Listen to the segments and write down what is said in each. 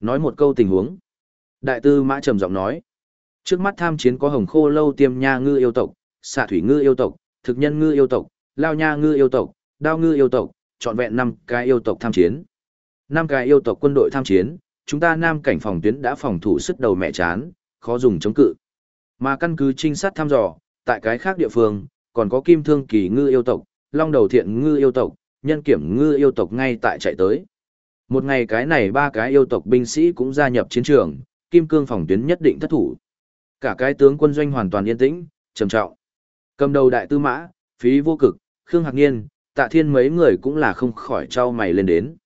Nói một câu tình huống. Đại tư mã trầm giọng nói. Trước mắt tham chiến có hồng khô lâu tiêm nha ngư yêu tộc, xạ thủy ngư yêu tộc, thực nhân ngư yêu tộc, lao nha ngư yêu tộc, đao ngư yêu tộc, trọn vẹn năm cái yêu tộc tham chiến. năm cái yêu tộc quân đội tham chiến, chúng ta nam cảnh phòng tuyến đã phòng thủ sức đầu mẹ chán, khó dùng chống cự. Mà căn cứ trinh sát thăm dò, tại cái khác địa phương, còn có kim thương kỳ ngư yêu tộc, long đầu thiện ngư yêu tộc, nhân kiểm ngư yêu tộc ngay tại chạy tới. Một ngày cái này ba cái yêu tộc binh sĩ cũng gia nhập chiến trường, kim cương phòng tuyến nhất định thất thủ. Cả cái tướng quân doanh hoàn toàn yên tĩnh, trầm trọng. Cầm đầu đại tư mã, phí vô cực, Khương Hạc Niên, tạ thiên mấy người cũng là không khỏi trao mày lên đến.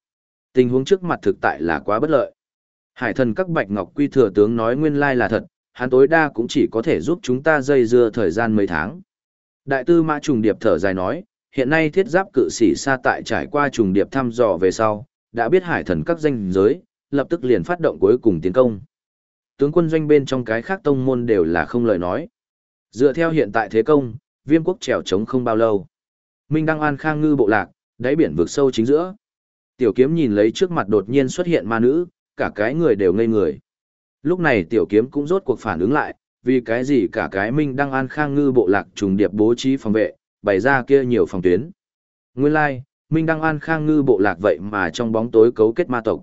Tình huống trước mặt thực tại là quá bất lợi. Hải thần các bạch ngọc quy thừa tướng nói nguyên lai là thật, hắn tối đa cũng chỉ có thể giúp chúng ta dây dưa thời gian mấy tháng. Đại tư mã trùng điệp thở dài nói, hiện nay thiết giáp cự sĩ xa tại trải qua trùng điệp thăm dò về sau, đã biết hải thần các danh giới, lập tức liền phát động cuối cùng tiến công. Tướng quân doanh bên trong cái khác tông môn đều là không lời nói. Dựa theo hiện tại thế công, viêm quốc trèo trống không bao lâu. Minh Đăng An Khang ngư bộ lạc, đáy biển vực sâu chính giữa. Tiểu kiếm nhìn lấy trước mặt đột nhiên xuất hiện ma nữ, cả cái người đều ngây người. Lúc này tiểu kiếm cũng rốt cuộc phản ứng lại, vì cái gì cả cái Minh Đăng An Khang ngư bộ lạc trùng điệp bố trí phòng vệ, bày ra kia nhiều phòng tuyến. Nguyên lai, like, Minh Đăng An Khang ngư bộ lạc vậy mà trong bóng tối cấu kết ma tộc.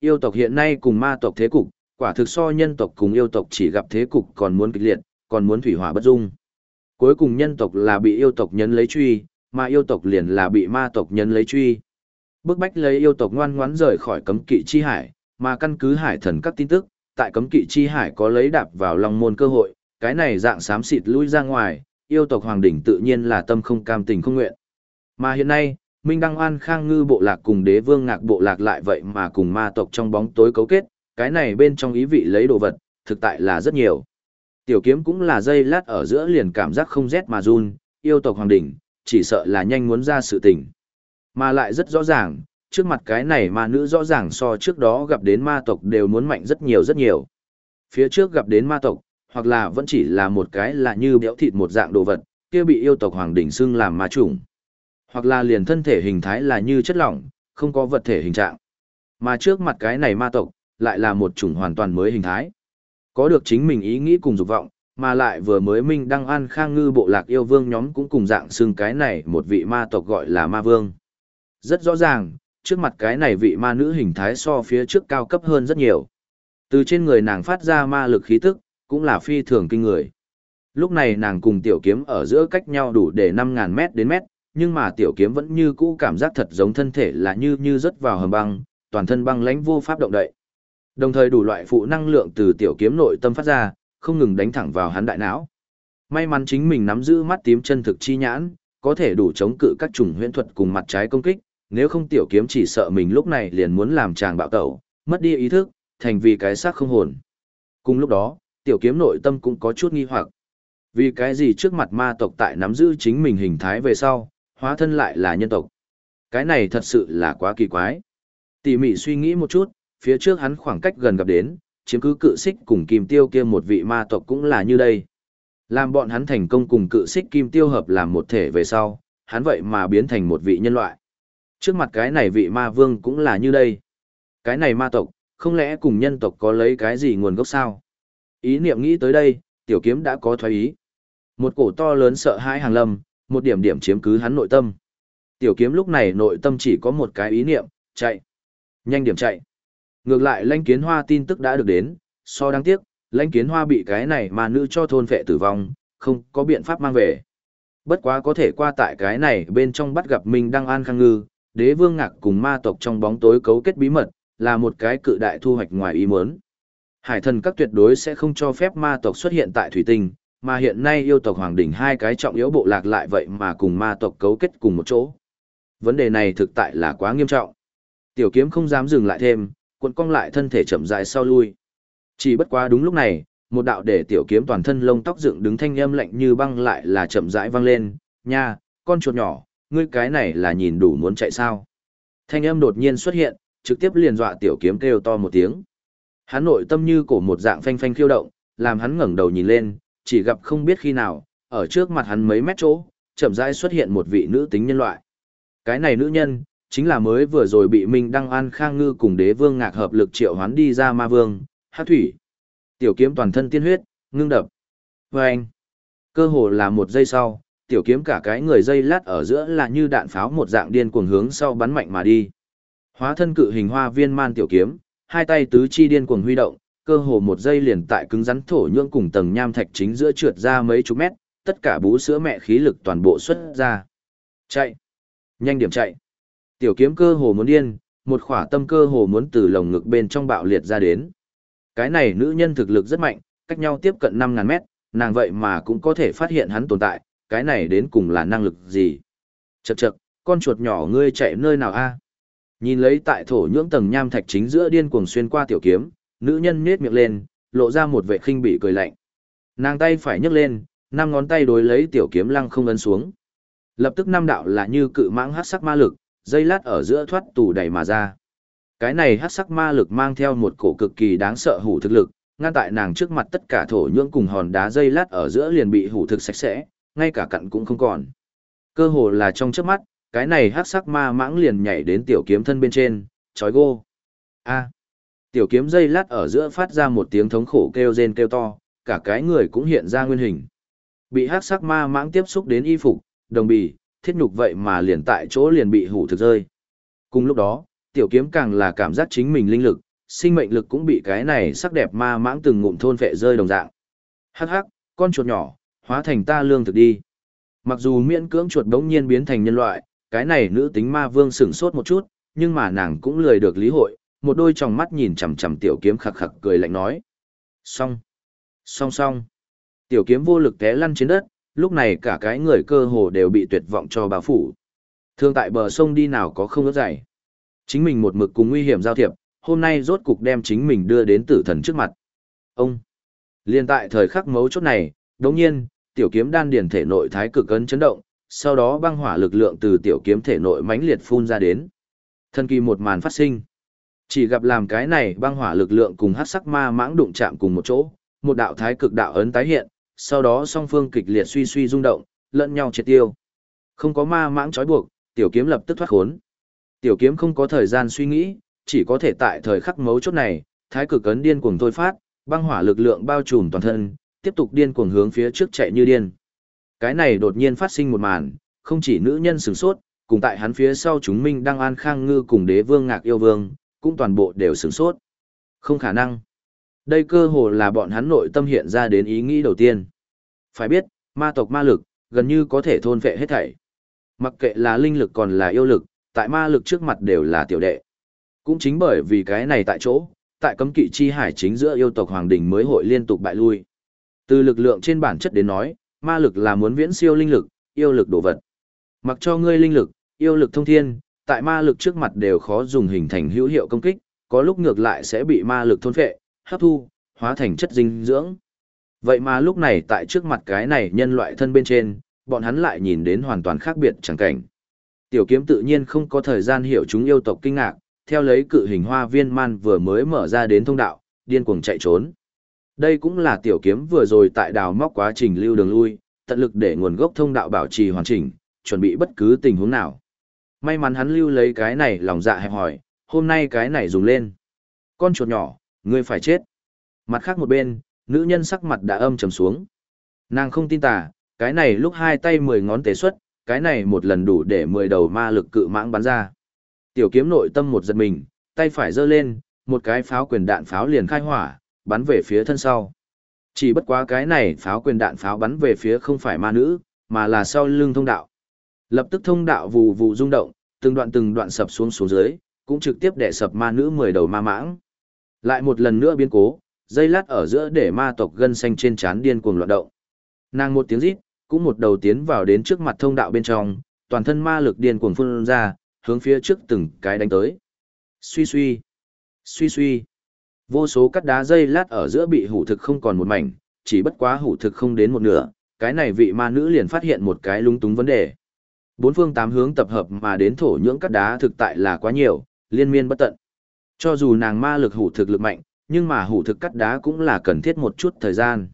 Yêu tộc hiện nay cùng ma tộc thế cục, quả thực so nhân tộc cùng yêu tộc chỉ gặp thế cục còn muốn kịch liệt, còn muốn thủy hỏa bất dung. Cuối cùng nhân tộc là bị yêu tộc nhấn lấy truy, mà yêu tộc liền là bị ma tộc nhấn lấy truy. Bước bách lấy yêu tộc ngoan ngoãn rời khỏi cấm kỵ chi hải, mà căn cứ hải thần các tin tức, tại cấm kỵ chi hải có lấy đạp vào lòng môn cơ hội, cái này dạng xám xịt lui ra ngoài, yêu tộc hoàng đỉnh tự nhiên là tâm không cam tình không nguyện. Mà hiện nay, Minh Đăng An Khang Ngư bộ lạc cùng đế vương ngạc bộ lạc lại vậy mà cùng ma tộc trong bóng tối cấu kết, cái này bên trong ý vị lấy đồ vật, thực tại là rất nhiều. Tiểu kiếm cũng là dây lát ở giữa liền cảm giác không rét mà run, yêu tộc hoàng đỉnh, chỉ sợ là nhanh muốn ra sự tình. Mà lại rất rõ ràng, trước mặt cái này ma nữ rõ ràng so trước đó gặp đến ma tộc đều muốn mạnh rất nhiều rất nhiều. Phía trước gặp đến ma tộc, hoặc là vẫn chỉ là một cái là như béo thịt một dạng đồ vật, kia bị yêu tộc hoàng đỉnh xưng làm ma chủng. Hoặc là liền thân thể hình thái là như chất lỏng, không có vật thể hình trạng. Mà trước mặt cái này ma tộc, lại là một chủng hoàn toàn mới hình thái. Có được chính mình ý nghĩ cùng dục vọng, mà lại vừa mới minh đăng an khang ngư bộ lạc yêu vương nhóm cũng cùng dạng xưng cái này một vị ma tộc gọi là ma vương. Rất rõ ràng, trước mặt cái này vị ma nữ hình thái so phía trước cao cấp hơn rất nhiều. Từ trên người nàng phát ra ma lực khí tức, cũng là phi thường kinh người. Lúc này nàng cùng tiểu kiếm ở giữa cách nhau đủ để 5.000 mét đến mét, nhưng mà tiểu kiếm vẫn như cũ cảm giác thật giống thân thể là như như rớt vào hầm băng, toàn thân băng lãnh vô pháp động đậy. Đồng thời đủ loại phụ năng lượng từ tiểu kiếm nội tâm phát ra, không ngừng đánh thẳng vào hắn đại não. May mắn chính mình nắm giữ mắt tím chân thực chi nhãn, có thể đủ chống cự các chủng huyễn thuật cùng mặt trái công kích, nếu không tiểu kiếm chỉ sợ mình lúc này liền muốn làm chàng bạo tẩu, mất đi ý thức, thành vì cái xác không hồn. Cùng lúc đó, tiểu kiếm nội tâm cũng có chút nghi hoặc. Vì cái gì trước mặt ma tộc tại nắm giữ chính mình hình thái về sau, hóa thân lại là nhân tộc. Cái này thật sự là quá kỳ quái. Tỉ mỉ suy nghĩ một chút, phía trước hắn khoảng cách gần gặp đến, chiếm cứ cự xích cùng kim tiêu kia một vị ma tộc cũng là như đây. Làm bọn hắn thành công cùng cự xích kim tiêu hợp làm một thể về sau, hắn vậy mà biến thành một vị nhân loại. Trước mặt cái này vị ma vương cũng là như đây. Cái này ma tộc, không lẽ cùng nhân tộc có lấy cái gì nguồn gốc sao? Ý niệm nghĩ tới đây, tiểu kiếm đã có thoái ý. Một cổ to lớn sợ hãi hàng lâm, một điểm điểm chiếm cứ hắn nội tâm. Tiểu kiếm lúc này nội tâm chỉ có một cái ý niệm, chạy. Nhanh điểm chạy. Ngược lại lãnh kiến hoa tin tức đã được đến, so đáng tiếc, lãnh kiến hoa bị cái này mà nữ cho thôn phệ tử vong, không có biện pháp mang về. Bất quá có thể qua tại cái này bên trong bắt gặp mình đang an khang ngư, đế vương ngạc cùng ma tộc trong bóng tối cấu kết bí mật, là một cái cự đại thu hoạch ngoài ý muốn. Hải thần các tuyệt đối sẽ không cho phép ma tộc xuất hiện tại thủy tinh, mà hiện nay yêu tộc hoàng đỉnh hai cái trọng yếu bộ lạc lại vậy mà cùng ma tộc cấu kết cùng một chỗ. Vấn đề này thực tại là quá nghiêm trọng. Tiểu kiếm không dám dừng lại thêm, cuộn cong lại thân thể chậm rãi sau lui. Chỉ bất quá đúng lúc này, một đạo để tiểu kiếm toàn thân lông tóc dựng đứng thanh âm lạnh như băng lại là chậm rãi vang lên, "Nha, con chuột nhỏ, ngươi cái này là nhìn đủ muốn chạy sao?" Thanh âm đột nhiên xuất hiện, trực tiếp liền dọa tiểu kiếm kêu to một tiếng. Hắn nội tâm như cổ một dạng phanh phanh khiêu động, làm hắn ngẩng đầu nhìn lên, chỉ gặp không biết khi nào, ở trước mặt hắn mấy mét chỗ, chậm rãi xuất hiện một vị nữ tính nhân loại. Cái này nữ nhân, chính là mới vừa rồi bị Minh Đăng An Khang Ngư cùng đế vương ngạc hợp lực triệu hoán đi ra ma vương, hát thủy. Tiểu kiếm toàn thân tiên huyết, ngưng đập. Và anh, cơ hồ là một giây sau, tiểu kiếm cả cái người dây lát ở giữa là như đạn pháo một dạng điên cuồng hướng sau bắn mạnh mà đi. Hóa thân cự hình hoa viên man tiểu kiếm, hai tay tứ chi điên cuồng huy động, cơ hồ một giây liền tại cứng rắn thổ nhưỡng cùng tầng nham thạch chính giữa trượt ra mấy chục mét, tất cả bú sữa mẹ khí lực toàn bộ xuất ra. Chạy! Nhanh điểm chạy! Tiểu kiếm cơ hồ muốn điên, một khỏa tâm cơ hồ muốn từ lồng ngực bên trong bạo liệt ra đến. Cái này nữ nhân thực lực rất mạnh, cách nhau tiếp cận 5.000 mét, nàng vậy mà cũng có thể phát hiện hắn tồn tại, cái này đến cùng là năng lực gì. Chậc chậc, con chuột nhỏ ngươi chạy nơi nào a? Nhìn lấy tại thổ nhưỡng tầng nham thạch chính giữa điên cuồng xuyên qua tiểu kiếm, nữ nhân nhếch miệng lên, lộ ra một vẻ khinh bị cười lạnh. Nàng tay phải nhấc lên, năm ngón tay đối lấy tiểu kiếm lăng không ấn xuống. Lập tức năm đạo là như cự mãng hắc sắc ma lực, dây lát ở giữa thoát tủ đầy mà ra. Cái này hắc sắc ma lực mang theo một cổ cực kỳ đáng sợ hủ thực lực, ngăn tại nàng trước mặt tất cả thổ nhưỡng cùng hòn đá dây lát ở giữa liền bị hủ thực sạch sẽ, ngay cả cặn cũng không còn. Cơ hồ là trong chớp mắt, cái này hắc sắc ma mãng liền nhảy đến tiểu kiếm thân bên trên, chói go. A. Tiểu kiếm dây lát ở giữa phát ra một tiếng thống khổ kêu rên kêu to, cả cái người cũng hiện ra nguyên hình. Bị hắc sắc ma mãng tiếp xúc đến y phục, đồng bì, thiết nhục vậy mà liền tại chỗ liền bị hủ thực rơi. Cùng lúc đó, tiểu kiếm càng là cảm giác chính mình linh lực, sinh mệnh lực cũng bị cái này sắc đẹp ma mãng từng ngụm thôn phệ rơi đồng dạng. Hắc hắc, con chuột nhỏ, hóa thành ta lương thực đi. Mặc dù miễn cưỡng chuột đống nhiên biến thành nhân loại, cái này nữ tính ma vương sửng sốt một chút, nhưng mà nàng cũng lười được lý hội, một đôi tròng mắt nhìn chằm chằm tiểu kiếm khặc khặc cười lạnh nói. Xong, xong xong. Tiểu kiếm vô lực té lăn trên đất, lúc này cả cái người cơ hồ đều bị tuyệt vọng cho bao phủ. Thương tại bờ sông đi nào có không ướt dày. Chính mình một mực cùng nguy hiểm giao thiệp, hôm nay rốt cục đem chính mình đưa đến tử thần trước mặt. Ông! Liên tại thời khắc mấu chốt này, đồng nhiên, tiểu kiếm đan điển thể nội thái cực ấn chấn động, sau đó băng hỏa lực lượng từ tiểu kiếm thể nội mãnh liệt phun ra đến. Thân kỳ một màn phát sinh. Chỉ gặp làm cái này băng hỏa lực lượng cùng hắc sắc ma mãng đụng chạm cùng một chỗ, một đạo thái cực đạo ấn tái hiện, sau đó song phương kịch liệt suy suy rung động, lẫn nhau triệt tiêu. Không có ma mãng trói buộc, tiểu kiếm lập tức thoát khốn. Tiểu kiếm không có thời gian suy nghĩ, chỉ có thể tại thời khắc mấu chốt này, thái cực ấn điên cuồng thôi phát, băng hỏa lực lượng bao trùm toàn thân, tiếp tục điên cuồng hướng phía trước chạy như điên. Cái này đột nhiên phát sinh một màn, không chỉ nữ nhân sửng sốt, cùng tại hắn phía sau chúng minh đang an khang ngư cùng đế vương ngạc yêu vương, cũng toàn bộ đều sửng sốt. Không khả năng. Đây cơ hồ là bọn hắn nội tâm hiện ra đến ý nghĩ đầu tiên. Phải biết, ma tộc ma lực, gần như có thể thôn vệ hết thảy. Mặc kệ là linh lực còn là yêu lực, tại ma lực trước mặt đều là tiểu đệ. Cũng chính bởi vì cái này tại chỗ, tại cấm kỵ chi hải chính giữa yêu tộc Hoàng Đình mới hội liên tục bại lui. Từ lực lượng trên bản chất đến nói, ma lực là muốn viễn siêu linh lực, yêu lực đổ vật. Mặc cho ngươi linh lực, yêu lực thông thiên, tại ma lực trước mặt đều khó dùng hình thành hữu hiệu công kích, có lúc ngược lại sẽ bị ma lực thôn phệ, hấp thu, hóa thành chất dinh dưỡng. Vậy mà lúc này tại trước mặt cái này nhân loại thân bên trên, bọn hắn lại nhìn đến hoàn toàn khác biệt chẳng cảnh. Tiểu kiếm tự nhiên không có thời gian hiểu chúng yêu tộc kinh ngạc, theo lấy cự hình hoa viên man vừa mới mở ra đến thông đạo, điên cuồng chạy trốn. Đây cũng là tiểu kiếm vừa rồi tại đào móc quá trình lưu đường lui, tận lực để nguồn gốc thông đạo bảo trì hoàn chỉnh, chuẩn bị bất cứ tình huống nào. May mắn hắn lưu lấy cái này lòng dạ hẹp hỏi, hôm nay cái này dùng lên. Con chuột nhỏ, ngươi phải chết. Mặt khác một bên, nữ nhân sắc mặt đã âm trầm xuống. Nàng không tin tà, cái này lúc hai tay mười ngón tế xuất, cái này một lần đủ để mười đầu ma lực cự mãng bắn ra. Tiểu kiếm nội tâm một giật mình, tay phải giơ lên, một cái pháo quyền đạn pháo liền khai hỏa, bắn về phía thân sau. Chỉ bất quá cái này pháo quyền đạn pháo bắn về phía không phải ma nữ, mà là sau lưng thông đạo. Lập tức thông đạo vù vù rung động, từng đoạn từng đoạn sập xuống xuống dưới, cũng trực tiếp đè sập ma nữ mười đầu ma mãng. Lại một lần nữa biến cố, dây lát ở giữa để ma tộc gân xanh trên trán điên cuồng loạn động. Nàng một tiếng rít, cũng một đầu tiến vào đến trước mặt thông đạo bên trong, toàn thân ma lực điên cuồng phun ra, hướng phía trước từng cái đánh tới. Suy suy, suy suy. Vô số cắt đá dây lát ở giữa bị hủ thực không còn một mảnh, chỉ bất quá hủ thực không đến một nửa, cái này vị ma nữ liền phát hiện một cái lung túng vấn đề. Bốn phương tám hướng tập hợp mà đến thổ nhưỡng cắt đá thực tại là quá nhiều, liên miên bất tận. Cho dù nàng ma lực hủ thực lực mạnh, nhưng mà hủ thực cắt đá cũng là cần thiết một chút thời gian.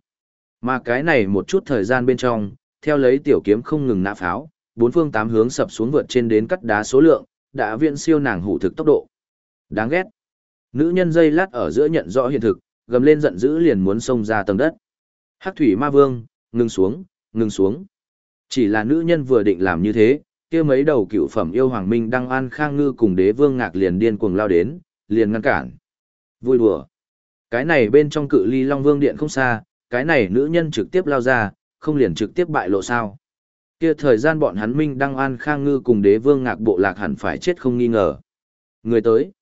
Mà cái này một chút thời gian bên trong, theo lấy tiểu kiếm không ngừng nã pháo, bốn phương tám hướng sập xuống vượt trên đến cắt đá số lượng, đã viện siêu nàng hủ thực tốc độ. Đáng ghét. Nữ nhân dây lát ở giữa nhận rõ hiện thực, gầm lên giận dữ liền muốn xông ra tầng đất. Hắc thủy ma vương, ngừng xuống, ngừng xuống. Chỉ là nữ nhân vừa định làm như thế, kia mấy đầu cựu phẩm yêu hoàng minh đăng an khang ngư cùng đế vương ngạc liền điên cuồng lao đến, liền ngăn cản. Vui đùa. Cái này bên trong cự ly Long Vương Điện không xa, cái này nữ nhân trực tiếp lao ra, không liền trực tiếp bại lộ sao. Kia thời gian bọn hắn minh đăng an khang ngư cùng đế vương ngạc bộ lạc hẳn phải chết không nghi ngờ. Người tới.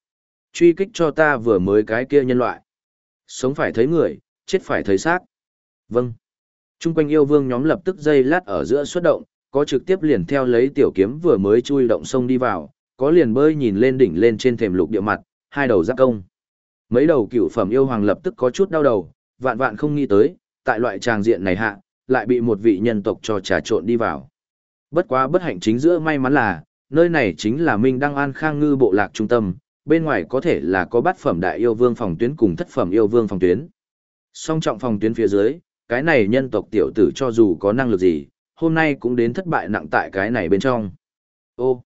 Truy kích cho ta vừa mới cái kia nhân loại. Sống phải thấy người, chết phải thấy xác. Vâng. Trung quanh yêu vương nhóm lập tức dây lát ở giữa xuất động, có trực tiếp liền theo lấy tiểu kiếm vừa mới chui động sông đi vào, có liền bơi nhìn lên đỉnh lên trên thềm lục địa mặt, hai đầu giáp công. Mấy đầu cựu phẩm yêu hoàng lập tức có chút đau đầu, vạn vạn không nghĩ tới, tại loại tràng diện này hạ, lại bị một vị nhân tộc cho trà trộn đi vào. Bất quá bất hạnh chính giữa may mắn là, nơi này chính là Minh Đăng An Khang Ngư bộ lạc trung tâm, bên ngoài có thể là có bát phẩm đại yêu vương phòng tuyến cùng thất phẩm yêu vương phòng tuyến. Song trọng phòng tuyến phía dưới, cái này nhân tộc tiểu tử cho dù có năng lực gì, hôm nay cũng đến thất bại nặng tại cái này bên trong. Ô!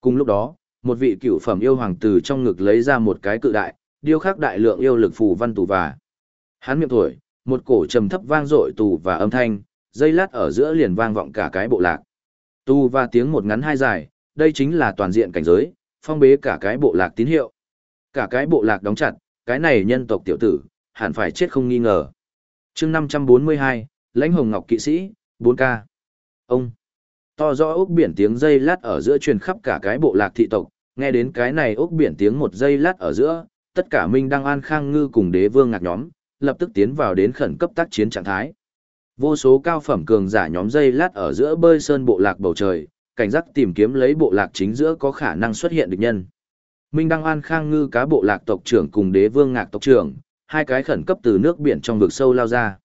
Cùng lúc đó, một vị cựu phẩm yêu hoàng tử trong ngực lấy ra một cái cự đại, điêu khắc đại lượng yêu lực phù văn tù và. Hắn miệng thổi, một cổ trầm thấp vang dội tù và âm thanh, dây lát ở giữa liền vang vọng cả cái bộ lạc. Tù và tiếng một ngắn hai dài, đây chính là toàn diện cảnh giới, phong bế cả cái bộ lạc tín hiệu. Cả cái bộ lạc đóng chặt, cái này nhân tộc tiểu tử, hẳn phải chết không nghi ngờ chương 542, lãnh hồng ngọc kỵ sĩ, 4K. Ông, to rõ ốc biển tiếng dây lát ở giữa truyền khắp cả cái bộ lạc thị tộc, nghe đến cái này ốc biển tiếng một dây lát ở giữa, tất cả Minh Đăng An Khang Ngư cùng đế vương ngạc nhóm, lập tức tiến vào đến khẩn cấp tác chiến trạng thái. Vô số cao phẩm cường giả nhóm dây lát ở giữa bơi sơn bộ lạc bầu trời, cảnh giác tìm kiếm lấy bộ lạc chính giữa có khả năng xuất hiện địch nhân. Minh Đăng An Khang Ngư cá bộ lạc tộc trưởng cùng đế vương ngạc tộc trưởng, hai cái khẩn cấp từ nước biển trong vực sâu lao ra.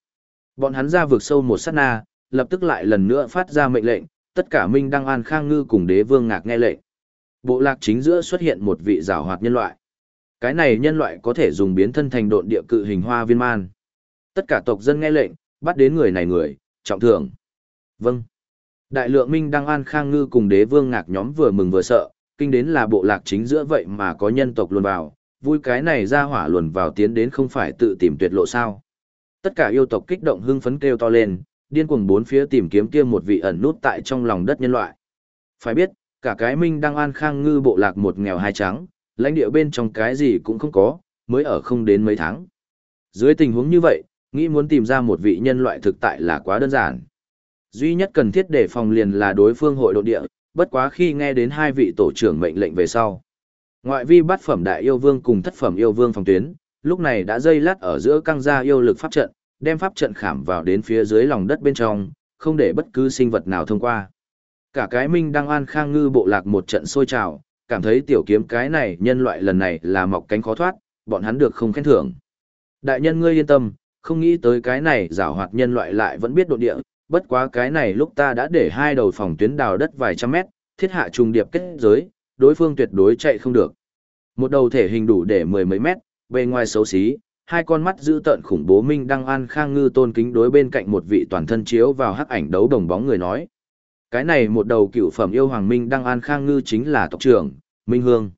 Bọn hắn ra vực sâu một sát na, lập tức lại lần nữa phát ra mệnh lệnh, tất cả Minh Đăng An Khang Ngư cùng đế vương ngạc nghe lệnh. Bộ lạc chính giữa xuất hiện một vị giảo hoạt nhân loại. Cái này nhân loại có thể dùng biến thân thành độn địa cự hình hoa viên man. Tất cả tộc dân nghe lệnh, bắt đến người này người, trọng thưởng. Vâng. Đại lượng Minh Đăng An Khang Ngư cùng đế vương ngạc nhóm vừa mừng vừa sợ, kinh đến là bộ lạc chính giữa vậy mà có nhân tộc luôn vào, vui cái này ra hỏa luồn vào tiến đến không phải tự tìm tuyệt lộ sao. Tất cả yêu tộc kích động hưng phấn kêu to lên, điên cuồng bốn phía tìm kiếm kia một vị ẩn nút tại trong lòng đất nhân loại. Phải biết, cả cái Minh đang An Khang Ngư bộ lạc một nghèo hai trắng, lãnh địa bên trong cái gì cũng không có, mới ở không đến mấy tháng. Dưới tình huống như vậy, nghĩ muốn tìm ra một vị nhân loại thực tại là quá đơn giản. Duy nhất cần thiết để phòng liền là đối phương hội độ địa, bất quá khi nghe đến hai vị tổ trưởng mệnh lệnh về sau. Ngoại vi bắt phẩm đại yêu vương cùng thất phẩm yêu vương phòng tuyến, lúc này đã dây lát ở giữa căng ra yêu lực pháp trận, đem pháp trận khảm vào đến phía dưới lòng đất bên trong, không để bất cứ sinh vật nào thông qua. Cả cái minh đang an khang ngư bộ lạc một trận sôi trào, cảm thấy tiểu kiếm cái này nhân loại lần này là mọc cánh khó thoát, bọn hắn được không khen thưởng. Đại nhân ngươi yên tâm, không nghĩ tới cái này giảo hoạt nhân loại lại vẫn biết độ địa, bất quá cái này lúc ta đã để hai đầu phòng tuyến đào đất vài trăm mét, thiết hạ trùng điệp kết giới, đối phương tuyệt đối chạy không được. Một đầu thể hình đủ để mười mấy mét, bề ngoài xấu xí, hai con mắt dữ tợn khủng bố minh đăng an khang ngư tôn kính đối bên cạnh một vị toàn thân chiếu vào hắc ảnh đấu đồng bóng người nói. Cái này một đầu cựu phẩm yêu hoàng minh đăng an khang ngư chính là tộc trưởng, Minh Hương.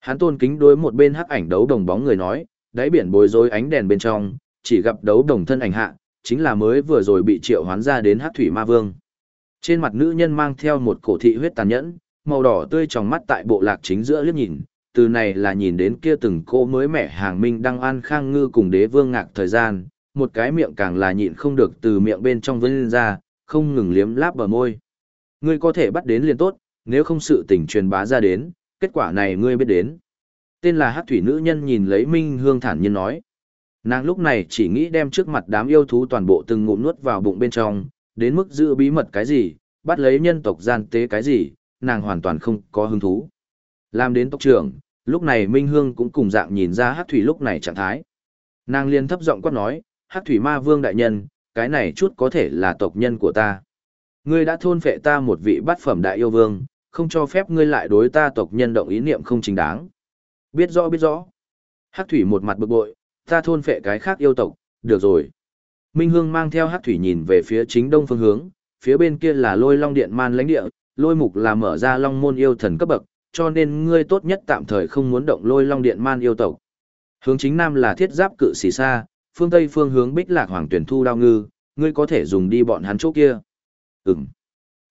Hắn tôn kính đối một bên hắc ảnh đấu đồng bóng người nói, đáy biển bối rối ánh đèn bên trong, chỉ gặp đấu đồng thân ảnh hạ, chính là mới vừa rồi bị triệu hoán ra đến hắc thủy ma vương. Trên mặt nữ nhân mang theo một cổ thị huyết tàn nhẫn, màu đỏ tươi trong mắt tại bộ lạc chính giữa liếc nhìn, từ này là nhìn đến kia từng cô mới mẻ hàng minh đang an khang ngư cùng đế vương ngạc thời gian, một cái miệng càng là nhịn không được từ miệng bên trong vươn ra, không ngừng liếm láp bờ môi. Ngươi có thể bắt đến liền tốt, nếu không sự tình truyền bá ra đến, kết quả này ngươi biết đến. Tên là hát thủy nữ nhân nhìn lấy Minh Hương thản nhiên nói. Nàng lúc này chỉ nghĩ đem trước mặt đám yêu thú toàn bộ từng ngụm nuốt vào bụng bên trong, đến mức giữ bí mật cái gì, bắt lấy nhân tộc gian tế cái gì, nàng hoàn toàn không có hứng thú. Làm đến tộc trưởng, lúc này Minh Hương cũng cùng dạng nhìn ra Hắc thủy lúc này trạng thái. Nàng liền thấp giọng quát nói, Hắc thủy ma vương đại nhân, cái này chút có thể là tộc nhân của ta. Ngươi đã thôn phệ ta một vị bát phẩm đại yêu vương, không cho phép ngươi lại đối ta tộc nhân động ý niệm không chính đáng. Biết rõ biết rõ. Hắc thủy một mặt bực bội, ta thôn phệ cái khác yêu tộc, được rồi. Minh Hương mang theo Hắc thủy nhìn về phía chính đông phương hướng, phía bên kia là lôi long điện man lãnh địa, lôi mục là mở ra long môn yêu thần cấp bậc, cho nên ngươi tốt nhất tạm thời không muốn động lôi long điện man yêu tộc. Hướng chính nam là thiết giáp cự xì xa, phương tây phương hướng bích lạc hoàng tuyển thu đao ngư, ngươi có thể dùng đi bọn hắn chỗ kia. Ừm.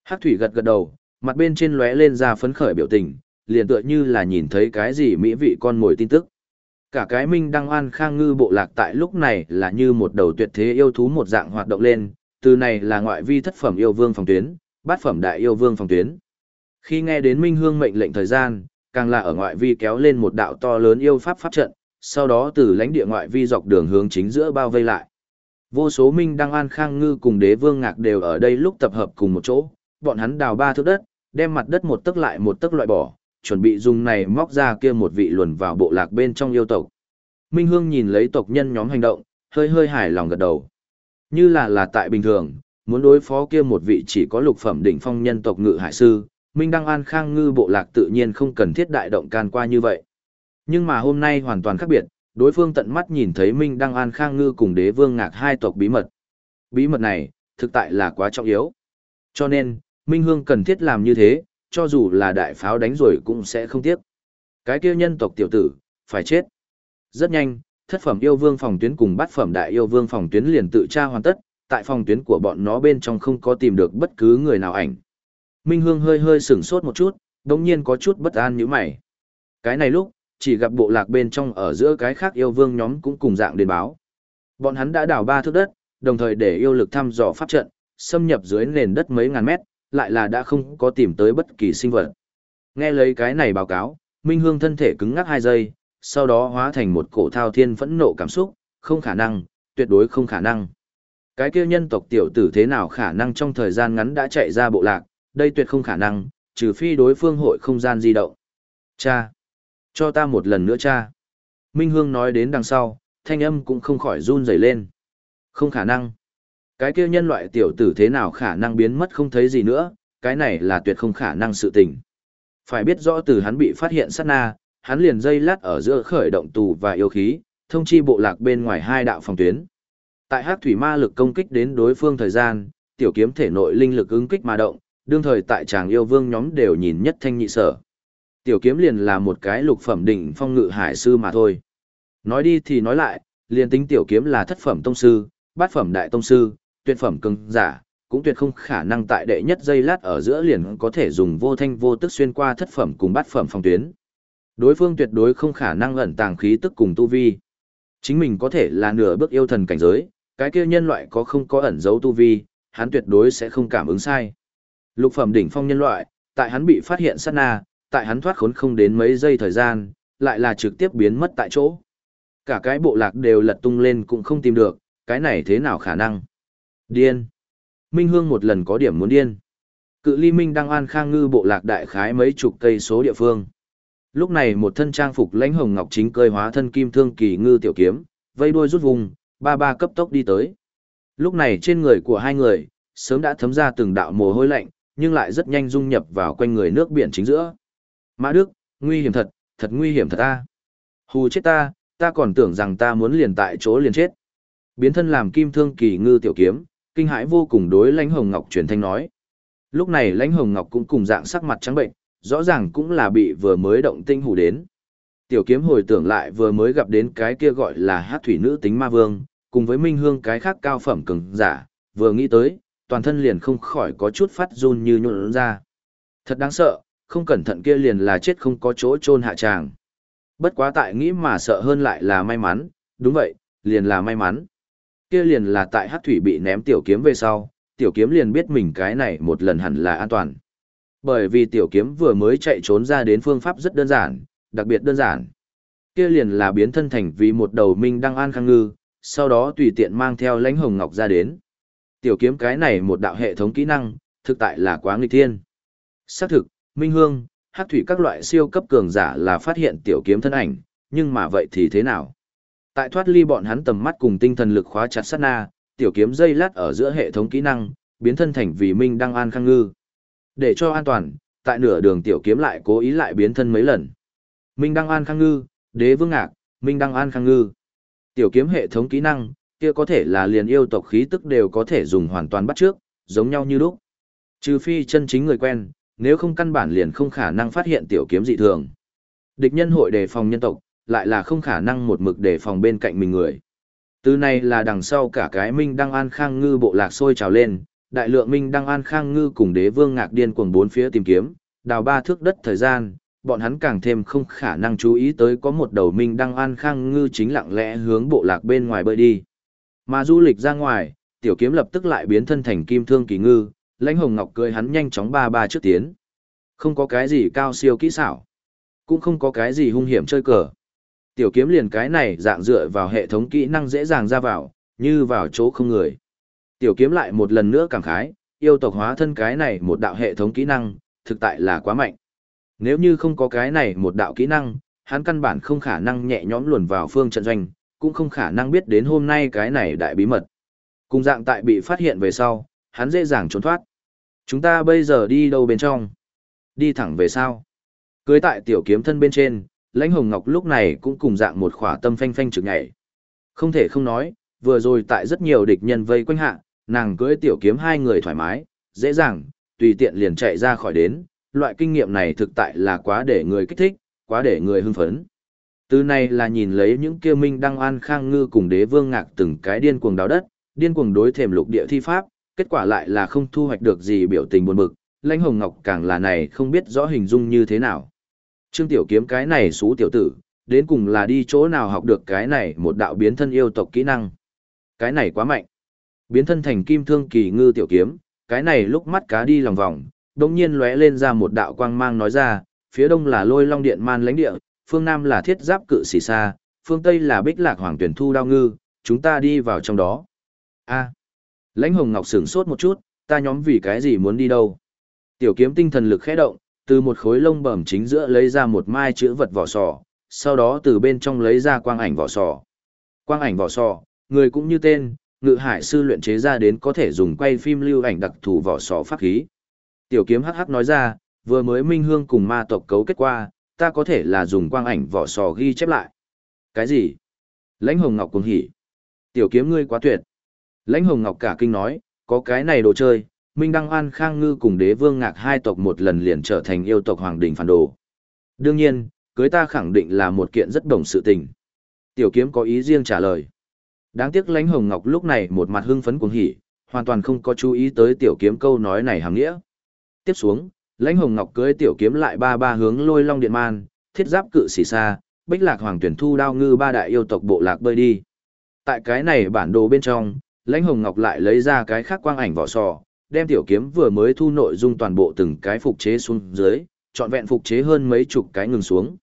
Hắc thủy gật gật đầu, mặt bên trên lóe lên ra phấn khởi biểu tình, liền tựa như là nhìn thấy cái gì mỹ vị con mồi tin tức. Cả cái minh đăng an khang ngư bộ lạc tại lúc này là như một đầu tuyệt thế yêu thú một dạng hoạt động lên, từ này là ngoại vi thất phẩm yêu vương phòng tuyến, bát phẩm đại yêu vương phòng tuyến. Khi nghe đến minh hương mệnh lệnh thời gian, càng là ở ngoại vi kéo lên một đạo to lớn yêu pháp pháp trận, sau đó từ lãnh địa ngoại vi dọc đường hướng chính giữa bao vây lại. Vô số minh đăng an khang ngư cùng đế vương ngạc đều ở đây lúc tập hợp cùng một chỗ, bọn hắn đào ba thước đất, đem mặt đất một tấc lại một tấc loại bỏ, chuẩn bị dùng này móc ra kia một vị luồn vào bộ lạc bên trong yêu tộc. Minh Hương nhìn lấy tộc nhân nhóm hành động, hơi hơi hài lòng gật đầu. Như là là tại bình thường, muốn đối phó kia một vị chỉ có lục phẩm đỉnh phong nhân tộc ngự hải sư, Minh Đăng An Khang ngư bộ lạc tự nhiên không cần thiết đại động can qua như vậy. Nhưng mà hôm nay hoàn toàn khác biệt, đối phương tận mắt nhìn thấy Minh Đăng An Khang ngư cùng đế vương ngạc hai tộc bí mật. Bí mật này, thực tại là quá trọng yếu. Cho nên, Minh Hương cần thiết làm như thế, cho dù là đại pháo đánh rồi cũng sẽ không tiếc. Cái kia nhân tộc tiểu tử, phải chết. Rất nhanh, thất phẩm yêu vương phòng tuyến cùng bát phẩm đại yêu vương phòng tuyến liền tự tra hoàn tất, tại phòng tuyến của bọn nó bên trong không có tìm được bất cứ người nào ảnh. Minh Hương hơi hơi sửng sốt một chút, đồng nhiên có chút bất an như mày. Cái này lúc, chỉ gặp bộ lạc bên trong ở giữa cái khác yêu vương nhóm cũng cùng dạng đến báo. Bọn hắn đã đào ba thước đất, đồng thời để yêu lực thăm dò pháp trận, xâm nhập dưới nền đất mấy ngàn mét, lại là đã không có tìm tới bất kỳ sinh vật. Nghe lấy cái này báo cáo, Minh Hương thân thể cứng ngắc hai giây, sau đó hóa thành một cổ thao thiên phẫn nộ cảm xúc, không khả năng, tuyệt đối không khả năng. Cái kia nhân tộc tiểu tử thế nào khả năng trong thời gian ngắn đã chạy ra bộ lạc, đây tuyệt không khả năng, trừ phi đối phương hội không gian di động. Cha! Cho ta một lần nữa cha! Minh Hương nói đến đằng sau, thanh âm cũng không khỏi run rẩy lên. Không khả năng. Cái kia nhân loại tiểu tử thế nào khả năng biến mất không thấy gì nữa, cái này là tuyệt không khả năng sự tình. Phải biết rõ từ hắn bị phát hiện sát na, hắn liền dây lát ở giữa khởi động tù và yêu khí, thông chi bộ lạc bên ngoài hai đạo phòng tuyến. Tại hắc thủy ma lực công kích đến đối phương thời gian, tiểu kiếm thể nội linh lực ứng kích mà động, đương thời tại chàng yêu vương nhóm đều nhìn nhất thanh nhị sở. Tiểu kiếm liền là một cái lục phẩm đỉnh phong ngự hải sư mà thôi. Nói đi thì nói lại, liền tính tiểu kiếm là thất phẩm tông sư, bát phẩm đại tông sư, tuyệt phẩm cường giả, cũng tuyệt không khả năng tại đệ nhất giây lát ở giữa liền có thể dùng vô thanh vô tức xuyên qua thất phẩm cùng bát phẩm phòng tuyến. Đối phương tuyệt đối không khả năng ẩn tàng khí tức cùng tu vi. Chính mình có thể là nửa bước yêu thần cảnh giới, cái kia nhân loại có không có ẩn dấu tu vi, hắn tuyệt đối sẽ không cảm ứng sai. Lục phẩm đỉnh phong nhân loại, tại hắn bị phát hiện sát na, tại hắn thoát khốn không đến mấy giây thời gian, lại là trực tiếp biến mất tại chỗ. Cả cái bộ lạc đều lật tung lên cũng không tìm được, cái này thế nào khả năng? Điên. Minh Hương một lần có điểm muốn điên. Cự ly Minh đang an khang ngư bộ lạc đại khái mấy chục cây số địa phương. Lúc này một thân trang phục lãnh hồng ngọc chính cơi hóa thân kim thương kỳ ngư tiểu kiếm, vây đuôi rút vùng, ba ba cấp tốc đi tới. Lúc này trên người của hai người, sớm đã thấm ra từng đạo mồ hôi lạnh, nhưng lại rất nhanh dung nhập vào quanh người nước biển chính giữa. Mã Đức, nguy hiểm thật, thật nguy hiểm thật ta. Hù chết ta, ta còn tưởng rằng ta muốn liền tại chỗ liền chết. Biến thân làm kim thương kỳ ngư tiểu kiếm, kinh hãi vô cùng đối lãnh hồng ngọc truyền thanh nói lúc này lãnh hồng ngọc cũng cùng dạng sắc mặt trắng bệnh rõ ràng cũng là bị vừa mới động tinh hủ đến tiểu kiếm hồi tưởng lại vừa mới gặp đến cái kia gọi là hát thủy nữ tính ma vương cùng với minh hương cái khác cao phẩm cường giả vừa nghĩ tới toàn thân liền không khỏi có chút phát run như nhuộn ra. Thật đáng sợ không cẩn thận kia liền là chết không có chỗ chôn hạ tràng. Bất quá tại nghĩ mà sợ hơn lại là may mắn đúng vậy liền là may mắn. Kia liền là tại Hát thủy bị ném tiểu kiếm về sau, tiểu kiếm liền biết mình cái này một lần hẳn là an toàn. Bởi vì tiểu kiếm vừa mới chạy trốn ra đến phương pháp rất đơn giản, đặc biệt đơn giản. Kia liền là biến thân thành vì một đầu minh đăng an khang ngư, sau đó tùy tiện mang theo lãnh hồng ngọc ra đến. Tiểu kiếm cái này một đạo hệ thống kỹ năng, thực tại là quá nghịch thiên. Xác thực, minh hương, hắc thủy các loại siêu cấp cường giả là phát hiện tiểu kiếm thân ảnh, nhưng mà vậy thì thế nào? Tại thoát ly bọn hắn tầm mắt cùng tinh thần lực khóa chặt sát na, tiểu kiếm dây lát ở giữa hệ thống kỹ năng, biến thân thành vì minh đăng an khang ngư. Để cho an toàn, tại nửa đường tiểu kiếm lại cố ý lại biến thân mấy lần. Minh đăng an khang ngư, đế vương ngạc, minh đăng an khang ngư. Tiểu kiếm hệ thống kỹ năng, kia có thể là liền yêu tộc khí tức đều có thể dùng hoàn toàn bắt trước, giống nhau như lúc. Trừ phi chân chính người quen, nếu không căn bản liền không khả năng phát hiện tiểu kiếm dị thường. Địch nhân hội đề phòng nhân tộc, lại là không khả năng một mực đề phòng bên cạnh mình người. Từ này là đằng sau cả cái Minh Đăng An Khang Ngư bộ lạc sôi trào lên, đại lượng Minh Đăng An Khang Ngư cùng đế vương ngạc điên cuồng bốn phía tìm kiếm, đào ba thước đất thời gian, bọn hắn càng thêm không khả năng chú ý tới có một đầu Minh Đăng An Khang Ngư chính lặng lẽ hướng bộ lạc bên ngoài bơi đi. Mà du lịch ra ngoài, tiểu kiếm lập tức lại biến thân thành kim thương kỳ ngư, lãnh hồng ngọc cười hắn nhanh chóng ba ba trước tiến. Không có cái gì cao siêu kỹ xảo, cũng không có cái gì hung hiểm chơi cờ. Tiểu kiếm liền cái này dạng dựa vào hệ thống kỹ năng dễ dàng ra vào, như vào chỗ không người. Tiểu kiếm lại một lần nữa cảm khái, yêu tộc hóa thân cái này một đạo hệ thống kỹ năng, thực tại là quá mạnh. Nếu như không có cái này một đạo kỹ năng, hắn căn bản không khả năng nhẹ nhõm luồn vào phương trận doanh, cũng không khả năng biết đến hôm nay cái này đại bí mật. Cùng dạng tại bị phát hiện về sau, hắn dễ dàng trốn thoát. Chúng ta bây giờ đi đâu bên trong? Đi thẳng về sau. Cưới tại tiểu kiếm thân bên trên, lãnh hồng ngọc lúc này cũng cùng dạng một khỏa tâm phanh phanh trực nhảy. Không thể không nói, vừa rồi tại rất nhiều địch nhân vây quanh hạ, nàng cưới tiểu kiếm hai người thoải mái, dễ dàng, tùy tiện liền chạy ra khỏi đến, loại kinh nghiệm này thực tại là quá để người kích thích, quá để người hưng phấn. Từ này là nhìn lấy những kia minh đăng an khang ngư cùng đế vương ngạc từng cái điên cuồng đào đất, điên cuồng đối thềm lục địa thi pháp, kết quả lại là không thu hoạch được gì biểu tình buồn bực, lãnh hồng ngọc càng là này không biết rõ hình dung như thế nào. Trương Tiểu Kiếm cái này xú tiểu tử, đến cùng là đi chỗ nào học được cái này một đạo biến thân yêu tộc kỹ năng. Cái này quá mạnh. Biến thân thành kim thương kỳ ngư tiểu kiếm, cái này lúc mắt cá đi lòng vòng, đông nhiên lóe lên ra một đạo quang mang nói ra, phía đông là lôi long điện man lãnh địa, phương nam là thiết giáp cự xỉ xa, phương tây là bích lạc hoàng tuyển thu đao ngư, chúng ta đi vào trong đó. a lãnh hồng ngọc sửng sốt một chút, ta nhóm vì cái gì muốn đi đâu. Tiểu kiếm tinh thần lực khẽ động, từ một khối lông bẩm chính giữa lấy ra một mai chữ vật vỏ sò, sau đó từ bên trong lấy ra quang ảnh vỏ sò. Quang ảnh vỏ sò, người cũng như tên, ngự hải sư luyện chế ra đến có thể dùng quay phim lưu ảnh đặc thù vỏ sò pháp khí. Tiểu kiếm hắc hắc nói ra, vừa mới minh hương cùng ma tộc cấu kết qua, ta có thể là dùng quang ảnh vỏ sò ghi chép lại. Cái gì? Lãnh hồng ngọc cuồng hỉ. Tiểu kiếm ngươi quá tuyệt. Lãnh hồng ngọc cả kinh nói, có cái này đồ chơi, Minh Đăng An Khang Ngư cùng đế vương ngạc hai tộc một lần liền trở thành yêu tộc hoàng đình phản đồ. Đương nhiên, cưới ta khẳng định là một kiện rất đồng sự tình. Tiểu kiếm có ý riêng trả lời. Đáng tiếc lãnh hồng ngọc lúc này một mặt hưng phấn cuồng hỉ, hoàn toàn không có chú ý tới tiểu kiếm câu nói này hàm nghĩa. Tiếp xuống, lãnh hồng ngọc cưới tiểu kiếm lại ba ba hướng lôi long điện man, thiết giáp cự xỉ xa, bích lạc hoàng tuyển thu đao ngư ba đại yêu tộc bộ lạc bơi đi. Tại cái này bản đồ bên trong, lãnh hồng ngọc lại lấy ra cái khác quang ảnh vỏ sò, đem tiểu kiếm vừa mới thu nội dung toàn bộ từng cái phục chế xuống dưới, trọn vẹn phục chế hơn mấy chục cái ngừng xuống.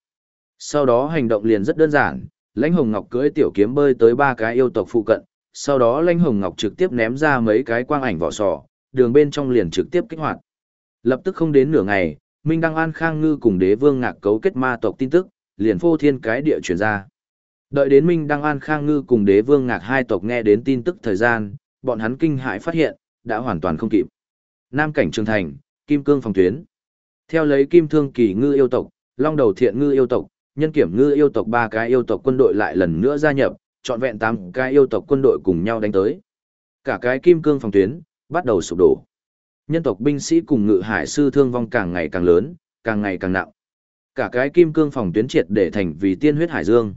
Sau đó hành động liền rất đơn giản, lãnh hồng ngọc cưỡi tiểu kiếm bơi tới ba cái yêu tộc phụ cận, sau đó lãnh hồng ngọc trực tiếp ném ra mấy cái quang ảnh vỏ sò, đường bên trong liền trực tiếp kích hoạt. Lập tức không đến nửa ngày, Minh Đăng An Khang Ngư cùng đế vương ngạc cấu kết ma tộc tin tức, liền phô thiên cái địa chuyển ra. Đợi đến Minh Đăng An Khang Ngư cùng đế vương ngạc hai tộc nghe đến tin tức thời gian, bọn hắn kinh hãi phát hiện, đã hoàn toàn không kịp. Nam cảnh trường thành, kim cương phòng tuyến. Theo lấy kim thương kỳ ngư yêu tộc, long đầu thiện ngư yêu tộc, nhân kiểm ngư yêu tộc ba cái yêu tộc quân đội lại lần nữa gia nhập, trọn vẹn tám cái yêu tộc quân đội cùng nhau đánh tới. Cả cái kim cương phòng tuyến, bắt đầu sụp đổ. Nhân tộc binh sĩ cùng ngự hải sư thương vong càng ngày càng lớn, càng ngày càng nặng. Cả cái kim cương phòng tuyến triệt để thành vì tiên huyết hải dương.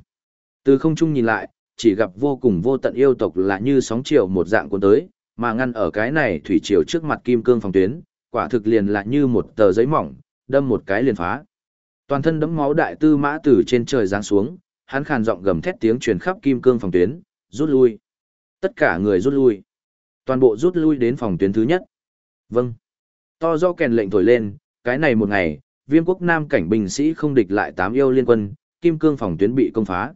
Từ không trung nhìn lại, chỉ gặp vô cùng vô tận yêu tộc là như sóng chiều một dạng cuốn tới, mà ngăn ở cái này thủy triều trước mặt kim cương phòng tuyến, quả thực liền là như một tờ giấy mỏng, đâm một cái liền phá. Toàn thân đẫm máu đại tư mã từ trên trời giáng xuống, hắn khàn giọng gầm thét tiếng truyền khắp kim cương phòng tuyến, rút lui. Tất cả người rút lui. Toàn bộ rút lui đến phòng tuyến thứ nhất. Vâng. To do kèn lệnh thổi lên, cái này một ngày, viêm quốc nam cảnh binh sĩ không địch lại tám yêu liên quân, kim cương phòng tuyến bị công phá.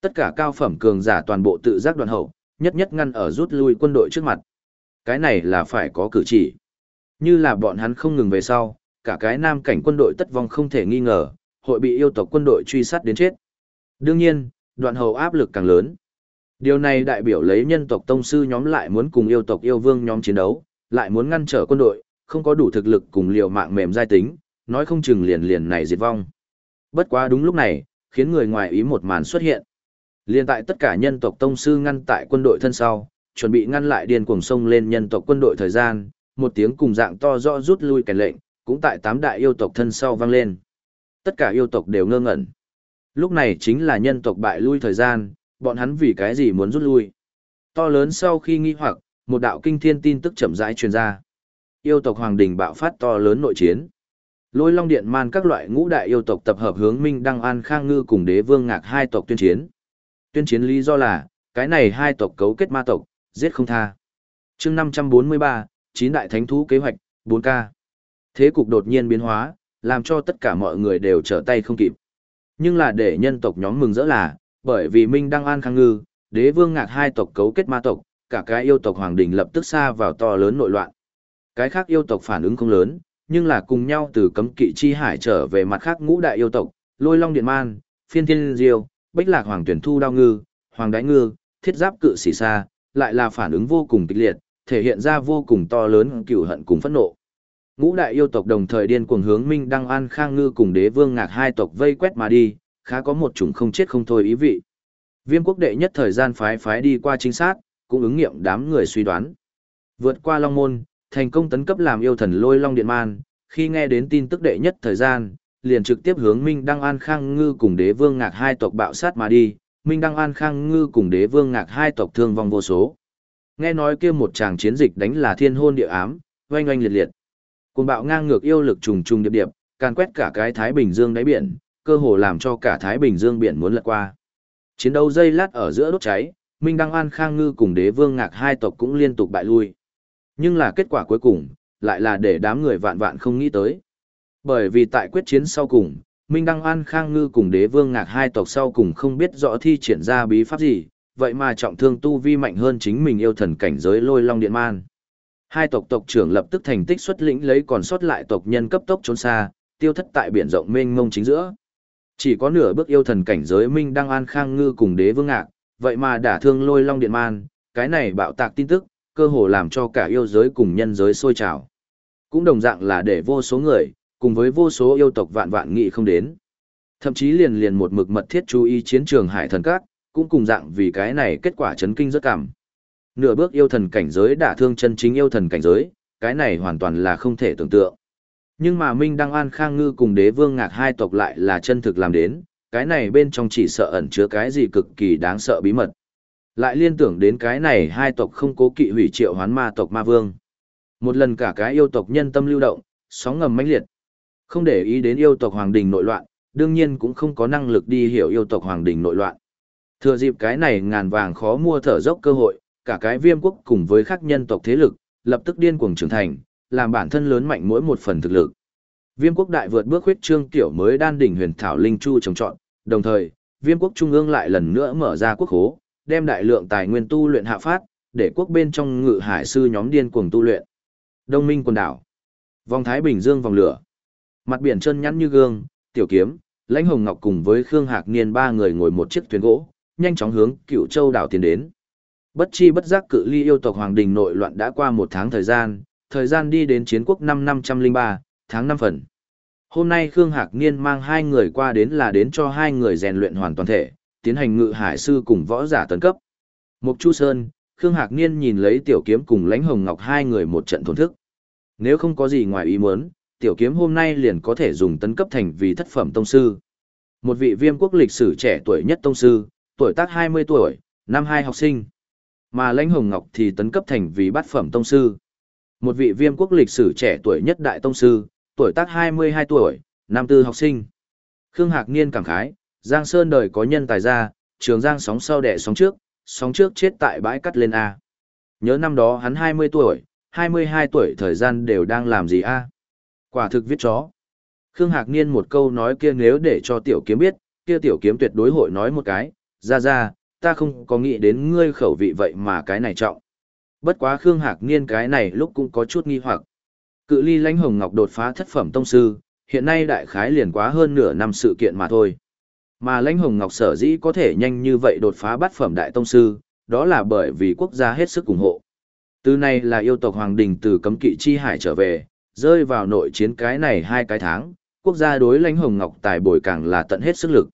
Tất cả cao phẩm cường giả toàn bộ tự giác đoạn hậu, nhất nhất ngăn ở rút lui quân đội trước mặt. Cái này là phải có cử chỉ. Như là bọn hắn không ngừng về sau, cả cái nam cảnh quân đội tất vong không thể nghi ngờ, hội bị yêu tộc quân đội truy sát đến chết. Đương nhiên, đoạn hậu áp lực càng lớn. Điều này đại biểu lấy nhân tộc tông sư nhóm lại muốn cùng yêu tộc yêu vương nhóm chiến đấu, lại muốn ngăn trở quân đội, không có đủ thực lực cùng liều mạng mềm giai tính, nói không chừng liền liền này diệt vong. Bất quá đúng lúc này, khiến người ngoài ý một màn xuất hiện. Liên tại tất cả nhân tộc tông sư ngăn tại quân đội thân sau, chuẩn bị ngăn lại điên cuồng sông lên nhân tộc quân đội thời gian, một tiếng cùng dạng to rõ rút lui kèn lệnh, cũng tại tám đại yêu tộc thân sau vang lên. Tất cả yêu tộc đều ngơ ngẩn. Lúc này chính là nhân tộc bại lui thời gian, bọn hắn vì cái gì muốn rút lui. To lớn sau khi nghi hoặc, một đạo kinh thiên tin tức chậm rãi truyền ra. Yêu tộc Hoàng Đình bạo phát to lớn nội chiến. Lôi Long Điện man các loại ngũ đại yêu tộc tập hợp hướng Minh Đăng An Khang Ngư cùng Đế Vương Ngạc hai tộc tuyên chiến. Tuyên chiến lý do là, cái này hai tộc cấu kết ma tộc, giết không tha. chương 543, chín đại thánh thú kế hoạch, 4K. Thế cục đột nhiên biến hóa, làm cho tất cả mọi người đều trở tay không kịp. Nhưng là để nhân tộc nhóm mừng rỡ là, bởi vì Minh Đăng An Khang Ngư, Đế Vương Ngạc hai tộc cấu kết ma tộc, cả cái yêu tộc Hoàng Đình lập tức xa vào to lớn nội loạn. Cái khác yêu tộc phản ứng không lớn, nhưng là cùng nhau từ cấm kỵ chi hải trở về mặt khác ngũ đại yêu tộc, Lôi Long Điện Man, Phiên Thiên Diêu, Bách Lạc Hoàng Tuyển Thu Đao Ngư, Hoàng Đái Ngư, Thiết Giáp Cự Sĩ xa lại là phản ứng vô cùng kịch liệt, thể hiện ra vô cùng to lớn cựu hận cùng phẫn nộ. Ngũ đại yêu tộc đồng thời điên cuồng hướng Minh Đăng An Khang Ngư cùng Đế Vương Ngạc hai tộc vây quét mà đi, khá có một chủng không chết không thôi ý vị. Viêm quốc đệ nhất thời gian phái phái đi qua chính xác, cũng ứng nghiệm đám người suy đoán. Vượt qua Long Môn, thành công tấn cấp làm yêu thần lôi Long Điện Man, khi nghe đến tin tức đệ nhất thời gian, liền trực tiếp hướng Minh Đăng An Khang Ngư cùng đế vương ngạc hai tộc bạo sát mà đi, Minh Đăng An Khang Ngư cùng đế vương ngạc hai tộc thương vong vô số. Nghe nói kia một tràng chiến dịch đánh là thiên hôn địa ám, oanh oanh liệt liệt. Cùng bạo ngang ngược yêu lực trùng trùng điệp điệp, càn quét cả cái Thái Bình Dương đáy biển, cơ hồ làm cho cả Thái Bình Dương biển muốn lật qua. Chiến đấu dây lát ở giữa đốt cháy, Minh Đăng An Khang Ngư cùng đế vương ngạc hai tộc cũng liên tục bại lui. Nhưng là kết quả cuối cùng, lại là để đám người vạn vạn không nghĩ tới. Bởi vì tại quyết chiến sau cùng, Minh Đăng An Khang Ngư cùng đế vương ngạc hai tộc sau cùng không biết rõ thi triển ra bí pháp gì, vậy mà trọng thương tu vi mạnh hơn chính mình yêu thần cảnh giới lôi long điện man. Hai tộc tộc trưởng lập tức thành tích xuất lĩnh lấy còn sót lại tộc nhân cấp tốc trốn xa, tiêu thất tại biển rộng mênh mông chính giữa. Chỉ có nửa bước yêu thần cảnh giới Minh Đăng An Khang Ngư cùng đế vương ngạc, vậy mà đả thương lôi long điện man, cái này bạo tạc tin tức, cơ hồ làm cho cả yêu giới cùng nhân giới sôi trào. Cũng đồng dạng là để vô số người, cùng với vô số yêu tộc vạn vạn nghị không đến. Thậm chí liền liền một mực mật thiết chú ý chiến trường hải thần các, cũng cùng dạng vì cái này kết quả chấn kinh rất cảm. Nửa bước yêu thần cảnh giới đả thương chân chính yêu thần cảnh giới, cái này hoàn toàn là không thể tưởng tượng. Nhưng mà Minh Đăng An Khang Ngư cùng đế vương ngạc hai tộc lại là chân thực làm đến, cái này bên trong chỉ sợ ẩn chứa cái gì cực kỳ đáng sợ bí mật. Lại liên tưởng đến cái này hai tộc không cố kỵ hủy triệu hoán ma tộc ma vương. Một lần cả cái yêu tộc nhân tâm lưu động, sóng ngầm mãnh liệt. Không để ý đến yêu tộc hoàng đình nội loạn, đương nhiên cũng không có năng lực đi hiểu yêu tộc hoàng đình nội loạn. Thừa dịp cái này ngàn vàng khó mua thở dốc cơ hội, cả cái viêm quốc cùng với các nhân tộc thế lực, lập tức điên cuồng trưởng thành, làm bản thân lớn mạnh mỗi một phần thực lực. Viêm quốc đại vượt bước huyết trương tiểu mới đan đỉnh huyền thảo linh chu trồng trọn, đồng thời, viêm quốc trung ương lại lần nữa mở ra quốc hố, đem đại lượng tài nguyên tu luyện hạ phát, để quốc bên trong ngự hải sư nhóm điên cuồng tu luyện. Đông minh quần đảo. Vòng Thái Bình Dương vòng lửa. Mặt biển chân nhắn như gương, tiểu kiếm, lãnh hồng ngọc cùng với Khương Hạc Niên ba người ngồi một chiếc thuyền gỗ, nhanh chóng hướng cựu châu đảo tiến đến. Bất chi bất giác cự ly yêu tộc Hoàng Đình nội loạn đã qua một tháng thời gian, thời gian đi đến chiến quốc năm năm trăm linh ba tháng năm phần. Hôm nay Khương Hạc Niên mang hai người qua đến là đến cho hai người rèn luyện hoàn toàn thể, tiến hành ngự hải sư cùng võ giả tấn cấp. Mục Chu Sơn, Khương Hạc Niên nhìn lấy tiểu kiếm cùng lãnh hồng ngọc hai người một trận thổn thức. Nếu không có gì ngoài ý muốn, tiểu kiếm hôm nay liền có thể dùng tấn cấp thành vì thất phẩm tông sư. Một vị viêm quốc lịch sử trẻ tuổi nhất tông sư, tuổi tác 20 tuổi, năm hai học sinh. Mà lãnh hồng ngọc thì tấn cấp thành vì bát phẩm tông sư. Một vị viêm quốc lịch sử trẻ tuổi nhất đại tông sư, tuổi tác 22 tuổi, nam tư học sinh. Khương Hạc Niên cảm khái, Giang Sơn đời có nhân tài ra, trường Giang sóng sau đẻ sóng trước, sóng trước chết tại bãi cắt lên A. Nhớ năm đó hắn 20 tuổi, 22 tuổi thời gian đều đang làm gì A. Quả thực viết chó. Khương Hạc Niên một câu nói kia nếu để cho tiểu kiếm biết, kia tiểu kiếm tuyệt đối hội nói một cái, ra ra, ta không có nghĩ đến ngươi khẩu vị vậy mà cái này trọng. Bất quá Khương Hạc Niên cái này lúc cũng có chút nghi hoặc. Cự ly lãnh hồng ngọc đột phá thất phẩm tông sư, hiện nay đại khái liền quá hơn nửa năm sự kiện mà thôi. Mà lãnh hồng ngọc sở dĩ có thể nhanh như vậy đột phá bát phẩm đại tông sư, đó là bởi vì quốc gia hết sức ủng hộ. Từ này là yêu tộc Hoàng Đình từ cấm kỵ chi hải trở về, rơi vào nội chiến cái này hai cái tháng, quốc gia đối lãnh hồng ngọc tài bồi càng là tận hết sức lực.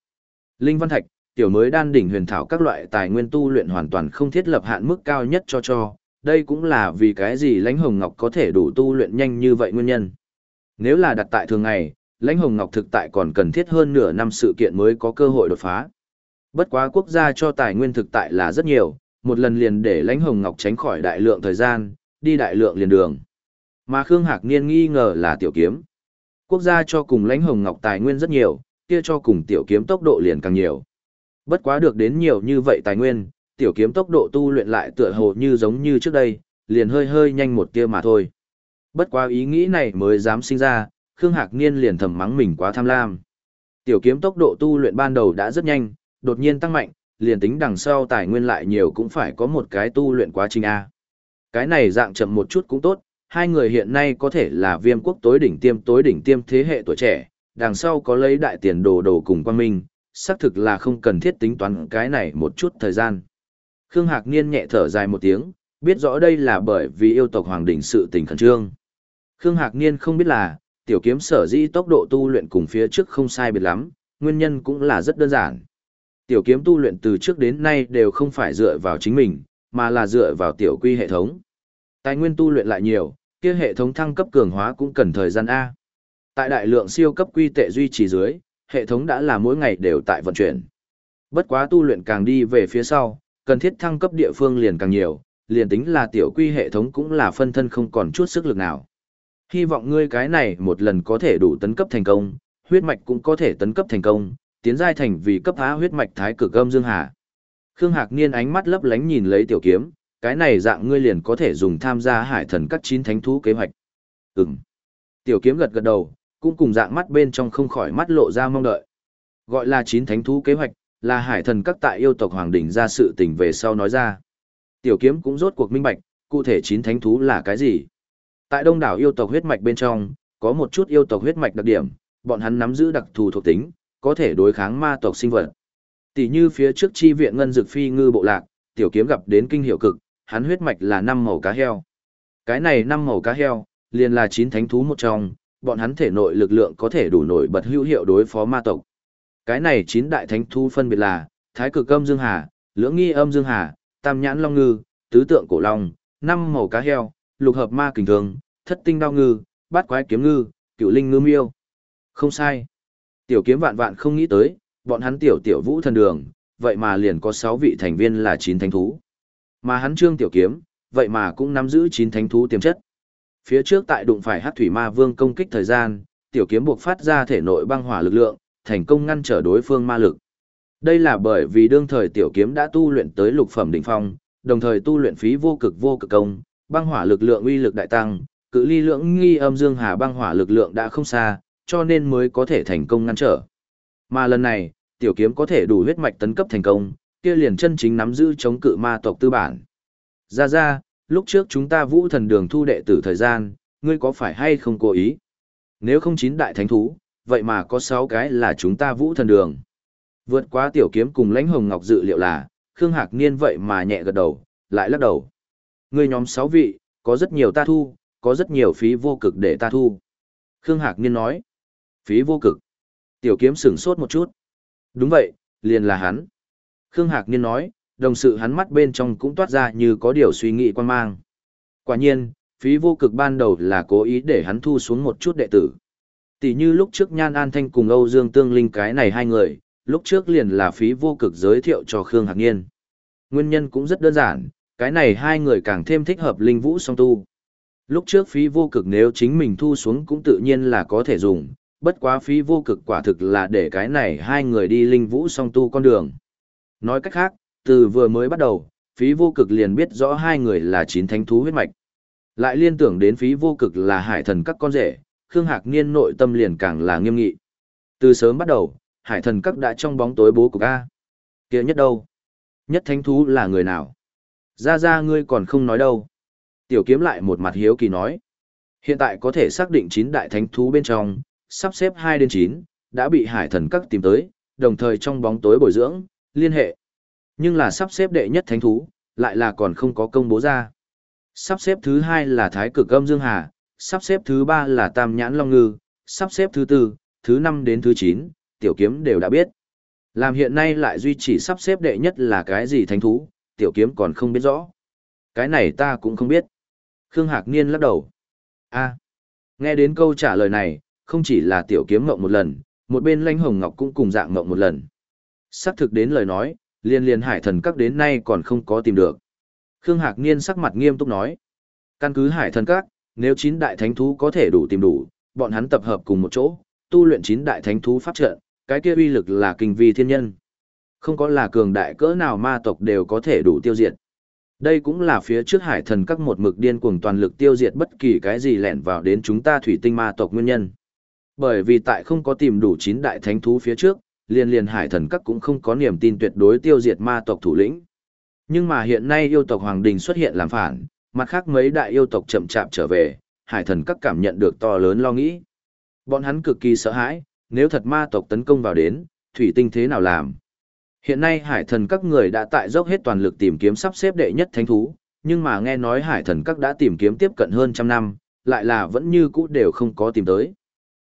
Linh Văn Thạch, tiểu mới đan đỉnh huyền thảo các loại tài nguyên tu luyện hoàn toàn không thiết lập hạn mức cao nhất cho cho, đây cũng là vì cái gì lãnh hồng ngọc có thể đủ tu luyện nhanh như vậy nguyên nhân. Nếu là đặt tại thường ngày, lãnh hồng ngọc thực tại còn cần thiết hơn nửa năm sự kiện mới có cơ hội đột phá. Bất quá quốc gia cho tài nguyên thực tại là rất nhiều, một lần liền để lãnh hồng ngọc tránh khỏi đại lượng thời gian, đi đại lượng liền đường. Mà Khương Hạc Niên nghi ngờ là tiểu kiếm. Quốc gia cho cùng lãnh hồng ngọc tài nguyên rất nhiều, kia cho cùng tiểu kiếm tốc độ liền càng nhiều. Bất quá được đến nhiều như vậy tài nguyên, tiểu kiếm tốc độ tu luyện lại tựa hồ như giống như trước đây, liền hơi hơi nhanh một tia mà thôi. Bất quá ý nghĩ này mới dám sinh ra, Khương Hạc Niên liền thầm mắng mình quá tham lam. Tiểu kiếm tốc độ tu luyện ban đầu đã rất nhanh, đột nhiên tăng mạnh, liền tính đằng sau tài nguyên lại nhiều cũng phải có một cái tu luyện quá trình A. Cái này dạng chậm một chút cũng tốt, hai người hiện nay có thể là viêm quốc tối đỉnh tiêm tối đỉnh tiêm thế hệ tuổi trẻ, đằng sau có lấy đại tiền đồ đồ cùng quan minh, xác thực là không cần thiết tính toán cái này một chút thời gian. Khương Hạc Niên nhẹ thở dài một tiếng, biết rõ đây là bởi vì yêu tộc hoàng đỉnh sự tình khẩn trương. Khương Hạc Niên không biết là, tiểu kiếm sở dĩ tốc độ tu luyện cùng phía trước không sai biệt lắm, nguyên nhân cũng là rất đơn giản. Tiểu kiếm tu luyện từ trước đến nay đều không phải dựa vào chính mình, mà là dựa vào tiểu quy hệ thống. Tài nguyên tu luyện lại nhiều, kia hệ thống thăng cấp cường hóa cũng cần thời gian A. Tại đại lượng siêu cấp quy tệ duy trì dưới, hệ thống đã là mỗi ngày đều tại vận chuyển. Bất quá tu luyện càng đi về phía sau, cần thiết thăng cấp địa phương liền càng nhiều, liền tính là tiểu quy hệ thống cũng là phân thân không còn chút sức lực nào. Hy vọng ngươi cái này một lần có thể đủ tấn cấp thành công, huyết mạch cũng có thể tấn cấp thành công, tiến giai thành vì cấp phá huyết mạch thái cực âm dương hà. Khương Hạc Niên ánh mắt lấp lánh nhìn lấy tiểu kiếm, cái này dạng ngươi liền có thể dùng tham gia hải thần các chín thánh thú kế hoạch. Ừm. Tiểu kiếm gật gật đầu, cũng cùng dạng mắt bên trong không khỏi mắt lộ ra mong đợi. Gọi là chín thánh thú kế hoạch, là hải thần các tại yêu tộc hoàng đỉnh ra sự tình về sau nói ra. Tiểu kiếm cũng rốt cuộc minh bạch, cụ thể chín thánh thú là cái gì. Tại đông đảo yêu tộc huyết mạch bên trong, có một chút yêu tộc huyết mạch đặc điểm, bọn hắn nắm giữ đặc thù thuộc tính, có thể đối kháng ma tộc sinh vật. Tỷ như phía trước chi viện ngân dực phi ngư bộ lạc, tiểu kiếm gặp đến kinh hiệu cực, hắn huyết mạch là năm màu cá heo. Cái này năm màu cá heo, liền là chín thánh thú một trong, bọn hắn thể nội lực lượng có thể đủ nổi bật hữu hiệu đối phó ma tộc. Cái này chín đại thánh thú phân biệt là Thái Cực Âm Dương Hà, Lưỡng Nghi Âm Dương Hà, Tam Nhãn Long Ngư, Tứ Tượng Cổ Long, năm màu cá heo, lục hợp ma kình thường, thất tinh đao ngư, bát quái kiếm ngư, cựu linh ngư miêu. Không sai. Tiểu kiếm vạn vạn không nghĩ tới, bọn hắn tiểu tiểu vũ thần đường, vậy mà liền có 6 vị thành viên là 9 thánh thú. Mà hắn trương tiểu kiếm, vậy mà cũng nắm giữ 9 thánh thú tiềm chất. Phía trước tại đụng phải hát thủy ma vương công kích thời gian, tiểu kiếm buộc phát ra thể nội băng hỏa lực lượng, thành công ngăn trở đối phương ma lực. Đây là bởi vì đương thời tiểu kiếm đã tu luyện tới lục phẩm đỉnh phong, đồng thời tu luyện phí vô cực vô cực công, băng hỏa lực lượng uy lực đại tăng, cự ly lượng nghi âm dương hà băng hỏa lực lượng đã không xa, cho nên mới có thể thành công ngăn trở. Mà lần này, tiểu kiếm có thể đủ huyết mạch tấn cấp thành công, kia liền chân chính nắm giữ chống cự ma tộc tư bản. Ra ra, lúc trước chúng ta vũ thần đường thu đệ tử thời gian, ngươi có phải hay không cố ý? Nếu không chín đại thánh thú, vậy mà có sáu cái là chúng ta vũ thần đường. Vượt qua tiểu kiếm cùng lãnh hồng ngọc dự liệu là, Khương Hạc Niên vậy mà nhẹ gật đầu, lại lắc đầu. người nhóm sáu vị, có rất nhiều ta thu, có rất nhiều phí vô cực để ta thu. Khương Hạc Niên nói. Phí vô cực. Tiểu kiếm sửng sốt một chút. Đúng vậy, liền là hắn. Khương Hạc Niên nói, đồng sự hắn mắt bên trong cũng toát ra như có điều suy nghĩ quan mang. Quả nhiên, phí vô cực ban đầu là cố ý để hắn thu xuống một chút đệ tử. Tỷ như lúc trước Nhan An Thanh cùng Âu Dương Tương Linh cái này hai người, lúc trước liền là phí vô cực giới thiệu cho Khương Hạc Niên. Nguyên nhân cũng rất đơn giản, cái này hai người càng thêm thích hợp linh vũ song tu. Lúc trước phí vô cực nếu chính mình thu xuống cũng tự nhiên là có thể dùng, bất quá phí vô cực quả thực là để cái này hai người đi linh vũ song tu con đường. Nói cách khác, từ vừa mới bắt đầu, phí vô cực liền biết rõ hai người là chín thánh thú huyết mạch. Lại liên tưởng đến phí vô cực là hải thần các con rể, Khương Hạc Niên nội tâm liền càng là nghiêm nghị. Từ sớm bắt đầu, hải thần các đã trong bóng tối bố cục A. kia nhất đâu? Nhất thánh thú là người nào? Ra ra ngươi còn không nói đâu. Tiểu kiếm lại một mặt hiếu kỳ nói. Hiện tại có thể xác định chín đại thánh thú bên trong, sắp xếp 2 đến 9, đã bị hải thần các tìm tới, đồng thời trong bóng tối bồi dưỡng, liên hệ. Nhưng là sắp xếp đệ nhất thánh thú, lại là còn không có công bố ra. Sắp xếp thứ hai là Thái Cực Âm Dương Hà, sắp xếp thứ ba là Tam Nhãn Long Ngư, sắp xếp thứ tư, thứ năm đến thứ chín, tiểu kiếm đều đã biết. Làm hiện nay lại duy trì sắp xếp đệ nhất là cái gì thánh thú, tiểu kiếm còn không biết rõ. Cái này ta cũng không biết. Khương Hạc Niên lắc đầu. a Nghe đến câu trả lời này, không chỉ là tiểu kiếm ngộng một lần, một bên lãnh hồng ngọc cũng cùng dạng ngộng một lần. Xác thực đến lời nói, liên liên hải thần các đến nay còn không có tìm được. Khương Hạc Niên sắc mặt nghiêm túc nói. Căn cứ hải thần các, nếu chín đại thánh thú có thể đủ tìm đủ, bọn hắn tập hợp cùng một chỗ, tu luyện chín đại thánh thú pháp trận, cái kia uy lực là kinh vi thiên nhân. Không có là cường đại cỡ nào ma tộc đều có thể đủ tiêu diệt. Đây cũng là phía trước hải thần các một mực điên cuồng toàn lực tiêu diệt bất kỳ cái gì lẻn vào đến chúng ta thủy tinh ma tộc nguyên nhân. Bởi vì tại không có tìm đủ chín đại thánh thú phía trước, liên liên hải thần các cũng không có niềm tin tuyệt đối tiêu diệt ma tộc thủ lĩnh. Nhưng mà hiện nay yêu tộc Hoàng Đình xuất hiện làm phản, mặt khác mấy đại yêu tộc chậm chạp trở về, hải thần các cảm nhận được to lớn lo nghĩ. Bọn hắn cực kỳ sợ hãi, nếu thật ma tộc tấn công vào đến, thủy tinh thế nào làm? Hiện nay hải thần các người đã tại dốc hết toàn lực tìm kiếm sắp xếp đệ nhất thánh thú, nhưng mà nghe nói hải thần các đã tìm kiếm tiếp cận hơn trăm năm, lại là vẫn như cũ đều không có tìm tới.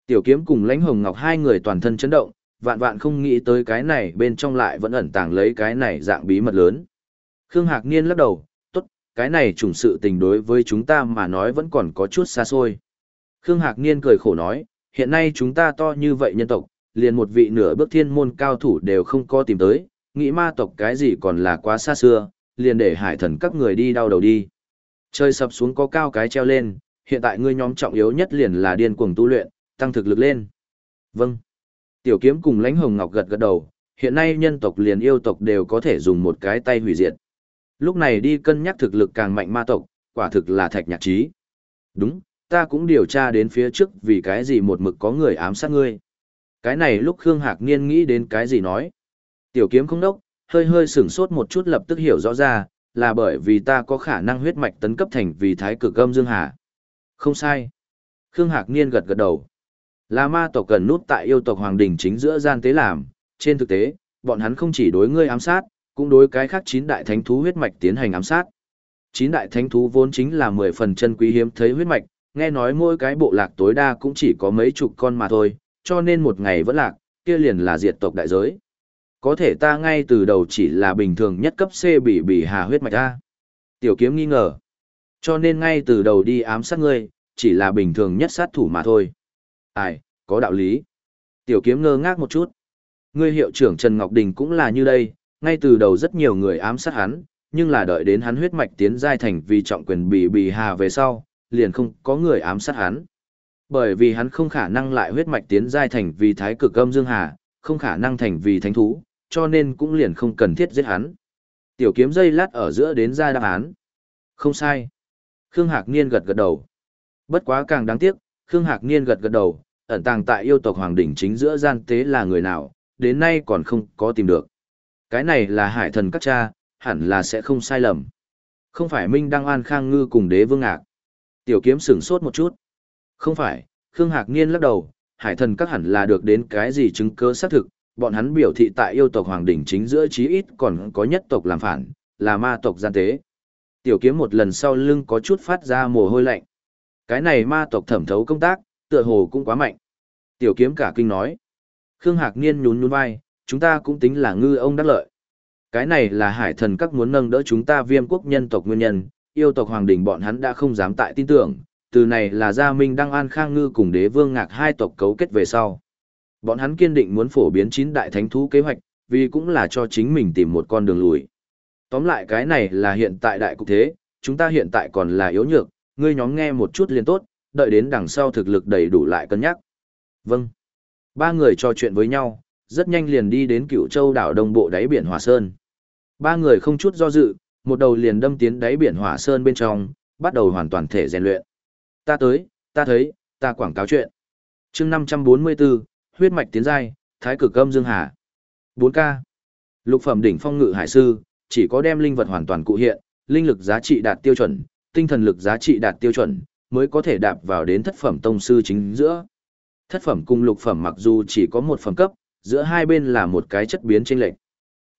Tiểu kiếm cùng lãnh hồng ngọc hai người toàn thân chấn động, vạn vạn không nghĩ tới cái này bên trong lại vẫn ẩn tàng lấy cái này dạng bí mật lớn. Khương Hạc Niên lắc đầu, cái này trùng sự tình đối với chúng ta mà nói vẫn còn có chút xa xôi. Khương Hạc Niên cười khổ nói, hiện nay chúng ta to như vậy nhân tộc, liền một vị nửa bước thiên môn cao thủ đều không có tìm tới, nghĩ ma tộc cái gì còn là quá xa xưa, liền để hải thần các người đi đau đầu đi. Trời sập xuống có cao cái treo lên, hiện tại ngươi nhóm trọng yếu nhất liền là điên cuồng tu luyện, tăng thực lực lên. Vâng. Tiểu kiếm cùng lãnh hồng ngọc gật gật đầu, hiện nay nhân tộc liền yêu tộc đều có thể dùng một cái tay hủy diệt. Lúc này đi cân nhắc thực lực càng mạnh ma tộc, quả thực là thạch nhạc trí. Đúng, ta cũng điều tra đến phía trước vì cái gì một mực có người ám sát ngươi. Cái này lúc Khương Hạc Niên nghĩ đến cái gì nói. Tiểu kiếm không đốc, hơi hơi sửng sốt một chút lập tức hiểu rõ ra, là bởi vì ta có khả năng huyết mạch tấn cấp thành vì thái cực âm dương hà. Không sai. Khương Hạc Niên gật gật đầu. Là ma tộc cần nút tại yêu tộc hoàng đình chính giữa gian tế làm, trên thực tế, bọn hắn không chỉ đối ngươi ám sát, cũng đối cái khác chín đại thánh thú huyết mạch tiến hành ám sát. Chín đại thánh thú vốn chính là mười phần chân quý hiếm thấy huyết mạch, nghe nói mỗi cái bộ lạc tối đa cũng chỉ có mấy chục con mà thôi, cho nên một ngày vẫn lạc, kia liền là diệt tộc đại giới. Có thể ta ngay từ đầu chỉ là bình thường nhất cấp C bị bị hà huyết mạch A. Tiểu kiếm nghi ngờ. Cho nên ngay từ đầu đi ám sát ngươi, chỉ là bình thường nhất sát thủ mà thôi. Ai, có đạo lý. Tiểu kiếm ngơ ngác một chút. Ngươi hiệu trưởng Trần Ngọc Đình cũng là như đây, ngay từ đầu rất nhiều người ám sát hắn, nhưng là đợi đến hắn huyết mạch tiến giai thành vì trọng quyền bị bị hà về sau, liền không có người ám sát hắn. Bởi vì hắn không khả năng lại huyết mạch tiến giai thành vì thái cực âm dương hà, không khả năng thành vì thánh thú, cho nên cũng liền không cần thiết giết hắn. Tiểu kiếm dây lát ở giữa đến ra đáp án. Không sai. Khương Hạc Niên gật gật đầu. Bất quá càng đáng tiếc, Khương Hạc Niên gật gật đầu, ẩn tàng tại yêu tộc hoàng đỉnh chính giữa gian tế là người nào, đến nay còn không có tìm được. Cái này là hải thần các cha, hẳn là sẽ không sai lầm. Không phải Minh Đăng An Khang Ngư cùng đế vương ngạc. Tiểu kiếm sửng sốt một chút. Không phải, Khương Hạc Niên lắc đầu, hải thần các hẳn là được đến cái gì chứng cứ xác thực, bọn hắn biểu thị tại yêu tộc hoàng đỉnh chính giữa chí ít còn có nhất tộc làm phản, là ma tộc gian tế. Tiểu kiếm một lần sau lưng có chút phát ra mồ hôi lạnh. Cái này ma tộc thẩm thấu công tác, tựa hồ cũng quá mạnh. Tiểu kiếm cả kinh nói. Khương Hạc Niên nhún nhún vai, chúng ta cũng tính là ngư ông đắc lợi. Cái này là hải thần các muốn nâng đỡ chúng ta viêm quốc nhân tộc nguyên nhân, yêu tộc hoàng đình bọn hắn đã không dám tại tin tưởng, từ này là gia minh đăng an khang ngư cùng đế vương ngạc hai tộc cấu kết về sau. Bọn hắn kiên định muốn phổ biến chín đại thánh thú kế hoạch, vì cũng là cho chính mình tìm một con đường lùi. Tóm lại cái này là hiện tại đại cục thế, chúng ta hiện tại còn là yếu nhược, ngươi nhóm nghe một chút liền tốt, đợi đến đằng sau thực lực đầy đủ lại cân nhắc. Vâng. Ba người trò chuyện với nhau, rất nhanh liền đi đến cựu châu đảo đông bộ đáy biển Hòa Sơn. Ba người không chút do dự, một đầu liền đâm tiến đáy biển Hòa Sơn bên trong, bắt đầu hoàn toàn thể rèn luyện. Ta tới, ta thấy, ta quảng cáo chuyện. chương 544, huyết mạch tiến giai, thái cực âm dương hà. 4K. Lục phẩm đỉnh phong ngự hải sư, chỉ có đem linh vật hoàn toàn cụ hiện, linh lực giá trị đạt tiêu chuẩn, tinh thần lực giá trị đạt tiêu chuẩn, mới có thể đạp vào đến thất phẩm tông sư chính giữa. Thất phẩm cùng lục phẩm mặc dù chỉ có một phẩm cấp, giữa hai bên là một cái chất biến chênh lệch.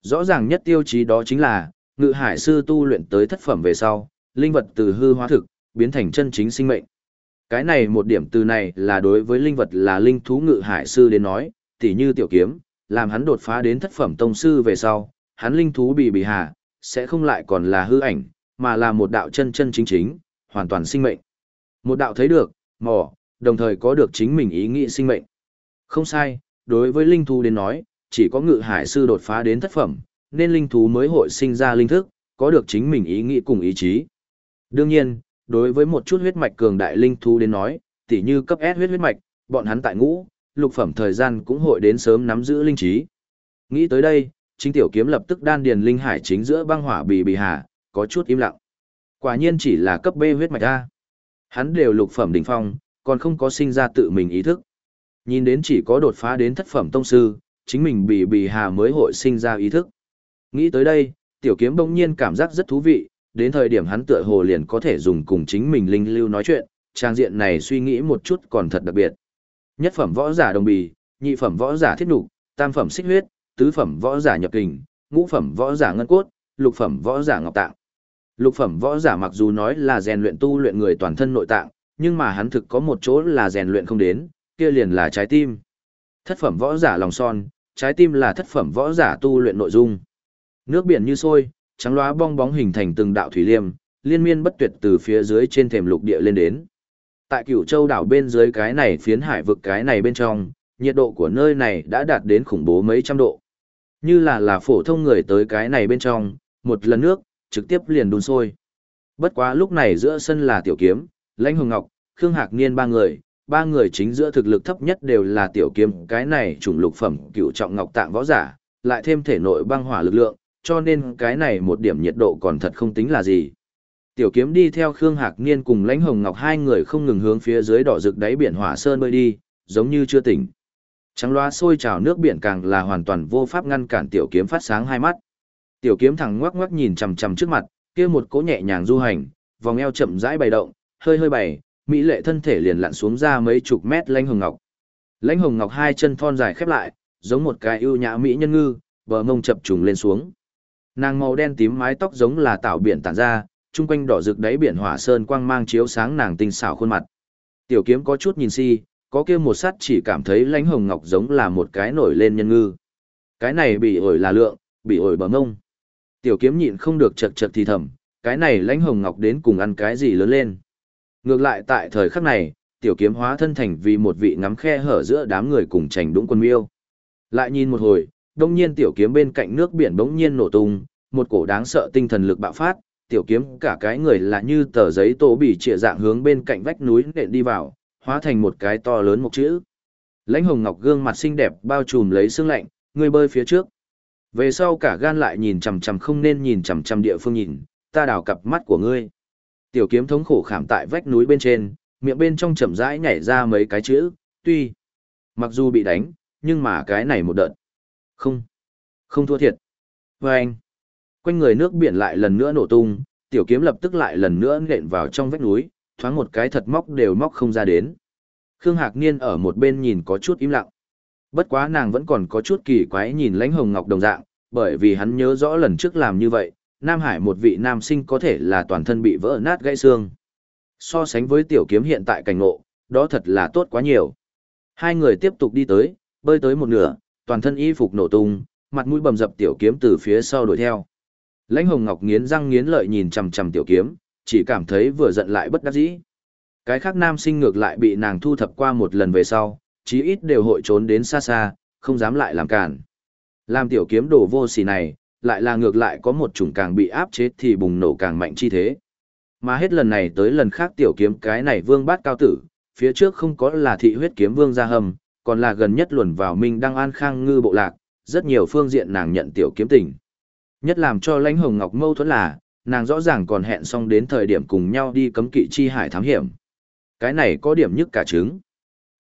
Rõ ràng nhất tiêu chí đó chính là, ngự hải sư tu luyện tới thất phẩm về sau, linh vật từ hư hóa thực, biến thành chân chính sinh mệnh. Cái này một điểm từ này là đối với linh vật là linh thú ngự hải sư đến nói, tỉ như tiểu kiếm, làm hắn đột phá đến thất phẩm tông sư về sau, hắn linh thú bị bị hạ, sẽ không lại còn là hư ảnh, mà là một đạo chân chân chính chính, hoàn toàn sinh mệnh. Một đạo thấy được, mỏ đồng thời có được chính mình ý nghĩ sinh mệnh. Không sai, đối với linh thú đến nói, chỉ có ngự hải sư đột phá đến thất phẩm, nên linh thú mới hội sinh ra linh thức, có được chính mình ý nghĩ cùng ý chí. Đương nhiên, đối với một chút huyết mạch cường đại linh thú đến nói, tỉ như cấp S huyết huyết mạch, bọn hắn tại ngũ, lục phẩm thời gian cũng hội đến sớm nắm giữ linh trí. Nghĩ tới đây, chính tiểu kiếm lập tức đan điền linh hải chính giữa băng hỏa bì bì hà, có chút im lặng. Quả nhiên chỉ là cấp B huyết mạch A. Hắn đều lục phẩm đỉnh phong, còn không có sinh ra tự mình ý thức. Nhìn đến chỉ có đột phá đến thất phẩm tông sư, chính mình bị bì hà mới hội sinh ra ý thức. Nghĩ tới đây, tiểu kiếm bỗng nhiên cảm giác rất thú vị, đến thời điểm hắn tựa hồ liền có thể dùng cùng chính mình linh lưu nói chuyện, trang diện này suy nghĩ một chút còn thật đặc biệt. Nhất phẩm võ giả đồng bì, nhị phẩm võ giả thiết nục, tam phẩm xích huyết, tứ phẩm võ giả nhập kình, ngũ phẩm võ giả ngân cốt, lục phẩm võ giả ngọc tạng. Lục phẩm võ giả mặc dù nói là rèn luyện tu luyện người toàn thân nội tạng, nhưng mà hắn thực có một chỗ là rèn luyện không đến, kia liền là trái tim. Thất phẩm võ giả lòng son, trái tim là thất phẩm võ giả tu luyện nội dung. Nước biển như sôi, trắng loá bong bóng hình thành từng đạo thủy liêm, liên miên bất tuyệt từ phía dưới trên thềm lục địa lên đến. Tại cửu châu đảo bên dưới cái này phiến hải vực cái này bên trong, nhiệt độ của nơi này đã đạt đến khủng bố mấy trăm độ. Như là là phổ thông người tới cái này bên trong, một lần nước, trực tiếp liền đun sôi. Bất quá lúc này giữa sân là tiểu kiếm, lãnh hồng ngọc, khương hạc niên ba người, ba người chính giữa thực lực thấp nhất đều là tiểu kiếm, cái này trùng lục phẩm cựu trọng ngọc tạng võ giả, lại thêm thể nội băng hỏa lực lượng, cho nên cái này một điểm nhiệt độ còn thật không tính là gì. Tiểu kiếm đi theo Khương Hạc Niên cùng Lãnh Hồng Ngọc hai người không ngừng hướng phía dưới đỏ rực đáy biển hỏa sơn bơi đi, giống như chưa tỉnh. Trắng loa sôi trào nước biển càng là hoàn toàn vô pháp ngăn cản tiểu kiếm phát sáng hai mắt. Tiểu kiếm thẳng ngoắc ngoắc nhìn chằm chằm trước mặt, kia một cỗ nhẹ nhàng du hành, vòng eo chậm rãi bày động, hơi hơi bày, mỹ lệ thân thể liền lặn xuống ra mấy chục mét lãnh hồng ngọc. Lãnh hồng ngọc hai chân thon dài khép lại, giống một cái ưu nhã mỹ nhân ngư, bờ mông chập trùng lên xuống. Nàng màu đen tím mái tóc giống là tạo biển tản ra, chung quanh đỏ rực đáy biển hỏa sơn quang mang chiếu sáng nàng tinh xảo khuôn mặt. Tiểu kiếm có chút nhìn si, có kia một sát chỉ cảm thấy lãnh hồng ngọc giống là một cái nổi lên nhân ngư. Cái này bị ổi là lượng, bị ổi bờ mông. Tiểu kiếm nhịn không được chật chật thì thầm, cái này lãnh hồng ngọc đến cùng ăn cái gì lớn lên. Ngược lại tại thời khắc này, tiểu kiếm hóa thân thành vì một vị ngắm khe hở giữa đám người cùng trành đũng quân miêu. Lại nhìn một hồi, đông nhiên tiểu kiếm bên cạnh nước biển bỗng nhiên nổ tung, một cổ đáng sợ tinh thần lực bạo phát, tiểu kiếm cả cái người là như tờ giấy tổ bị trịa dạng hướng bên cạnh vách núi nện đi vào, hóa thành một cái to lớn một chữ. Lãnh hồng ngọc gương mặt xinh đẹp bao trùm lấy sương lạnh, người bơi phía trước. Về sau cả gan lại nhìn chằm chằm không nên nhìn chằm chằm địa phương nhìn, ta đào cặp mắt của ngươi. Tiểu kiếm thống khổ khảm tại vách núi bên trên, miệng bên trong chậm rãi nhảy ra mấy cái chữ, tuy mặc dù bị đánh, nhưng mà cái này một đợt. Không, không thua thiệt. Và anh, quanh người nước biển lại lần nữa nổ tung, tiểu kiếm lập tức lại lần nữa nện vào trong vách núi, thoáng một cái thật móc đều móc không ra đến. Khương Hạc Niên ở một bên nhìn có chút im lặng. Bất quá nàng vẫn còn có chút kỳ quái nhìn lãnh hồng ngọc đồng dạng, bởi vì hắn nhớ rõ lần trước làm như vậy, Nam Hải một vị nam sinh có thể là toàn thân bị vỡ nát gãy xương. So sánh với tiểu kiếm hiện tại cảnh ngộ, đó thật là tốt quá nhiều. Hai người tiếp tục đi tới, bơi tới một nửa, toàn thân y phục nổ tung, mặt mũi bầm dập tiểu kiếm từ phía sau đuổi theo. Lãnh Hồng Ngọc nghiến răng nghiến lợi nhìn chằm chằm tiểu kiếm, chỉ cảm thấy vừa giận lại bất đắc dĩ. Cái khác nam sinh ngược lại bị nàng thu thập qua một lần về sau, chí ít đều hội trốn đến xa xa, không dám lại làm cản. Làm tiểu kiếm đồ vô sỉ này, lại là ngược lại có một chủng càng bị áp chế thì bùng nổ càng mạnh chi thế. Mà hết lần này tới lần khác tiểu kiếm cái này vương bát cao tử, phía trước không có là thị huyết kiếm vương gia hầm, còn là gần nhất luồn vào Minh Đăng An Khang ngư bộ lạc, rất nhiều phương diện nàng nhận tiểu kiếm tình. Nhất làm cho lãnh hồng ngọc mâu thuẫn là, nàng rõ ràng còn hẹn xong đến thời điểm cùng nhau đi cấm kỵ chi hải thám hiểm. Cái này có điểm nhất cả trứng.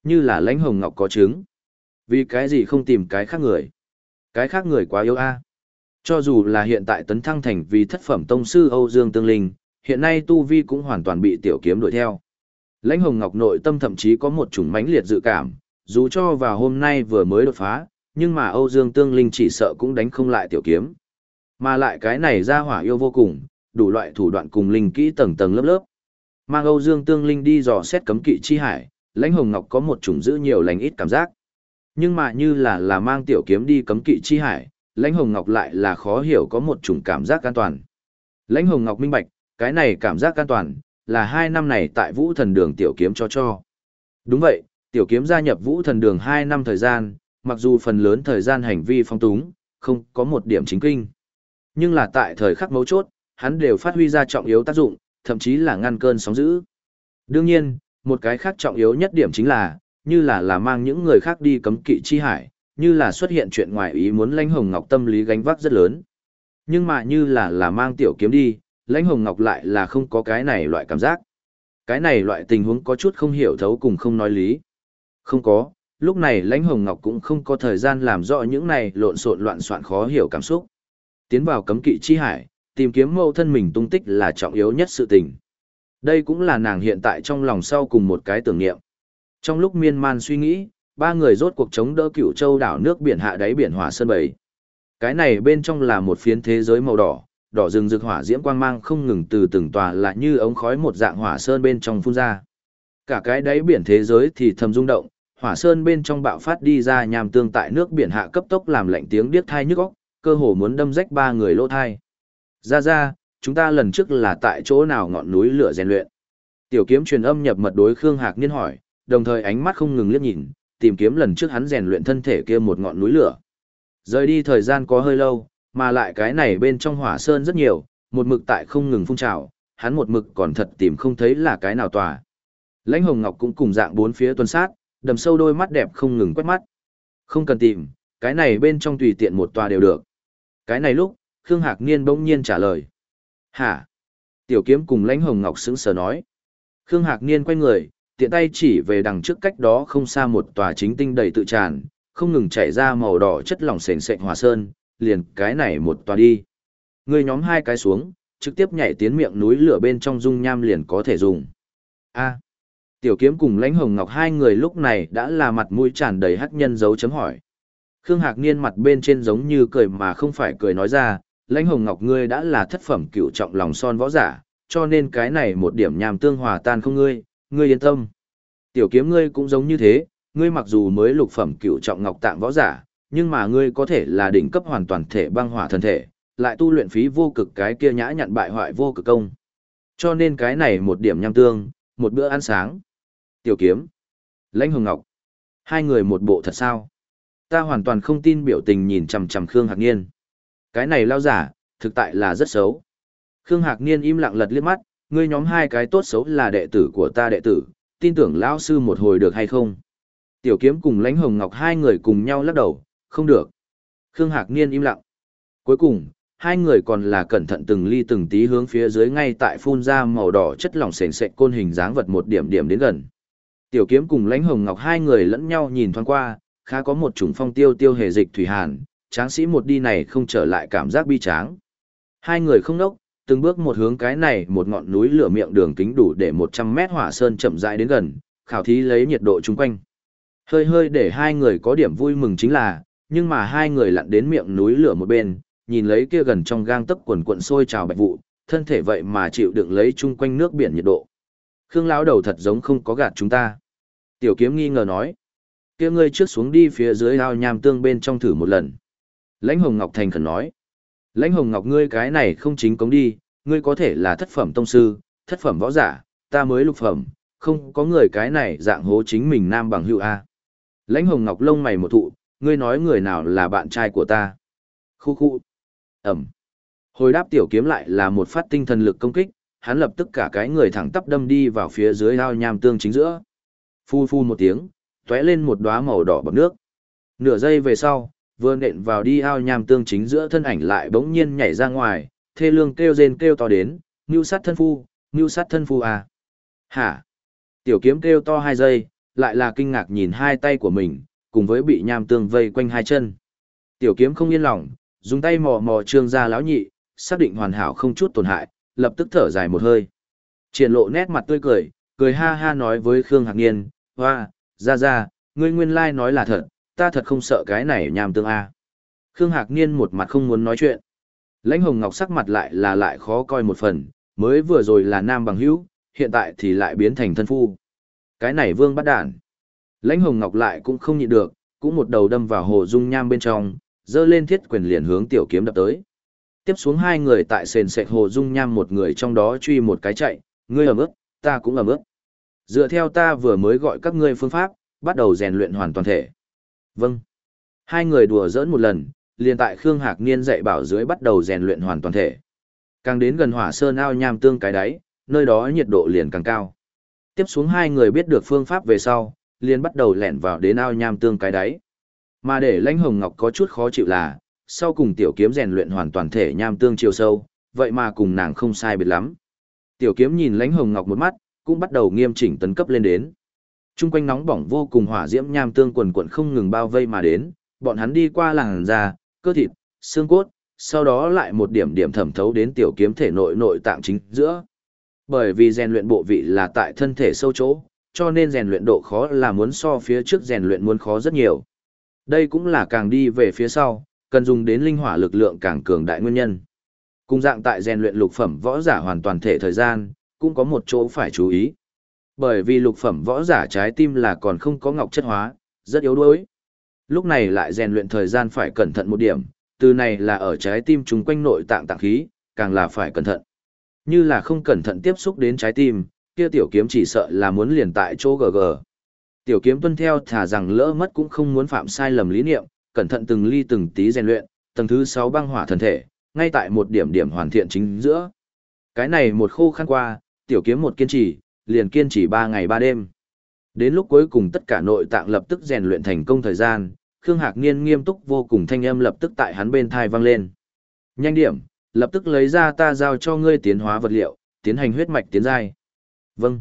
Như là lãnh hồng ngọc có trứng. Vì cái gì không tìm cái khác người. Cái khác người quá yếu a cho dù là hiện tại tấn thăng thành vì thất phẩm tông sư Âu Dương Tương Linh, hiện nay Tu Vi cũng hoàn toàn bị tiểu kiếm đuổi theo. Lãnh hồng ngọc nội tâm thậm chí có một chủng mãnh liệt dự cảm, dù cho vào hôm nay vừa mới đột phá, nhưng mà Âu Dương Tương Linh chỉ sợ cũng đánh không lại tiểu kiếm. Mà lại cái này ra hỏa yêu vô cùng, đủ loại thủ đoạn cùng linh kỹ tầng tầng lớp lớp. Mang Âu Dương Tương Linh đi dò xét cấm kỵ chi hải, Lãnh Hồng Ngọc có một chủng giữ nhiều lành ít cảm giác. Nhưng mà như là là mang tiểu kiếm đi cấm kỵ chi hải, Lãnh Hồng Ngọc lại là khó hiểu có một chủng cảm giác an toàn. Lãnh Hồng Ngọc minh bạch, cái này cảm giác an toàn, là hai năm này tại Vũ Thần Đường tiểu kiếm cho cho. Đúng vậy, tiểu kiếm gia nhập vũ thần đường hai năm thời gian, mặc dù phần lớn thời gian hành vi phong túng, không có một điểm chính kinh. Nhưng là tại thời khắc mấu chốt, hắn đều phát huy ra trọng yếu tác dụng, thậm chí là ngăn cơn sóng dữ. Đương nhiên, một cái khác trọng yếu nhất điểm chính là, như là là mang những người khác đi cấm kỵ chi hải, như là xuất hiện chuyện ngoài ý muốn lãnh hồng ngọc tâm lý gánh vác rất lớn. Nhưng mà như là là mang tiểu kiếm đi, lãnh hồng ngọc lại là không có cái này loại cảm giác. Cái này loại tình huống có chút không hiểu thấu cùng không nói lý. Không có, lúc này lãnh hồng ngọc cũng không có thời gian làm rõ những này lộn xộn loạn soạn khó hiểu cảm xúc. Tiến vào cấm kỵ chi hải, tìm kiếm mẫu thân mình tung tích là trọng yếu nhất sự tình. Đây cũng là nàng hiện tại trong lòng sau cùng một cái tưởng niệm. Trong lúc miên man suy nghĩ, ba người rốt cuộc chống đỡ cựu châu đảo nước biển hạ đáy biển hỏa sơn bảy. Cái này bên trong là một phiến thế giới màu đỏ, đỏ rừng rực hỏa diễm quang mang không ngừng từ từng tòa lại như ống khói một dạng hỏa sơn bên trong phun ra. Cả cái đáy biển thế giới thì thầm rung động, hỏa sơn bên trong bạo phát đi ra nhằm tương tại nước biển hạ cấp tốc làm lạnh tiếng điếc thai nhức óc, cơ hồ muốn đâm rách ba người lỗ thai. Ra ra, chúng ta lần trước là tại chỗ nào ngọn núi lửa rèn luyện. Tiểu kiếm truyền âm nhập mật đối Khương Hạc Niên hỏi, đồng thời ánh mắt không ngừng liếc nhìn, tìm kiếm lần trước hắn rèn luyện thân thể kia một ngọn núi lửa. Rời đi thời gian có hơi lâu, mà lại cái này bên trong hỏa sơn rất nhiều, một mực tại không ngừng phun trào, hắn một mực còn thật tìm không thấy là cái nào tòa. Lãnh Hồng Ngọc cũng cùng dạng bốn phía tuần sát, đầm sâu đôi mắt đẹp không ngừng quét mắt. Không cần tìm, cái này bên trong tùy tiện một tòa đều được. Cái này lúc, Khương Hạc Niên bỗng nhiên trả lời. Hả? Tiểu kiếm cùng lãnh hồng ngọc sững sờ nói. Khương Hạc Niên quay người, tiện tay chỉ về đằng trước cách đó không xa một tòa chính tinh đầy tự tràn, không ngừng chảy ra màu đỏ chất lỏng sền sệt hòa sơn, liền cái này một tòa đi. Người nhóm hai cái xuống, trực tiếp nhảy tiến miệng núi lửa bên trong dung nham liền có thể dùng. A. tiểu kiếm cùng lãnh hồng ngọc hai người lúc này đã là mặt mũi tràn đầy hắc nhân dấu chấm hỏi. Khương Hạc Niên mặt bên trên giống như cười mà không phải cười nói ra, lãnh hồng ngọc ngươi đã là thất phẩm cựu trọng lòng son võ giả, cho nên cái này một điểm nhàm tương hòa tan không ngươi, ngươi yên tâm. Tiểu kiếm ngươi cũng giống như thế, ngươi mặc dù mới lục phẩm cựu trọng ngọc tạng võ giả, nhưng mà ngươi có thể là đỉnh cấp hoàn toàn thể băng hỏa thần thể, lại tu luyện phí vô cực cái kia nhã nhặn bại hoại vô cực công. Cho nên cái này một điểm nham tương, một bữa ăn sáng. Tiểu kiếm, lãnh hồng ngọc, hai người một bộ thật sao? Ta hoàn toàn không tin biểu tình nhìn chằm chằm Khương Hạc Niên. Cái này lao giả, thực tại là rất xấu. Khương Hạc Niên im lặng lật liếc mắt, ngươi nhóm hai cái tốt xấu là đệ tử của ta đệ tử, tin tưởng lão sư một hồi được hay không? Tiểu kiếm cùng lãnh hồng ngọc hai người cùng nhau lắc đầu, không được. Khương Hạc Niên im lặng. Cuối cùng, hai người còn là cẩn thận từng ly từng tí hướng phía dưới ngay tại phun ra màu đỏ chất lỏng sền sệt côn hình dáng vật một điểm điểm đến gần. Tiểu kiếm cùng lãnh hồng ngọc hai người lẫn nhau nhìn thoáng qua, khá có một chủng phong tiêu tiêu hề dịch thủy hàn, tráng sĩ một đi này không trở lại cảm giác bi tráng. Hai người không nốc, từng bước một hướng cái này một ngọn núi lửa miệng đường kính đủ để 100 mét hỏa sơn chậm rãi đến gần, khảo thí lấy nhiệt độ chung quanh. Hơi hơi để hai người có điểm vui mừng chính là, nhưng mà hai người lặn đến miệng núi lửa một bên, nhìn lấy kia gần trong gang tấc quần cuộn sôi trào bạch vụ, thân thể vậy mà chịu đựng lấy chung quanh nước biển nhiệt độ. Khương lão đầu thật giống không có gạt chúng ta. Tiểu kiếm nghi ngờ nói kia ngươi trước xuống đi phía dưới ao nham tương bên trong thử một lần. Lãnh Hồng Ngọc thành khẩn nói. Lãnh Hồng Ngọc ngươi cái này không chính cống đi, ngươi có thể là thất phẩm tông sư, thất phẩm võ giả, ta mới lục phẩm, không có người cái này dạng hố chính mình nam bằng hữu A. Lãnh Hồng Ngọc lông mày một thụ, ngươi nói người nào là bạn trai của ta. Khu khu. Ẩm. Hồi đáp tiểu kiếm lại là một phát tinh thần lực công kích, hắn lập tức cả cái người thẳng tắp đâm đi vào phía dưới ao nham tương chính giữa. Phu phu một tiếng, tóe lên một đóa màu đỏ bọt nước. Nửa giây về sau, vừa nện vào đi ao nham tương chính giữa thân ảnh lại bỗng nhiên nhảy ra ngoài, thê lương kêu rên kêu to đến, "Nưu sát thân phu, nưu sát thân phu à?" "Hả?" Tiểu kiếm kêu to hai giây, lại là kinh ngạc nhìn hai tay của mình, cùng với bị nham tương vây quanh hai chân. Tiểu kiếm không yên lòng, dùng tay mò mò trương ra lão nhị, xác định hoàn hảo không chút tổn hại, lập tức thở dài một hơi. Triển lộ nét mặt tươi cười, cười ha ha nói với Khương Hạc Niên, hoa, ra ra, ngươi nguyên lai nói là thật, ta thật không sợ cái này nham tương A. Khương Hạc Niên một mặt không muốn nói chuyện. Lãnh Hồng Ngọc sắc mặt lại là lại khó coi một phần, mới vừa rồi là nam bằng hữu, hiện tại thì lại biến thành thân phu. Cái này vương bắt đản. Lãnh Hồng Ngọc lại cũng không nhịn được, cũng một đầu đâm vào hồ dung nham bên trong, dơ lên thiết quyền liền hướng tiểu kiếm đập tới. Tiếp xuống hai người tại sền sệt hồ dung nham một người trong đó truy một cái chạy, ngươi ẩm ướt, ta cũng ẩm ướt. Dựa theo ta vừa mới gọi các ngươi phương pháp, bắt đầu rèn luyện hoàn toàn thể. Vâng. Hai người đùa giỡn một lần, liền tại Khương Hạc Niên dạy bảo dưới bắt đầu rèn luyện hoàn toàn thể. Càng đến gần hỏa sơn ao nham tương cái đáy, nơi đó nhiệt độ liền càng cao. Tiếp xuống hai người biết được phương pháp về sau, liền bắt đầu lẻn vào đến ao nham tương cái đáy. Mà để lãnh hồng ngọc có chút khó chịu là, sau cùng tiểu kiếm rèn luyện hoàn toàn thể nham tương chiều sâu, vậy mà cùng nàng không sai biệt lắm. Tiểu kiếm nhìn lãnh hồng ngọc một mắt, cũng bắt đầu nghiêm chỉnh tấn cấp lên đến. Trung quanh nóng bỏng vô cùng hỏa diễm nham tương quần quần không ngừng bao vây mà đến, bọn hắn đi qua làn da, cơ thịt, xương cốt, sau đó lại một điểm điểm thẩm thấu đến tiểu kiếm thể nội nội tạng chính giữa. Bởi vì rèn luyện bộ vị là tại thân thể sâu chỗ, cho nên rèn luyện độ khó là muốn so phía trước rèn luyện muốn khó rất nhiều. Đây cũng là càng đi về phía sau, cần dùng đến linh hỏa lực lượng càng cường đại nguyên nhân. Cùng dạng tại rèn luyện lục phẩm võ giả hoàn toàn thể thời gian, cũng có một chỗ phải chú ý. Bởi vì lục phẩm võ giả trái tim là còn không có ngọc chất hóa, rất yếu đuối. Lúc này lại rèn luyện thời gian phải cẩn thận một điểm, từ này là ở trái tim chúng quanh nội tạng tạng khí, càng là phải cẩn thận. Như là không cẩn thận tiếp xúc đến trái tim, kia tiểu kiếm chỉ sợ là muốn liền tại chỗ GG. Tiểu kiếm tuân theo thả rằng lỡ mất cũng không muốn phạm sai lầm lý niệm, cẩn thận từng ly từng tí rèn luyện, tầng thứ 6 băng hỏa thần thể, ngay tại một điểm điểm hoàn thiện chính giữa. Cái này một khô khăn qua, tiểu kiếm một kiên trì, liền kiên trì 3 ngày 3 đêm. Đến lúc cuối cùng tất cả nội tạng lập tức rèn luyện thành công thời gian, Khương Hạc Niên nghiêm túc vô cùng thanh âm lập tức tại hắn bên thai vang lên. Nhanh điểm, lập tức lấy ra ta giao cho ngươi tiến hóa vật liệu, tiến hành huyết mạch tiến giai. Vâng.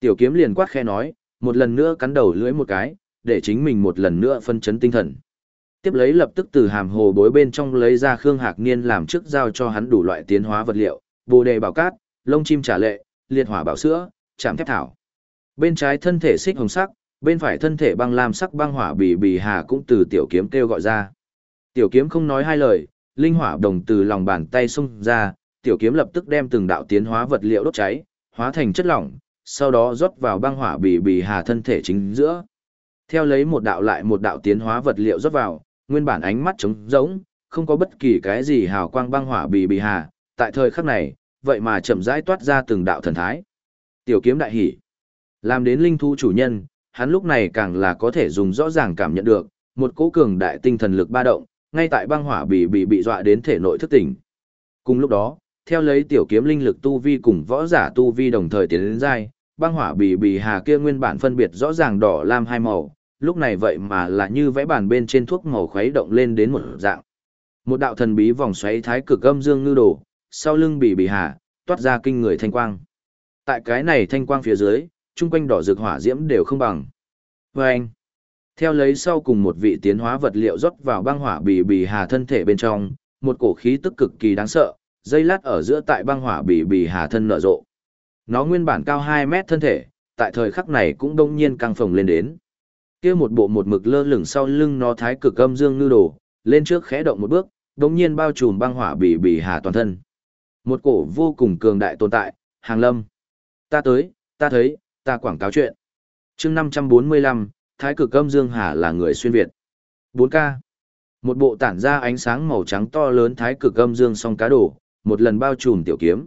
Tiểu kiếm liền quát khe nói, một lần nữa cắn đầu lưỡi một cái, để chính mình một lần nữa phân chấn tinh thần. Tiếp lấy lập tức từ hàm hồ bối bên trong lấy ra Khương Hạc Niên làm trước giao cho hắn đủ loại tiến hóa vật liệu, bồ đề bảo cát, lông chim trả lệ, liệt hỏa bảo sữa, chạm thép thảo. Bên trái thân thể xích hồng sắc, bên phải thân thể băng lam sắc băng hỏa bì bì hà cũng từ tiểu kiếm kêu gọi ra. Tiểu kiếm không nói hai lời, linh hỏa đồng từ lòng bàn tay xung ra, tiểu kiếm lập tức đem từng đạo tiến hóa vật liệu đốt cháy, hóa thành chất lỏng, sau đó rót vào băng hỏa bì bì hà thân thể chính giữa. Theo lấy một đạo lại một đạo tiến hóa vật liệu rót vào, nguyên bản ánh mắt trống rỗng, không có bất kỳ cái gì hào quang băng hỏa bì bì hà, tại thời khắc này, vậy mà chậm rãi toát ra từng đạo thần thái. Tiểu kiếm đại hỉ. Làm đến linh thú chủ nhân, hắn lúc này càng là có thể dùng rõ ràng cảm nhận được, một cỗ cường đại tinh thần lực ba động, ngay tại băng hỏa bị bị bị dọa đến thể nội thức tỉnh. Cùng lúc đó, theo lấy tiểu kiếm linh lực tu vi cùng võ giả tu vi đồng thời tiến đến giai, băng hỏa bị bị hà kia nguyên bản phân biệt rõ ràng đỏ lam hai màu, lúc này vậy mà là như vẽ bàn bên trên thuốc màu khuấy động lên đến một dạng. Một đạo thần bí vòng xoáy thái cực âm dương ngư đồ, sau lưng bị bị hà, toát ra kinh người thanh quang. Tại cái này thanh quang phía dưới, chung quanh đỏ rực hỏa diễm đều không bằng. Và anh, theo lấy sau cùng một vị tiến hóa vật liệu rót vào băng hỏa bì bì hà thân thể bên trong, một cổ khí tức cực kỳ đáng sợ, dây lát ở giữa tại băng hỏa bì bì hà thân nở rộ. Nó nguyên bản cao 2 mét thân thể, tại thời khắc này cũng đông nhiên căng phồng lên đến. kia một bộ một mực lơ lửng sau lưng nó thái cực âm dương ngư đồ, lên trước khẽ động một bước, đông nhiên bao trùm băng hỏa bì bì hà toàn thân. Một cổ vô cùng cường đại tồn tại, hàng lâm. Ta tới, ta thấy, ta quảng cáo chuyện. chương 545, Thái cực âm Dương Hà là người xuyên Việt. 4K. Một bộ tản ra ánh sáng màu trắng to lớn Thái cực âm Dương song cá đổ, một lần bao trùm tiểu kiếm.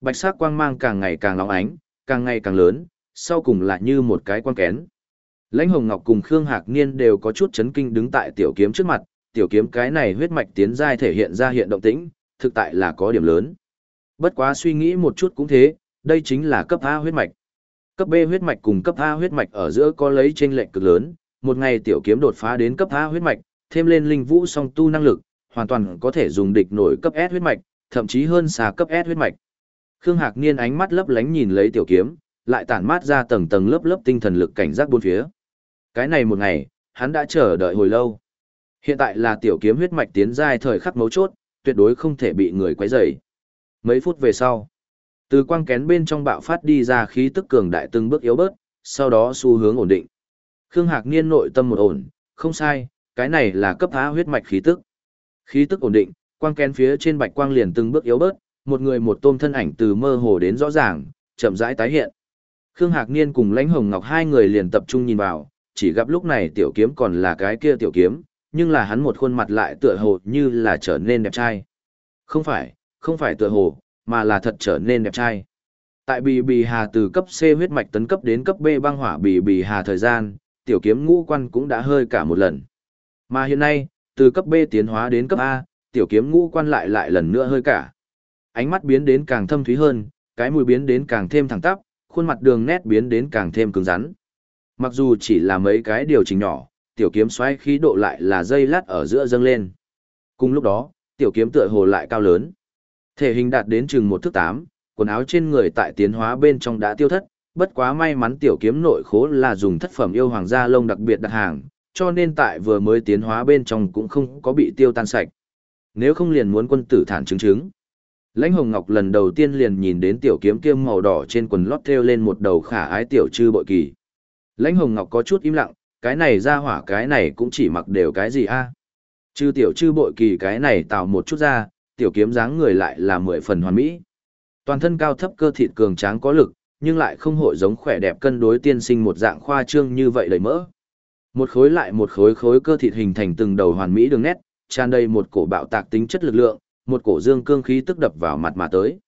Bạch sắc quang mang càng ngày càng lóng ánh, càng ngày càng lớn, sau cùng lại như một cái quang kén. Lãnh Hồng Ngọc cùng Khương Hạc Niên đều có chút chấn kinh đứng tại tiểu kiếm trước mặt, tiểu kiếm cái này huyết mạch tiến giai thể hiện ra hiện động tĩnh, thực tại là có điểm lớn. Bất quá suy nghĩ một chút cũng thế, đây chính là cấp A huyết mạch. Cấp B huyết mạch cùng cấp A huyết mạch ở giữa có lấy chênh lệch cực lớn, một ngày tiểu kiếm đột phá đến cấp A huyết mạch, thêm lên linh vũ song tu năng lực, hoàn toàn có thể dùng địch nổi cấp S huyết mạch, thậm chí hơn xa cấp S huyết mạch. Khương Hạc Niên ánh mắt lấp lánh nhìn lấy tiểu kiếm, lại tản mát ra tầng tầng lớp lớp tinh thần lực cảnh giác bốn phía. Cái này một ngày, hắn đã chờ đợi hồi lâu. Hiện tại là tiểu kiếm huyết mạch tiến giai thời khắc mấu chốt, tuyệt đối không thể bị người quấy rầy. Mấy phút về sau, từ quang kén bên trong bạo phát đi ra khí tức cường đại từng bước yếu bớt, sau đó xu hướng ổn định. Khương Hạc Niên nội tâm một ổn, không sai, cái này là cấp phá huyết mạch khí tức. Khí tức ổn định, quang kén phía trên bạch quang liền từng bước yếu bớt, một người một tôm thân ảnh từ mơ hồ đến rõ ràng, chậm rãi tái hiện. Khương Hạc Niên cùng Lãnh Hồng Ngọc hai người liền tập trung nhìn vào, chỉ gặp lúc này tiểu kiếm còn là cái kia tiểu kiếm, nhưng là hắn một khuôn mặt lại tựa hồ như là trở nên đẹp trai. Không phải, không phải tựa hồ, mà là thật trở nên đẹp trai. Tại bì bì hà từ cấp C huyết mạch tấn cấp đến cấp B băng hỏa bì bì hà thời gian, tiểu kiếm ngũ quan cũng đã hơi cả một lần. Mà hiện nay, từ cấp B tiến hóa đến cấp A, tiểu kiếm ngũ quan lại lại lần nữa hơi cả. Ánh mắt biến đến càng thâm thúy hơn, cái mùi biến đến càng thêm thẳng tắp, khuôn mặt đường nét biến đến càng thêm cứng rắn. Mặc dù chỉ là mấy cái điều chỉnh nhỏ, tiểu kiếm xoay khí độ lại là dây lát ở giữa dâng lên. Cùng lúc đó, tiểu kiếm tựa hồ lại cao lớn. Thể hình đạt đến chừng một thước tám, quần áo trên người tại tiến hóa bên trong đã tiêu thất, bất quá may mắn tiểu kiếm nội khố là dùng thất phẩm yêu hoàng gia lông đặc biệt đặt hàng, cho nên tại vừa mới tiến hóa bên trong cũng không có bị tiêu tan sạch. Nếu không liền muốn quân tử thản chứng chứng. Lãnh Hồng Ngọc lần đầu tiên liền nhìn đến tiểu kiếm kiêm màu đỏ trên quần lót thêu lên một đầu khả ái tiểu trư bội kỳ. Lãnh Hồng Ngọc có chút im lặng, cái này ra hỏa cái này cũng chỉ mặc đều cái gì a? À? Chư tiểu trư bội kỳ cái này tạo một chút ra, tiểu kiếm dáng người lại là mười phần hoàn mỹ. Toàn thân cao thấp cơ thịt cường tráng có lực, nhưng lại không hội giống khỏe đẹp cân đối tiên sinh một dạng khoa trương như vậy đầy mỡ. Một khối lại một khối khối cơ thịt hình thành từng đầu hoàn mỹ đường nét, tràn đầy một cổ bạo tạc tính chất lực lượng, một cổ dương cương khí tức đập vào mặt mà tới.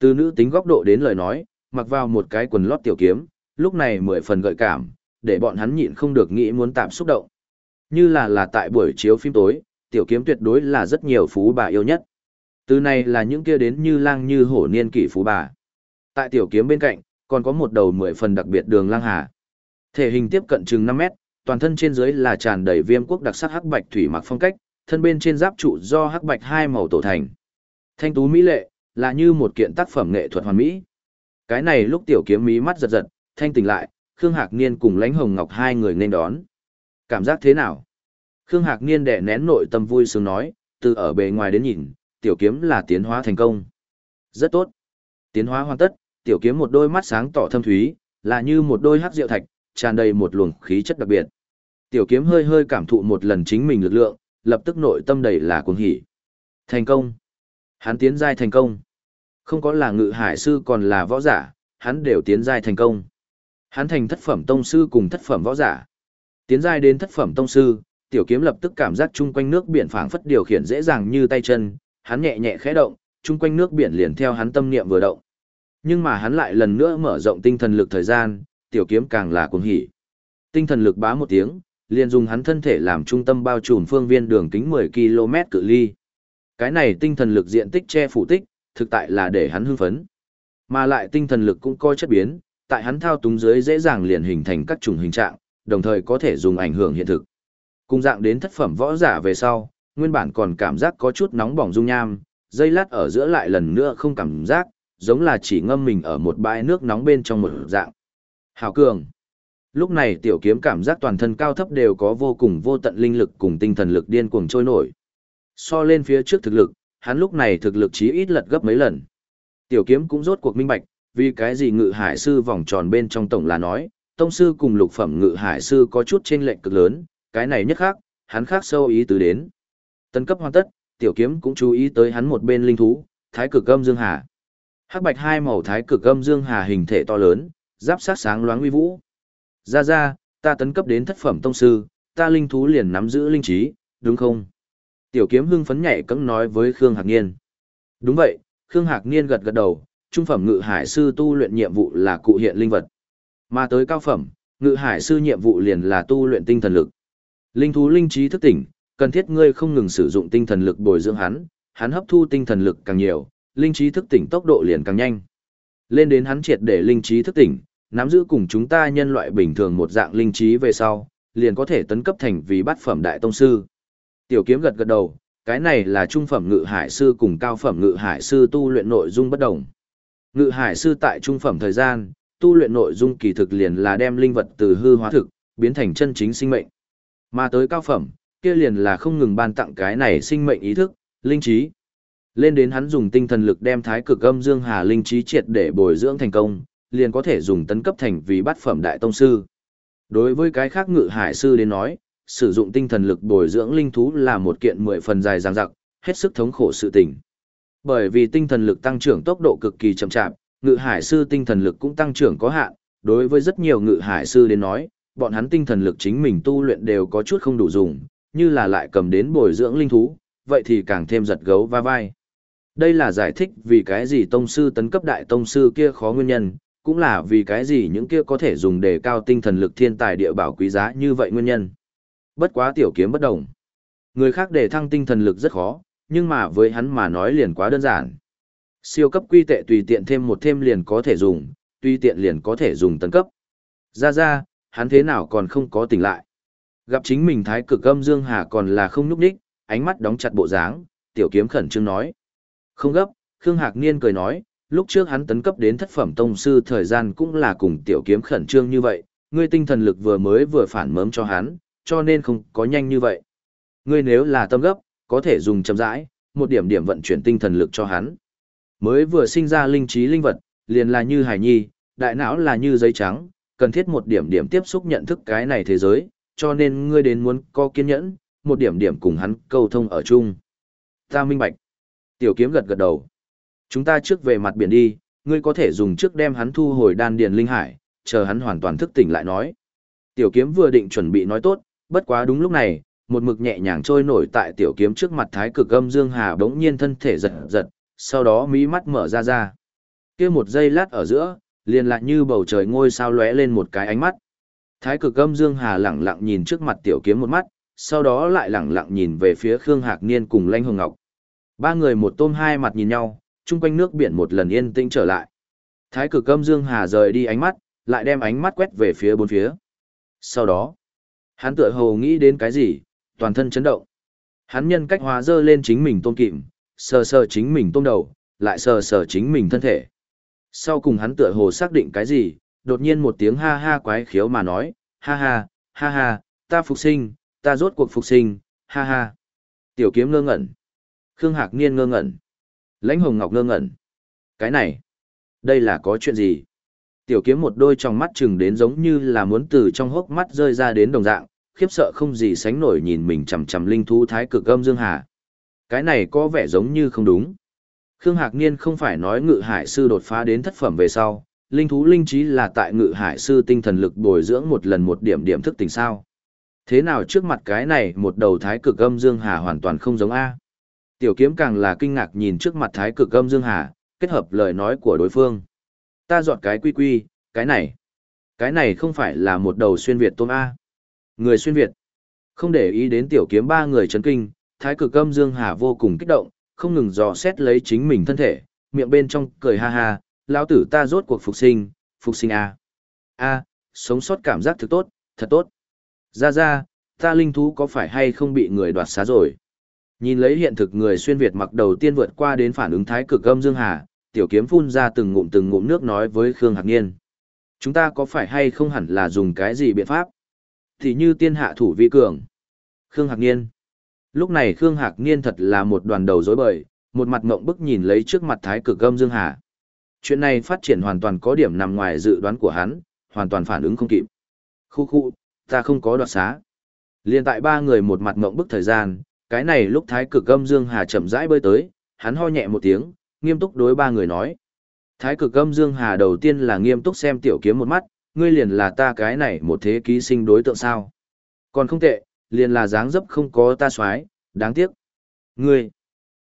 Từ nữ tính góc độ đến lời nói, mặc vào một cái quần lót tiểu kiếm, lúc này mười phần gợi cảm, để bọn hắn nhịn không được nghĩ muốn tạm xúc động. Như là là tại buổi chiếu phim tối, tiểu kiếm tuyệt đối là rất nhiều phú bà yêu nhất. Từ này là những kia đến như lang như hổ niên kỷ phú bà. Tại tiểu kiếm bên cạnh, còn có một đầu mười phần đặc biệt đường lang hà. Thể hình tiếp cận chừng 5 mét, toàn thân trên dưới là tràn đầy viêm quốc đặc sắc hắc bạch thủy mặc phong cách, thân bên trên giáp trụ do hắc bạch hai màu tổ thành. Thanh tú mỹ lệ, là như một kiện tác phẩm nghệ thuật hoàn mỹ. Cái này lúc tiểu kiếm mí mắt giật giật, thanh tỉnh lại, Khương Hạc Niên cùng Lãnh Hồng Ngọc hai người nên đón. Cảm giác thế nào? Khương Hạc Niên đẻ nén nội tâm vui sướng nói, từ ở bề ngoài đến nhìn, tiểu kiếm là tiến hóa thành công. Rất tốt. Tiến hóa hoàn tất, tiểu kiếm một đôi mắt sáng tỏ thâm thúy, là như một đôi hắc diệu thạch, tràn đầy một luồng khí chất đặc biệt. Tiểu kiếm hơi hơi cảm thụ một lần chính mình lực lượng, lập tức nội tâm đầy là cuồng hỉ. Thành công. Hắn tiến giai thành công. Không có là ngự hải sư còn là võ giả, hắn đều tiến giai thành công. Hắn thành thất phẩm tông sư cùng thất phẩm võ giả. Tiến giai đến thất phẩm tông sư, tiểu kiếm lập tức cảm giác chung quanh nước biển phảng phất điều khiển dễ dàng như tay chân, hắn nhẹ nhẹ khẽ động, chung quanh nước biển liền theo hắn tâm niệm vừa động. Nhưng mà hắn lại lần nữa mở rộng tinh thần lực thời gian, tiểu kiếm càng là cuồng hỉ. Tinh thần lực bá một tiếng, liền dùng hắn thân thể làm trung tâm bao trùm phương viên đường kính 10 km cự ly. Cái này tinh thần lực diện tích che phủ tích, thực tại là để hắn hưng phấn. Mà lại tinh thần lực cũng coi chất biến, tại hắn thao túng dưới dễ dàng liền hình thành các chủng hình trạng, đồng thời có thể dùng ảnh hưởng hiện thực. Cùng dạng đến thất phẩm võ giả về sau, nguyên bản còn cảm giác có chút nóng bỏng dung nham, dây lát ở giữa lại lần nữa không cảm giác, giống là chỉ ngâm mình ở một bãi nước nóng bên trong một dạng. Hào cường. Lúc này tiểu kiếm cảm giác toàn thân cao thấp đều có vô cùng vô tận linh lực cùng tinh thần lực điên cuồng trôi nổi. So lên phía trước thực lực, hắn lúc này thực lực chí ít lật gấp mấy lần. Tiểu kiếm cũng rốt cuộc minh bạch, vì cái gì ngự hải sư vòng tròn bên trong tổng là nói, tông sư cùng lục phẩm ngự hải sư có chút chênh lệch cực lớn, cái này nhất khác, hắn khác sâu ý tứ đến. Tân cấp hoàn tất, tiểu kiếm cũng chú ý tới hắn một bên linh thú, thái cực âm dương hà. Hắc bạch hai màu thái cực âm dương hà hình thể to lớn, giáp sát sáng loáng uy vũ. Ra ra, ta tấn cấp đến thất phẩm tông sư, ta linh thú liền nắm giữ linh trí, đúng không? Tiểu kiếm hưng phấn nhảy cẫng nói với Khương Hạc Niên. Đúng vậy, Khương Hạc Niên gật gật đầu, trung phẩm ngự hải sư tu luyện nhiệm vụ là cụ hiện linh vật. Mà tới cao phẩm, ngự hải sư nhiệm vụ liền là tu luyện tinh thần lực. Linh thú linh trí thức tỉnh, cần thiết ngươi không ngừng sử dụng tinh thần lực bồi dưỡng hắn, hắn hấp thu tinh thần lực càng nhiều, linh trí thức tỉnh tốc độ liền càng nhanh. Lên đến hắn triệt để linh trí thức tỉnh, nắm giữ cùng chúng ta nhân loại bình thường một dạng linh trí về sau, liền có thể tấn cấp thành vì bát phẩm đại tông sư. Tiểu kiếm gật gật đầu, cái này là trung phẩm ngự hải sư cùng cao phẩm ngự hải sư tu luyện nội dung bất đồng. Ngự hải sư tại trung phẩm thời gian, tu luyện nội dung kỳ thực liền là đem linh vật từ hư hóa thực, biến thành chân chính sinh mệnh. Mà tới cao phẩm, kia liền là không ngừng ban tặng cái này sinh mệnh ý thức, linh trí. Lên đến hắn dùng tinh thần lực đem thái cực âm dương hà linh trí triệt để bồi dưỡng thành công, liền có thể dùng tấn cấp thành vì bát phẩm đại tông sư. Đối với cái khác ngự hải sư đến nói, sử dụng tinh thần lực bồi dưỡng linh thú là một kiện mười phần dài dằng dặc, hết sức thống khổ sự tình. Bởi vì tinh thần lực tăng trưởng tốc độ cực kỳ chậm chạp, ngự hải sư tinh thần lực cũng tăng trưởng có hạn, đối với rất nhiều ngự hải sư đến nói, bọn hắn tinh thần lực chính mình tu luyện đều có chút không đủ dùng, như là lại cầm đến bồi dưỡng linh thú, vậy thì càng thêm giật gấu va vai. Đây là giải thích vì cái gì tông sư tấn cấp đại tông sư kia khó nguyên nhân, cũng là vì cái gì những kia có thể dùng để cao tinh thần lực thiên tài địa bảo quý giá như vậy nguyên nhân. Bất quá tiểu kiếm bất đồng. Người khác để thăng tinh thần lực rất khó, nhưng mà với hắn mà nói liền quá đơn giản. Siêu cấp quy tệ tùy tiện thêm một thêm liền có thể dùng, tùy tiện liền có thể dùng tấn cấp. Ra ra, hắn thế nào còn không có tỉnh lại. Gặp chính mình thái cực âm Dương Hà còn là không nhúc đích, ánh mắt đóng chặt bộ dáng, tiểu kiếm khẩn trương nói. Không gấp, Khương Hạc Niên cười nói, lúc trước hắn tấn cấp đến thất phẩm tông sư thời gian cũng là cùng tiểu kiếm khẩn trương như vậy, ngươi tinh thần lực vừa mới vừa phản mớm cho hắn, cho nên không có nhanh như vậy. Ngươi nếu là tâm gấp, có thể dùng chậm rãi, một điểm điểm vận chuyển tinh thần lực cho hắn. Mới vừa sinh ra linh trí linh vật, liền là như hải nhi, đại não là như giấy trắng, cần thiết một điểm điểm tiếp xúc nhận thức cái này thế giới, cho nên ngươi đến muốn có kiên nhẫn, một điểm điểm cùng hắn câu thông ở chung. Ta minh bạch. Tiểu kiếm gật gật đầu. Chúng ta trước về mặt biển đi, ngươi có thể dùng trước đem hắn thu hồi đan điền linh hải, chờ hắn hoàn toàn thức tỉnh lại nói. Tiểu kiếm vừa định chuẩn bị nói tốt, bất quá đúng lúc này, một mực nhẹ nhàng trôi nổi tại tiểu kiếm trước mặt thái cực âm dương hà bỗng nhiên thân thể giật giật, sau đó mí mắt mở ra ra. Kia một giây lát ở giữa, liền lại như bầu trời ngôi sao lóe lên một cái ánh mắt. Thái cực âm dương hà lẳng lặng nhìn trước mặt tiểu kiếm một mắt, sau đó lại lẳng lặng nhìn về phía Khương Hạc Niên cùng Lanh Hồng Ngọc. Ba người một tôm hai mặt nhìn nhau, chung quanh nước biển một lần yên tĩnh trở lại. Thái cực âm dương hà rời đi ánh mắt, lại đem ánh mắt quét về phía bốn phía. Sau đó, hắn tựa hồ nghĩ đến cái gì, toàn thân chấn động. Hắn nhân cách hóa dơ lên chính mình tôm kịm, sờ sờ chính mình tôm đầu, lại sờ sờ chính mình thân thể. Sau cùng hắn tựa hồ xác định cái gì, đột nhiên một tiếng ha ha quái khiếu mà nói, ha ha, ha ha, ta phục sinh, ta rốt cuộc phục sinh, ha ha. Tiểu kiếm ngơ ngẩn. Khương Hạc Niên ngơ ngẩn. Lãnh Hồng Ngọc ngơ ngẩn. Cái này, đây là có chuyện gì? Tiểu kiếm một đôi trong mắt chừng đến giống như là muốn từ trong hốc mắt rơi ra đến đồng dạng, khiếp sợ không gì sánh nổi nhìn mình chằm chằm linh thú thái cực âm dương hà. Cái này có vẻ giống như không đúng. Khương Hạc Niên không phải nói ngự hải sư đột phá đến thất phẩm về sau, linh thú linh trí là tại ngự hải sư tinh thần lực bồi dưỡng một lần một điểm điểm thức tỉnh sao. Thế nào trước mặt cái này một đầu thái cực âm dương hà hoàn toàn không giống A. Tiểu kiếm càng là kinh ngạc nhìn trước mặt thái cực âm dương hà, kết hợp lời nói của đối phương. Ta dọn cái quy quy, cái này. Cái này không phải là một đầu xuyên Việt tôm A. Người xuyên Việt. Không để ý đến tiểu kiếm ba người chấn kinh, thái cực âm dương hà vô cùng kích động, không ngừng dò xét lấy chính mình thân thể, miệng bên trong cười ha ha, lão tử ta rốt cuộc phục sinh, phục sinh A. A, sống sót cảm giác thực tốt, thật tốt. Ra ra, ta linh thú có phải hay không bị người đoạt xá rồi? Nhìn lấy hiện thực người xuyên Việt mặc đầu tiên vượt qua đến phản ứng thái cực âm dương hà, tiểu kiếm phun ra từng ngụm từng ngụm nước nói với Khương Hạc Niên. Chúng ta có phải hay không hẳn là dùng cái gì biện pháp? Thì như tiên hạ thủ vi cường. Khương Hạc Niên. Lúc này Khương Hạc Niên thật là một đoàn đầu rối bời, một mặt ngộng bức nhìn lấy trước mặt thái cực âm dương hà. Chuyện này phát triển hoàn toàn có điểm nằm ngoài dự đoán của hắn, hoàn toàn phản ứng không kịp. Khu khu, ta không có đoạt xá. Liên tại ba người một mặt ngộng bức thời gian, cái này lúc thái cực âm dương hà chậm rãi bơi tới, hắn ho nhẹ một tiếng, nghiêm túc đối ba người nói. Thái cực âm dương hà đầu tiên là nghiêm túc xem tiểu kiếm một mắt, ngươi liền là ta cái này một thế ký sinh đối tượng sao. Còn không tệ, liền là dáng dấp không có ta xoái, đáng tiếc. Ngươi,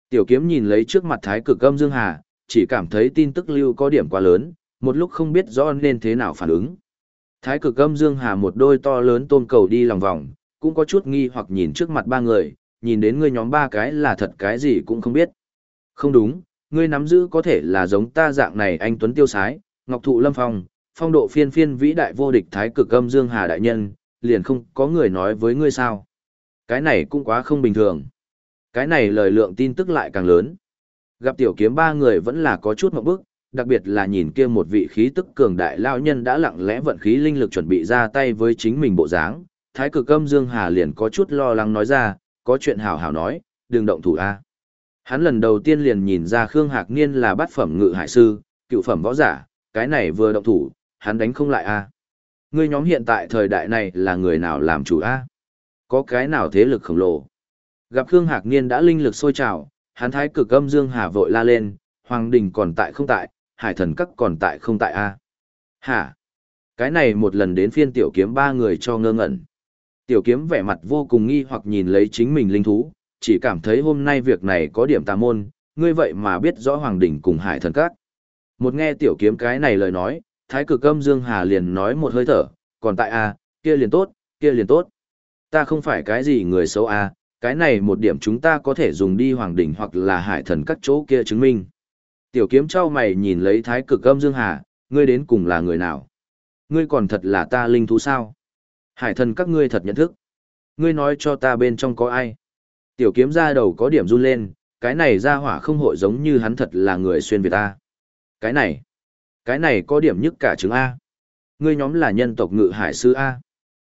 tiểu kiếm nhìn lấy trước mặt thái cực âm dương hà, chỉ cảm thấy tin tức lưu có điểm quá lớn, một lúc không biết rõ nên thế nào phản ứng. Thái cực âm dương hà một đôi to lớn tôm cầu đi lòng vòng, cũng có chút nghi hoặc nhìn trước mặt ba người, nhìn đến ngươi nhóm ba cái là thật cái gì cũng không biết. Không đúng, ngươi nắm giữ có thể là giống ta dạng này anh Tuấn Tiêu Sái, Ngọc Thụ Lâm Phong, phong độ phiên phiên vĩ đại vô địch thái cực âm dương hà đại nhân, liền không có người nói với ngươi sao. Cái này cũng quá không bình thường. Cái này lời lượng tin tức lại càng lớn. Gặp tiểu kiếm ba người vẫn là có chút mộng bức, đặc biệt là nhìn kia một vị khí tức cường đại lao nhân đã lặng lẽ vận khí linh lực chuẩn bị ra tay với chính mình bộ dáng. Thái cực âm Dương Hà liền có chút lo lắng nói ra, có chuyện hảo hảo nói, đừng động thủ a. Hắn lần đầu tiên liền nhìn ra Khương Hạc Niên là bát phẩm ngự hải sư, cựu phẩm võ giả, cái này vừa động thủ, hắn đánh không lại a. Ngươi nhóm hiện tại thời đại này là người nào làm chủ a? Có cái nào thế lực khổng lồ? Gặp Khương Hạc Niên đã linh lực sôi trào, hắn thái cực âm dương hà vội la lên, Hoàng Đình còn tại không tại, Hải thần các còn tại không tại a. Hả? Cái này một lần đến phiên tiểu kiếm ba người cho ngơ ngẩn. Tiểu kiếm vẻ mặt vô cùng nghi hoặc nhìn lấy chính mình linh thú, chỉ cảm thấy hôm nay việc này có điểm tà môn, ngươi vậy mà biết rõ Hoàng Đỉnh cùng Hải Thần Các. Một nghe tiểu kiếm cái này lời nói, thái cực âm Dương Hà liền nói một hơi thở, còn tại a kia liền tốt, kia liền tốt. Ta không phải cái gì người xấu a cái này một điểm chúng ta có thể dùng đi Hoàng Đỉnh hoặc là Hải Thần Các chỗ kia chứng minh. Tiểu kiếm trao mày nhìn lấy thái cực âm Dương Hà, ngươi đến cùng là người nào? Ngươi còn thật là ta linh thú sao? Hải thần các ngươi thật nhận thức. Ngươi nói cho ta bên trong có ai? Tiểu kiếm ra đầu có điểm run lên, cái này ra hỏa không hội giống như hắn thật là người xuyên Việt ta. Cái này, cái này có điểm nhất cả chứng A. Ngươi nhóm là nhân tộc ngự hải sư A.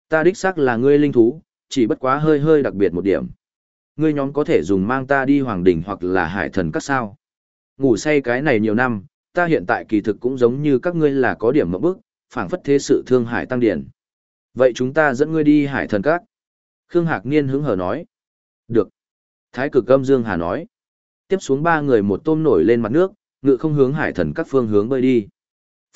Ta đích xác là ngươi linh thú, chỉ bất quá hơi hơi đặc biệt một điểm. Ngươi nhóm có thể dùng mang ta đi hoàng đỉnh hoặc là hải thần các sao. Ngủ say cái này nhiều năm, ta hiện tại kỳ thực cũng giống như các ngươi là có điểm mộng bức, phảng phất thế sự thương hải tăng điển. Vậy chúng ta dẫn ngươi đi hải thần các. Khương Hạc Niên hứng hở nói. Được. Thái cực âm Dương Hà nói. Tiếp xuống ba người một tôm nổi lên mặt nước, ngự không hướng hải thần các phương hướng bơi đi.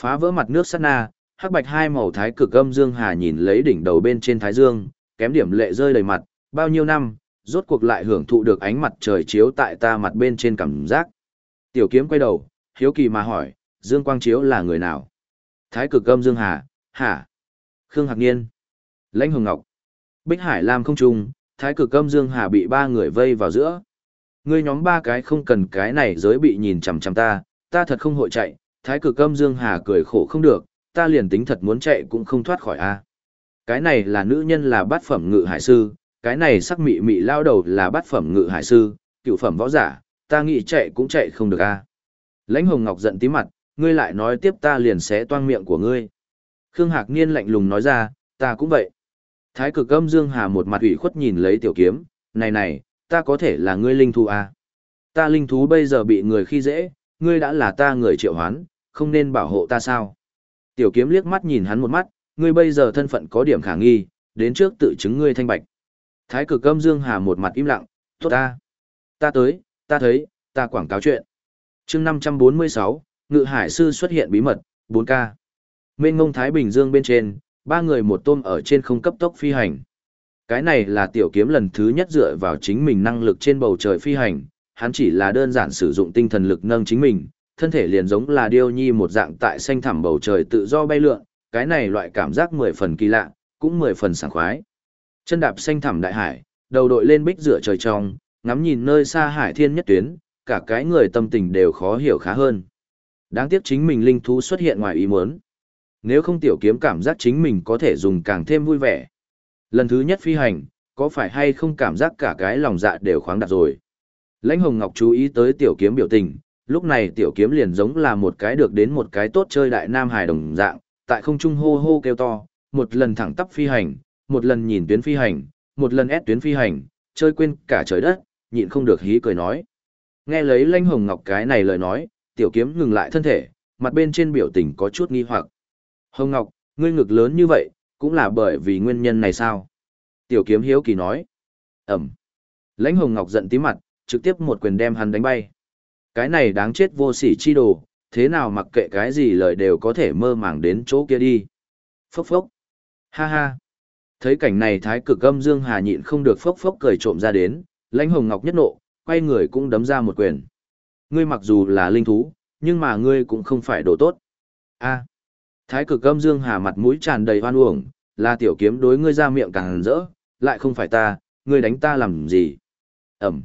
Phá vỡ mặt nước sát na, hắc bạch hai màu thái cực âm Dương Hà nhìn lấy đỉnh đầu bên trên thái dương, kém điểm lệ rơi đầy mặt, bao nhiêu năm, rốt cuộc lại hưởng thụ được ánh mặt trời chiếu tại ta mặt bên trên cảm giác. Tiểu kiếm quay đầu, hiếu kỳ mà hỏi, Dương Quang Chiếu là người nào? Thái cực âm Dương Hà, hả? Khương Hạc Niên, Lãnh Hồng Ngọc, Bích Hải Lam không trùng Thái cực âm Dương Hà bị ba người vây vào giữa. Ngươi nhóm ba cái không cần cái này giới bị nhìn chằm chằm ta, ta thật không hội chạy, Thái cực âm Dương Hà cười khổ không được, ta liền tính thật muốn chạy cũng không thoát khỏi a. Cái này là nữ nhân là bát phẩm ngự hải sư, cái này sắc mị mị lao đầu là bát phẩm ngự hải sư, cựu phẩm võ giả, ta nghĩ chạy cũng chạy không được a. Lãnh Hồng Ngọc giận tí mặt, ngươi lại nói tiếp ta liền xé toang miệng của ngươi. Khương Hạc Niên lạnh lùng nói ra, ta cũng vậy. Thái cực âm Dương Hà một mặt ủy khuất nhìn lấy tiểu kiếm, này này, ta có thể là ngươi linh thú à? Ta linh thú bây giờ bị người khi dễ, ngươi đã là ta người triệu hoán, không nên bảo hộ ta sao? Tiểu kiếm liếc mắt nhìn hắn một mắt, ngươi bây giờ thân phận có điểm khả nghi, đến trước tự chứng ngươi thanh bạch. Thái cực âm Dương Hà một mặt im lặng, tốt ta. Ta tới, ta thấy, ta quảng cáo chuyện. chương 546, Ngự Hải Sư xuất hiện bí mật, 4K. Mênh ngông Thái Bình Dương bên trên, ba người một tôm ở trên không cấp tốc phi hành. Cái này là tiểu kiếm lần thứ nhất dựa vào chính mình năng lực trên bầu trời phi hành, hắn chỉ là đơn giản sử dụng tinh thần lực nâng chính mình, thân thể liền giống là điêu nhi một dạng tại xanh thẳm bầu trời tự do bay lượn, cái này loại cảm giác mười phần kỳ lạ, cũng mười phần sảng khoái. Chân đạp xanh thẳm đại hải, đầu đội lên bích rửa trời trong, ngắm nhìn nơi xa hải thiên nhất tuyến, cả cái người tâm tình đều khó hiểu khá hơn. Đáng tiếc chính mình linh thú xuất hiện ngoài ý muốn. Nếu không tiểu kiếm cảm giác chính mình có thể dùng càng thêm vui vẻ. Lần thứ nhất phi hành, có phải hay không cảm giác cả cái lòng dạ đều khoáng đạt rồi. Lãnh Hồng Ngọc chú ý tới tiểu kiếm biểu tình, lúc này tiểu kiếm liền giống là một cái được đến một cái tốt chơi đại nam hài đồng dạng, tại không trung hô hô kêu to, một lần thẳng tắp phi hành, một lần nhìn tuyến phi hành, một lần ép tuyến phi hành, chơi quên cả trời đất, nhịn không được hí cười nói. Nghe lấy Lãnh Hồng Ngọc cái này lời nói, tiểu kiếm ngừng lại thân thể, mặt bên trên biểu tình có chút nghi hoặc. Hồng Ngọc, ngươi ngực lớn như vậy, cũng là bởi vì nguyên nhân này sao? Tiểu kiếm hiếu kỳ nói. Ẩm. Lãnh Hồng Ngọc giận tí mặt, trực tiếp một quyền đem hắn đánh bay. Cái này đáng chết vô sỉ chi đồ, thế nào mặc kệ cái gì lời đều có thể mơ màng đến chỗ kia đi. Phốc phốc. Ha ha. Thấy cảnh này thái cực âm Dương Hà nhịn không được phốc phốc cười trộm ra đến, lãnh hồng ngọc nhất nộ, quay người cũng đấm ra một quyền. Ngươi mặc dù là linh thú, nhưng mà ngươi cũng không phải đồ tốt. A. Thái cực âm dương hà mặt mũi tràn đầy hoan uổng, là tiểu kiếm đối ngươi ra miệng càng rỡ, lại không phải ta, ngươi đánh ta làm gì. Ẩm.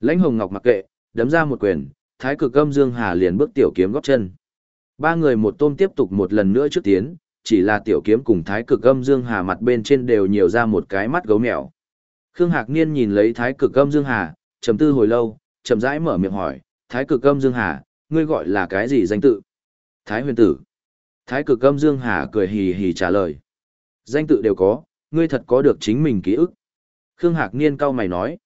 Lãnh hồng ngọc mặc kệ, đấm ra một quyền, thái cực âm dương hà liền bước tiểu kiếm góp chân. Ba người một tôm tiếp tục một lần nữa trước tiến, chỉ là tiểu kiếm cùng thái cực âm dương hà mặt bên trên đều nhiều ra một cái mắt gấu mèo. Khương Hạc Niên nhìn lấy thái cực âm dương hà, trầm tư hồi lâu, chậm rãi mở miệng hỏi, thái cực âm dương hà, ngươi gọi là cái gì danh tự? Thái huyền tử. Thái cực âm Dương Hà cười hì hì trả lời. Danh tự đều có, ngươi thật có được chính mình ký ức. Khương Hạc Niên cau mày nói.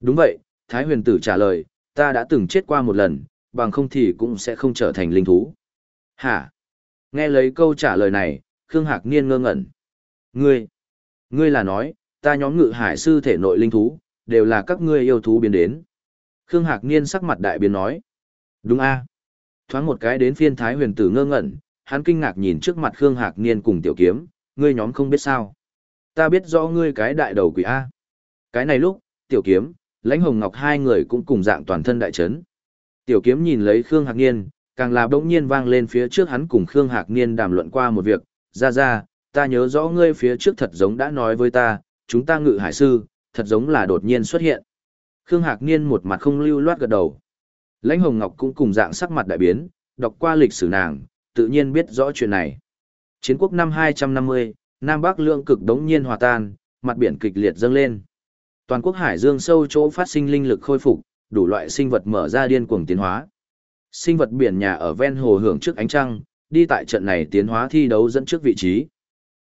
Đúng vậy, Thái huyền tử trả lời, ta đã từng chết qua một lần, bằng không thì cũng sẽ không trở thành linh thú. Hả? Nghe lấy câu trả lời này, Khương Hạc Niên ngơ ngẩn. Ngươi, ngươi là nói, ta nhóm ngự hải sư thể nội linh thú, đều là các ngươi yêu thú biến đến. Khương Hạc Niên sắc mặt đại biến nói. Đúng a Thoáng một cái đến phiên Thái huyền tử ngơ ngẩn, hắn kinh ngạc nhìn trước mặt Khương Hạc Niên cùng tiểu kiếm, ngươi nhóm không biết sao. Ta biết rõ ngươi cái đại đầu quỷ A. Cái này lúc, tiểu kiếm, lãnh hồng ngọc hai người cũng cùng dạng toàn thân đại chấn. Tiểu kiếm nhìn lấy Khương Hạc Niên, càng là bỗng nhiên vang lên phía trước hắn cùng Khương Hạc Niên đàm luận qua một việc, ra ra, ta nhớ rõ ngươi phía trước thật giống đã nói với ta, chúng ta ngự hải sư, thật giống là đột nhiên xuất hiện. Khương Hạc Niên một mặt không lưu loát gật đầu. Lãnh Hồng Ngọc cũng cùng dạng sắc mặt đại biến, đọc qua lịch sử nàng, tự nhiên biết rõ chuyện này. Chiến quốc năm 250, Nam Bắc lượng cực đống nhiên hòa tan, mặt biển kịch liệt dâng lên. Toàn quốc hải dương sâu chỗ phát sinh linh lực khôi phục, đủ loại sinh vật mở ra điên cuồng tiến hóa. Sinh vật biển nhà ở ven hồ hưởng trước ánh trăng, đi tại trận này tiến hóa thi đấu dẫn trước vị trí.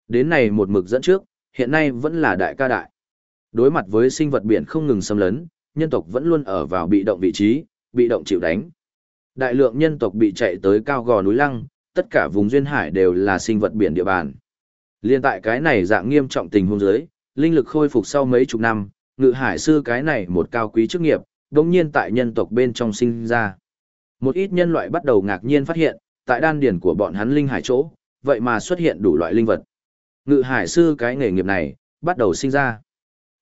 Đến này một mực dẫn trước, hiện nay vẫn là đại ca đại. Đối mặt với sinh vật biển không ngừng xâm lấn, nhân tộc vẫn luôn ở vào bị động vị trí, bị động chịu đánh. Đại lượng nhân tộc bị chạy tới cao gò núi lăng, tất cả vùng duyên hải đều là sinh vật biển địa bàn. Liên tại cái này dạng nghiêm trọng tình huống dưới, linh lực khôi phục sau mấy chục năm, ngự hải sư cái này một cao quý chức nghiệp, đồng nhiên tại nhân tộc bên trong sinh ra. Một ít nhân loại bắt đầu ngạc nhiên phát hiện, tại đan điển của bọn hắn linh hải chỗ, vậy mà xuất hiện đủ loại linh vật. Ngự hải sư cái nghề nghiệp này, bắt đầu sinh ra.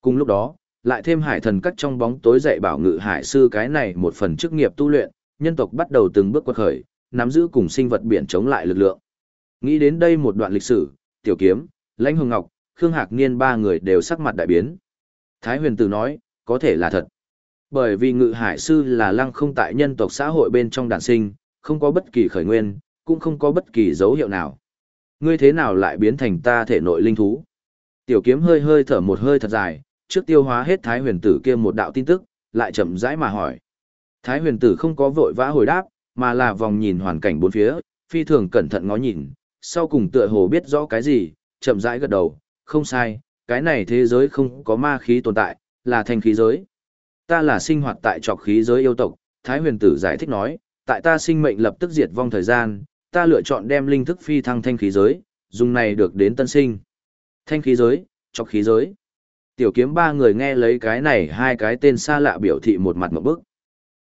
Cùng lúc đó, lại thêm hải thần cắt trong bóng tối dạy bảo ngự hải sư cái này một phần chức nghiệp tu luyện, nhân tộc bắt đầu từng bước quật khởi, nắm giữ cùng sinh vật biển chống lại lực lượng. Nghĩ đến đây một đoạn lịch sử, Tiểu Kiếm, Lãnh Hồng Ngọc, Khương Hạc Niên ba người đều sắc mặt đại biến. Thái huyền tử nói, có thể là thật. Bởi vì ngự hải sư là lăng không tại nhân tộc xã hội bên trong đàn sinh, không có bất kỳ khởi nguyên, cũng không có bất kỳ dấu hiệu nào. Ngươi thế nào lại biến thành ta thể nội linh thú? Tiểu kiếm hơi hơi thở một hơi thật dài, trước tiêu hóa hết thái huyền tử kia một đạo tin tức, lại chậm rãi mà hỏi. Thái huyền tử không có vội vã hồi đáp, mà là vòng nhìn hoàn cảnh bốn phía, phi thường cẩn thận ngó nhìn, sau cùng tựa hồ biết rõ cái gì, chậm rãi gật đầu, không sai, cái này thế giới không có ma khí tồn tại, là thanh khí giới. Ta là sinh hoạt tại trọc khí giới yêu tộc, Thái huyền tử giải thích nói, tại ta sinh mệnh lập tức diệt vong thời gian, ta lựa chọn đem linh thức phi thăng thanh khí giới, dùng này được đến tân sinh. Thanh khí giới, trọc khí giới. Tiểu kiếm ba người nghe lấy cái này hai cái tên xa lạ biểu thị một mặt một bức.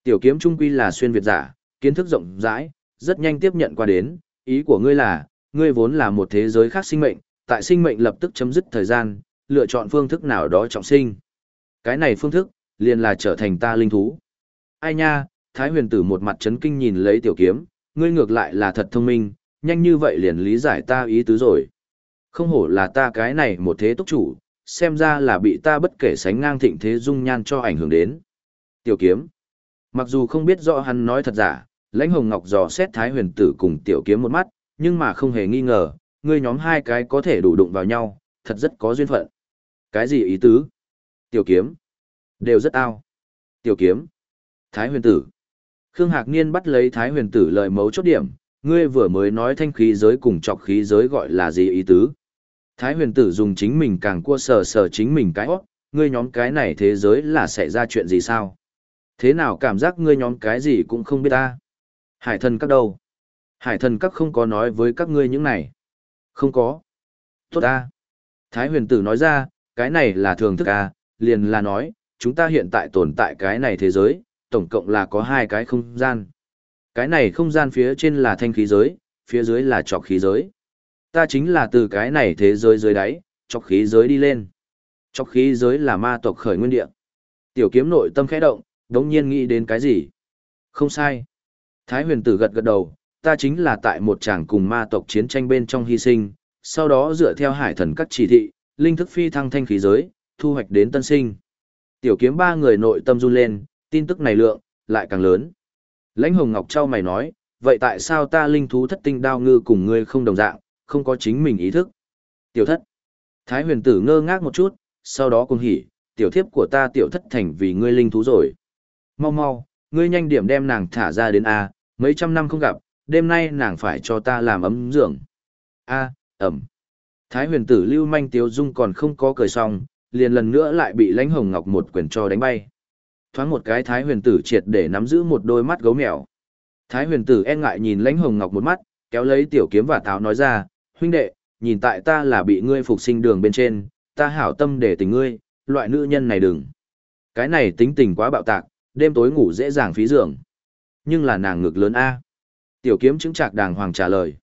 Tiểu kiếm trung quy là xuyên Việt giả, kiến thức rộng rãi, rất nhanh tiếp nhận qua đến, ý của ngươi là, ngươi vốn là một thế giới khác sinh mệnh, tại sinh mệnh lập tức chấm dứt thời gian, lựa chọn phương thức nào đó trọng sinh. Cái này phương thức, liền là trở thành ta linh thú. Ai nha, Thái huyền tử một mặt chấn kinh nhìn lấy tiểu kiếm, ngươi ngược lại là thật thông minh, nhanh như vậy liền lý giải ta ý tứ rồi. Không hổ là ta cái này một thế túc chủ, xem ra là bị ta bất kể sánh ngang thịnh thế dung nhan cho ảnh hưởng đến. Tiểu kiếm. Mặc dù không biết rõ hắn nói thật giả, lãnh hồng ngọc dò xét thái huyền tử cùng tiểu kiếm một mắt, nhưng mà không hề nghi ngờ, ngươi nhóm hai cái có thể đủ đụng vào nhau, thật rất có duyên phận. Cái gì ý tứ? Tiểu kiếm. Đều rất ao. Tiểu kiếm. Thái huyền tử. Khương Hạc Niên bắt lấy Thái huyền tử lời mấu chốt điểm, ngươi vừa mới nói thanh khí giới cùng trọc khí giới gọi là gì ý tứ. Thái huyền tử dùng chính mình càng cua sờ sờ chính mình cái hót, ngươi nhóm cái này thế giới là sẽ ra chuyện gì sao? Thế nào cảm giác ngươi nhóm cái gì cũng không biết ta? Hải thần các đâu? Hải thần các không có nói với các ngươi những này. Không có. Tốt ta. Thái huyền tử nói ra, cái này là thường thức à, liền là nói, chúng ta hiện tại tồn tại cái này thế giới, tổng cộng là có hai cái không gian. Cái này không gian phía trên là thanh khí giới, phía dưới là trọc khí giới. Ta chính là từ cái này thế giới dưới đáy, trọc khí giới đi lên. Trọc khí giới là ma tộc khởi nguyên địa. Tiểu kiếm nội tâm khẽ động, đống nhiên nghĩ đến cái gì? Không sai. Thái huyền tử gật gật đầu, ta chính là tại một tràng cùng ma tộc chiến tranh bên trong hy sinh, sau đó dựa theo hải thần các chỉ thị, linh thức phi thăng thanh khí giới, thu hoạch đến tân sinh. Tiểu kiếm ba người nội tâm run lên, tin tức này lượng, lại càng lớn. Lãnh Hồng Ngọc Trao mày nói, vậy tại sao ta linh thú thất tinh đao ngư cùng ngươi không đồng dạng, không có chính mình ý thức? Tiểu thất. Thái huyền tử ngơ ngác một chút, sau đó cùng hỉ, tiểu thiếp của ta tiểu thất thành vì ngươi linh thú rồi. Mau mau, ngươi nhanh điểm đem nàng thả ra đến A, mấy trăm năm không gặp, đêm nay nàng phải cho ta làm ấm giường. A, ẩm. Thái huyền tử lưu manh tiếu dung còn không có cười xong, liền lần nữa lại bị lãnh hồng ngọc một quyền cho đánh bay. Thoáng một cái thái huyền tử triệt để nắm giữ một đôi mắt gấu mèo. Thái huyền tử e ngại nhìn lãnh hồng ngọc một mắt, kéo lấy tiểu kiếm và táo nói ra, huynh đệ, nhìn tại ta là bị ngươi phục sinh đường bên trên, ta hảo tâm để tình ngươi, loại nữ nhân này đừng. Cái này tính tình quá bạo tạc, đêm tối ngủ dễ dàng phí giường. Nhưng là nàng ngược lớn A. Tiểu kiếm chứng trạc đàng hoàng trả lời.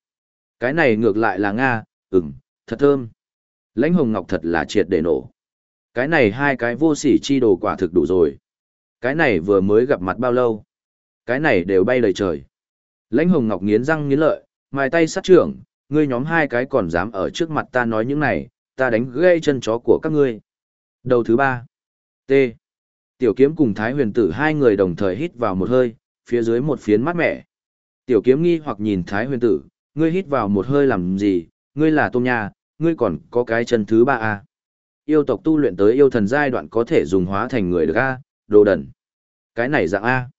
Cái này ngược lại là Nga, ừm, thật thơm. Lãnh hồng ngọc thật là triệt để nổ. Cái này hai cái vô sỉ chi đồ quả thực đủ rồi. Cái này vừa mới gặp mặt bao lâu. Cái này đều bay lời trời. Lãnh Hồng Ngọc nghiến răng nghiến lợi, mài tay sát trưởng, ngươi nhóm hai cái còn dám ở trước mặt ta nói những này, ta đánh gây chân chó của các ngươi. Đầu thứ ba. T. Tiểu kiếm cùng Thái huyền tử hai người đồng thời hít vào một hơi, phía dưới một phiến mát mẻ. Tiểu kiếm nghi hoặc nhìn Thái huyền tử, ngươi hít vào một hơi làm gì, ngươi là tôm nhà ngươi còn có cái chân thứ ba à. Yêu tộc tu luyện tới yêu thần giai đoạn có thể dùng hóa thành người được a, đồ đần. Cái này dạng a.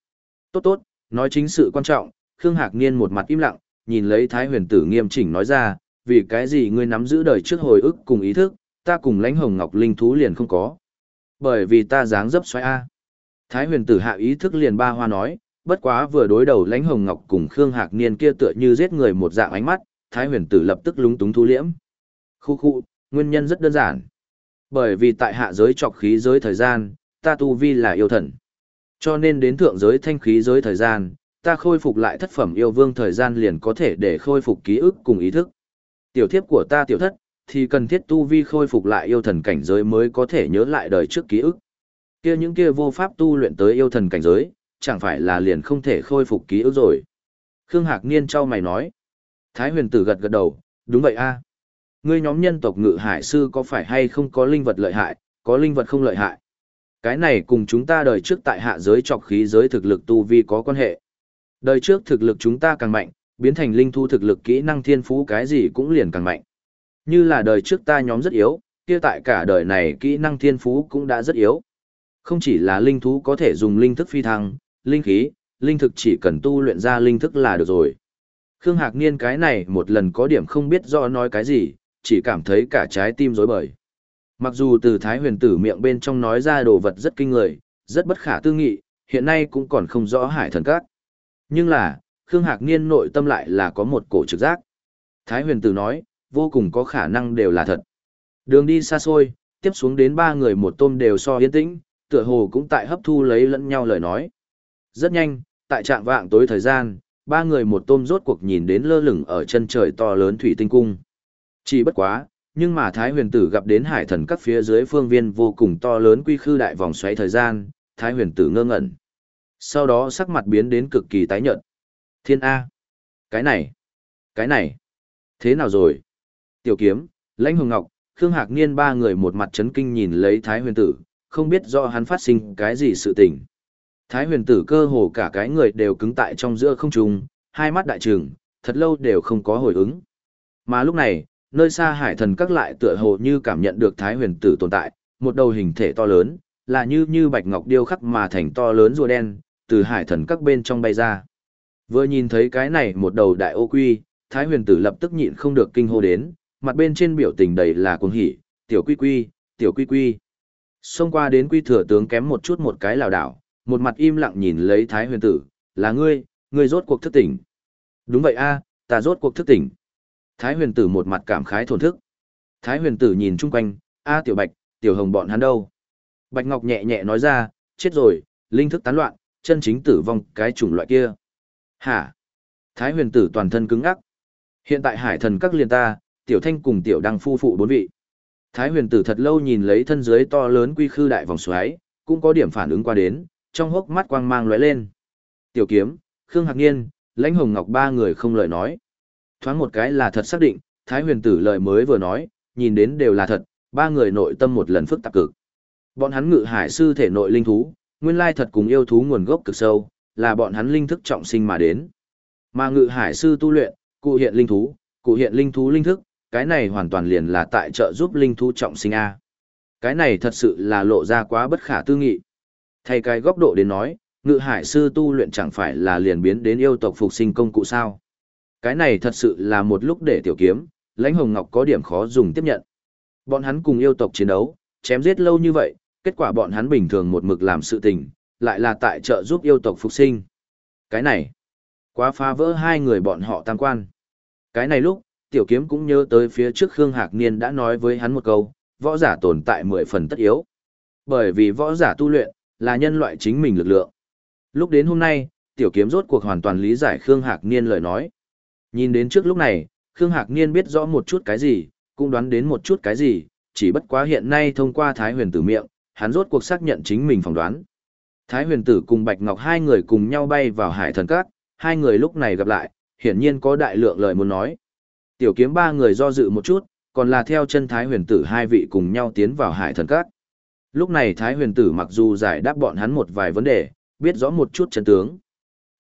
Tốt tốt, nói chính sự quan trọng, Khương Hạc Niên một mặt im lặng, nhìn lấy Thái huyền tử nghiêm chỉnh nói ra, vì cái gì ngươi nắm giữ đời trước hồi ức cùng ý thức, ta cùng lãnh hồng ngọc linh thú liền không có. Bởi vì ta dáng dấp xoay A. Thái huyền tử hạ ý thức liền ba hoa nói, bất quá vừa đối đầu lãnh hồng ngọc cùng Khương Hạc Niên kia tựa như giết người một dạng ánh mắt, Thái huyền tử lập tức lúng túng thu liễm. Khu khu, nguyên nhân rất đơn giản. Bởi vì tại hạ giới trọc khí giới thời gian, ta tu vi là yêu thần. Cho nên đến thượng giới thanh khí giới thời gian, ta khôi phục lại thất phẩm yêu vương thời gian liền có thể để khôi phục ký ức cùng ý thức. Tiểu thiếp của ta tiểu thất, thì cần thiết tu vi khôi phục lại yêu thần cảnh giới mới có thể nhớ lại đời trước ký ức. Kia những kia vô pháp tu luyện tới yêu thần cảnh giới, chẳng phải là liền không thể khôi phục ký ức rồi. Khương Hạc Niên trao mày nói. Thái huyền tử gật gật đầu, đúng vậy a. Ngươi nhóm nhân tộc ngự hải sư có phải hay không có linh vật lợi hại, có linh vật không lợi hại. Cái này cùng chúng ta đời trước tại hạ giới trọc khí giới thực lực tu vi có quan hệ. Đời trước thực lực chúng ta càng mạnh, biến thành linh thu thực lực kỹ năng thiên phú cái gì cũng liền càng mạnh. Như là đời trước ta nhóm rất yếu, kia tại cả đời này kỹ năng thiên phú cũng đã rất yếu. Không chỉ là linh thú có thể dùng linh thức phi thăng, linh khí, linh thực chỉ cần tu luyện ra linh thức là được rồi. Khương Hạc Niên cái này một lần có điểm không biết do nói cái gì, chỉ cảm thấy cả trái tim rối bời. Mặc dù từ Thái huyền tử miệng bên trong nói ra đồ vật rất kinh người, rất bất khả tư nghị, hiện nay cũng còn không rõ hải thần các. Nhưng là, Khương Hạc Niên nội tâm lại là có một cổ trực giác. Thái huyền tử nói, vô cùng có khả năng đều là thật. Đường đi xa xôi, tiếp xuống đến ba người một tôm đều so yên tĩnh, tựa hồ cũng tại hấp thu lấy lẫn nhau lời nói. Rất nhanh, tại trạng vạng tối thời gian, ba người một tôm rốt cuộc nhìn đến lơ lửng ở chân trời to lớn thủy tinh cung. Chỉ bất quá, nhưng mà Thái huyền tử gặp đến hải thần các phía dưới phương viên vô cùng to lớn quy khư đại vòng xoáy thời gian, Thái huyền tử ngơ ngẩn. Sau đó sắc mặt biến đến cực kỳ tái nhợt. Thiên A. Cái này. Cái này. Thế nào rồi? Tiểu kiếm, lãnh hồng ngọc, Khương Hạc Niên ba người một mặt chấn kinh nhìn lấy Thái huyền tử, không biết do hắn phát sinh cái gì sự tình. Thái huyền tử cơ hồ cả cái người đều cứng tại trong giữa không trung, hai mắt đại trừng, thật lâu đều không có hồi ứng. Mà lúc này, nơi xa hải thần các lại tựa hồ như cảm nhận được Thái huyền tử tồn tại, một đầu hình thể to lớn, là như như bạch ngọc điêu khắc mà thành to lớn rùa đen, từ hải thần các bên trong bay ra. Vừa nhìn thấy cái này một đầu đại ô quy, Thái huyền tử lập tức nhịn không được kinh hô đến, mặt bên trên biểu tình đầy là cuồng hỉ, tiểu quy quy, tiểu quy quy. Xông qua đến quy thừa tướng kém một chút một cái lảo đảo, một mặt im lặng nhìn lấy Thái huyền tử, là ngươi, ngươi rốt cuộc thức tỉnh. Đúng vậy a, ta rốt cuộc thức tỉnh. Thái huyền tử một mặt cảm khái thổn thức. Thái huyền tử nhìn chung quanh, a tiểu bạch, tiểu hồng bọn hắn đâu. Bạch Ngọc nhẹ nhẹ nói ra, chết rồi, linh thức tán loạn, chân chính tử vong cái chủng loại kia. Hả? Thái huyền tử toàn thân cứng ngắc. Hiện tại hải thần các liền ta, tiểu thanh cùng tiểu đăng phu phụ bốn vị. Thái huyền tử thật lâu nhìn lấy thân dưới to lớn quy khư đại vòng xoáy, cũng có điểm phản ứng qua đến, trong hốc mắt quang mang lóe lên. Tiểu kiếm, Khương Hạc Niên, lãnh hồng ngọc ba người không lời nói. Thoáng một cái là thật xác định, Thái huyền tử lời mới vừa nói, nhìn đến đều là thật, ba người nội tâm một lần phức tạp cực. Bọn hắn ngự hải sư thể nội linh thú, nguyên lai thật cùng yêu thú nguồn gốc cực sâu, là bọn hắn linh thức trọng sinh mà đến. Mà ngự hải sư tu luyện, cụ hiện linh thú, cụ hiện linh thú linh thức, cái này hoàn toàn liền là tại trợ giúp linh thú trọng sinh A. Cái này thật sự là lộ ra quá bất khả tư nghị. Thay cái góc độ đến nói, ngự hải sư tu luyện chẳng phải là liền biến đến yêu tộc phục sinh công cụ sao. Cái này thật sự là một lúc để tiểu kiếm, lãnh hồng ngọc có điểm khó dùng tiếp nhận. Bọn hắn cùng yêu tộc chiến đấu, chém giết lâu như vậy, kết quả bọn hắn bình thường một mực làm sự tình, lại là tại trợ giúp yêu tộc phục sinh. Cái này, quá phá vỡ hai người bọn họ tam quan. Cái này lúc, tiểu kiếm cũng nhớ tới phía trước Khương Hạc Niên đã nói với hắn một câu, võ giả tồn tại mười phần tất yếu. Bởi vì võ giả tu luyện, là nhân loại chính mình lực lượng. Lúc đến hôm nay, tiểu kiếm rốt cuộc hoàn toàn lý giải Khương Hạc Niên lời nói. Nhìn đến trước lúc này, Khương Hạc Niên biết rõ một chút cái gì, cũng đoán đến một chút cái gì, chỉ bất quá hiện nay thông qua Thái huyền tử miệng, hắn rốt cuộc xác nhận chính mình phỏng đoán. Thái huyền tử cùng Bạch Ngọc hai người cùng nhau bay vào hải thần các, hai người lúc này gặp lại, hiển nhiên có đại lượng lời muốn nói. Tiểu kiếm ba người do dự một chút, còn là theo chân Thái huyền tử hai vị cùng nhau tiến vào hải thần các. Lúc này Thái huyền tử mặc dù giải đáp bọn hắn một vài vấn đề, biết rõ một chút chân tướng.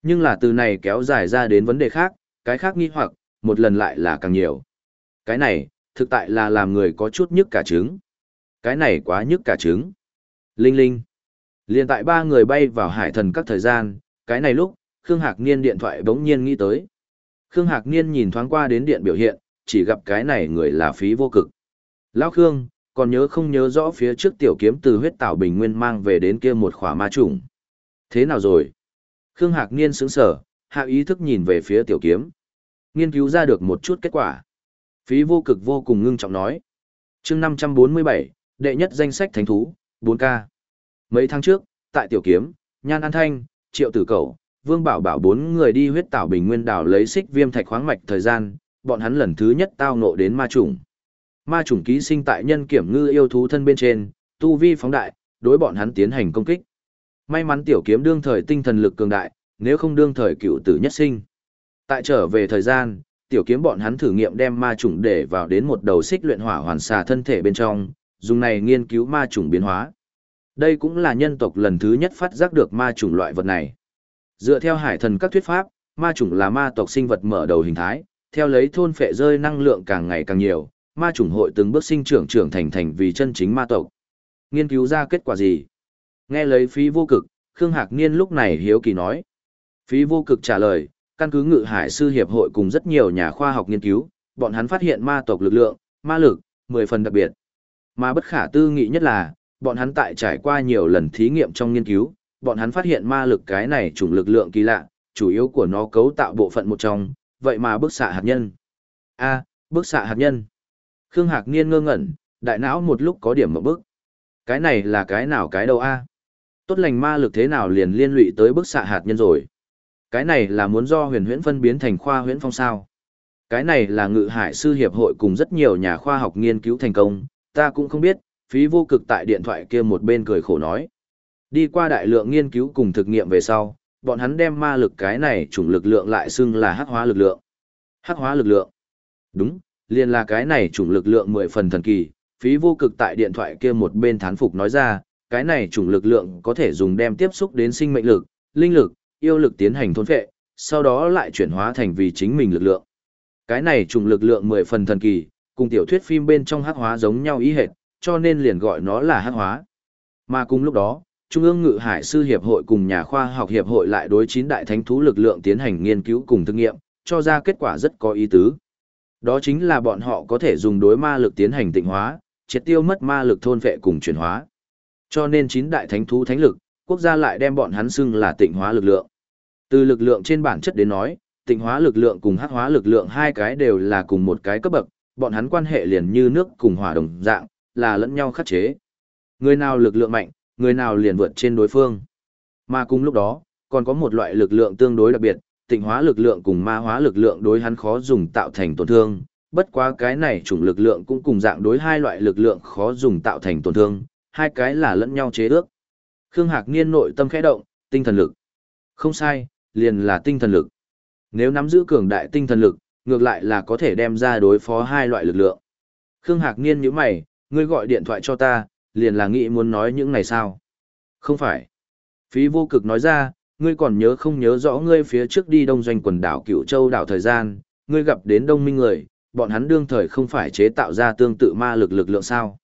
Nhưng là từ này kéo dài ra đến vấn đề khác, cái khác nghi hoặc, một lần lại là càng nhiều. Cái này, thực tại là làm người có chút nhức cả trứng. Cái này quá nhức cả trứng. Linh linh. Liên tại ba người bay vào hải thần các thời gian, cái này lúc, Khương Hạc Niên điện thoại bỗng nhiên nghĩ tới. Khương Hạc Niên nhìn thoáng qua đến điện biểu hiện, chỉ gặp cái này người là phí vô cực. Lão Khương, còn nhớ không nhớ rõ phía trước tiểu kiếm từ huyết tảo bình nguyên mang về đến kia một khỏa ma trùng. Thế nào rồi? Khương Hạc Niên sững sờ hạ ý thức nhìn về phía tiểu kiếm. Nghiên cứu ra được một chút kết quả. Phí vô cực vô cùng ngưng trọng nói. chương 547, đệ nhất danh sách thánh thú, 4K. Mấy tháng trước, tại tiểu kiếm, Nhan An Thanh, Triệu Tử Cầu, Vương Bảo Bảo bốn người đi huyết tảo bình nguyên đảo lấy xích viêm thạch khoáng mạch thời gian, bọn hắn lần thứ nhất tao ngộ đến ma trùng. Ma trùng ký sinh tại nhân kiểm ngư yêu thú thân bên trên, tu vi phóng đại, đối bọn hắn tiến hành công kích. May mắn tiểu kiếm đương thời tinh thần lực cường đại, nếu không đương thời cựu tử nhất sinh. Tại trở về thời gian, tiểu kiếm bọn hắn thử nghiệm đem ma trùng để vào đến một đầu xích luyện hỏa hoàn xà thân thể bên trong, dùng này nghiên cứu ma trùng biến hóa. Đây cũng là nhân tộc lần thứ nhất phát giác được ma trùng loại vật này. Dựa theo hải thần các thuyết pháp, ma trùng là ma tộc sinh vật mở đầu hình thái, theo lấy thôn phệ rơi năng lượng càng ngày càng nhiều, ma trùng hội từng bước sinh trưởng trưởng thành thành vì chân chính ma tộc. Nghiên cứu ra kết quả gì? Nghe lấy phí vô cực, Khương Hạc Niên lúc này hiếu kỳ nói. Phí vô cực trả lời, căn cứ ngự hải sư hiệp hội cùng rất nhiều nhà khoa học nghiên cứu, bọn hắn phát hiện ma tộc lực lượng, ma lực, 10 phần đặc biệt. Mà bất khả tư nghị nhất là, bọn hắn tại trải qua nhiều lần thí nghiệm trong nghiên cứu, bọn hắn phát hiện ma lực cái này chủng lực lượng kỳ lạ, chủ yếu của nó cấu tạo bộ phận một trong, vậy mà bức xạ hạt nhân. A, bức xạ hạt nhân. Khương Hạc Niên ngơ ngẩn, đại não một lúc có điểm một bức. Cái này là cái nào cái đâu a? Tốt lành ma lực thế nào liền liên lụy tới bức xạ hạt nhân rồi? Cái này là muốn do huyền huyễn phân biến thành khoa huyễn phong sao? Cái này là ngự hải sư hiệp hội cùng rất nhiều nhà khoa học nghiên cứu thành công, ta cũng không biết, phí vô cực tại điện thoại kia một bên cười khổ nói. Đi qua đại lượng nghiên cứu cùng thực nghiệm về sau, bọn hắn đem ma lực cái này chủng lực lượng lại xưng là hắc hóa lực lượng. Hắc hóa lực lượng. Đúng, liền là cái này chủng lực lượng mười phần thần kỳ, phí vô cực tại điện thoại kia một bên thán phục nói ra, cái này chủng lực lượng có thể dùng đem tiếp xúc đến sinh mệnh lực, linh lực, yêu lực tiến hành thôn phệ, sau đó lại chuyển hóa thành vì chính mình lực lượng. Cái này trùng lực lượng mười phần thần kỳ, cùng tiểu thuyết phim bên trong hắc hóa giống nhau ý hệt, cho nên liền gọi nó là hắc hóa. Mà cùng lúc đó, Trung ương Ngự Hải Sư Hiệp hội cùng nhà khoa học hiệp hội lại đối chín đại thánh thú lực lượng tiến hành nghiên cứu cùng thực nghiệm, cho ra kết quả rất có ý tứ. Đó chính là bọn họ có thể dùng đối ma lực tiến hành tịnh hóa, triệt tiêu mất ma lực thôn vệ cùng chuyển hóa. Cho nên chín đại thánh thú thánh lực, quốc gia lại đem bọn hắn xưng là tịnh hóa lực lượng. Từ lực lượng trên bản chất đến nói, tịnh hóa lực lượng cùng hắc hóa lực lượng hai cái đều là cùng một cái cấp bậc, bọn hắn quan hệ liền như nước cùng hỏa đồng dạng, là lẫn nhau khắc chế. Người nào lực lượng mạnh, người nào liền vượt trên đối phương. Mà cùng lúc đó, còn có một loại lực lượng tương đối đặc biệt, tịnh hóa lực lượng cùng ma hóa lực lượng đối hắn khó dùng tạo thành tổn thương, bất quá cái này chủng lực lượng cũng cùng dạng đối hai loại lực lượng khó dùng tạo thành tổn thương, hai cái là lẫn nhau chế ước. Khương Hạc Niên nội tâm khẽ động, tinh thần lực. Không sai, liền là tinh thần lực. Nếu nắm giữ cường đại tinh thần lực, ngược lại là có thể đem ra đối phó hai loại lực lượng. Khương Hạc Niên nhíu mày, ngươi gọi điện thoại cho ta, liền là nghĩ muốn nói những này sao? Không phải. Phí vô cực nói ra, ngươi còn nhớ không nhớ rõ ngươi phía trước đi đông doanh quần đảo cựu châu đảo thời gian, ngươi gặp đến đông minh người, bọn hắn đương thời không phải chế tạo ra tương tự ma lực lực lượng sao.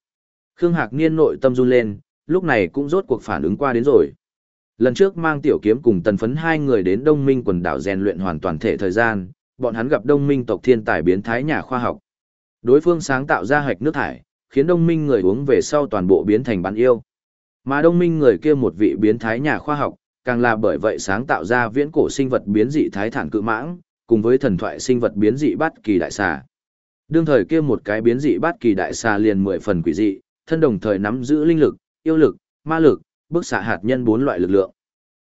Khương Hạc Niên nội tâm run lên, lúc này cũng rốt cuộc phản ứng qua đến rồi. Lần trước mang tiểu kiếm cùng tần phấn hai người đến đông minh quần đảo rèn luyện hoàn toàn thể thời gian, bọn hắn gặp đông minh tộc thiên tài biến thái nhà khoa học. Đối phương sáng tạo ra hạch nước thải, khiến đông minh người uống về sau toàn bộ biến thành bán yêu. Mà đông minh người kia một vị biến thái nhà khoa học, càng là bởi vậy sáng tạo ra viễn cổ sinh vật biến dị thái thản cự mãng, cùng với thần thoại sinh vật biến dị bát kỳ đại xà. Đương thời kia một cái biến dị bát kỳ đại xà liền mười phần quỷ dị, thân đồng thời nắm giữ linh lực, yêu lực, ma lực, bức xạ hạt nhân bốn loại lực lượng.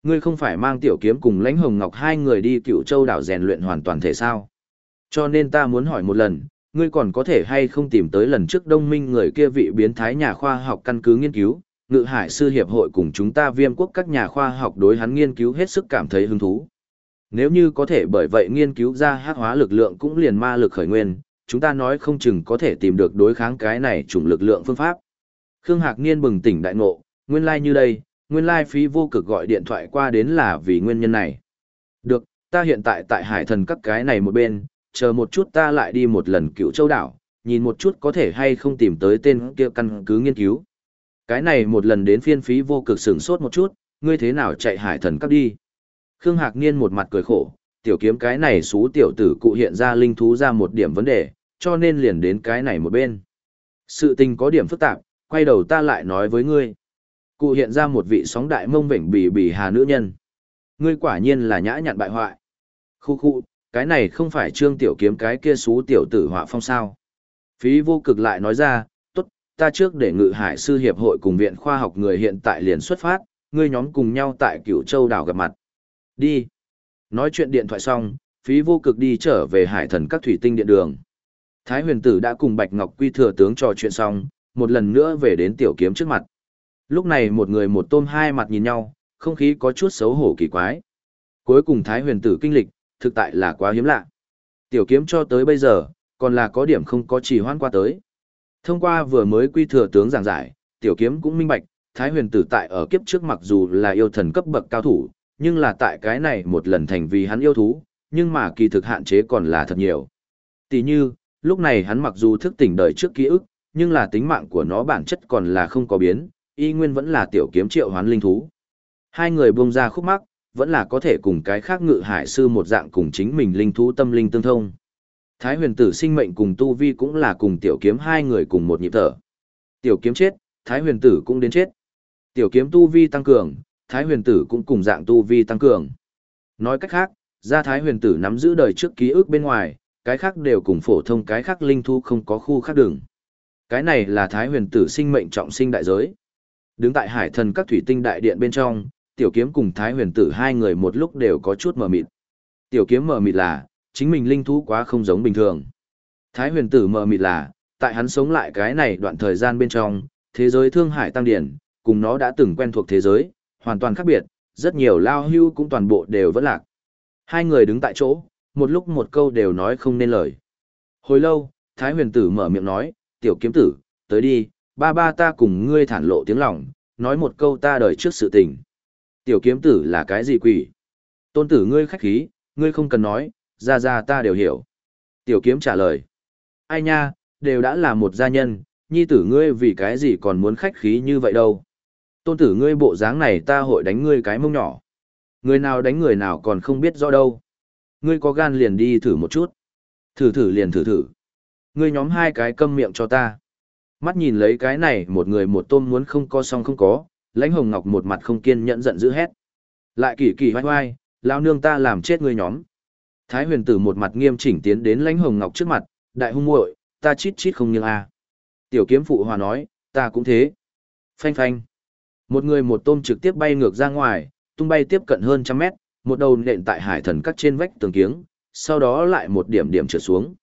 Ngươi không phải mang tiểu kiếm cùng lãnh hồng ngọc hai người đi cựu châu đảo rèn luyện hoàn toàn thể sao? Cho nên ta muốn hỏi một lần, ngươi còn có thể hay không tìm tới lần trước đông minh người kia vị biến thái nhà khoa học căn cứ nghiên cứu, Ngự Hải Sư Hiệp hội cùng chúng ta viêm quốc các nhà khoa học đối hắn nghiên cứu hết sức cảm thấy hứng thú. Nếu như có thể bởi vậy nghiên cứu ra hát hóa lực lượng cũng liền ma lực khởi nguyên, chúng ta nói không chừng có thể tìm được đối kháng cái này chủng lực lượng phương pháp. Khương Hạc Niên bừng tỉnh đại ngộ, nguyên lai like như đây, nguyên lai like phí vô cực gọi điện thoại qua đến là vì nguyên nhân này. Được, ta hiện tại tại hải thần các cái này một bên, chờ một chút ta lại đi một lần cựu châu đảo, nhìn một chút có thể hay không tìm tới tên kia căn cứ nghiên cứu. Cái này một lần đến phiên phí vô cực sửng sốt một chút, ngươi thế nào chạy hải thần các đi. Khương Hạc Niên một mặt cười khổ, tiểu kiếm cái này xú tiểu tử cụ hiện ra linh thú ra một điểm vấn đề, cho nên liền đến cái này một bên. Sự tình có điểm phức tạp, quay đầu ta lại nói với ngươi. Cụ hiện ra một vị sóng đại mông vỉnh bì bì hà nữ nhân. Ngươi quả nhiên là nhã nhặn bại hoại. Khu khu, cái này không phải trương tiểu kiếm cái kia xú tiểu tử họa phong sao. Phí vô cực lại nói ra, tốt, ta trước để ngự hải sư hiệp hội cùng viện khoa học người hiện tại liền xuất phát, ngươi nhóm cùng nhau tại cửu châu đảo gặp mặt. Đi. Nói chuyện điện thoại xong, phí vô cực đi trở về hải thần các thủy tinh điện đường. Thái huyền tử đã cùng Bạch Ngọc Quy thừa tướng trò chuyện xong, một lần nữa về đến tiểu kiếm trước mặt. Lúc này một người một tôm hai mặt nhìn nhau, không khí có chút xấu hổ kỳ quái. Cuối cùng Thái huyền tử kinh lịch, thực tại là quá hiếm lạ. Tiểu kiếm cho tới bây giờ, còn là có điểm không có trì hoãn qua tới. Thông qua vừa mới quy thừa tướng giảng giải, tiểu kiếm cũng minh bạch, Thái huyền tử tại ở kiếp trước mặc dù là yêu thần cấp bậc cao thủ, nhưng là tại cái này một lần thành vì hắn yêu thú, nhưng mà kỳ thực hạn chế còn là thật nhiều. Tỷ như, lúc này hắn mặc dù thức tỉnh đời trước ký ức, nhưng là tính mạng của nó bản chất còn là không có biến, y nguyên vẫn là tiểu kiếm triệu hoán linh thú. Hai người buông ra khúc mắc, vẫn là có thể cùng cái khác ngự hải sư một dạng cùng chính mình linh thú tâm linh tương thông. Thái huyền tử sinh mệnh cùng tu vi cũng là cùng tiểu kiếm hai người cùng một nhịp thở. Tiểu kiếm chết, thái huyền tử cũng đến chết. Tiểu kiếm tu vi tăng cường, thái huyền tử cũng cùng dạng tu vi tăng cường. Nói cách khác, ra thái huyền tử nắm giữ đời trước ký ức bên ngoài, cái khác đều cùng phổ thông cái khác linh thú không có khu khác đường. Cái này là thái huyền tử sinh mệnh trọng sinh đại giới. Đứng tại hải thần các thủy tinh đại điện bên trong, tiểu kiếm cùng thái huyền tử hai người một lúc đều có chút mờ mịt. Tiểu kiếm mờ mịt là, chính mình linh thú quá không giống bình thường. Thái huyền tử mờ mịt là, tại hắn sống lại cái này đoạn thời gian bên trong, thế giới thương hải tăng điển, cùng nó đã từng quen thuộc thế giới, hoàn toàn khác biệt, rất nhiều lao hưu cũng toàn bộ đều vẫn lạc. Hai người đứng tại chỗ, một lúc một câu đều nói không nên lời. Hồi lâu, Thái huyền tử mở miệng nói, tiểu kiếm tử, tới đi, ba ba ta cùng ngươi thản lộ tiếng lòng, nói một câu ta đời trước sự tình. Tiểu kiếm tử là cái gì quỷ? Tôn tử ngươi khách khí, ngươi không cần nói, ra ra ta đều hiểu. Tiểu kiếm trả lời. Ai nha, đều đã là một gia nhân, nhi tử ngươi vì cái gì còn muốn khách khí như vậy đâu. Tôn tử ngươi bộ dáng này ta hội đánh ngươi cái mông nhỏ. Người nào đánh người nào còn không biết rõ đâu. Ngươi có gan liền đi thử một chút. Thử thử liền thử thử. Ngươi nhóm hai cái câm miệng cho ta. Mắt nhìn lấy cái này một người một tôm muốn không có xong không có, lãnh hồng ngọc một mặt không kiên nhẫn giận dữ hét. Lại kỳ kỳ hoai hoai, lao nương ta làm chết ngươi nhóm. Thái huyền tử một mặt nghiêm chỉnh tiến đến lãnh hồng ngọc trước mặt, đại hung muội, ta chít chít không nghiêng a. Tiểu kiếm phụ hòa nói, ta cũng thế. Phanh phanh. Một người một tôm trực tiếp bay ngược ra ngoài, tung bay tiếp cận hơn trăm mét, một đầu nện tại hải thần cắt trên vách tường kiếng, sau đó lại một điểm điểm trượt xuống.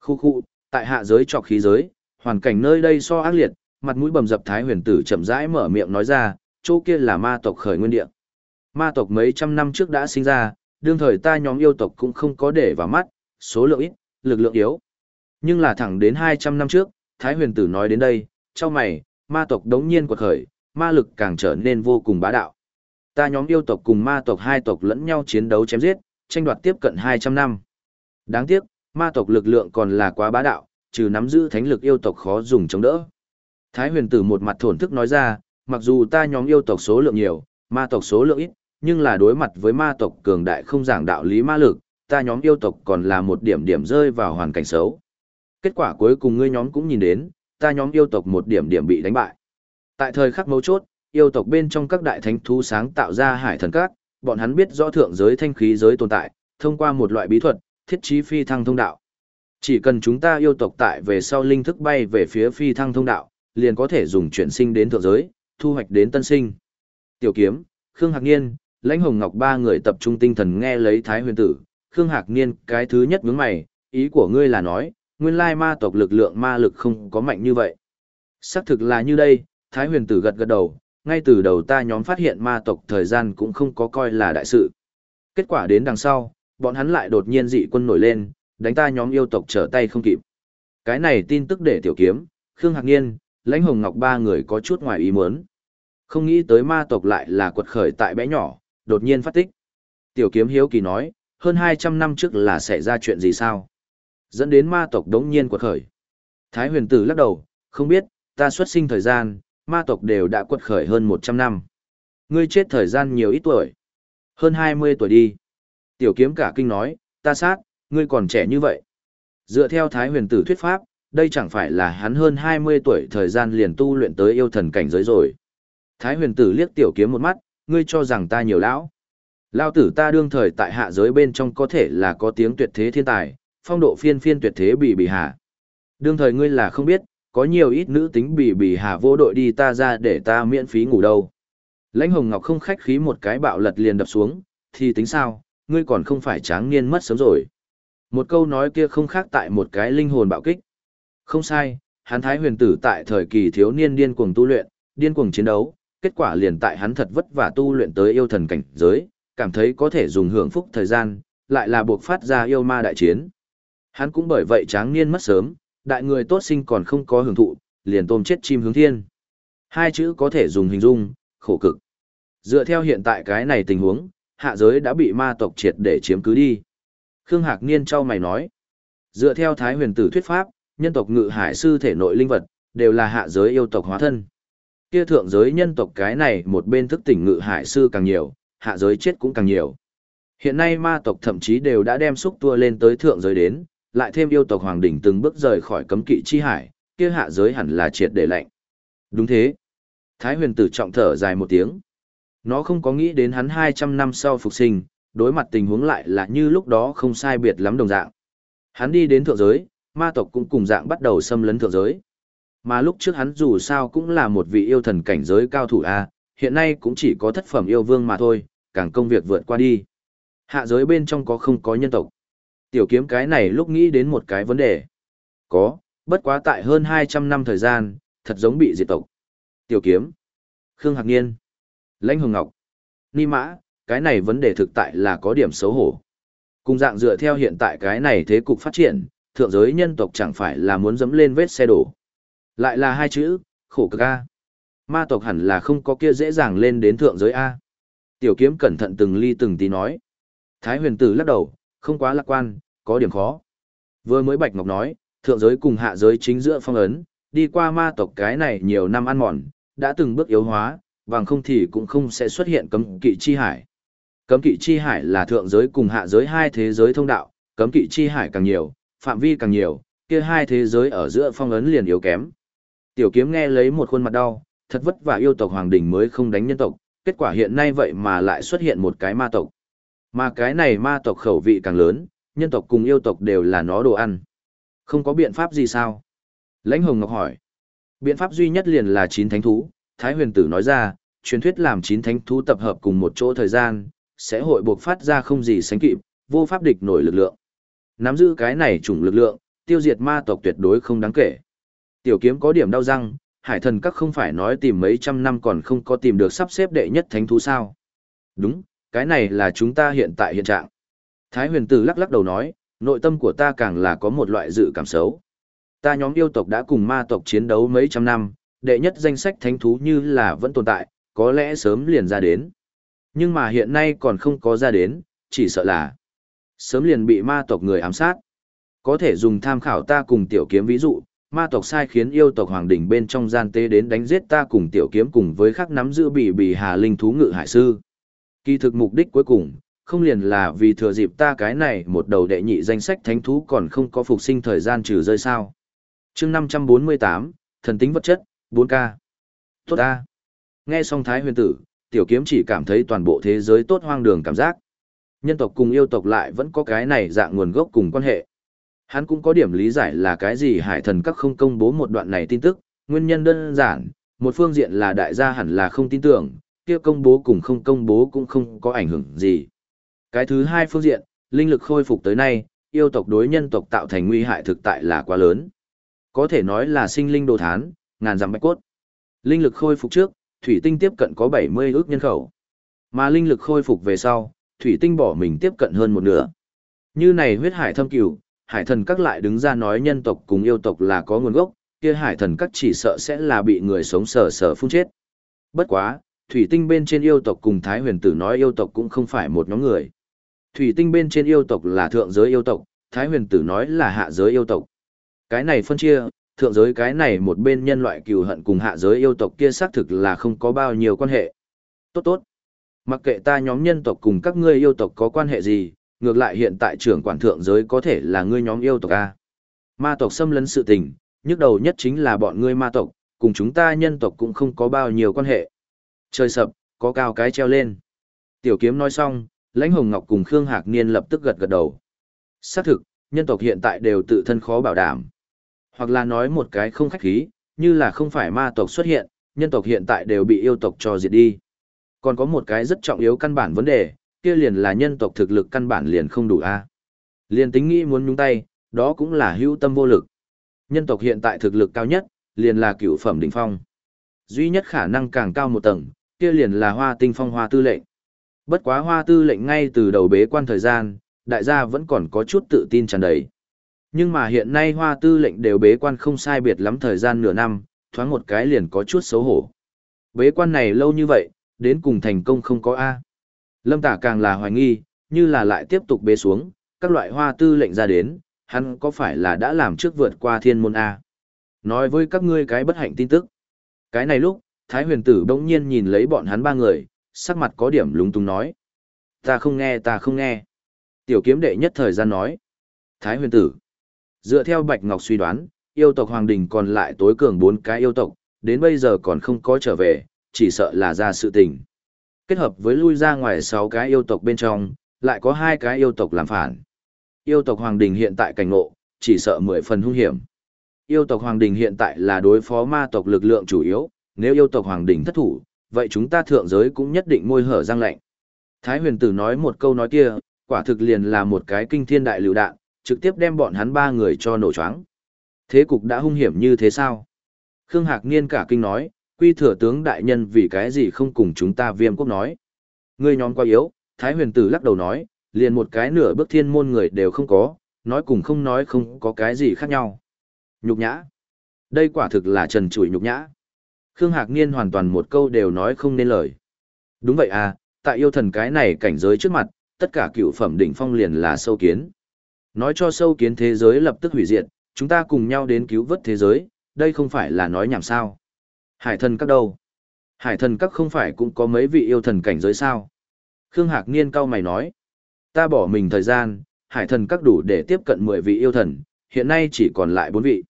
Khu khu, tại hạ giới trọc khí giới, hoàn cảnh nơi đây so ác liệt, mặt mũi bầm dập thái huyền tử chậm rãi mở miệng nói ra, chỗ kia là ma tộc khởi nguyên địa. Ma tộc mấy trăm năm trước đã sinh ra, đương thời ta nhóm yêu tộc cũng không có để vào mắt, số lượng ít, lực lượng yếu. Nhưng là thẳng đến 200 năm trước, Thái huyền tử nói đến đây, cho mày, ma tộc đống nhiên quật khởi, ma lực càng trở nên vô cùng bá đạo. Ta nhóm yêu tộc cùng ma tộc hai tộc lẫn nhau chiến đấu chém giết, tranh đoạt tiếp cận 200 năm. Đáng tiếc, ma tộc lực lượng còn là quá bá đạo, trừ nắm giữ thánh lực yêu tộc khó dùng chống đỡ. Thái huyền tử một mặt thổn thức nói ra, mặc dù ta nhóm yêu tộc số lượng nhiều, ma tộc số lượng ít, nhưng là đối mặt với ma tộc cường đại không giảng đạo lý ma lực, ta nhóm yêu tộc còn là một điểm điểm rơi vào hoàn cảnh xấu. Kết quả cuối cùng ngươi nhóm cũng nhìn đến, ta nhóm yêu tộc một điểm điểm bị đánh bại. Tại thời khắc mấu chốt, yêu tộc bên trong các đại thánh thú sáng tạo ra hải thần các, bọn hắn biết rõ thượng giới thanh khí giới tồn tại, thông qua một loại bí thuật, thiết trí phi thăng thông đạo. Chỉ cần chúng ta yêu tộc tại về sau linh thức bay về phía phi thăng thông đạo, liền có thể dùng chuyển sinh đến thượng giới, thu hoạch đến tân sinh. Tiểu kiếm, Khương Hạc Niên, Lãnh Hồng Ngọc ba người tập trung tinh thần nghe lấy Thái Huyền Tử, Khương Hạc Niên, cái thứ nhất nhướng mày, ý của ngươi là nói, nguyên lai ma tộc lực lượng ma lực không có mạnh như vậy. Xác thực là như đây, Thái Huyền Tử gật gật đầu, ngay từ đầu ta nhóm phát hiện ma tộc thời gian cũng không có coi là đại sự. Kết quả đến đằng sau, bọn hắn lại đột nhiên dị quân nổi lên, đánh ta nhóm yêu tộc trở tay không kịp. Cái này tin tức để tiểu kiếm, Khương Hạc Niên, Lãnh Hồng Ngọc ba người có chút ngoài ý muốn. Không nghĩ tới ma tộc lại là quật khởi tại bé nhỏ, đột nhiên phát tích. Tiểu kiếm hiếu kỳ nói, hơn 200 năm trước là xảy ra chuyện gì sao? Dẫn đến ma tộc đống nhiên quật khởi. Thái huyền tử lắc đầu, không biết, ta xuất sinh thời gian, ma tộc đều đã quật khởi hơn 100 năm. Ngươi chết thời gian nhiều ít tuổi. Hơn 20 tuổi đi. Tiểu kiếm cả kinh nói, ta sát, ngươi còn trẻ như vậy. Dựa theo Thái huyền tử thuyết pháp, đây chẳng phải là hắn hơn 20 tuổi thời gian liền tu luyện tới yêu thần cảnh giới rồi. Thái huyền tử liếc tiểu kiếm một mắt, ngươi cho rằng ta nhiều lão. Lao tử ta đương thời tại hạ giới bên trong có thể là có tiếng tuyệt thế thiên tài, phong độ phiên phiên tuyệt thế bị bị hạ. Đương thời ngươi là không biết, có nhiều ít nữ tính bị bị hạ vô đội đi ta ra để ta miễn phí ngủ đâu. Lãnh hồng ngọc không khách khí một cái bạo lật liền đập xuống, thì tính sao, ngươi còn không phải tráng niên mất sớm rồi. Một câu nói kia không khác tại một cái linh hồn bạo kích. Không sai, hắn thái huyền tử tại thời kỳ thiếu niên điên cuồng tu luyện, điên cuồng chiến đấu, kết quả liền tại hắn thật vất vả tu luyện tới yêu thần cảnh giới, cảm thấy có thể dùng hưởng phúc thời gian, lại là buộc phát ra yêu ma đại chiến. Hắn cũng bởi vậy tráng niên mất sớm, đại người tốt sinh còn không có hưởng thụ, liền tôm chết chim hướng thiên. Hai chữ có thể dùng hình dung, khổ cực. Dựa theo hiện tại cái này tình huống, hạ giới đã bị ma tộc triệt để chiếm cứ đi. Khương Hạc Niên trao mày nói, dựa theo Thái huyền tử thuyết pháp, nhân tộc ngự hải sư thể nội linh vật, đều là hạ giới yêu tộc hóa thân. Kia thượng giới nhân tộc cái này một bên thức tỉnh ngự hải sư càng nhiều, hạ giới chết cũng càng nhiều. Hiện nay ma tộc thậm chí đều đã đem xúc tua lên tới thượng giới đến, lại thêm yêu tộc hoàng đỉnh từng bước rời khỏi cấm kỵ chi hải, kia hạ giới hẳn là triệt để lạnh. Đúng thế. Thái huyền tử trọng thở dài một tiếng. Nó không có nghĩ đến hắn 200 năm sau phục sinh, đối mặt tình huống lại là như lúc đó không sai biệt lắm đồng dạng. Hắn đi đến thượng giới, ma tộc cũng cùng dạng bắt đầu xâm lấn thượng giới. Mà lúc trước hắn dù sao cũng là một vị yêu thần cảnh giới cao thủ A, hiện nay cũng chỉ có thất phẩm yêu vương mà thôi, càng công việc vượt qua đi. Hạ giới bên trong có không có nhân tộc. Tiểu kiếm cái này lúc nghĩ đến một cái vấn đề. Có, bất quá tại hơn 200 năm thời gian, thật giống bị diệt tộc. Tiểu kiếm. Khương Hạc Niên. Lãnh Hồng Ngọc. Ni Mã, cái này vấn đề thực tại là có điểm xấu hổ. Cùng dạng dựa theo hiện tại cái này thế cục phát triển, thượng giới nhân tộc chẳng phải là muốn dẫm lên vết xe đổ. Lại là hai chữ, khổ cực A. Ma tộc hẳn là không có kia dễ dàng lên đến thượng giới A. Tiểu kiếm cẩn thận từng ly từng tí nói. Thái huyền tử lắc đầu, không quá lạc quan, có điểm khó. Vừa mới Bạch Ngọc nói, thượng giới cùng hạ giới chính giữa phong ấn, đi qua ma tộc cái này nhiều năm ăn mòn, đã từng bước yếu hóa, bằng không thì cũng không sẽ xuất hiện cấm kỵ chi hải. Cấm kỵ chi hải là thượng giới cùng hạ giới hai thế giới thông đạo, cấm kỵ chi hải càng nhiều, phạm vi càng nhiều, kia hai thế giới ở giữa phong ấn liền yếu kém. Tiểu kiếm nghe lấy một khuôn mặt đau, thật vất vả yêu tộc hoàng đỉnh mới không đánh nhân tộc, kết quả hiện nay vậy mà lại xuất hiện một cái ma tộc. Mà cái này ma tộc khẩu vị càng lớn, nhân tộc cùng yêu tộc đều là nó đồ ăn. Không có biện pháp gì sao? Lãnh Hồng Ngọc hỏi. Biện pháp duy nhất liền là chín thánh thú, Thái huyền tử nói ra, truyền thuyết làm chín thánh thú tập hợp cùng một chỗ thời gian, sẽ hội buộc phát ra không gì sánh kịp, vô pháp địch nổi lực lượng. Nắm giữ cái này chủng lực lượng, tiêu diệt ma tộc tuyệt đối không đáng kể. Tiểu kiếm có điểm đau răng, hải thần các không phải nói tìm mấy trăm năm còn không có tìm được sắp xếp đệ nhất thánh thú sao. Đúng, cái này là chúng ta hiện tại hiện trạng. Thái huyền tử lắc lắc đầu nói, nội tâm của ta càng là có một loại dự cảm xấu. Ta nhóm yêu tộc đã cùng ma tộc chiến đấu mấy trăm năm, đệ nhất danh sách thánh thú như là vẫn tồn tại, có lẽ sớm liền ra đến. Nhưng mà hiện nay còn không có ra đến, chỉ sợ là sớm liền bị ma tộc người ám sát. Có thể dùng tham khảo ta cùng tiểu kiếm ví dụ, ma tộc sai khiến yêu tộc hoàng đỉnh bên trong gian tế đến đánh giết ta cùng tiểu kiếm cùng với khắc nắm giữ bị bị hà linh thú ngự hải sư. Kỳ thực mục đích cuối cùng, không liền là vì thừa dịp ta cái này một đầu đệ nhị danh sách thánh thú còn không có phục sinh thời gian trừ rơi sao. chương 548, thần tính vật chất, 4K. Tốt A. Nghe xong Thái huyền tử, tiểu kiếm chỉ cảm thấy toàn bộ thế giới tốt hoang đường cảm giác. Nhân tộc cùng yêu tộc lại vẫn có cái này dạng nguồn gốc cùng quan hệ. Hắn cũng có điểm lý giải là cái gì hải thần các không công bố một đoạn này tin tức, nguyên nhân đơn giản, một phương diện là đại gia hẳn là không tin tưởng, kia công bố cùng không công bố cũng không có ảnh hưởng gì. Cái thứ hai phương diện, linh lực khôi phục tới nay, yêu tộc đối nhân tộc tạo thành nguy hại thực tại là quá lớn. Có thể nói là sinh linh đồ thán, ngàn dặm bạch cốt. Linh lực khôi phục trước, thủy tinh tiếp cận có 70 ước nhân khẩu. Mà linh lực khôi phục về sau, thủy tinh bỏ mình tiếp cận hơn một nửa. Như này huyết hải thâm cửu, hải thần các lại đứng ra nói nhân tộc cùng yêu tộc là có nguồn gốc, kia hải thần các chỉ sợ sẽ là bị người sống sờ sờ phun chết. Bất quá, thủy tinh bên trên yêu tộc cùng Thái huyền tử nói yêu tộc cũng không phải một nhóm người. Thủy tinh bên trên yêu tộc là thượng giới yêu tộc, Thái huyền tử nói là hạ giới yêu tộc. Cái này phân chia, thượng giới cái này một bên nhân loại cừu hận cùng hạ giới yêu tộc kia xác thực là không có bao nhiêu quan hệ. Tốt tốt. Mặc kệ ta nhóm nhân tộc cùng các ngươi yêu tộc có quan hệ gì, ngược lại hiện tại trưởng quản thượng giới có thể là ngươi nhóm yêu tộc A. Ma tộc xâm lấn sự tình, nhức đầu nhất chính là bọn ngươi ma tộc, cùng chúng ta nhân tộc cũng không có bao nhiêu quan hệ. Trời sập, có cao cái treo lên. Tiểu kiếm nói xong, lãnh hồng ngọc cùng Khương Hạc Niên lập tức gật gật đầu. Xác thực, nhân tộc hiện tại đều tự thân khó bảo đảm. Hoặc là nói một cái không khách khí, như là không phải ma tộc xuất hiện, nhân tộc hiện tại đều bị yêu tộc cho diệt đi. Còn có một cái rất trọng yếu căn bản vấn đề, kia liền là nhân tộc thực lực căn bản liền không đủ a. Liền tính nghĩ muốn nhúng tay, đó cũng là hữu tâm vô lực. Nhân tộc hiện tại thực lực cao nhất, liền là cửu phẩm đỉnh phong. Duy nhất khả năng càng cao một tầng, kia liền là hoa tinh phong hoa tư lệnh. Bất quá hoa tư lệnh ngay từ đầu bế quan thời gian, đại gia vẫn còn có chút tự tin tràn đầy. Nhưng mà hiện nay hoa tư lệnh đều bế quan không sai biệt lắm thời gian nửa năm, thoáng một cái liền có chút xấu hổ. Bế quan này lâu như vậy, đến cùng thành công không có A. Lâm tả càng là hoài nghi, như là lại tiếp tục bế xuống, các loại hoa tư lệnh ra đến, hắn có phải là đã làm trước vượt qua thiên môn A. Nói với các ngươi cái bất hạnh tin tức. Cái này lúc, Thái huyền tử bỗng nhiên nhìn lấy bọn hắn ba người, sắc mặt có điểm lúng túng nói. Ta không nghe, ta không nghe. Tiểu kiếm đệ nhất thời gian nói. Thái huyền tử. Dựa theo Bạch Ngọc suy đoán, yêu tộc Hoàng Đình còn lại tối cường bốn cái yêu tộc, đến bây giờ còn không có trở về, chỉ sợ là ra sự tình. Kết hợp với lui ra ngoài sáu cái yêu tộc bên trong, lại có hai cái yêu tộc làm phản. Yêu tộc Hoàng Đình hiện tại cảnh ngộ, chỉ sợ mười phần hung hiểm. Yêu tộc Hoàng Đình hiện tại là đối phó ma tộc lực lượng chủ yếu, nếu yêu tộc Hoàng Đình thất thủ, vậy chúng ta thượng giới cũng nhất định môi hở răng lạnh. Thái huyền tử nói một câu nói kia, quả thực liền là một cái kinh thiên đại lựu đạn, trực tiếp đem bọn hắn ba người cho nổ choáng. Thế cục đã hung hiểm như thế sao? Khương Hạc Niên cả kinh nói, quy thừa tướng đại nhân vì cái gì không cùng chúng ta viêm quốc nói. người nhóm quá yếu, Thái huyền tử lắc đầu nói, liền một cái nửa bước thiên môn người đều không có, nói cùng không nói không có cái gì khác nhau. Nhục nhã. Đây quả thực là trần trụi nhục nhã. Khương Hạc Niên hoàn toàn một câu đều nói không nên lời. Đúng vậy à, tại yêu thần cái này cảnh giới trước mặt, tất cả cựu phẩm đỉnh phong liền là sâu kiến. Nói cho sâu kiến thế giới lập tức hủy diệt, chúng ta cùng nhau đến cứu vớt thế giới, đây không phải là nói nhảm sao. Hải thần các đâu? Hải thần các không phải cũng có mấy vị yêu thần cảnh giới sao? Khương Hạc Niên cao mày nói. Ta bỏ mình thời gian, hải thần các đủ để tiếp cận 10 vị yêu thần, hiện nay chỉ còn lại 4 vị.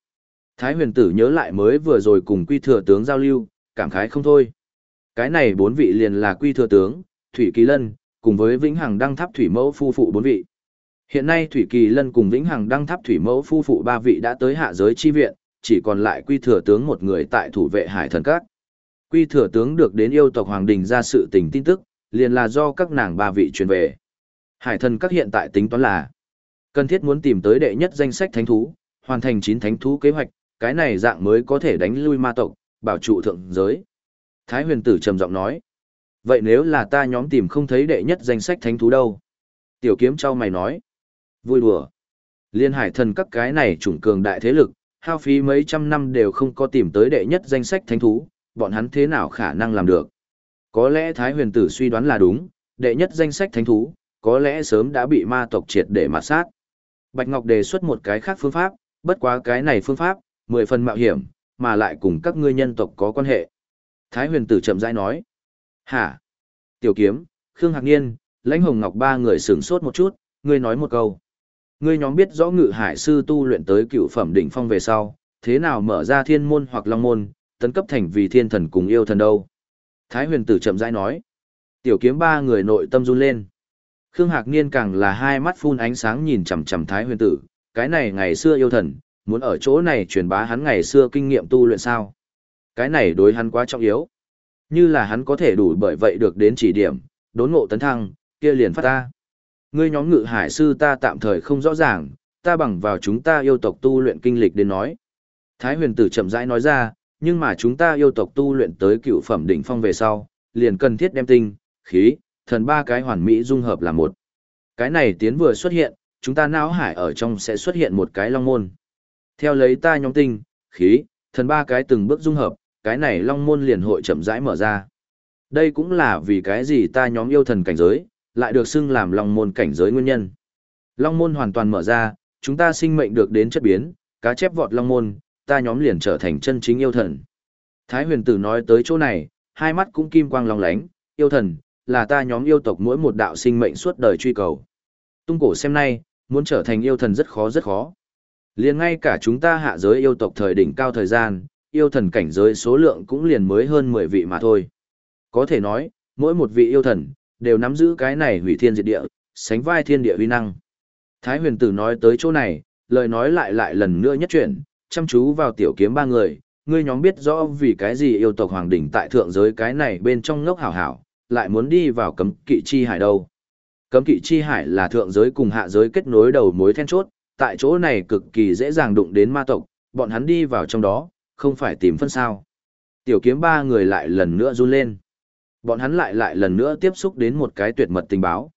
Thái huyền tử nhớ lại mới vừa rồi cùng quy thừa tướng giao lưu, cảm khái không thôi. Cái này bốn vị liền là quy thừa tướng, Thủy Kỳ Lân, cùng với Vĩnh Hằng Đăng Tháp Thủy Mẫu phu phụ bốn vị. Hiện nay Thủy Kỳ Lân cùng Vĩnh Hằng Đăng Tháp Thủy Mẫu phu phụ ba vị đã tới hạ giới chi viện, chỉ còn lại quy thừa tướng một người tại thủ vệ hải thần các. Quy thừa tướng được đến yêu tộc Hoàng Đình ra sự tình tin tức, liền là do các nàng ba vị truyền về. Hải thần các hiện tại tính toán là cần thiết muốn tìm tới đệ nhất danh sách thánh thú, hoàn thành chín thánh thú kế hoạch, cái này dạng mới có thể đánh lui ma tộc, bảo trụ thượng giới. Thái huyền tử trầm giọng nói. Vậy nếu là ta nhóm tìm không thấy đệ nhất danh sách thánh thú đâu? Tiểu kiếm trao mày nói. Vui đùa. Liên hải thần các cái này chủng cường đại thế lực, hao phí mấy trăm năm đều không có tìm tới đệ nhất danh sách thánh thú, bọn hắn thế nào khả năng làm được? Có lẽ Thái huyền tử suy đoán là đúng, đệ nhất danh sách thánh thú, có lẽ sớm đã bị ma tộc triệt để mà sát. Bạch Ngọc đề xuất một cái khác phương pháp, bất quá cái này phương pháp, mười phần mạo hiểm, mà lại cùng các ngươi nhân tộc có quan hệ. Thái huyền tử chậm rãi nói. Hả? Tiểu kiếm, Khương Hạc Niên, Lãnh Hồng Ngọc ba người sửng sốt một chút, ngươi nói một câu. Ngươi nhóm biết rõ ngự hải sư tu luyện tới cựu phẩm đỉnh phong về sau, thế nào mở ra thiên môn hoặc long môn, tấn cấp thành vì thiên thần cùng yêu thần đâu. Thái huyền tử chậm rãi nói. Tiểu kiếm ba người nội tâm run lên. Khương Hạc Niên càng là hai mắt phun ánh sáng nhìn chằm chằm Thái huyền tử, cái này ngày xưa yêu thần, muốn ở chỗ này truyền bá hắn ngày xưa kinh nghiệm tu luyện sao. Cái này đối hắn quá trọng yếu. Như là hắn có thể đủ bởi vậy được đến chỉ điểm, đốn ngộ tấn thăng, kia liền phát ta. Ngươi nhóm ngự hải sư ta tạm thời không rõ ràng, ta bằng vào chúng ta yêu tộc tu luyện kinh lịch đến nói. Thái huyền tử chậm rãi nói ra, Nhưng mà chúng ta yêu tộc tu luyện tới cựu phẩm đỉnh phong về sau, liền cần thiết đem tinh, khí, thần ba cái hoàn mỹ dung hợp là một. Cái này tiến vừa xuất hiện, chúng ta não hải ở trong sẽ xuất hiện một cái long môn. Theo lấy ta nhóm tinh, khí, thần ba cái từng bước dung hợp, cái này long môn liền hội chậm rãi mở ra. Đây cũng là vì cái gì ta nhóm yêu thần cảnh giới, lại được xưng làm long môn cảnh giới nguyên nhân. Long môn hoàn toàn mở ra, chúng ta sinh mệnh được đến chất biến, cá chép vọt long môn, ta nhóm liền trở thành chân chính yêu thần. Thái huyền tử nói tới chỗ này, hai mắt cũng kim quang long lánh, yêu thần, là ta nhóm yêu tộc mỗi một đạo sinh mệnh suốt đời truy cầu. Tung cổ xem nay, muốn trở thành yêu thần rất khó rất khó. Liền ngay cả chúng ta hạ giới yêu tộc thời đỉnh cao thời gian, yêu thần cảnh giới số lượng cũng liền mới hơn 10 vị mà thôi. Có thể nói, mỗi một vị yêu thần, đều nắm giữ cái này hủy thiên diệt địa, sánh vai thiên địa uy năng. Thái huyền tử nói tới chỗ này, lời nói lại lại lần nữa nhất chuyển, chăm chú vào tiểu kiếm ba người, ngươi nhóm biết rõ vì cái gì yêu tộc hoàng đỉnh tại thượng giới cái này bên trong ngốc hảo hảo, lại muốn đi vào cấm kỵ chi hải đâu. Cấm kỵ chi hải là thượng giới cùng hạ giới kết nối đầu mối then chốt, tại chỗ này cực kỳ dễ dàng đụng đến ma tộc, bọn hắn đi vào trong đó, không phải tìm phân sao. Tiểu kiếm ba người lại lần nữa run lên. Bọn hắn lại lại lần nữa tiếp xúc đến một cái tuyệt mật tình báo.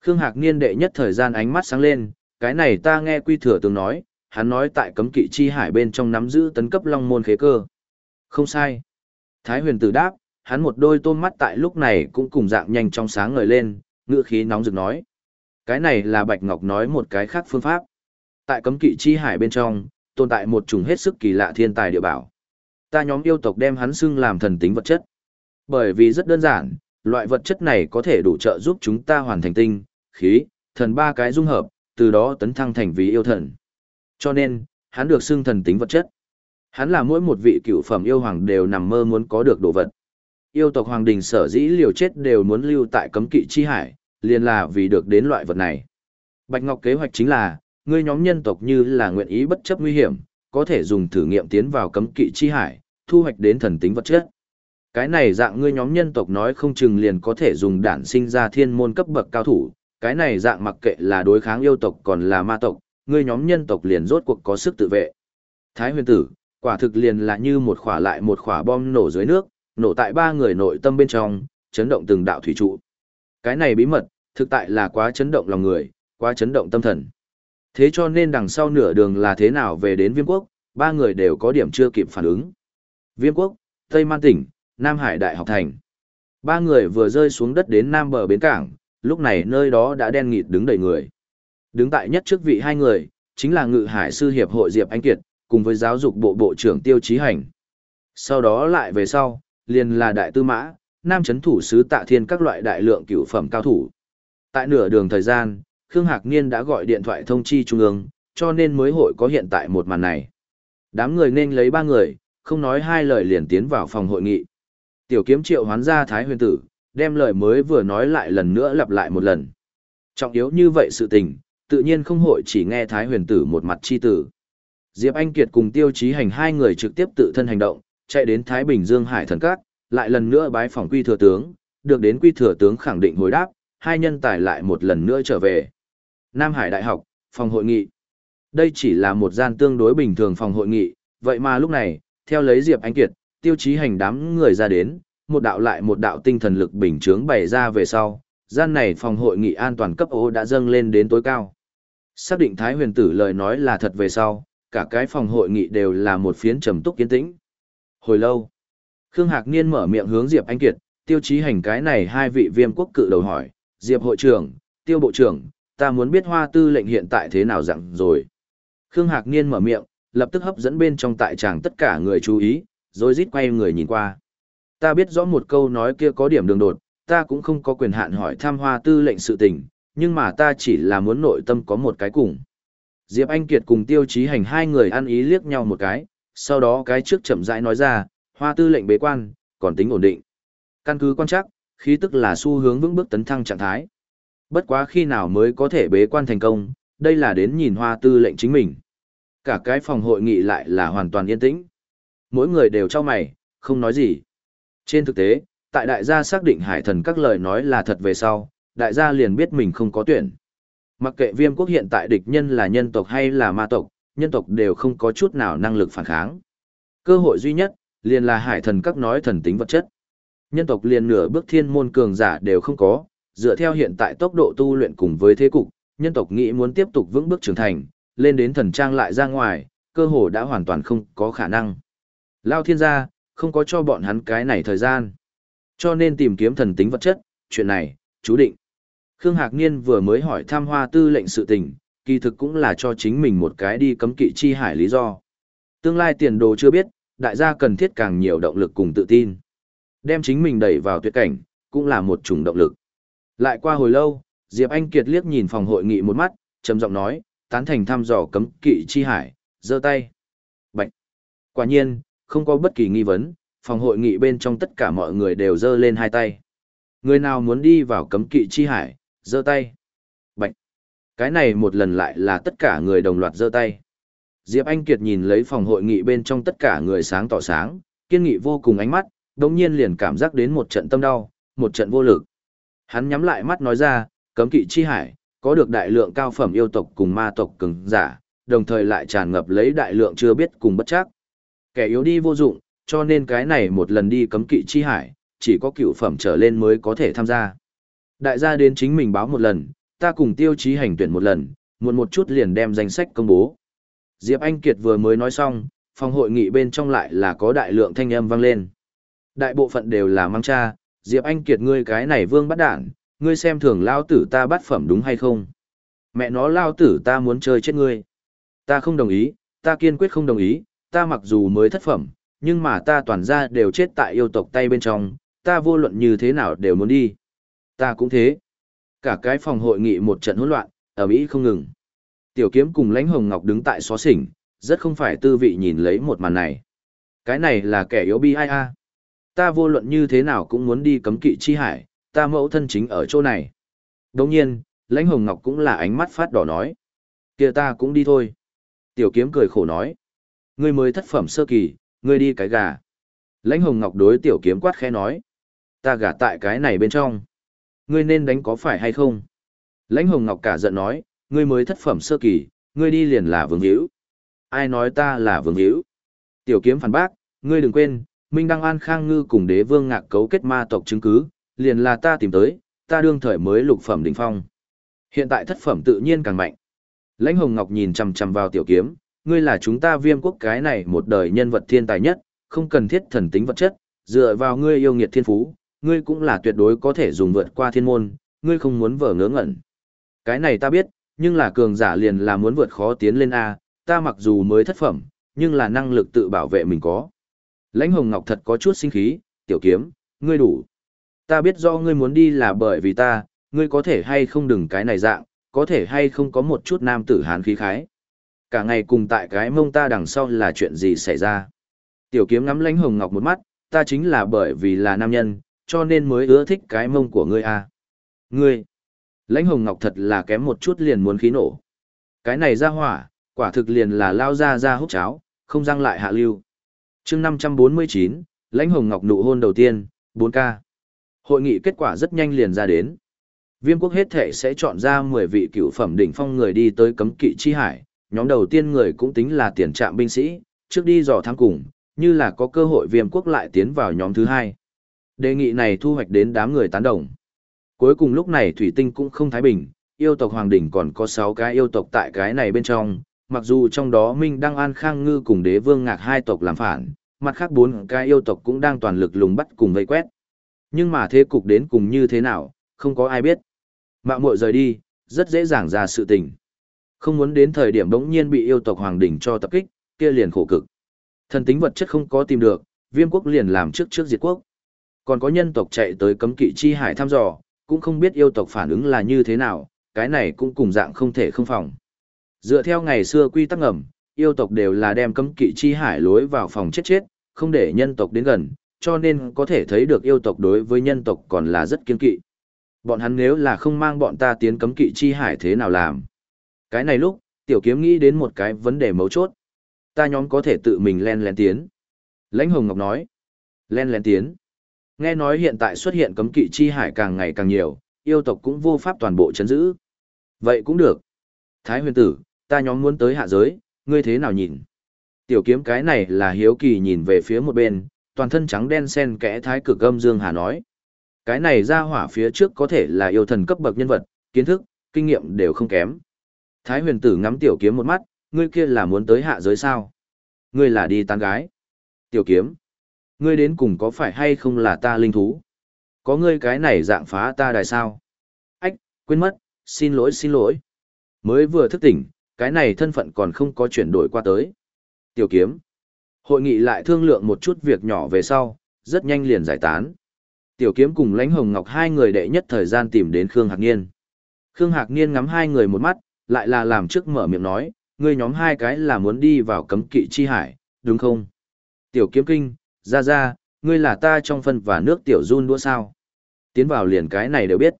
Khương Hạc Niên đệ nhất thời gian ánh mắt sáng lên, cái này ta nghe quy thừa tướng nói, hắn nói tại cấm kỵ chi hải bên trong nắm giữ tấn cấp long môn khế cơ. Không sai. Thái huyền tử đáp, hắn một đôi tôm mắt tại lúc này cũng cùng dạng nhanh trong sáng ngời lên, ngựa khí nóng rực nói. Cái này là Bạch Ngọc nói một cái khác phương pháp. Tại cấm kỵ chi hải bên trong, tồn tại một chủng hết sức kỳ lạ thiên tài địa bảo. Ta nhóm yêu tộc đem hắn xưng làm thần tính vật chất. Bởi vì rất đơn giản, loại vật chất này có thể đủ trợ giúp chúng ta hoàn thành tinh, khí, thần ba cái dung hợp, từ đó tấn thăng thành vì yêu thần. Cho nên, hắn được xưng thần tính vật chất. Hắn là mỗi một vị cựu phẩm yêu hoàng đều nằm mơ muốn có được đồ vật. Yêu tộc hoàng đình sở dĩ liều chết đều muốn lưu tại cấm kỵ chi hải, liền là vì được đến loại vật này. Bạch Ngọc kế hoạch chính là, ngươi nhóm nhân tộc như là nguyện ý bất chấp nguy hiểm, có thể dùng thử nghiệm tiến vào cấm kỵ chi hải, thu hoạch đến thần tính vật chất. Cái này dạng ngươi nhóm nhân tộc nói không chừng liền có thể dùng đản sinh ra thiên môn cấp bậc cao thủ, cái này dạng mặc kệ là đối kháng yêu tộc còn là ma tộc, ngươi nhóm nhân tộc liền rốt cuộc có sức tự vệ. Thái huyền tử, quả thực liền là như một khỏa lại một khỏa bom nổ dưới nước, nổ tại ba người nội tâm bên trong, chấn động từng đạo thủy trụ. Cái này bí mật, thực tại là quá chấn động lòng người, quá chấn động tâm thần. Thế cho nên đằng sau nửa đường là thế nào về đến viêm quốc, ba người đều có điểm chưa kịp phản ứng. Viêm quốc, Tây Man tỉnh, Nam Hải Đại học thành. Ba người vừa rơi xuống đất đến Nam bờ bến cảng, lúc này nơi đó đã đen nghịt đứng đầy người. Đứng tại nhất trước vị hai người, chính là Ngự Hải Sư Hiệp hội Diệp Anh Kiệt, cùng với giáo dục bộ bộ trưởng Tiêu Chí Hành. Sau đó lại về sau, liền là Đại Tư Mã, Nam Chấn Thủ Sứ Tạ Thiên các loại đại lượng cửu phẩm cao thủ. Tại nửa đường thời gian, Khương Hạc Niên đã gọi điện thoại thông chi trung ương, cho nên mới hội có hiện tại một màn này. Đám người nên lấy ba người, không nói hai lời liền tiến vào phòng hội nghị. Tiểu kiếm triệu hoán ra Thái huyền tử, đem lời mới vừa nói lại lần nữa lặp lại một lần. Trọng yếu như vậy sự tình, tự nhiên không hội chỉ nghe Thái huyền tử một mặt chi tử. Diệp Anh Kiệt cùng tiêu chí hành hai người trực tiếp tự thân hành động, chạy đến Thái Bình Dương Hải Thần Các, lại lần nữa bái phỏng quy thừa tướng, được đến quy thừa tướng khẳng định hồi đáp, hai nhân tài lại một lần nữa trở về. Nam Hải Đại học, phòng hội nghị. Đây chỉ là một gian tương đối bình thường phòng hội nghị, vậy mà lúc này, theo lấy Diệp Anh Kiệt, tiêu chí hành đám người ra đến, một đạo lại một đạo tinh thần lực bình chướng bày ra về sau, gian này phòng hội nghị an toàn cấp ô đã dâng lên đến tối cao. Xác định Thái huyền tử lời nói là thật về sau, cả cái phòng hội nghị đều là một phiến trầm túc kiến tĩnh. Hồi lâu, Khương Hạc Niên mở miệng hướng Diệp Anh Kiệt, tiêu chí hành cái này hai vị viêm quốc cự đầu hỏi, Diệp hội trưởng, tiêu bộ trưởng, ta muốn biết hoa tư lệnh hiện tại thế nào dặn rồi. Khương Hạc Niên mở miệng, lập tức hấp dẫn bên trong tại tràng tất cả người chú ý, rồi rít quay người nhìn qua. Ta biết rõ một câu nói kia có điểm đường đột, ta cũng không có quyền hạn hỏi tham hoa tư lệnh sự tình, nhưng mà ta chỉ là muốn nội tâm có một cái cùng. Diệp Anh Kiệt cùng tiêu chí hành hai người ăn ý liếc nhau một cái, sau đó cái trước chậm rãi nói ra, hoa tư lệnh bế quan, còn tính ổn định. Căn cứ quan chắc, khí tức là xu hướng vững bước tấn thăng trạng thái. Bất quá khi nào mới có thể bế quan thành công, đây là đến nhìn hoa tư lệnh chính mình. Cả cái phòng hội nghị lại là hoàn toàn yên tĩnh. Mỗi người đều cho mày, không nói gì. Trên thực tế, tại đại gia xác định hải thần các lời nói là thật về sau, đại gia liền biết mình không có tuyển. Mặc kệ viêm quốc hiện tại địch nhân là nhân tộc hay là ma tộc, nhân tộc đều không có chút nào năng lực phản kháng. Cơ hội duy nhất, liền là hải thần các nói thần tính vật chất. Nhân tộc liền nửa bước thiên môn cường giả đều không có, dựa theo hiện tại tốc độ tu luyện cùng với thế cục, nhân tộc nghĩ muốn tiếp tục vững bước trưởng thành, lên đến thần trang lại ra ngoài, cơ hồ đã hoàn toàn không có khả năng. Lao thiên gia, không có cho bọn hắn cái này thời gian. Cho nên tìm kiếm thần tính vật chất, chuyện này, chú định. Khương Hạc Niên vừa mới hỏi Tham hoa tư lệnh sự tình, kỳ thực cũng là cho chính mình một cái đi cấm kỵ chi hải lý do. Tương lai tiền đồ chưa biết, đại gia cần thiết càng nhiều động lực cùng tự tin. Đem chính mình đẩy vào tuyệt cảnh, cũng là một chủng động lực. Lại qua hồi lâu, Diệp Anh Kiệt liếc nhìn phòng hội nghị một mắt, trầm giọng nói, tán thành thăm dò cấm kỵ chi hải, giơ tay. Bạch. Quả nhiên, không có bất kỳ nghi vấn, phòng hội nghị bên trong tất cả mọi người đều giơ lên hai tay. Người nào muốn đi vào cấm kỵ chi hải, giơ tay. Bạch. Cái này một lần lại là tất cả người đồng loạt giơ tay. Diệp Anh Kiệt nhìn lấy phòng hội nghị bên trong tất cả người sáng tỏ sáng, kiên nghị vô cùng ánh mắt, đồng nhiên liền cảm giác đến một trận tâm đau, một trận vô lực. Hắn nhắm lại mắt nói ra, cấm kỵ chi hải, có được đại lượng cao phẩm yêu tộc cùng ma tộc cường giả, đồng thời lại tràn ngập lấy đại lượng chưa biết cùng bất chắc. Kẻ yếu đi vô dụng, cho nên cái này một lần đi cấm kỵ chi hải, chỉ có cựu phẩm trở lên mới có thể tham gia. Đại gia đến chính mình báo một lần, ta cùng tiêu chí hành tuyển một lần, muộn một chút liền đem danh sách công bố. Diệp Anh Kiệt vừa mới nói xong, phòng hội nghị bên trong lại là có đại lượng thanh âm vang lên. Đại bộ phận đều là mang cha, Diệp Anh Kiệt ngươi cái này vương bắt đạn, ngươi xem thường lao tử ta bắt phẩm đúng hay không? Mẹ nó lao tử ta muốn chơi chết ngươi. Ta không đồng ý, ta kiên quyết không đồng ý, ta mặc dù mới thất phẩm, nhưng mà ta toàn ra đều chết tại yêu tộc tay bên trong, ta vô luận như thế nào đều muốn đi. Ta cũng thế. Cả cái phòng hội nghị một trận hỗn loạn, ở Mỹ không ngừng. Tiểu kiếm cùng lãnh hồng ngọc đứng tại xó xỉnh, rất không phải tư vị nhìn lấy một màn này. Cái này là kẻ yếu bi ai a. Ta vô luận như thế nào cũng muốn đi cấm kỵ chi hải, ta mẫu thân chính ở chỗ này. Đồng nhiên, lãnh hồng ngọc cũng là ánh mắt phát đỏ nói. kia ta cũng đi thôi. Tiểu kiếm cười khổ nói. Ngươi mới thất phẩm sơ kỳ, ngươi đi cái gà. Lãnh hồng ngọc đối tiểu kiếm quát khẽ nói. Ta gà tại cái này bên trong. Ngươi nên đánh có phải hay không? Lãnh hồng ngọc cả giận nói, ngươi mới thất phẩm sơ kỳ, ngươi đi liền là vương hữu. Ai nói ta là vương hữu? Tiểu kiếm phản bác, ngươi đừng quên, Minh Đăng An Khang Ngư cùng đế vương ngạc cấu kết ma tộc chứng cứ, liền là ta tìm tới, ta đương thời mới lục phẩm đỉnh phong. Hiện tại thất phẩm tự nhiên càng mạnh. Lãnh Hồng Ngọc nhìn chằm chằm vào tiểu kiếm, ngươi là chúng ta viêm quốc cái này một đời nhân vật thiên tài nhất, không cần thiết thần tính vật chất, dựa vào ngươi yêu nghiệt thiên phú, ngươi cũng là tuyệt đối có thể dùng vượt qua thiên môn, ngươi không muốn vờ ngớ ngẩn. Cái này ta biết, nhưng là cường giả liền là muốn vượt khó tiến lên A, ta mặc dù mới thất phẩm, nhưng là năng lực tự bảo vệ mình có. Lãnh Hồng Ngọc thật có chút sinh khí, tiểu kiếm, ngươi đủ. Ta biết do ngươi muốn đi là bởi vì ta, ngươi có thể hay không đừng cái này dạng, có thể hay không có một chút nam tử hán khí khái. Cả ngày cùng tại cái mông ta đằng sau là chuyện gì xảy ra. Tiểu kiếm ngắm lãnh hồng ngọc một mắt, ta chính là bởi vì là nam nhân, cho nên mới ưa thích cái mông của ngươi à. Ngươi, lãnh hồng ngọc thật là kém một chút liền muốn khí nổ. Cái này ra hỏa, quả thực liền là lao ra ra hút cháo, không răng lại hạ lưu. chương 549, lãnh hồng ngọc nụ hôn đầu tiên, 4K. Hội nghị kết quả rất nhanh liền ra đến. Viêm quốc hết thể sẽ chọn ra 10 vị cựu phẩm đỉnh phong người đi tới cấm kỵ chi hải, nhóm đầu tiên người cũng tính là tiền trạm binh sĩ, trước đi dò thám cùng, như là có cơ hội viêm quốc lại tiến vào nhóm thứ hai. Đề nghị này thu hoạch đến đám người tán đồng. Cuối cùng lúc này thủy tinh cũng không thái bình, yêu tộc hoàng đỉnh còn có 6 cái yêu tộc tại cái này bên trong, mặc dù trong đó Minh Đăng An Khang Ngư cùng đế vương ngạc hai tộc làm phản, mặt khác bốn cái yêu tộc cũng đang toàn lực lùng bắt cùng vây quét. Nhưng mà thế cục đến cùng như thế nào, không có ai biết. Mạo muội rời đi, rất dễ dàng ra sự tình. Không muốn đến thời điểm đống nhiên bị yêu tộc hoàng đỉnh cho tập kích, kia liền khổ cực. Thần tính vật chất không có tìm được, viêm quốc liền làm trước trước diệt quốc. Còn có nhân tộc chạy tới cấm kỵ chi hải thăm dò, cũng không biết yêu tộc phản ứng là như thế nào, cái này cũng cùng dạng không thể không phòng. Dựa theo ngày xưa quy tắc ngầm, yêu tộc đều là đem cấm kỵ chi hải lối vào phòng chết chết, không để nhân tộc đến gần, cho nên có thể thấy được yêu tộc đối với nhân tộc còn là rất kiên kỵ. Bọn hắn nếu là không mang bọn ta tiến cấm kỵ chi hải thế nào làm? Cái này lúc, tiểu kiếm nghĩ đến một cái vấn đề mấu chốt. Ta nhóm có thể tự mình len lén tiến. Lãnh Hồng Ngọc nói. Len lén tiến. Nghe nói hiện tại xuất hiện cấm kỵ chi hải càng ngày càng nhiều, yêu tộc cũng vô pháp toàn bộ chấn giữ. Vậy cũng được. Thái huyền tử, ta nhóm muốn tới hạ giới, ngươi thế nào nhìn? Tiểu kiếm cái này là hiếu kỳ nhìn về phía một bên, toàn thân trắng đen sen kẽ thái cực âm Dương Hà nói. Cái này ra hỏa phía trước có thể là yêu thần cấp bậc nhân vật, kiến thức, kinh nghiệm đều không kém. Thái huyền tử ngắm tiểu kiếm một mắt, ngươi kia là muốn tới hạ giới sao? Ngươi là đi tán gái. Tiểu kiếm, ngươi đến cùng có phải hay không là ta linh thú? Có ngươi cái này dạng phá ta đài sao? Ách, quên mất, xin lỗi xin lỗi. Mới vừa thức tỉnh, cái này thân phận còn không có chuyển đổi qua tới. Tiểu kiếm. Hội nghị lại thương lượng một chút việc nhỏ về sau, rất nhanh liền giải tán. Tiểu kiếm cùng lãnh hồng ngọc hai người đệ nhất thời gian tìm đến Khương Hạc Niên. Khương Hạc Niên ngắm hai người một mắt, lại là làm trước mở miệng nói, ngươi nhóm hai cái là muốn đi vào cấm kỵ chi hải, đúng không? Tiểu kiếm kinh, ra ra, ngươi là ta trong phân và nước tiểu run đua sao? Tiến vào liền cái này đều biết.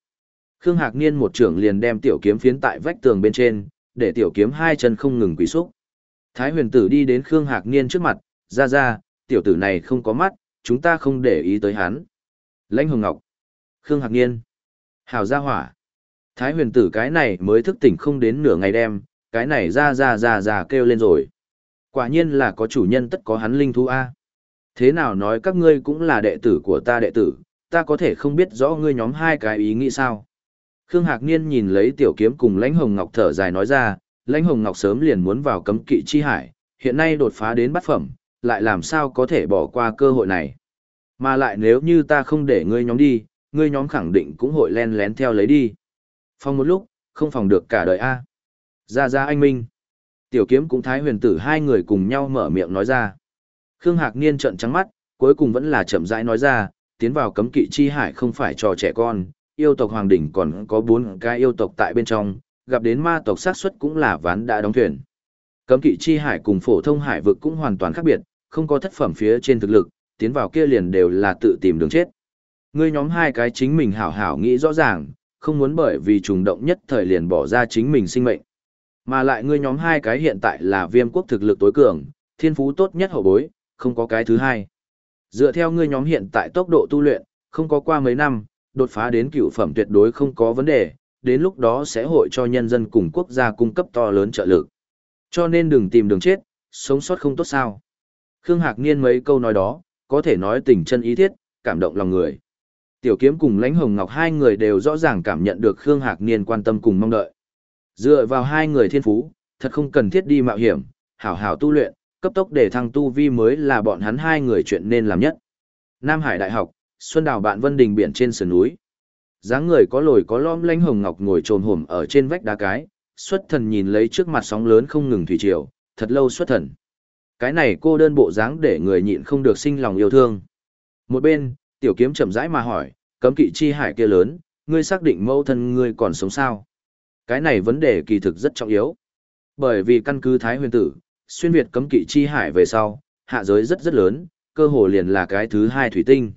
Khương Hạc Niên một trưởng liền đem tiểu kiếm phiến tại vách tường bên trên, để tiểu kiếm hai chân không ngừng quỳ xúc. Thái huyền tử đi đến Khương Hạc Niên trước mặt, ra ra, tiểu tử này không có mắt, chúng ta không để ý tới hắn. Lãnh Hồng Ngọc, Khương Hạc Niên, Hảo Gia Hỏa. Thái huyền tử cái này mới thức tỉnh không đến nửa ngày đêm, cái này ra ra ra ra kêu lên rồi. Quả nhiên là có chủ nhân tất có hắn linh thú A. Thế nào nói các ngươi cũng là đệ tử của ta đệ tử, ta có thể không biết rõ ngươi nhóm hai cái ý nghĩ sao. Khương Hạc Niên nhìn lấy tiểu kiếm cùng lãnh hồng ngọc thở dài nói ra, lãnh hồng ngọc sớm liền muốn vào cấm kỵ chi hải, hiện nay đột phá đến bát phẩm, lại làm sao có thể bỏ qua cơ hội này. Mà lại nếu như ta không để ngươi nhóm đi, ngươi nhóm khẳng định cũng hội len lén theo lấy đi. Phòng một lúc, không phòng được cả đời A. Ra ra anh Minh. Tiểu kiếm cũng thái huyền tử hai người cùng nhau mở miệng nói ra. Khương Hạc Niên trợn trắng mắt, cuối cùng vẫn là chậm rãi nói ra, tiến vào cấm kỵ chi hải không phải trò trẻ con, yêu tộc hoàng đỉnh còn có bốn cái yêu tộc tại bên trong, gặp đến ma tộc sát xuất cũng là ván đã đóng thuyền. Cấm kỵ chi hải cùng phổ thông hải vực cũng hoàn toàn khác biệt, không có thất phẩm phía trên thực lực, tiến vào kia liền đều là tự tìm đường chết. Ngươi nhóm hai cái chính mình hảo hảo nghĩ rõ ràng, không muốn bởi vì trùng động nhất thời liền bỏ ra chính mình sinh mệnh. Mà lại ngươi nhóm hai cái hiện tại là viêm quốc thực lực tối cường, thiên phú tốt nhất hậu bối, không có cái thứ hai. Dựa theo ngươi nhóm hiện tại tốc độ tu luyện, không có qua mấy năm, đột phá đến cựu phẩm tuyệt đối không có vấn đề, đến lúc đó sẽ hội cho nhân dân cùng quốc gia cung cấp to lớn trợ lực. Cho nên đừng tìm đường chết, sống sót không tốt sao. Khương Hạc Niên mấy câu nói đó, có thể nói tình chân ý thiết, cảm động lòng người. Tiểu kiếm cùng lãnh hồng ngọc hai người đều rõ ràng cảm nhận được Khương Hạc Niên quan tâm cùng mong đợi. Dựa vào hai người thiên phú, thật không cần thiết đi mạo hiểm, hảo hảo tu luyện, cấp tốc để thăng tu vi mới là bọn hắn hai người chuyện nên làm nhất. Nam Hải Đại học, Xuân Đào bạn Vân Đình biển trên sườn núi. dáng người có lồi có lõm lãnh hồng ngọc ngồi trồn hổm ở trên vách đá cái, xuất thần nhìn lấy trước mặt sóng lớn không ngừng thủy triều, thật lâu xuất thần. Cái này cô đơn bộ dáng để người nhịn không được sinh lòng yêu thương. Một bên, tiểu kiếm chậm rãi mà hỏi, cấm kỵ chi hải kia lớn, ngươi xác định mẫu thân ngươi còn sống sao? Cái này vấn đề kỳ thực rất trọng yếu. Bởi vì căn cứ Thái huyền tử, xuyên Việt cấm kỵ chi hải về sau, hạ giới rất rất lớn, cơ hồ liền là cái thứ hai thủy tinh.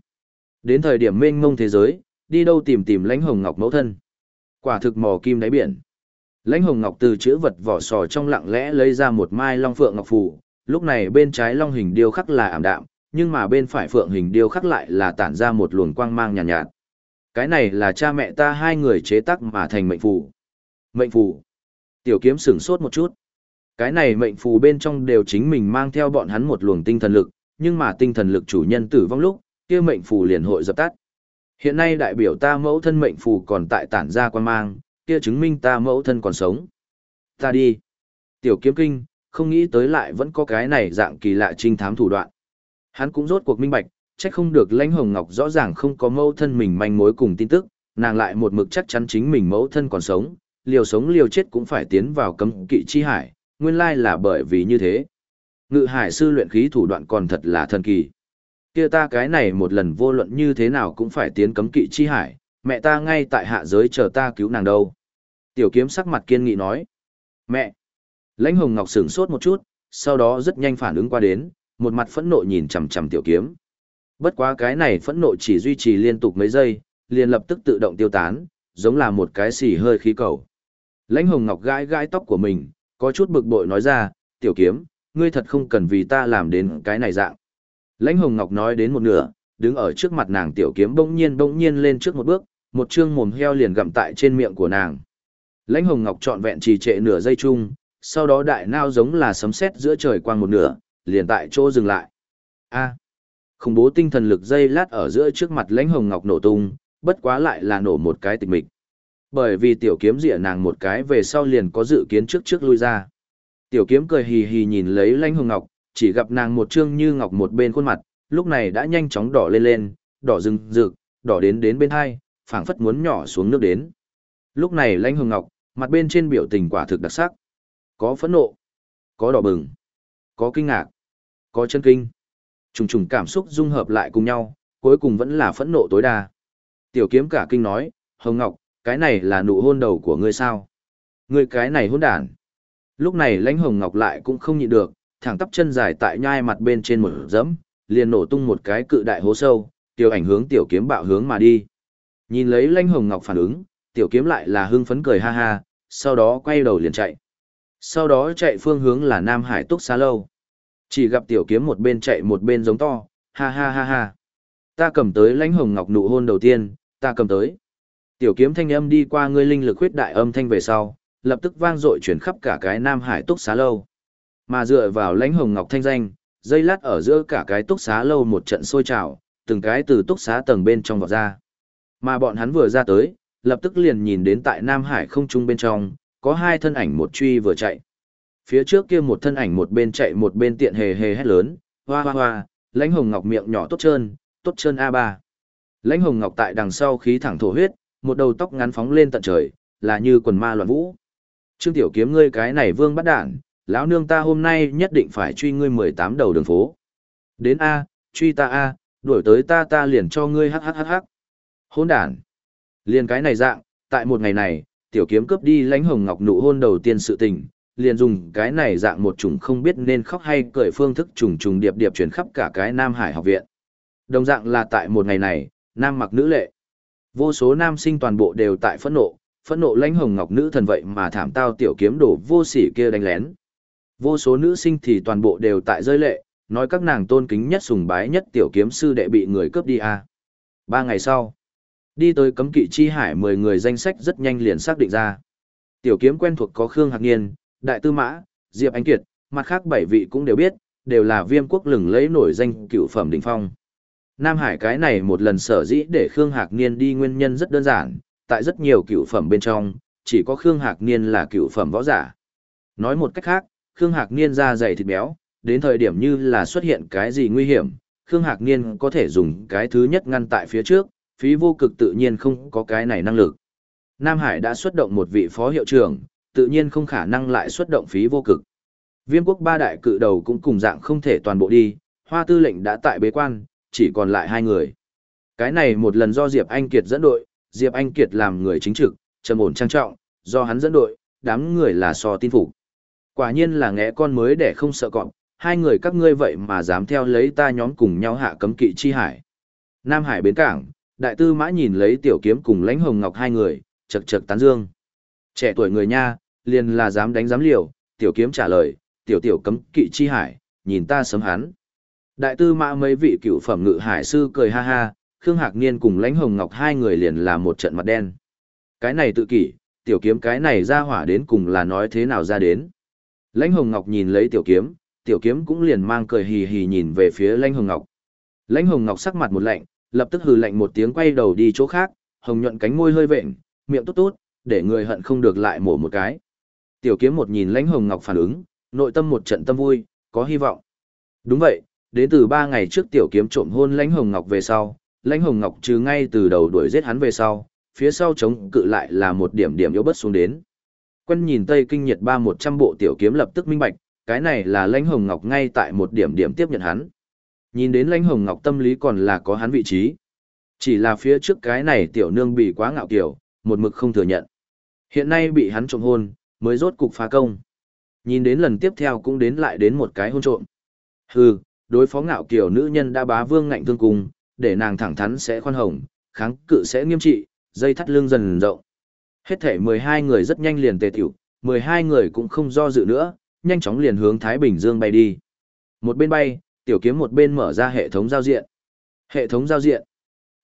Đến thời điểm mênh mông thế giới, đi đâu tìm tìm lãnh hồng ngọc mẫu thân. Quả thực mò kim đáy biển. Lãnh hồng ngọc từ chữ vật vỏ sò trong lặng lẽ lấy ra một mai long phượng ngọc phù, lúc này bên trái long hình điêu khắc là ảm đạm, nhưng mà bên phải phượng hình điêu khắc lại là tản ra một luồng quang mang nhàn nhạt, nhạt. Cái này là cha mẹ ta hai người chế tác mà thành mệnh phù. Mệnh phù. Tiểu kiếm sửng sốt một chút. Cái này mệnh phù bên trong đều chính mình mang theo bọn hắn một luồng tinh thần lực, nhưng mà tinh thần lực chủ nhân tử vong lúc, kia mệnh phù liền hội dập tắt. Hiện nay đại biểu ta mẫu thân mệnh phù còn tại tản ra quan mang, kia chứng minh ta mẫu thân còn sống. Ta đi. Tiểu kiếm kinh, không nghĩ tới lại vẫn có cái này dạng kỳ lạ trinh thám thủ đoạn. Hắn cũng rốt cuộc minh bạch, trách không được lãnh hồng ngọc rõ ràng không có mẫu thân mình manh mối cùng tin tức, nàng lại một mực chắc chắn chính mình mẫu thân còn sống, liều sống liều chết cũng phải tiến vào cấm kỵ chi hải, nguyên lai là bởi vì như thế. Ngự hải sư luyện khí thủ đoạn còn thật là thần kỳ. Kia ta cái này một lần vô luận như thế nào cũng phải tiến cấm kỵ chi hải, mẹ ta ngay tại hạ giới chờ ta cứu nàng đâu. Tiểu kiếm sắc mặt kiên nghị nói. Mẹ! Lãnh hồng ngọc sửng sốt một chút, sau đó rất nhanh phản ứng qua đến, một mặt phẫn nộ nhìn chằm chằm tiểu kiếm. Bất quá cái này phẫn nộ chỉ duy trì liên tục mấy giây, liền lập tức tự động tiêu tán, giống là một cái xì hơi khí cầu. Lãnh hồng ngọc gãi gãi tóc của mình, có chút bực bội nói ra, tiểu kiếm, ngươi thật không cần vì ta làm đến cái này dạng. Lãnh hồng ngọc nói đến một nửa, đứng ở trước mặt nàng tiểu kiếm bỗng nhiên bỗng nhiên lên trước một bước, một chương mồm heo liền gặm tại trên miệng của nàng. Lãnh hồng ngọc trọn vẹn trì trệ nửa giây chung, sau đó đại nao giống là sấm sét giữa trời quang một nửa, liền tại chỗ dừng lại. A. Khủng bố tinh thần lực dây lát ở giữa trước mặt lãnh hồng ngọc nổ tung, bất quá lại là nổ một cái tịch mịch. Bởi vì tiểu kiếm dịa nàng một cái về sau liền có dự kiến trước trước lui ra. Tiểu kiếm cười hì hì nhìn lấy lãnh hồng ngọc, chỉ gặp nàng một trương như ngọc một bên khuôn mặt, lúc này đã nhanh chóng đỏ lên lên, đỏ rừng rực, đỏ đến đến bên hai, phảng phất muốn nhỏ xuống nước đến. Lúc này lãnh hồng ngọc, mặt bên trên biểu tình quả thực đặc sắc. Có phẫn nộ, có đỏ bừng, có kinh ngạc, có chân kinh. Trùng trùng cảm xúc dung hợp lại cùng nhau, cuối cùng vẫn là phẫn nộ tối đa. Tiểu kiếm cả kinh nói, Hồng Ngọc, cái này là nụ hôn đầu của ngươi sao? Ngươi cái này hôn đản. Lúc này lãnh Hồng Ngọc lại cũng không nhịn được, thẳng tắp chân dài tại nhai mặt bên trên một dẫm, liền nổ tung một cái cự đại hố sâu, tiểu ảnh hướng tiểu kiếm bạo hướng mà đi. Nhìn lấy lãnh Hồng Ngọc phản ứng, tiểu kiếm lại là hưng phấn cười ha ha, sau đó quay đầu liền chạy. Sau đó chạy phương hướng là Nam Hải Túc Xá Lâu. Chỉ gặp tiểu kiếm một bên chạy một bên giống to, ha ha ha ha. Ta cầm tới lãnh hồng ngọc nụ hôn đầu tiên, ta cầm tới. Tiểu kiếm thanh âm đi qua ngươi linh lực huyết đại âm thanh về sau, lập tức vang dội chuyển khắp cả cái Nam Hải Túc Xá Lâu. Mà dựa vào lãnh hồng ngọc thanh danh, dây lát ở giữa cả cái Túc Xá Lâu một trận sôi trào, từng cái từ Túc Xá tầng bên trong vọt ra. Mà bọn hắn vừa ra tới, lập tức liền nhìn đến tại Nam Hải không trung bên trong, có hai thân ảnh một truy vừa chạy. Phía trước kia một thân ảnh một bên chạy một bên tiện hề hề hét lớn, hoa hoa hoa, lãnh hồng ngọc miệng nhỏ tốt trơn, tốt trơn a ba Lãnh hồng ngọc tại đằng sau khí thẳng thổ huyết, một đầu tóc ngắn phóng lên tận trời, là như quần ma loạn vũ. Trương tiểu kiếm ngươi cái này vương bắt đản, lão nương ta hôm nay nhất định phải truy ngươi 18 đầu đường phố. Đến A, truy ta A, đuổi tới ta ta liền cho ngươi hắc hắc hắc hắc. Hôn đản. Liền cái này dạng, tại một ngày này, tiểu kiếm cướp đi lãnh hồng ngọc nụ hôn đầu tiên sự tình, liền dùng cái này dạng một chủng không biết nên khóc hay cười phương thức trùng trùng điệp điệp truyền khắp cả cái Nam Hải học viện. Đồng dạng là tại một ngày này, nam mặc nữ lệ. Vô số nam sinh toàn bộ đều tại phẫn nộ, phẫn nộ lãnh hồng ngọc nữ thần vậy mà thảm tao tiểu kiếm đổ vô sỉ kia đánh lén. Vô số nữ sinh thì toàn bộ đều tại rơi lệ, nói các nàng tôn kính nhất sùng bái nhất tiểu kiếm sư đệ bị người cướp đi à. Ba ngày sau, đi tới cấm kỵ chi hải 10 người danh sách rất nhanh liền xác định ra. Tiểu kiếm quen thuộc có Khương Hạc Niên, Đại Tư Mã, Diệp Anh Kiệt, mặt khác bảy vị cũng đều biết, đều là viêm quốc lừng lấy nổi danh cựu phẩm đỉnh phong. Nam Hải cái này một lần sở dĩ để Khương Hạc Niên đi nguyên nhân rất đơn giản, tại rất nhiều cựu phẩm bên trong, chỉ có Khương Hạc Niên là cựu phẩm võ giả. Nói một cách khác, Khương Hạc Niên da dày thịt béo, đến thời điểm như là xuất hiện cái gì nguy hiểm, Khương Hạc Niên có thể dùng cái thứ nhất ngăn tại phía trước, phí vô cực tự nhiên không có cái này năng lực. Nam Hải đã xuất động một vị phó hiệu trưởng, tự nhiên không khả năng lại xuất động phí vô cực. Viêm quốc ba đại cự đầu cũng cùng dạng không thể toàn bộ đi, hoa tư lệnh đã tại bế quan, chỉ còn lại hai người. Cái này một lần do Diệp Anh Kiệt dẫn đội, Diệp Anh Kiệt làm người chính trực, trầm ổn trang trọng, do hắn dẫn đội, đám người là so tin phục. Quả nhiên là ngẽ con mới để không sợ cọp, hai người các ngươi vậy mà dám theo lấy ta nhóm cùng nhau hạ cấm kỵ chi hải. Nam Hải bến cảng, đại tư mã nhìn lấy tiểu kiếm cùng lãnh hồng ngọc hai người, chật chật tán dương. Trẻ tuổi người nha, liền là dám đánh dám liều, tiểu kiếm trả lời, tiểu tiểu cấm kỵ chi hải, nhìn ta sớm hắn. Đại tư mã mấy vị cựu phẩm ngự hải sư cười ha ha, Khương Hạc Niên cùng lãnh hồng ngọc hai người liền là một trận mặt đen. Cái này tự kỷ, tiểu kiếm cái này ra hỏa đến cùng là nói thế nào ra đến. Lãnh hồng ngọc nhìn lấy tiểu kiếm, tiểu kiếm cũng liền mang cười hì hì nhìn về phía lãnh hồng ngọc. Lãnh hồng ngọc sắc mặt một lạnh, lập tức hừ lạnh một tiếng quay đầu đi chỗ khác, hồng nhuận cánh môi hơi vện, miệng tốt tốt, để người hận không được lại mổ một cái. Tiểu kiếm một nhìn lãnh hồng ngọc phản ứng, nội tâm một trận tâm vui, có hy vọng. Đúng vậy, đến từ ba ngày trước tiểu kiếm trộm hôn lãnh hồng ngọc về sau, lãnh hồng ngọc trừ ngay từ đầu đuổi giết hắn về sau, phía sau chống cự lại là một điểm điểm yếu bất xuống đến. Quân nhìn Tây Kinh Nhiệt ba một trăm bộ tiểu kiếm lập tức minh bạch, cái này là lãnh hồng ngọc ngay tại một điểm điểm tiếp nhận hắn. Nhìn đến lãnh hồng ngọc tâm lý còn là có hắn vị trí. Chỉ là phía trước cái này tiểu nương bị quá ngạo kiểu, một mực không thừa nhận. Hiện nay bị hắn trộm hôn, mới rốt cục phá công. Nhìn đến lần tiếp theo cũng đến lại đến một cái hôn trộm. Hừ, đối phó ngạo kiểu nữ nhân đã bá vương ngạnh thương cùng, để nàng thẳng thắn sẽ khoan hồng, kháng cự sẽ nghiêm trị, dây thắt lưng dần rộng. Hết thể 12 người rất nhanh liền tề tiểu, 12 người cũng không do dự nữa, nhanh chóng liền hướng Thái Bình Dương bay đi. Một bên bay, tiểu kiếm một bên mở ra hệ thống giao diện. Hệ thống giao diện.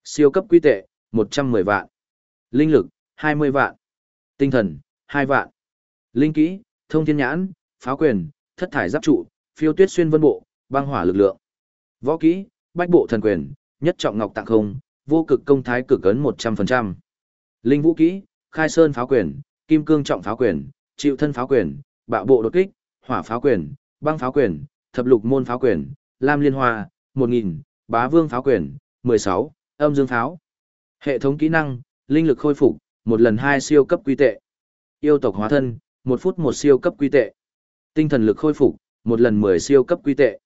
Siêu cấp quy tệ, 110 vạn. Linh lực, 20 vạn. Tinh thần, 2 vạn. Linh kỹ, thông thiên nhãn, pháo quyền, thất thải giáp trụ, phiêu tuyết xuyên vân bộ, băng hỏa lực lượng. Võ kỹ, bách bộ thần quyền, nhất trọng ngọc tạng không, vô cực công thái cực ấn 100%. Linh vũ kỹ, khai sơn pháo quyền, kim cương trọng pháo quyền, chịu thân pháo quyền, bạo bộ đột kích, hỏa pháo quyền, băng pháo quyền, thập lục môn pháo quyền, lam liên hoa, 1000, bá vương pháo quyền, 16, âm dương pháo. Hệ thống kỹ năng, linh lực khôi phục, một lần hai siêu cấp quy tệ. Yêu tộc hóa thân, một phút một siêu cấp quy tệ. Tinh thần lực khôi phục, một lần 10 siêu cấp quy tệ.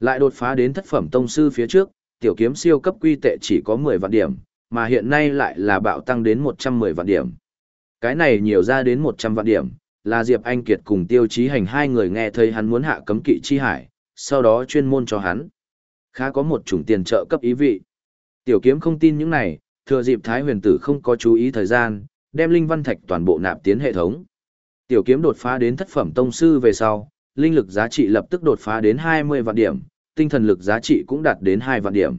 Lại đột phá đến thất phẩm tông sư phía trước, tiểu kiếm siêu cấp quy tệ chỉ có 10 vạn điểm, mà hiện nay lại là bạo tăng đến 110 vạn điểm. Cái này nhiều ra đến 100 vạn điểm, là Diệp Anh Kiệt cùng Tiêu Chí Hành hai người nghe thấy hắn muốn hạ cấm kỵ chi hải, sau đó chuyên môn cho hắn. Khá có một chủng tiền trợ cấp ý vị. Tiểu kiếm không tin những này, thừa dịp Thái huyền tử không có chú ý thời gian, đem linh văn thạch toàn bộ nạp tiến hệ thống. Tiểu kiếm đột phá đến thất phẩm tông sư về sau, linh lực giá trị lập tức đột phá đến 20 vạn điểm, tinh thần lực giá trị cũng đạt đến 2 vạn điểm.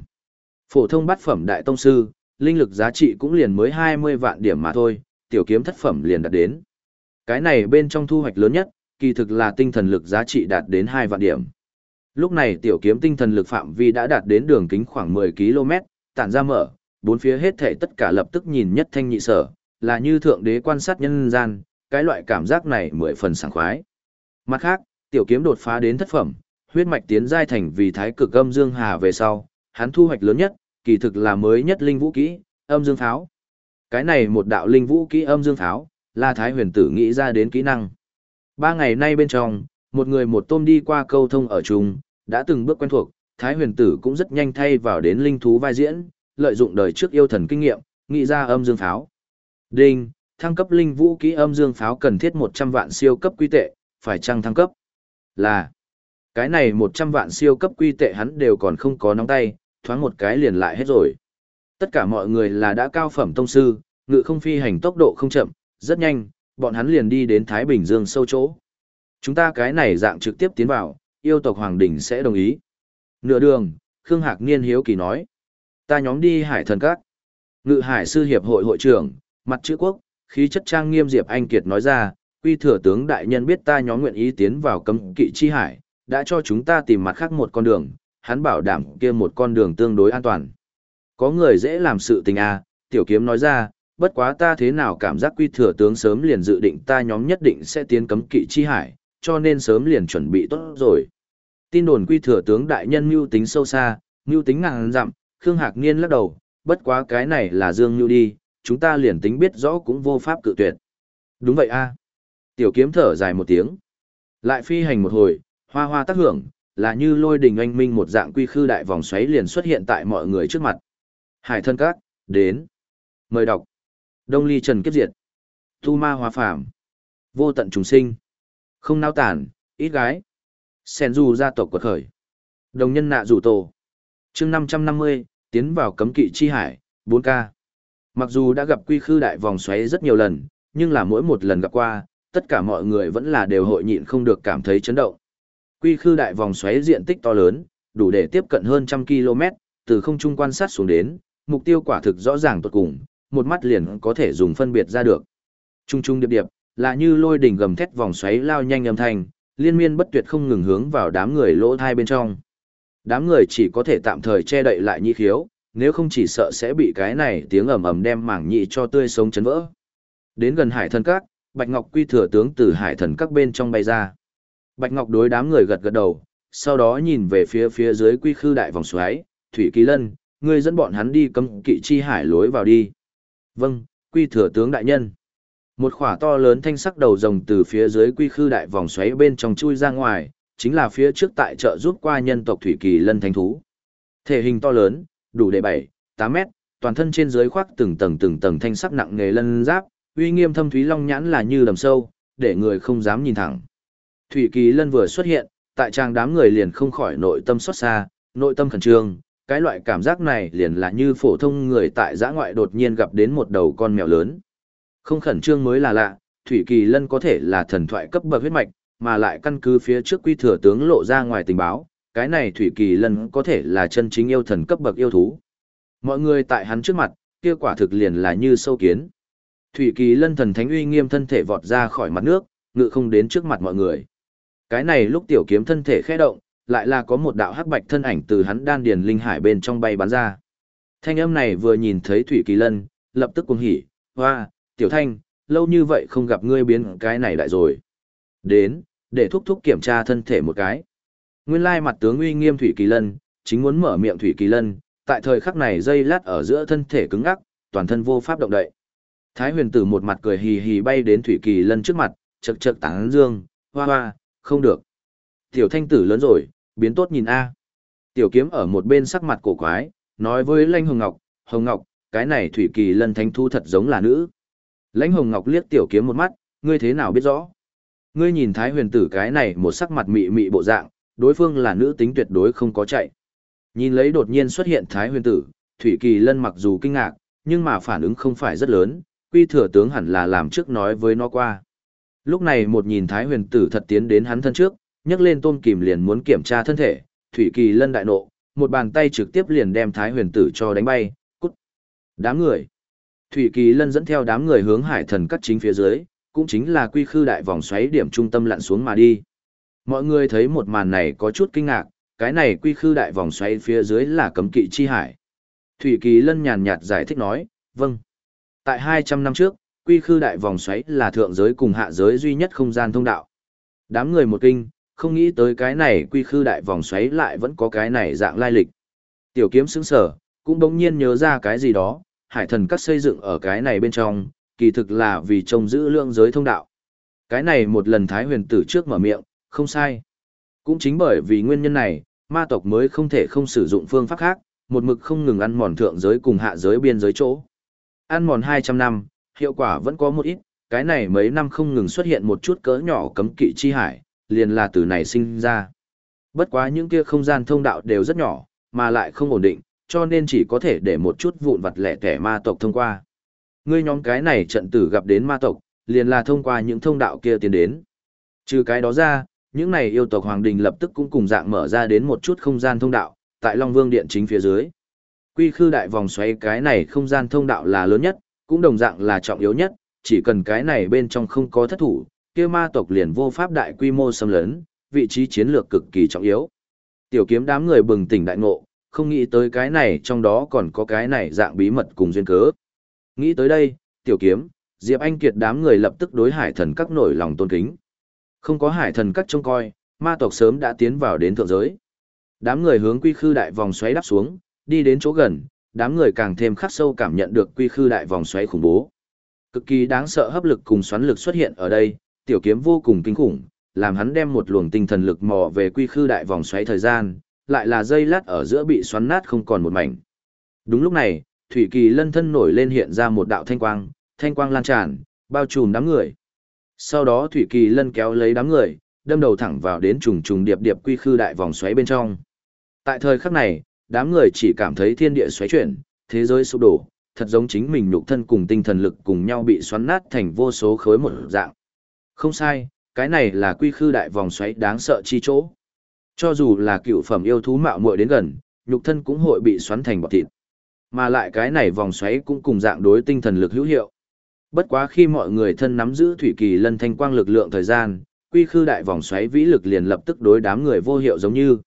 Phổ thông bát phẩm đại tông sư, linh lực giá trị cũng liền mới 20 vạn điểm mà thôi, tiểu kiếm thất phẩm liền đạt đến. Cái này bên trong thu hoạch lớn nhất, kỳ thực là tinh thần lực giá trị đạt đến 2 vạn điểm. Lúc này tiểu kiếm tinh thần lực phạm vi đã đạt đến đường kính khoảng 10 km, tản ra mở, bốn phía hết thảy tất cả lập tức nhìn nhất thanh nhị sở, là như thượng đế quan sát nhân gian, cái loại cảm giác này mười phần sảng khoái. Mặt khác, tiểu kiếm đột phá đến thất phẩm, huyết mạch tiến giai thành vì thái cực âm dương hà về sau, hắn thu hoạch lớn nhất, kỳ thực là mới nhất linh vũ kỹ, âm dương pháo. Cái này một đạo linh vũ kỹ âm dương pháo, là thái huyền tử nghĩ ra đến kỹ năng. Ba ngày nay bên trong, một người một tôm đi qua câu thông ở chung, đã từng bước quen thuộc, thái huyền tử cũng rất nhanh thay vào đến linh thú vai diễn, lợi dụng đời trước yêu thần kinh nghiệm, nghĩ ra âm dương pháo. Đinh, thăng cấp linh vũ kỹ âm dương pháo cần thiết 100 vạn siêu cấp quy tệ, phải chăng thăng cấp? Là, cái này 100 vạn siêu cấp quy tệ hắn đều còn không có nóng tay, thoáng một cái liền lại hết rồi. Tất cả mọi người là đã cao phẩm tông sư, ngự không phi hành tốc độ không chậm, rất nhanh, bọn hắn liền đi đến Thái Bình Dương sâu chỗ. Chúng ta cái này dạng trực tiếp tiến vào, yêu tộc Hoàng Đình sẽ đồng ý. Nửa đường, Khương Hạc Niên hiếu kỳ nói. Ta nhóm đi hải thần các. Ngự hải sư hiệp hội hội trưởng, mặt chữ quốc, khí chất trang nghiêm Diệp Anh Kiệt nói ra, quy thừa tướng đại nhân biết ta nhóm nguyện ý tiến vào cấm kỵ chi hải, đã cho chúng ta tìm mặt khác một con đường, hắn bảo đảm kia một con đường tương đối an toàn. Có người dễ làm sự tình à, tiểu kiếm nói ra, bất quá ta thế nào cảm giác quy thừa tướng sớm liền dự định ta nhóm nhất định sẽ tiến cấm kỵ chi hải, cho nên sớm liền chuẩn bị tốt rồi. Tin đồn quy thừa tướng đại nhân mưu tính sâu xa, mưu tính ngàn dặm, Khương Hạc Niên lắc đầu, bất quá cái này là Dương Nhu đi, chúng ta liền tính biết rõ cũng vô pháp cự tuyệt. Đúng vậy a. Tiểu kiếm thở dài một tiếng. Lại phi hành một hồi, hoa hoa tác hưởng, là như lôi đình anh minh một dạng quy khư đại vòng xoáy liền xuất hiện tại mọi người trước mặt. Hải thân các, đến. Mời đọc. Đông ly trần kiếp diệt. Tu ma hòa phàm. Vô tận trùng sinh. Không nao tản, ít gái. Sen du gia tộc quật khởi. Đồng nhân nạ rủ tổ. chương 550, tiến vào cấm kỵ chi hải, 4K. Mặc dù đã gặp quy khư đại vòng xoáy rất nhiều lần, nhưng là mỗi một lần gặp qua, tất cả mọi người vẫn là đều hội nhịn không được cảm thấy chấn động. Quy khư đại vòng xoáy diện tích to lớn, đủ để tiếp cận hơn trăm km, từ không trung quan sát xuống đến, mục tiêu quả thực rõ ràng tuột cùng, một mắt liền có thể dùng phân biệt ra được. Trung trung điệp điệp, là như lôi đỉnh gầm thét vòng xoáy lao nhanh âm thanh, liên miên bất tuyệt không ngừng hướng vào đám người lỗ thai bên trong. Đám người chỉ có thể tạm thời che đậy lại nhị khiếu, nếu không chỉ sợ sẽ bị cái này tiếng ầm ầm đem mảng nhị cho tươi sống chấn vỡ. Đến gần hải thần các, Bạch Ngọc quy thừa tướng từ hải thần các bên trong bay ra. Bạch Ngọc đối đám người gật gật đầu, sau đó nhìn về phía phía dưới quy khư đại vòng xoáy, Thủy Kỳ Lân, ngươi dẫn bọn hắn đi cấm kỵ chi hải lối vào đi. Vâng, quy thừa tướng đại nhân. Một khỏa to lớn thanh sắc đầu rồng từ phía dưới quy khư đại vòng xoáy bên trong chui ra ngoài, chính là phía trước tại chợ giúp qua nhân tộc Thủy Kỳ Lân Thánh Thú. Thể hình to lớn, đủ để 7, 8 mét, toàn thân trên dưới khoác từng tầng từng tầng thanh sắc nặng nghề lân giáp, uy nghiêm thâm thúy long nhãn là như đầm sâu, để người không dám nhìn thẳng. Thủy Kỳ Lân vừa xuất hiện, tại trang đám người liền không khỏi nội tâm xót xa, nội tâm khẩn trương, cái loại cảm giác này liền là như phổ thông người tại giã ngoại đột nhiên gặp đến một đầu con mèo lớn. Không khẩn trương mới là lạ, Thủy Kỳ Lân có thể là thần thoại cấp bậc huyết mạch, mà lại căn cứ phía trước quy thừa tướng lộ ra ngoài tình báo, cái này Thủy Kỳ Lân có thể là chân chính yêu thần cấp bậc yêu thú. Mọi người tại hắn trước mặt, kia quả thực liền là như sâu kiến. Thủy Kỳ Lân thần thánh uy nghiêm thân thể vọt ra khỏi mặt nước, ngự không đến trước mặt mọi người. Cái này lúc tiểu kiếm thân thể khẽ động, lại là có một đạo hắc bạch thân ảnh từ hắn đan điền linh hải bên trong bay bắn ra. Thanh âm này vừa nhìn thấy Thủy Kỳ Lân, lập tức cuồng hỉ, hoa, tiểu thanh, lâu như vậy không gặp ngươi biến cái này lại rồi. Đến, để thúc thúc kiểm tra thân thể một cái. Nguyên lai mặt tướng uy nghiêm Thủy Kỳ Lân, chính muốn mở miệng Thủy Kỳ Lân, tại thời khắc này dây lát ở giữa thân thể cứng ngắc, toàn thân vô pháp động đậy. Thái huyền tử một mặt cười hì hì bay đến Thủy Kỳ Lân trước mặt, chật chật tán dương, hoa hoa, không được. Tiểu thanh tử lớn rồi, biến tốt nhìn a. Tiểu kiếm ở một bên sắc mặt cổ quái, nói với Lãnh Hồng Ngọc, Hồng Ngọc, cái này Thủy Kỳ Lân thánh thu thật giống là nữ. Lãnh Hồng Ngọc liếc tiểu kiếm một mắt, ngươi thế nào biết rõ? Ngươi nhìn Thái huyền tử cái này một sắc mặt mị mị bộ dạng, đối phương là nữ tính tuyệt đối không có chạy. Nhìn lấy đột nhiên xuất hiện Thái huyền tử, Thủy Kỳ Lân mặc dù kinh ngạc, nhưng mà phản ứng không phải rất lớn, quy thừa tướng hẳn là làm trước nói với nó qua. Lúc này một nhìn Thái huyền tử thật tiến đến hắn thân trước, nhấc lên tôm kìm liền muốn kiểm tra thân thể, Thủy Kỳ Lân đại nộ, một bàn tay trực tiếp liền đem Thái huyền tử cho đánh bay, cút. Đám người. Thủy Kỳ Lân dẫn theo đám người hướng hải thần cắt chính phía dưới, cũng chính là quy khư đại vòng xoáy điểm trung tâm lặn xuống mà đi. Mọi người thấy một màn này có chút kinh ngạc, cái này quy khư đại vòng xoáy phía dưới là cấm kỵ chi hải. Thủy Kỳ Lân nhàn nhạt giải thích nói, vâng. Tại 200 năm trước, quy khư đại vòng xoáy là thượng giới cùng hạ giới duy nhất không gian thông đạo. Đám người một kinh, không nghĩ tới cái này quy khư đại vòng xoáy lại vẫn có cái này dạng lai lịch. Tiểu kiếm sững sở, cũng đống nhiên nhớ ra cái gì đó, hải thần cắt xây dựng ở cái này bên trong, kỳ thực là vì trông giữ lượng giới thông đạo. Cái này một lần Thái huyền tử trước mở miệng, không sai. Cũng chính bởi vì nguyên nhân này, ma tộc mới không thể không sử dụng phương pháp khác, một mực không ngừng ăn mòn thượng giới cùng hạ giới biên giới chỗ. Ăn mòn 200 năm, hiệu quả vẫn có một ít, cái này mấy năm không ngừng xuất hiện một chút cỡ nhỏ cấm kỵ chi hải, liền là từ này sinh ra. Bất quá những kia không gian thông đạo đều rất nhỏ, mà lại không ổn định, cho nên chỉ có thể để một chút vụn vặt lẻ tẻ ma tộc thông qua. Ngươi nhóm cái này trận tử gặp đến ma tộc, liền là thông qua những thông đạo kia tiến đến. Trừ cái đó ra, những này yêu tộc Hoàng Đình lập tức cũng cùng dạng mở ra đến một chút không gian thông đạo, tại Long Vương Điện chính phía dưới. Quy khư đại vòng xoáy cái này không gian thông đạo là lớn nhất, cũng đồng dạng là trọng yếu nhất, chỉ cần cái này bên trong không có thất thủ, kia ma tộc liền vô pháp đại quy mô xâm lấn, vị trí chiến lược cực kỳ trọng yếu. Tiểu kiếm đám người bừng tỉnh đại ngộ, không nghĩ tới cái này trong đó còn có cái này dạng bí mật cùng duyên cớ. Nghĩ tới đây, tiểu kiếm, Diệp Anh Kiệt đám người lập tức đối hải thần các nổi lòng tôn kính. Không có hải thần các trông coi, ma tộc sớm đã tiến vào đến thượng giới. Đám người hướng quy khư đại vòng xoáy đắp xuống, đi đến chỗ gần, đám người càng thêm khắc sâu cảm nhận được quy khư đại vòng xoáy khủng bố. Cực kỳ đáng sợ hấp lực cùng xoắn lực xuất hiện ở đây, tiểu kiếm vô cùng kinh khủng, làm hắn đem một luồng tinh thần lực mò về quy khư đại vòng xoáy thời gian, lại là dây lát ở giữa bị xoắn nát không còn một mảnh. Đúng lúc này, Thủy Kỳ Lân thân nổi lên hiện ra một đạo thanh quang, thanh quang lan tràn, bao trùm đám người. Sau đó Thủy Kỳ Lân kéo lấy đám người, đâm đầu thẳng vào đến trùng trùng điệp điệp quy khư đại vòng xoáy bên trong. Tại thời khắc này, đám người chỉ cảm thấy thiên địa xoáy chuyển, thế giới sụp đổ, thật giống chính mình nhục thân cùng tinh thần lực cùng nhau bị xoắn nát thành vô số khối một dạng. Không sai, cái này là quy khư đại vòng xoáy đáng sợ chi chỗ. Cho dù là cựu phẩm yêu thú mạo muội đến gần, nhục thân cũng hội bị xoắn thành bọt thịt. Mà lại cái này vòng xoáy cũng cùng dạng đối tinh thần lực hữu hiệu. Bất quá khi mọi người thân nắm giữ thủy kỳ lân thanh quang lực lượng thời gian, quy khư đại vòng xoáy vĩ lực liền lập tức đối đám người vô hiệu giống như.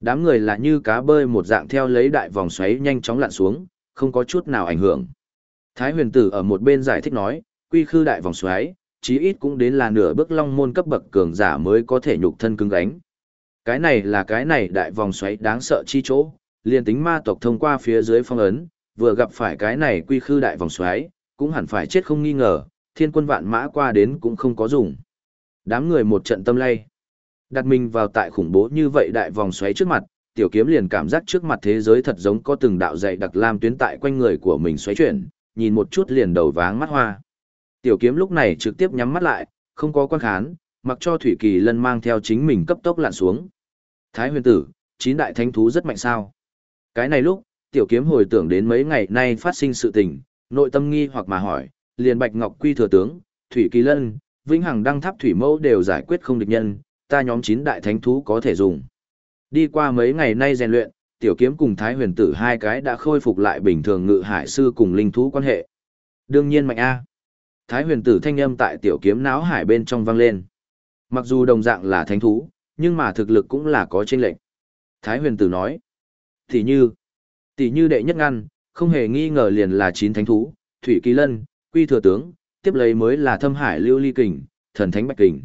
Đám người là như cá bơi một dạng theo lấy đại vòng xoáy nhanh chóng lặn xuống, không có chút nào ảnh hưởng. Thái huyền tử ở một bên giải thích nói, quy khư đại vòng xoáy, chí ít cũng đến là nửa bước long môn cấp bậc cường giả mới có thể nhục thân cứng gánh. Cái này là cái này đại vòng xoáy đáng sợ chi chỗ, liền tính ma tộc thông qua phía dưới phong ấn, vừa gặp phải cái này quy khư đại vòng xoáy, cũng hẳn phải chết không nghi ngờ, thiên quân vạn mã qua đến cũng không có dùng. Đám người một trận tâm lay. Đặt mình vào tại khủng bố như vậy đại vòng xoáy trước mặt, tiểu kiếm liền cảm giác trước mặt thế giới thật giống có từng đạo dày đặc lam tuyến tại quanh người của mình xoáy chuyển, nhìn một chút liền đầu váng mắt hoa. Tiểu kiếm lúc này trực tiếp nhắm mắt lại, không có quan khán, mặc cho Thủy Kỳ Lân mang theo chính mình cấp tốc lặn xuống. Thái huyền tử, chín đại thánh thú rất mạnh sao. Cái này lúc, tiểu kiếm hồi tưởng đến mấy ngày nay phát sinh sự tình, nội tâm nghi hoặc mà hỏi, liền Bạch Ngọc Quy thừa tướng, Thủy Kỳ Lân, Vĩnh Hằng Đăng Tháp Thủy Mẫu đều giải quyết không địch nhân, ta nhóm chín đại thánh thú có thể dùng. Đi qua mấy ngày nay rèn luyện, tiểu kiếm cùng Thái huyền tử hai cái đã khôi phục lại bình thường ngự hải sư cùng linh thú quan hệ. Đương nhiên mạnh A. Thái huyền tử thanh âm tại tiểu kiếm náo hải bên trong vang lên. Mặc dù đồng dạng là thánh thú, nhưng mà thực lực cũng là có chênh lệch. Thái huyền tử nói, tỷ như, tỷ như đệ nhất ngăn, không hề nghi ngờ liền là chín thánh thú, thủy kỳ lân, quy thừa tướng, tiếp lấy mới là thâm hải lưu ly kình, thần thánh bạch kình.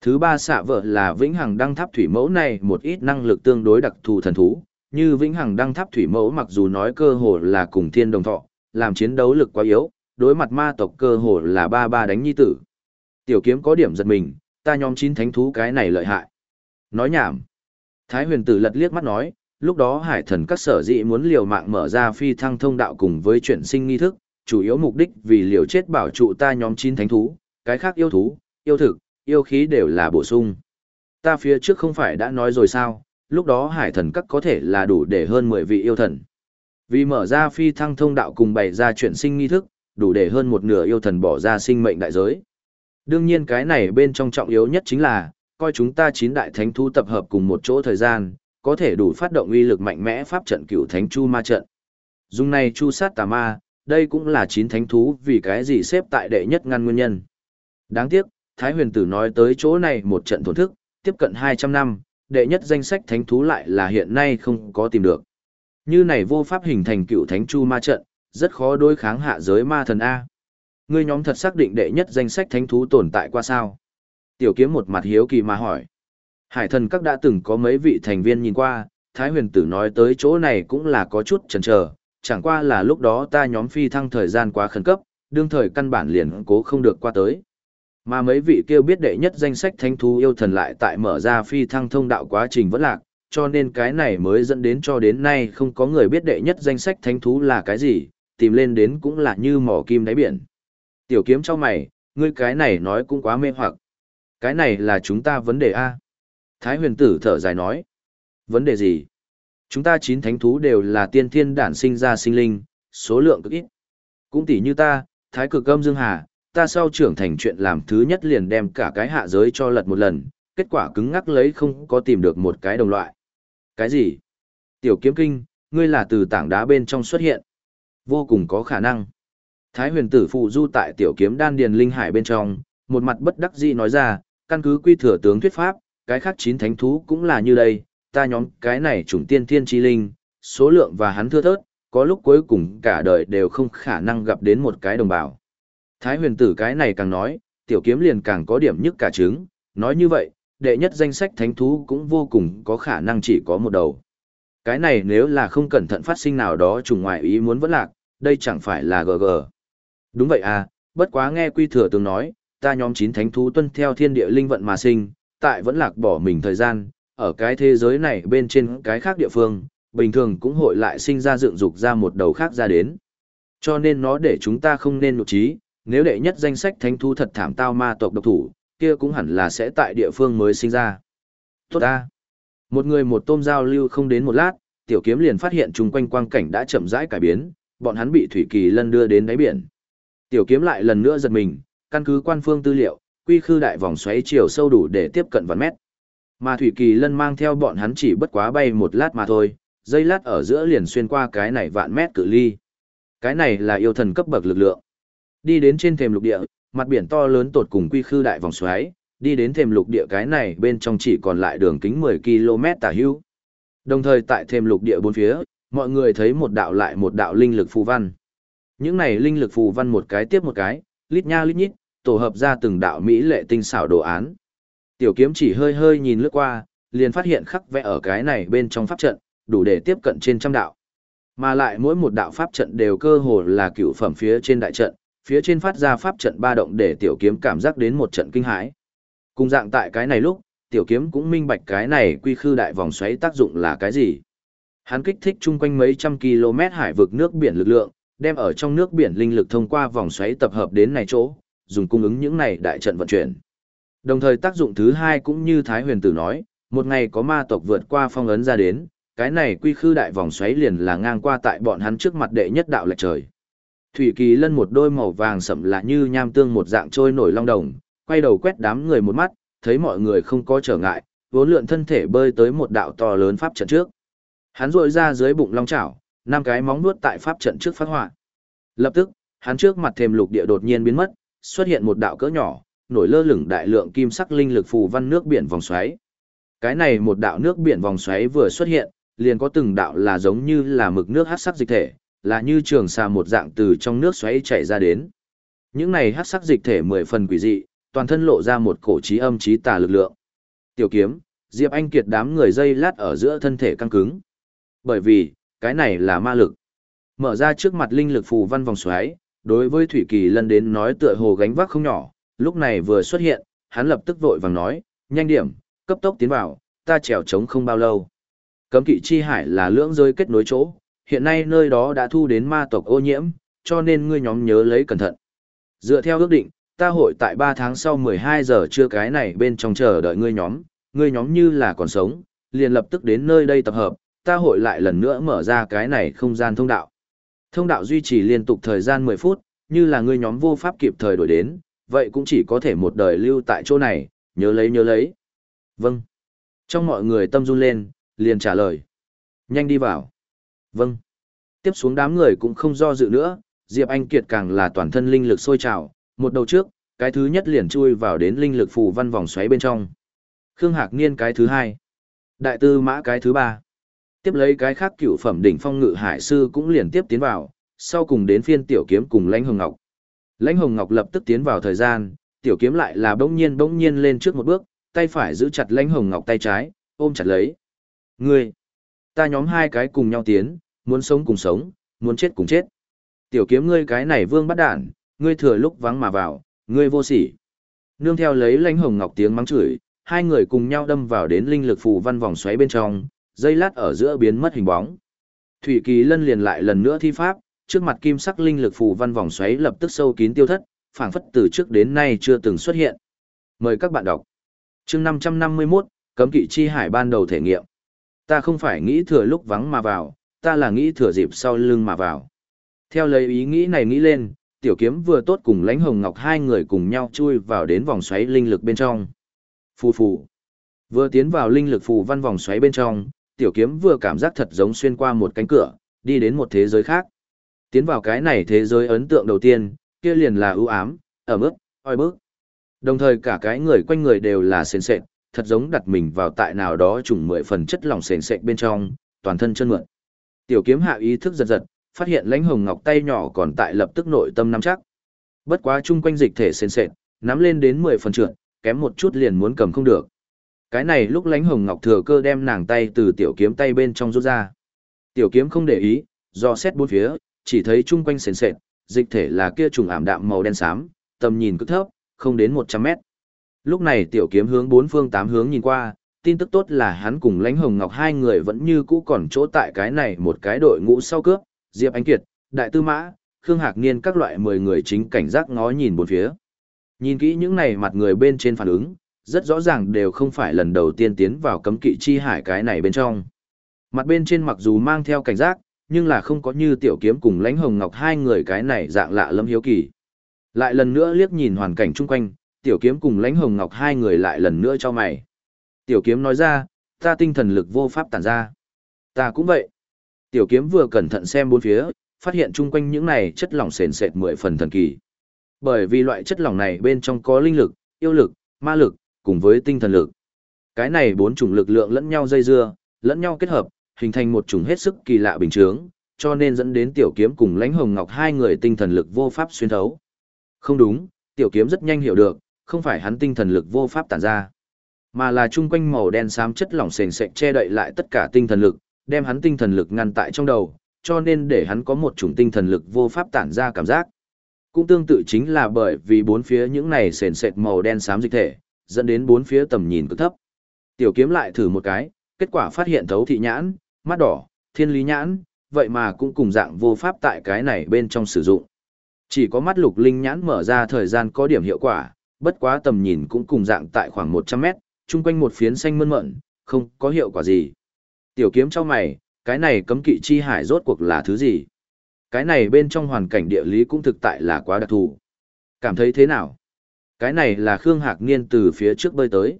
Thứ ba xạ vợ là vĩnh hằng đăng tháp thủy mẫu này một ít năng lực tương đối đặc thù thần thú, như vĩnh hằng đăng tháp thủy mẫu mặc dù nói cơ hồ là cùng thiên đồng thọ, làm chiến đấu lực quá yếu, đối mặt ma tộc cơ hồ là ba ba đánh nhi tử. Tiểu kiếm có điểm giật mình, ta nhóm chín thánh thú cái này lợi hại. Nói nhảm. Thái huyền tử lật liếc mắt nói, lúc đó hải thần các sở dĩ muốn liều mạng mở ra phi thăng thông đạo cùng với chuyển sinh nghi thức, chủ yếu mục đích vì liều chết bảo trụ ta nhóm chín thánh thú, cái khác yêu thú, yêu thực, yêu khí đều là bổ sung. Ta phía trước không phải đã nói rồi sao, lúc đó hải thần các có thể là đủ để hơn 10 vị yêu thần. Vì mở ra phi thăng thông đạo cùng bày ra chuyển sinh nghi thức, đủ để hơn một nửa yêu thần bỏ ra sinh mệnh đại giới. Đương nhiên cái này bên trong trọng yếu nhất chính là, coi chúng ta chín đại thánh thú tập hợp cùng một chỗ thời gian, có thể đủ phát động uy lực mạnh mẽ pháp trận cửu thánh chu ma trận. Dùng này chu sát tà ma, đây cũng là chín thánh thú vì cái gì xếp tại đệ nhất ngăn nguyên nhân. Đáng tiếc, Thái huyền tử nói tới chỗ này một trận thổn thức, tiếp cận 200 năm, đệ nhất danh sách thánh thú lại là hiện nay không có tìm được. Như này vô pháp hình thành cựu thánh chu ma trận, rất khó đối kháng hạ giới ma thần A. Ngươi nhóm thật xác định đệ nhất danh sách thánh thú tồn tại qua sao? Tiểu kiếm một mặt hiếu kỳ mà hỏi. Hải thần các đã từng có mấy vị thành viên nhìn qua, Thái huyền tử nói tới chỗ này cũng là có chút chần chờ, chẳng qua là lúc đó ta nhóm phi thăng thời gian quá khẩn cấp, đương thời căn bản liền cố không được qua tới. Mà mấy vị kêu biết đệ nhất danh sách thánh thú yêu thần lại tại mở ra phi thăng thông đạo quá trình vẫn lạc, cho nên cái này mới dẫn đến cho đến nay không có người biết đệ nhất danh sách thánh thú là cái gì, tìm lên đến cũng là như mỏ kim đáy biển. Tiểu kiếm cho mày, ngươi cái này nói cũng quá mê hoặc. Cái này là chúng ta vấn đề A. Thái huyền tử thở dài nói. Vấn đề gì? Chúng ta chín thánh thú đều là tiên thiên đản sinh ra sinh linh, số lượng cực ít. Cũng tỷ như ta, thái cực âm dương hà, ta sau trưởng thành chuyện làm thứ nhất liền đem cả cái hạ giới cho lật một lần, kết quả cứng ngắc lấy không có tìm được một cái đồng loại. Cái gì? Tiểu kiếm kinh, ngươi là từ tảng đá bên trong xuất hiện. Vô cùng có khả năng. Thái huyền tử phụ du tại tiểu kiếm đan điền linh hải bên trong, một mặt bất đắc dĩ nói ra, căn cứ quy thừa tướng thuyết pháp, cái khác chín thánh thú cũng là như đây, ta nhóm cái này chủng tiên thiên chi linh, số lượng và hắn thưa thớt, có lúc cuối cùng cả đời đều không khả năng gặp đến một cái đồng bào. Thái huyền tử cái này càng nói, tiểu kiếm liền càng có điểm nhất cả trứng, nói như vậy, đệ nhất danh sách thánh thú cũng vô cùng có khả năng chỉ có một đầu. Cái này nếu là không cẩn thận phát sinh nào đó trùng ngoại ý muốn vẫn lạc, đây chẳng phải là GG. Đúng vậy à, bất quá nghe quy thừa tướng nói, ta nhóm chín thánh thú tuân theo thiên địa linh vận mà sinh, tại vẫn lạc bỏ mình thời gian, ở cái thế giới này bên trên cái khác địa phương, bình thường cũng hội lại sinh ra dựng dục ra một đầu khác ra đến. Cho nên nó để chúng ta không nên nụt trí, nếu đệ nhất danh sách thánh thu thật thảm tao ma tộc độc thủ, kia cũng hẳn là sẽ tại địa phương mới sinh ra. Tốt ta. Một người một tôm giao lưu không đến một lát, tiểu kiếm liền phát hiện chung quanh quang cảnh đã chậm rãi cải biến, bọn hắn bị thủy kỳ lân đưa đến đáy biển. Tiểu kiếm lại lần nữa giật mình, căn cứ quan phương tư liệu, quy khư đại vòng xoáy chiều sâu đủ để tiếp cận vạn mét. Mà thủy kỳ lân mang theo bọn hắn chỉ bất quá bay một lát mà thôi, dây lát ở giữa liền xuyên qua cái này vạn mét cự ly. Cái này là yêu thần cấp bậc lực lượng. Đi đến trên thềm lục địa, mặt biển to lớn tột cùng quy khư đại vòng xoáy, đi đến thềm lục địa cái này bên trong chỉ còn lại đường kính 10 km tả hữu. Đồng thời tại thềm lục địa bốn phía, mọi người thấy một đạo lại một đạo linh lực phù văn. Những này linh lực phù văn một cái tiếp một cái, lít nha lít nhít, tổ hợp ra từng đạo mỹ lệ tinh xảo đồ án. Tiểu kiếm chỉ hơi hơi nhìn lướt qua, liền phát hiện khắc vẽ ở cái này bên trong pháp trận, đủ để tiếp cận trên trăm đạo. Mà lại mỗi một đạo pháp trận đều cơ hồ là cựu phẩm phía trên đại trận, phía trên phát ra pháp trận ba động để tiểu kiếm cảm giác đến một trận kinh hãi. Cùng dạng tại cái này lúc, tiểu kiếm cũng minh bạch cái này quy khư đại vòng xoáy tác dụng là cái gì. Hắn kích thích chung quanh mấy trăm km hải vực nước biển lực lượng, đem ở trong nước biển linh lực thông qua vòng xoáy tập hợp đến này chỗ, dùng cung ứng những này đại trận vận chuyển. Đồng thời tác dụng thứ hai cũng như Thái Huyền Tử nói, một ngày có ma tộc vượt qua phong ấn ra đến, cái này quy khư đại vòng xoáy liền là ngang qua tại bọn hắn trước mặt đệ nhất đạo lệch trời. Thủy Kỳ Lân một đôi màu vàng sẫm lạ như nham tương một dạng trôi nổi long đồng, quay đầu quét đám người một mắt, thấy mọi người không có trở ngại, vốn lượn thân thể bơi tới một đạo to lớn pháp trận trước. Hắn rội ra dưới bụng long chảo, năm cái móng nuốt tại pháp trận trước phát hỏa Lập tức, hắn trước mặt thềm lục địa đột nhiên biến mất, xuất hiện một đạo cỡ nhỏ, nổi lơ lửng đại lượng kim sắc linh lực phù văn nước biển vòng xoáy. Cái này một đạo nước biển vòng xoáy vừa xuất hiện, liền có từng đạo là giống như là mực nước hắc sắc dịch thể, là như trường xà một dạng từ trong nước xoáy chảy ra đến. Những này hắc sắc dịch thể mười phần quỷ dị, toàn thân lộ ra một cổ trí âm trí tà lực lượng. Tiểu kiếm, Diệp Anh Kiệt đám người dây lát ở giữa thân thể căng cứng. Bởi vì, cái này là ma lực. Mở ra trước mặt linh lực phù văn vòng xoáy, đối với Thủy Kỳ Lân đến nói tựa hồ gánh vác không nhỏ, lúc này vừa xuất hiện, hắn lập tức vội vàng nói, nhanh điểm, cấp tốc tiến vào, ta trèo trống không bao lâu. Cấm kỵ chi hải là lưỡng rơi kết nối chỗ, hiện nay nơi đó đã thu đến ma tộc ô nhiễm, cho nên ngươi nhóm nhớ lấy cẩn thận. Dựa theo ước định, ta hội tại 3 tháng sau 12 giờ trưa cái này bên trong chờ đợi ngươi nhóm, ngươi nhóm như là còn sống, liền lập tức đến nơi đây tập hợp, ta hội lại lần nữa mở ra cái này không gian thông đạo. Thông đạo duy trì liên tục thời gian 10 phút, như là ngươi nhóm vô pháp kịp thời đổi đến, vậy cũng chỉ có thể một đời lưu tại chỗ này, nhớ lấy nhớ lấy. Vâng. Trong mọi người tâm run lên, liền trả lời. Nhanh đi vào. Vâng. Tiếp xuống đám người cũng không do dự nữa, Diệp Anh Kiệt càng là toàn thân linh lực sôi trào, một đầu trước, cái thứ nhất liền chui vào đến linh lực phù văn vòng xoáy bên trong. Khương Hạc Niên cái thứ hai. Đại tư mã cái thứ ba. Tiếp lấy cái khác cựu phẩm đỉnh phong ngự hải sư cũng liền tiếp tiến vào, sau cùng đến phiên tiểu kiếm cùng lãnh hồng ngọc. Lãnh hồng ngọc lập tức tiến vào thời gian, tiểu kiếm lại là bỗng nhiên bỗng nhiên lên trước một bước, tay phải giữ chặt lãnh hồng ngọc tay trái, ôm chặt lấy. Ngươi, ta nhóm hai cái cùng nhau tiến, muốn sống cùng sống, muốn chết cùng chết. Tiểu kiếm ngươi cái này vương bắt đản, ngươi thừa lúc vắng mà vào, ngươi vô sỉ. Nương theo lấy lãnh hồng ngọc tiếng mắng chửi, hai người cùng nhau đâm vào đến linh lực phù văn vòng xoáy bên trong, dây lát ở giữa biến mất hình bóng. Thủy Kỳ Lân liền lại lần nữa thi pháp, trước mặt kim sắc linh lực phù văn vòng xoáy lập tức sâu kín tiêu thất, phảng phất từ trước đến nay chưa từng xuất hiện. Mời các bạn đọc. Chương 551, cấm kỵ chi hải ban đầu thể nghiệm. Ta không phải nghĩ thừa lúc vắng mà vào, ta là nghĩ thừa dịp sau lưng mà vào. Theo lấy ý nghĩ này nghĩ lên, tiểu kiếm vừa tốt cùng lãnh hồng ngọc hai người cùng nhau chui vào đến vòng xoáy linh lực bên trong. Phù phù. Vừa tiến vào linh lực phù văn vòng xoáy bên trong, tiểu kiếm vừa cảm giác thật giống xuyên qua một cánh cửa, đi đến một thế giới khác. Tiến vào cái này thế giới ấn tượng đầu tiên, kia liền là ưu ám, ở mức, oi bức. Đồng thời cả cái người quanh người đều là sền sệt, thật giống đặt mình vào tại nào đó trùng mười phần chất lỏng sền sệt bên trong, toàn thân chân mượn. Tiểu kiếm hạ ý thức giật giật, phát hiện lãnh hồng ngọc tay nhỏ còn tại lập tức nội tâm nắm chắc. Bất quá chung quanh dịch thể sền sệt, nắm lên đến mười phần trượt, kém một chút liền muốn cầm không được. Cái này lúc lãnh hồng ngọc thừa cơ đem nàng tay từ tiểu kiếm tay bên trong rút ra. Tiểu kiếm không để ý, do xét bốn phía, chỉ thấy chung quanh sền sệt, dịch thể là kia trùng ảm đạm màu đen xám, tầm nhìn cứ thấp, không đến 100 mét. Lúc này tiểu kiếm hướng bốn phương tám hướng nhìn qua, tin tức tốt là hắn cùng lãnh hồng ngọc hai người vẫn như cũ còn chỗ tại cái này một cái đội ngũ sau cướp, Diệp Anh Kiệt, Đại Tư Mã, Khương Hạc Niên các loại 10 người chính cảnh giác ngó nhìn bốn phía. Nhìn kỹ những này mặt người bên trên phản ứng, rất rõ ràng đều không phải lần đầu tiên tiến vào cấm kỵ chi hải cái này bên trong. Mặt bên trên mặc dù mang theo cảnh giác, nhưng là không có như tiểu kiếm cùng lãnh hồng ngọc hai người cái này dạng lạ lâm hiếu kỳ. Lại lần nữa liếc nhìn hoàn cảnh chung quanh, tiểu kiếm cùng lãnh hồng ngọc hai người lại lần nữa cho mày. Tiểu kiếm nói ra, ta tinh thần lực vô pháp tản ra. Ta cũng vậy. Tiểu kiếm vừa cẩn thận xem bốn phía, phát hiện chung quanh những này chất lỏng sền sệt mười phần thần kỳ. Bởi vì loại chất lỏng này bên trong có linh lực, yêu lực, ma lực, cùng với tinh thần lực. Cái này bốn chủng lực lượng lẫn nhau dây dưa, lẫn nhau kết hợp, hình thành một chủng hết sức kỳ lạ bình thường, cho nên dẫn đến tiểu kiếm cùng lãnh hồng ngọc hai người tinh thần lực vô pháp xuyên thấu. Không đúng, tiểu kiếm rất nhanh hiểu được, không phải hắn tinh thần lực vô pháp tản ra, mà là chung quanh màu đen xám chất lỏng sền sệt che đậy lại tất cả tinh thần lực, đem hắn tinh thần lực ngăn tại trong đầu, cho nên để hắn có một chủng tinh thần lực vô pháp tản ra cảm giác. Cũng tương tự chính là bởi vì bốn phía những này sền sệt màu đen xám dịch thể, dẫn đến bốn phía tầm nhìn cực thấp. Tiểu kiếm lại thử một cái, kết quả phát hiện thấu thị nhãn, mắt đỏ, thiên lý nhãn, vậy mà cũng cùng dạng vô pháp tại cái này bên trong sử dụng. Chỉ có mắt lục linh nhãn mở ra thời gian có điểm hiệu quả, bất quá tầm nhìn cũng cùng dạng tại khoảng 100 mét, chung quanh một phiến xanh mơn mận, không có hiệu quả gì. Tiểu kiếm cho mày, cái này cấm kỵ chi hải rốt cuộc là thứ gì? Cái này bên trong hoàn cảnh địa lý cũng thực tại là quá đặc thù. Cảm thấy thế nào? Cái này là Khương Hạc Niên từ phía trước bơi tới.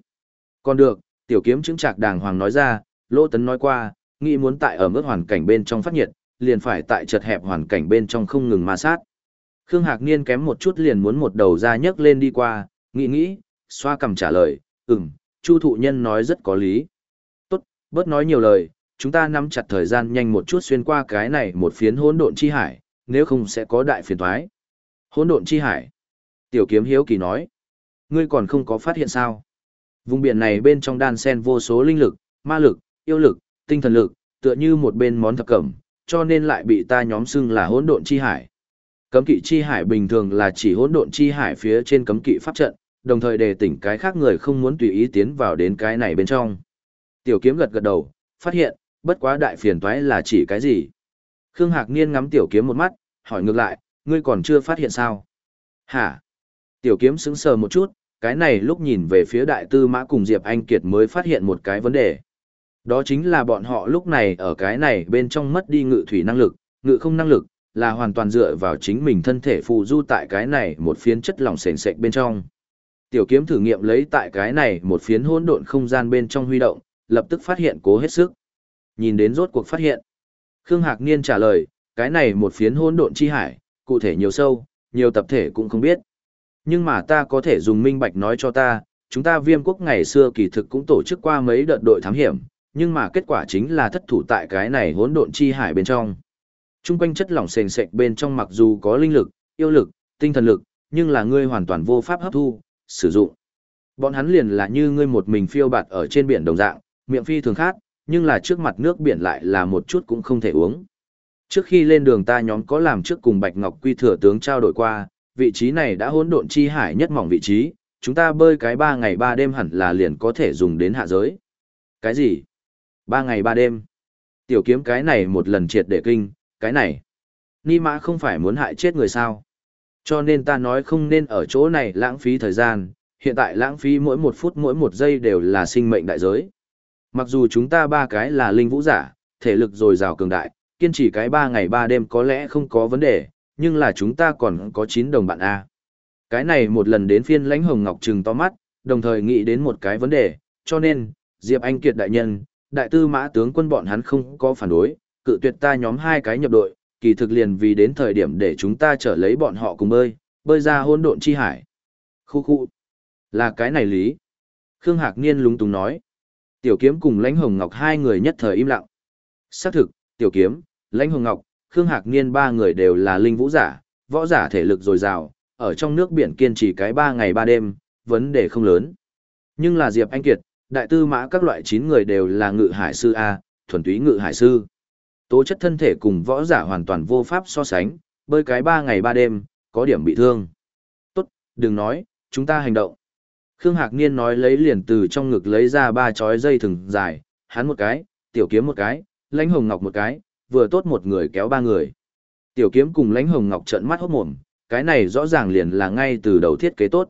Còn được, tiểu kiếm chứng trạc đàng hoàng nói ra, Lô Tấn nói qua, nghĩ muốn tại ở mức hoàn cảnh bên trong phát nhiệt, liền phải tại chật hẹp hoàn cảnh bên trong không ngừng ma sát. Khương Hạc Niên kém một chút liền muốn một đầu ra nhấc lên đi qua, nghĩ nghĩ, xoa cầm trả lời, ừm, Chu thụ nhân nói rất có lý. tốt, Bớt nói nhiều lời, chúng ta nắm chặt thời gian nhanh một chút xuyên qua cái này một phiến hỗn độn chi hải, nếu không sẽ có đại phiền toái. Hỗn độn chi hải. Tiểu kiếm hiếu kỳ nói. Ngươi còn không có phát hiện sao? Vùng biển này bên trong đan sen vô số linh lực, ma lực, yêu lực, tinh thần lực, tựa như một bên món thập cẩm, cho nên lại bị ta nhóm xưng là hỗn độn chi hải. Cấm kỵ chi hải bình thường là chỉ hỗn độn chi hải phía trên cấm kỵ pháp trận, đồng thời đề tỉnh cái khác người không muốn tùy ý tiến vào đến cái này bên trong. Tiểu kiếm gật gật đầu, phát hiện, bất quá đại phiền toái là chỉ cái gì? Khương Hạc Niên ngắm tiểu kiếm một mắt, hỏi ngược lại, ngươi còn chưa phát hiện sao? Hả? Tiểu kiếm sững sờ một chút, cái này lúc nhìn về phía đại tư mã cùng Diệp Anh Kiệt mới phát hiện một cái vấn đề. Đó chính là bọn họ lúc này ở cái này bên trong mất đi ngự thủy năng lực, ngự không năng lực, là hoàn toàn dựa vào chính mình thân thể phù du tại cái này một phiến chất lỏng sền sệt bên trong. Tiểu kiếm thử nghiệm lấy tại cái này một phiến hỗn độn không gian bên trong huy động, lập tức phát hiện cố hết sức. Nhìn đến rốt cuộc phát hiện. Khương Hạc Niên trả lời, cái này một phiến hỗn độn chi hải, cụ thể nhiều sâu, nhiều tập thể cũng không biết. Nhưng mà ta có thể dùng minh bạch nói cho ta, chúng ta viêm quốc ngày xưa kỳ thực cũng tổ chức qua mấy đợt đội thám hiểm, nhưng mà kết quả chính là thất thủ tại cái này hỗn độn chi hải bên trong. Trung quanh chất lỏng sền sệt bên trong mặc dù có linh lực, yêu lực, tinh thần lực, nhưng là ngươi hoàn toàn vô pháp hấp thu, sử dụng. Bọn hắn liền là như ngươi một mình phiêu bạt ở trên biển đồng dạng, miệng phi thường khác, nhưng là trước mặt nước biển lại là một chút cũng không thể uống. Trước khi lên đường ta nhóm có làm trước cùng Bạch Ngọc Quy thừa tướng trao đổi qua, vị trí này đã hỗn độn chi hải nhất mỏng vị trí, chúng ta bơi cái 3 ngày 3 đêm hẳn là liền có thể dùng đến hạ giới. Cái gì? 3 ngày 3 đêm. Tiểu kiếm cái này một lần triệt để kinh, cái này. Ni mã không phải muốn hại chết người sao. Cho nên ta nói không nên ở chỗ này lãng phí thời gian, hiện tại lãng phí mỗi một phút mỗi một giây đều là sinh mệnh đại giới. Mặc dù chúng ta ba cái là linh vũ giả, thể lực dồi dào cường đại, kiên trì cái ba ngày ba đêm có lẽ không có vấn đề, nhưng là chúng ta còn có chín đồng bạn A. Cái này một lần đến phiên lãnh hồng ngọc trừng to mắt, đồng thời nghĩ đến một cái vấn đề, cho nên, Diệp Anh Kiệt đại nhân, đại tư mã tướng quân bọn hắn không có phản đối, cự tuyệt ta nhóm hai cái nhập đội, kỳ thực liền vì đến thời điểm để chúng ta trở lấy bọn họ cùng bơi, bơi ra hôn độn chi hải. Khu khu. Là cái này lý. Khương Hạc Niên lúng túng nói. Tiểu kiếm cùng lãnh hồng ngọc hai người nhất thời im lặng. Xác thực, tiểu kiếm, lãnh hồng ngọc, Khương Hạc Niên ba người đều là linh vũ giả, võ giả thể lực dồi dào, ở trong nước biển kiên trì cái ba ngày ba đêm, vấn đề không lớn. Nhưng là Diệp Anh Kiệt, đại tư mã các loại chín người đều là ngự hải sư A, thuần túy ngự hải sư. Tố chất thân thể cùng võ giả hoàn toàn vô pháp so sánh, bơi cái ba ngày ba đêm, có điểm bị thương. Tốt, đừng nói, chúng ta hành động. Khương Hạc Niên nói lấy liền từ trong ngực lấy ra ba chói dây thừng dài, hắn một cái, tiểu kiếm một cái, lãnh hồng ngọc một cái, vừa tốt một người kéo ba người. Tiểu kiếm cùng lãnh hồng ngọc trợn mắt hốt mồm, cái này rõ ràng liền là ngay từ đầu thiết kế tốt.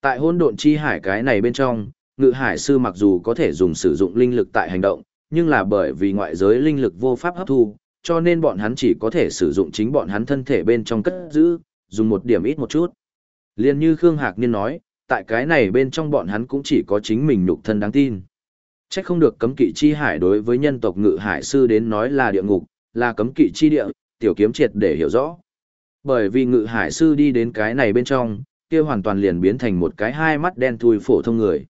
Tại hôn độn chi hải cái này bên trong, ngự hải sư mặc dù có thể dùng sử dụng linh lực tại hành động, nhưng là bởi vì ngoại giới linh lực vô pháp hấp thu, cho nên bọn hắn chỉ có thể sử dụng chính bọn hắn thân thể bên trong cất giữ, dùng một điểm ít một chút. Liên như Khương Hạc Niên nói, tại cái này bên trong bọn hắn cũng chỉ có chính mình nhục thân đáng tin. Chắc không được cấm kỵ chi hải đối với nhân tộc ngự hải sư đến nói là địa ngục, là cấm kỵ chi địa, tiểu kiếm triệt để hiểu rõ. Bởi vì ngự hải sư đi đến cái này bên trong, kia hoàn toàn liền biến thành một cái hai mắt đen thui phổ thông người.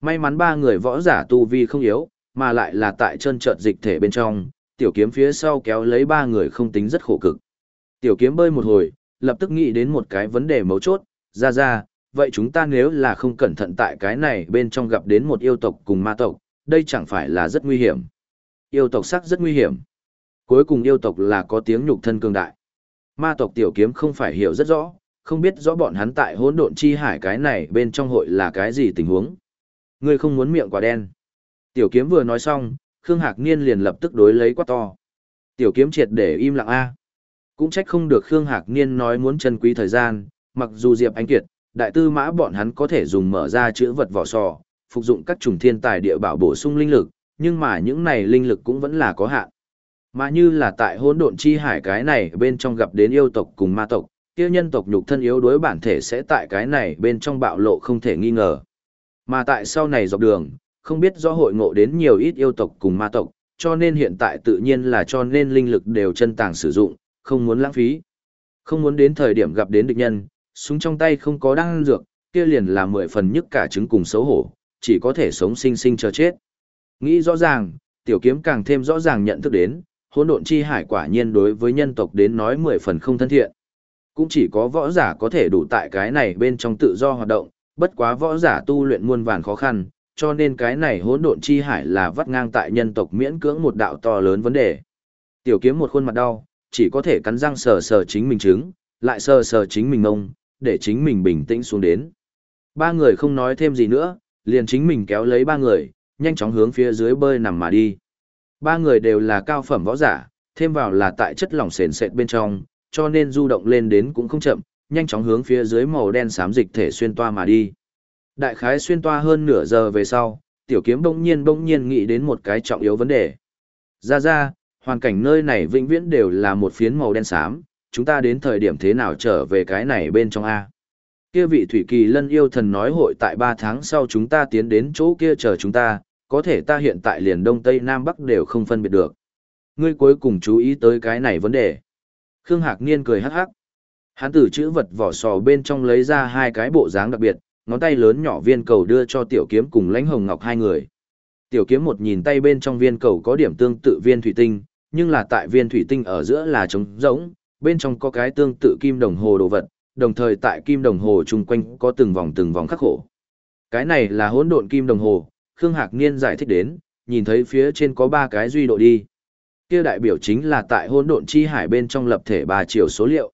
May mắn ba người võ giả tu vi không yếu, mà lại là tại chân trợt dịch thể bên trong, tiểu kiếm phía sau kéo lấy ba người không tính rất khổ cực. Tiểu kiếm bơi một hồi, lập tức nghĩ đến một cái vấn đề mấu chốt, ra ra, vậy chúng ta nếu là không cẩn thận tại cái này bên trong gặp đến một yêu tộc cùng ma tộc, đây chẳng phải là rất nguy hiểm. Yêu tộc sắc rất nguy hiểm. Cuối cùng yêu tộc là có tiếng nhục thân cường đại. Ma tộc tiểu kiếm không phải hiểu rất rõ, không biết rõ bọn hắn tại hỗn độn chi hải cái này bên trong hội là cái gì tình huống. Ngươi không muốn miệng quả đen. Tiểu kiếm vừa nói xong, Khương Hạc Niên liền lập tức đối lấy quát to. Tiểu kiếm triệt để im lặng a. Cũng trách không được Khương Hạc Niên nói muốn chân quý thời gian, mặc dù Diệp Anh Kiệt, đại tư mã bọn hắn có thể dùng mở ra chữ vật vỏ sò, phục dụng các chủng thiên tài địa bảo bổ sung linh lực, nhưng mà những này linh lực cũng vẫn là có hạn. Mà như là tại hỗn độn chi hải cái này bên trong gặp đến yêu tộc cùng ma tộc, kia nhân tộc nhục thân yếu đối bản thể sẽ tại cái này bên trong bạo lộ không thể nghi ngờ. Mà tại sau này dọc đường, không biết do hội ngộ đến nhiều ít yêu tộc cùng ma tộc, cho nên hiện tại tự nhiên là cho nên linh lực đều chân tàng sử dụng, không muốn lãng phí. Không muốn đến thời điểm gặp đến địch nhân, súng trong tay không có đăng dược, kia liền là mười phần nhất cả trứng cùng xấu hổ, chỉ có thể sống sinh sinh chờ chết. Nghĩ rõ ràng, Tiểu kiếm càng thêm rõ ràng nhận thức đến, hỗn độn chi hải quả nhiên đối với nhân tộc đến nói mười phần không thân thiện. Cũng chỉ có võ giả có thể đủ tại cái này bên trong tự do hoạt động, bất quá võ giả tu luyện muôn vàn khó khăn, cho nên cái này hỗn độn chi hải là vắt ngang tại nhân tộc miễn cưỡng một đạo to lớn vấn đề. Tiểu kiếm một khuôn mặt đau, chỉ có thể cắn răng sờ sờ chính mình trứng, lại sờ sờ chính mình ngông, để chính mình bình tĩnh xuống đến. Ba người không nói thêm gì nữa, liền chính mình kéo lấy ba người, nhanh chóng hướng phía dưới bơi nằm mà đi. Ba người đều là cao phẩm võ giả, thêm vào là tại chất lỏng sền sệt bên trong, cho nên du động lên đến cũng không chậm, nhanh chóng hướng phía dưới màu đen xám dịch thể xuyên toa mà đi. Đại khái xuyên toa hơn nửa giờ về sau, tiểu kiếm bỗng nhiên bỗng nhiên nghĩ đến một cái trọng yếu vấn đề. Ra ra, hoàn cảnh nơi này vĩnh viễn đều là một phiến màu đen xám, chúng ta đến thời điểm thế nào trở về cái này bên trong A. Kia vị Thủy Kỳ Lân yêu thần nói hội tại 3 tháng sau chúng ta tiến đến chỗ kia chờ chúng ta, có thể ta hiện tại liền Đông Tây Nam Bắc đều không phân biệt được. Ngươi cuối cùng chú ý tới cái này vấn đề. Khương Hạc Niên cười hắc hắc. Hắn từ chữ vật vỏ sò bên trong lấy ra hai cái bộ dáng đặc biệt, ngón tay lớn nhỏ viên cầu đưa cho tiểu kiếm cùng lãnh hồng ngọc hai người. Tiểu kiếm một nhìn tay bên trong viên cầu có điểm tương tự viên thủy tinh, nhưng là tại viên thủy tinh ở giữa là trống rỗng, bên trong có cái tương tự kim đồng hồ đồ vật, đồng thời tại kim đồng hồ chung quanh có từng vòng từng vòng khắc khổ. Cái này là hỗn độn kim đồng hồ, Khương Hạc Niên giải thích đến, nhìn thấy phía trên có ba cái duy độ đi. Kia đại biểu chính là tại hỗn độn chi hải bên trong lập thể ba chiều số liệu.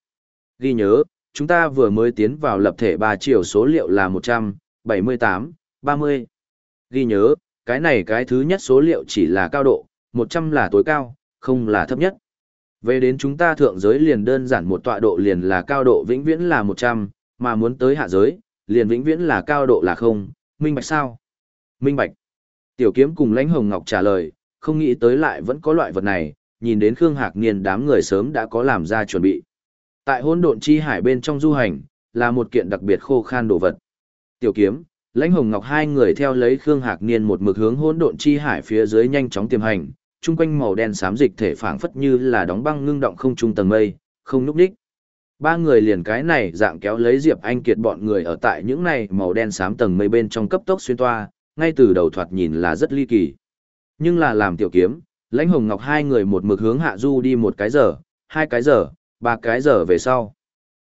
Ghi nhớ, chúng ta vừa mới tiến vào lập thể ba chiều số liệu là 178, 30. Ghi nhớ, cái này cái thứ nhất số liệu chỉ là cao độ, 100 là tối cao, không là thấp nhất. Về đến chúng ta thượng giới liền đơn giản một tọa độ liền là cao độ vĩnh viễn là 100, mà muốn tới hạ giới, liền vĩnh viễn là cao độ là không, minh bạch sao? Minh bạch. Tiểu kiếm cùng lãnh hồng ngọc trả lời, không nghĩ tới lại vẫn có loại vật này, nhìn đến Khương Hạc Niên đám người sớm đã có làm ra chuẩn bị. Tại hôn độn chi hải bên trong du hành, là một kiện đặc biệt khô khan đồ vật. Tiểu kiếm, lãnh hồng ngọc hai người theo lấy Khương Hạc Niên một mực hướng hôn độn chi hải phía dưới nhanh chóng tiềm hành, chung quanh màu đen xám dịch thể phảng phất như là đóng băng ngưng động không trung tầng mây, không núp đích. Ba người liền cái này dạng kéo lấy Diệp Anh Kiệt bọn người ở tại những này màu đen xám tầng mây bên trong cấp tốc xuyên toa, ngay từ đầu thoạt nhìn là rất ly kỳ. Nhưng là làm tiểu kiếm, lãnh hồng ngọc hai người một mực hướng hạ du đi một cái giờ, hai cái giờ, ba cái giờ về sau.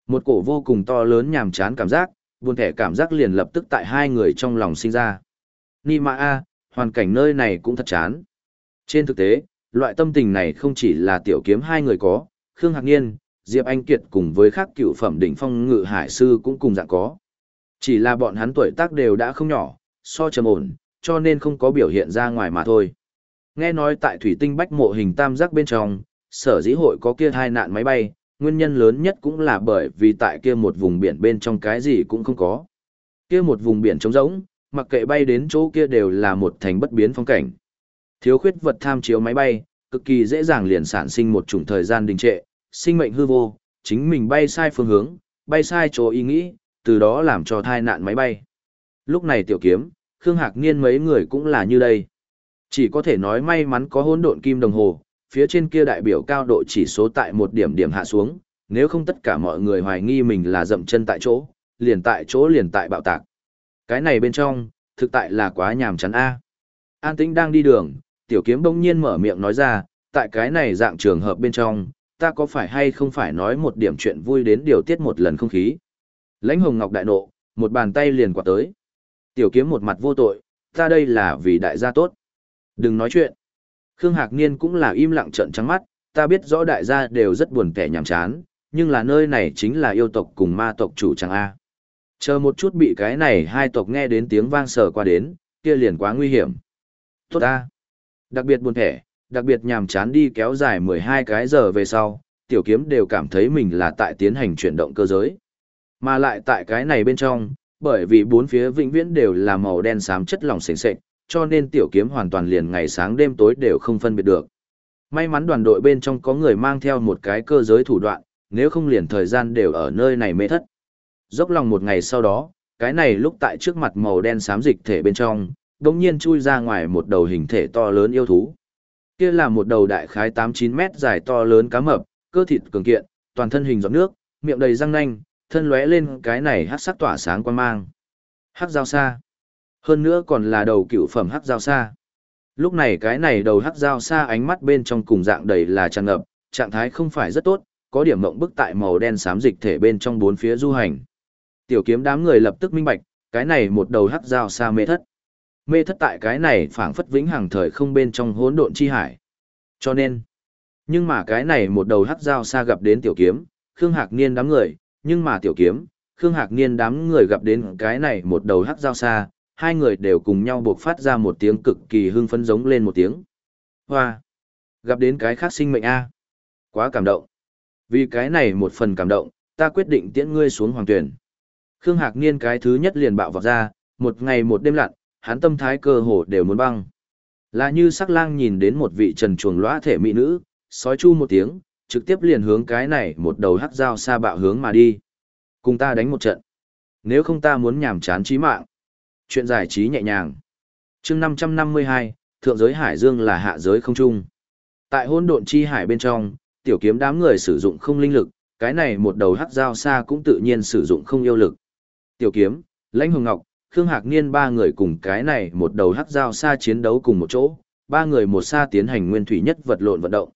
Một cổ vô cùng to lớn nhàm chán cảm giác, buồn thẻ cảm giác liền lập tức tại hai người trong lòng sinh ra. Ni Mã A, hoàn cảnh nơi này cũng thật chán. Trên thực tế, loại tâm tình này không chỉ là tiểu kiếm hai người có, Khương Hạc Niên, Diệp Anh Kiệt cùng với các cựu phẩm đỉnh phong ngự hải sư cũng cùng dạng có. Chỉ là bọn hắn tuổi tác đều đã không nhỏ, so trầm ổn, cho nên không có biểu hiện ra ngoài mà thôi. Nghe nói tại thủy tinh bách mộ hình tam giác bên trong, sở dĩ hội có kia hai nạn máy bay, nguyên nhân lớn nhất cũng là bởi vì tại kia một vùng biển bên trong cái gì cũng không có. Kia một vùng biển trống rỗng, mặc kệ bay đến chỗ kia đều là một thành bất biến phong cảnh. Thiếu khuyết vật tham chiếu máy bay, cực kỳ dễ dàng liền sản sinh một chủng thời gian đình trệ, sinh mệnh hư vô, chính mình bay sai phương hướng, bay sai chỗ ý nghĩ, từ đó làm cho thai nạn máy bay. Lúc này tiểu kiếm, Khương Hạc Niên mấy người cũng là như đây. Chỉ có thể nói may mắn có hỗn độn kim đồng hồ, phía trên kia đại biểu cao độ chỉ số tại một điểm điểm hạ xuống, nếu không tất cả mọi người hoài nghi mình là dậm chân tại chỗ, liền tại chỗ liền tại bạo tạc. Cái này bên trong, thực tại là quá nhàm chán a. An Tĩnh đang đi đường, tiểu kiếm bỗng nhiên mở miệng nói ra, tại cái này dạng trường hợp bên trong, ta có phải hay không phải nói một điểm chuyện vui đến điều tiết một lần không khí. Lãnh hồng ngọc đại nộ, một bàn tay liền quạt tới. Tiểu kiếm một mặt vô tội, ta đây là vì đại gia tốt. Đừng nói chuyện. Khương Hạc Niên cũng là im lặng trợn trắng mắt, ta biết rõ đại gia đều rất buồn kẻ nhàm chán, nhưng là nơi này chính là yêu tộc cùng ma tộc chủ chẳng A. Chờ một chút bị cái này hai tộc nghe đến tiếng vang sờ qua đến, kia liền quá nguy hiểm. Tốt A. Đặc biệt buồn thẻ, đặc biệt nhàm chán đi kéo dài 12 cái giờ về sau, tiểu kiếm đều cảm thấy mình là tại tiến hành chuyển động cơ giới. Mà lại tại cái này bên trong, bởi vì bốn phía vĩnh viễn đều là màu đen xám chất lỏng sền sệt, cho nên tiểu kiếm hoàn toàn liền ngày sáng đêm tối đều không phân biệt được. May mắn đoàn đội bên trong có người mang theo một cái cơ giới thủ đoạn, nếu không liền thời gian đều ở nơi này mê thất. Dốc lòng một ngày sau đó, cái này lúc tại trước mặt màu đen xám dịch thể bên trong, đống nhiên chui ra ngoài một đầu hình thể to lớn yêu thú. Kia là một đầu đại khái 8-9 mét dài to lớn cá mập, cơ thịt cường kiện, toàn thân hình giọt nước, miệng đầy răng nanh, thân lóe lên cái này hắc sắc tỏa sáng quan mang. Hắc giao xa. Hơn nữa còn là đầu cựu phẩm hắc giao xa. Lúc này cái này đầu hắc dao xa ánh mắt bên trong cùng dạng đầy là tràn ngập, trạng thái không phải rất tốt, có điểm mộng bức tại màu đen xám dịch thể bên trong bốn phía du hành. Tiểu kiếm đám người lập tức minh bạch, cái này một đầu hắc dao xa mê thất. Mê thất tại cái này phảng phất vĩnh hằng thời không bên trong hỗn độn chi hải. Cho nên, nhưng mà cái này một đầu hắc dao xa gặp đến tiểu kiếm, Khương Hạc Niên đám người, nhưng mà tiểu kiếm, Khương Hạc Niên đám người gặp đến cái này một đầu hắc dao xa, hai người đều cùng nhau buộc phát ra một tiếng cực kỳ hưng phấn giống lên một tiếng. Hoa! Gặp đến cái khác sinh mệnh A. Quá cảm động. Vì cái này một phần cảm động, ta quyết định tiễn ngươi xuống hoàng tuyển. Khương Hạc Niên cái thứ nhất liền bạo vọt ra, một ngày một đêm lặn, hắn tâm thái cơ hồ đều muốn băng. Là như sắc lang nhìn đến một vị trần chuồng lõa thể mỹ nữ, sói chu một tiếng, trực tiếp liền hướng cái này một đầu hắc dao xa bạo hướng mà đi. Cùng ta đánh một trận. Nếu không ta muốn nhảm chán chí mạng. Chuyện giải trí nhẹ nhàng. chương 552, thượng giới hải dương là hạ giới không trung. Tại hôn độn chi hải bên trong, tiểu kiếm đám người sử dụng không linh lực, cái này một đầu hắc dao xa cũng tự nhiên sử dụng không yêu lực. Tiểu kiếm, lãnh hồng ngọc, Khương Hạc Niên ba người cùng cái này một đầu hắc dao xa chiến đấu cùng một chỗ, ba người một xa tiến hành nguyên thủy nhất vật lộn vận động.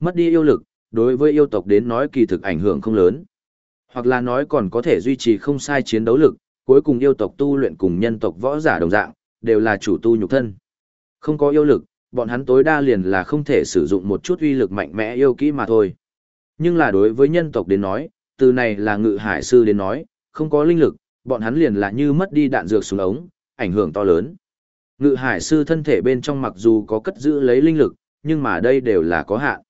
Mất đi yêu lực, đối với yêu tộc đến nói kỳ thực ảnh hưởng không lớn. Hoặc là nói còn có thể duy trì không sai chiến đấu lực, cuối cùng yêu tộc tu luyện cùng nhân tộc võ giả đồng dạng, đều là chủ tu nhục thân. Không có yêu lực, bọn hắn tối đa liền là không thể sử dụng một chút uy lực mạnh mẽ yêu kỹ mà thôi. Nhưng là đối với nhân tộc đến nói, từ này là ngự hải sư đến nói, không có linh lực, bọn hắn liền là như mất đi đạn dược xuống ống, ảnh hưởng to lớn. Ngự hải sư thân thể bên trong mặc dù có cất giữ lấy linh lực, nhưng mà đây đều là có hạn.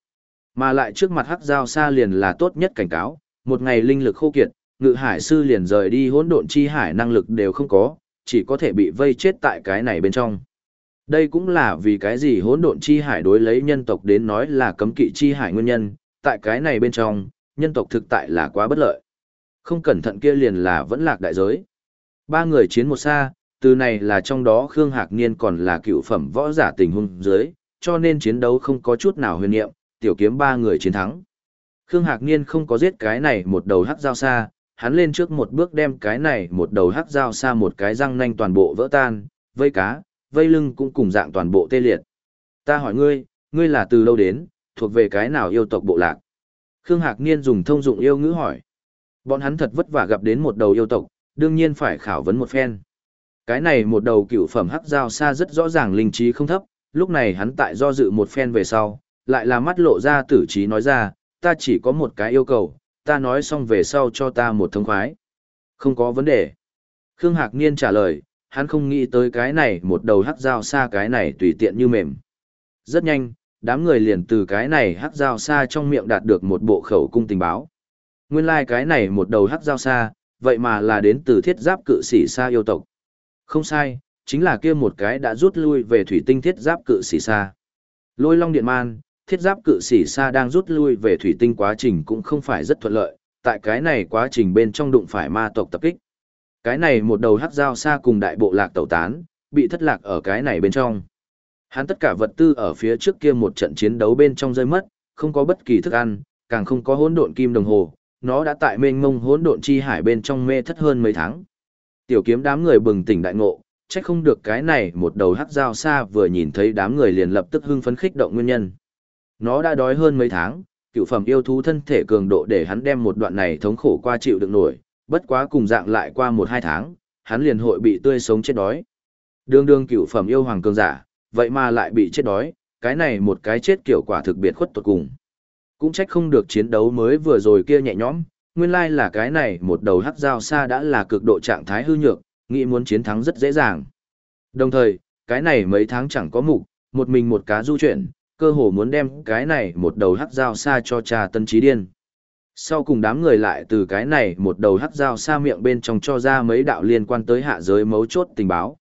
Mà lại trước mặt hắc giao xa liền là tốt nhất cảnh cáo, một ngày linh lực khô kiệt, ngự hải sư liền rời đi hỗn độn chi hải năng lực đều không có, chỉ có thể bị vây chết tại cái này bên trong. Đây cũng là vì cái gì hỗn độn chi hải đối lấy nhân tộc đến nói là cấm kỵ chi hải nguyên nhân, tại cái này bên trong, nhân tộc thực tại là quá bất lợi. Không cẩn thận kia liền là vẫn lạc đại giới. Ba người chiến một xa, từ này là trong đó Khương Hạc Niên còn là cựu phẩm võ giả tình huống dưới, cho nên chiến đấu không có chút nào huyền niệm, tiểu kiếm ba người chiến thắng. Khương Hạc Niên không có giết cái này một đầu hắc dao xa, hắn lên trước một bước đem cái này một đầu hắc dao xa một cái răng nanh toàn bộ vỡ tan, vây cá, vây lưng cũng cùng dạng toàn bộ tê liệt. Ta hỏi ngươi, ngươi là từ đâu đến, thuộc về cái nào yêu tộc bộ lạc? Khương Hạc Niên dùng thông dụng yêu ngữ hỏi. Bọn hắn thật vất vả gặp đến một đầu yêu tộc, đương nhiên phải khảo vấn một phen. Cái này một đầu cựu phẩm hắc dao xa rất rõ ràng linh trí không thấp, lúc này hắn tại do dự một phen về sau, lại là mắt lộ ra tử trí nói ra, ta chỉ có một cái yêu cầu, ta nói xong về sau cho ta một thông khoái. Không có vấn đề. Khương Hạc Niên trả lời, hắn không nghĩ tới cái này một đầu hắc dao xa cái này tùy tiện như mềm. Rất nhanh, đám người liền từ cái này hắc dao xa trong miệng đạt được một bộ khẩu cung tình báo. Nguyên lai like cái này một đầu hắc giao xa, vậy mà là đến từ thiết giáp cự sĩ xa yêu tộc. Không sai, chính là kia một cái đã rút lui về thủy tinh thiết giáp cự sĩ xa. Lôi long điện man, thiết giáp cự sĩ xa đang rút lui về thủy tinh quá trình cũng không phải rất thuận lợi, tại cái này quá trình bên trong đụng phải ma tộc tập kích. Cái này một đầu hắc giao xa cùng đại bộ lạc tẩu tán, bị thất lạc ở cái này bên trong. Hắn tất cả vật tư ở phía trước kia một trận chiến đấu bên trong rơi mất, không có bất kỳ thức ăn, càng không có hỗn độn kim đồng hồ, nó đã tại mênh mông hỗn độn chi hải bên trong mê thất hơn mấy tháng. Tiểu kiếm đám người bừng tỉnh đại ngộ, chắc không được cái này một đầu hắc dao xa vừa nhìn thấy đám người liền lập tức hưng phấn khích động nguyên nhân. Nó đã đói hơn mấy tháng, cựu phẩm yêu thú thân thể cường độ để hắn đem một đoạn này thống khổ qua chịu đựng nổi, bất quá cùng dạng lại qua một hai tháng, hắn liền hội bị tươi sống chết đói. Đường đường cựu phẩm yêu hoàng cường giả, vậy mà lại bị chết đói, cái này một cái chết kiểu quả thực biệt khuất tuột cùng. Cũng trách không được chiến đấu mới vừa rồi kia nhẹ nhõm, nguyên lai là cái này một đầu hắc dao xa đã là cực độ trạng thái hư nhược, nghĩ muốn chiến thắng rất dễ dàng. Đồng thời, cái này mấy tháng chẳng có mục, một mình một cá du chuyển, cơ hồ muốn đem cái này một đầu hắc dao xa cho trà tân trí điên. Sau cùng đám người lại từ cái này một đầu hắc dao xa miệng bên trong cho ra mấy đạo liên quan tới hạ giới mấu chốt tình báo.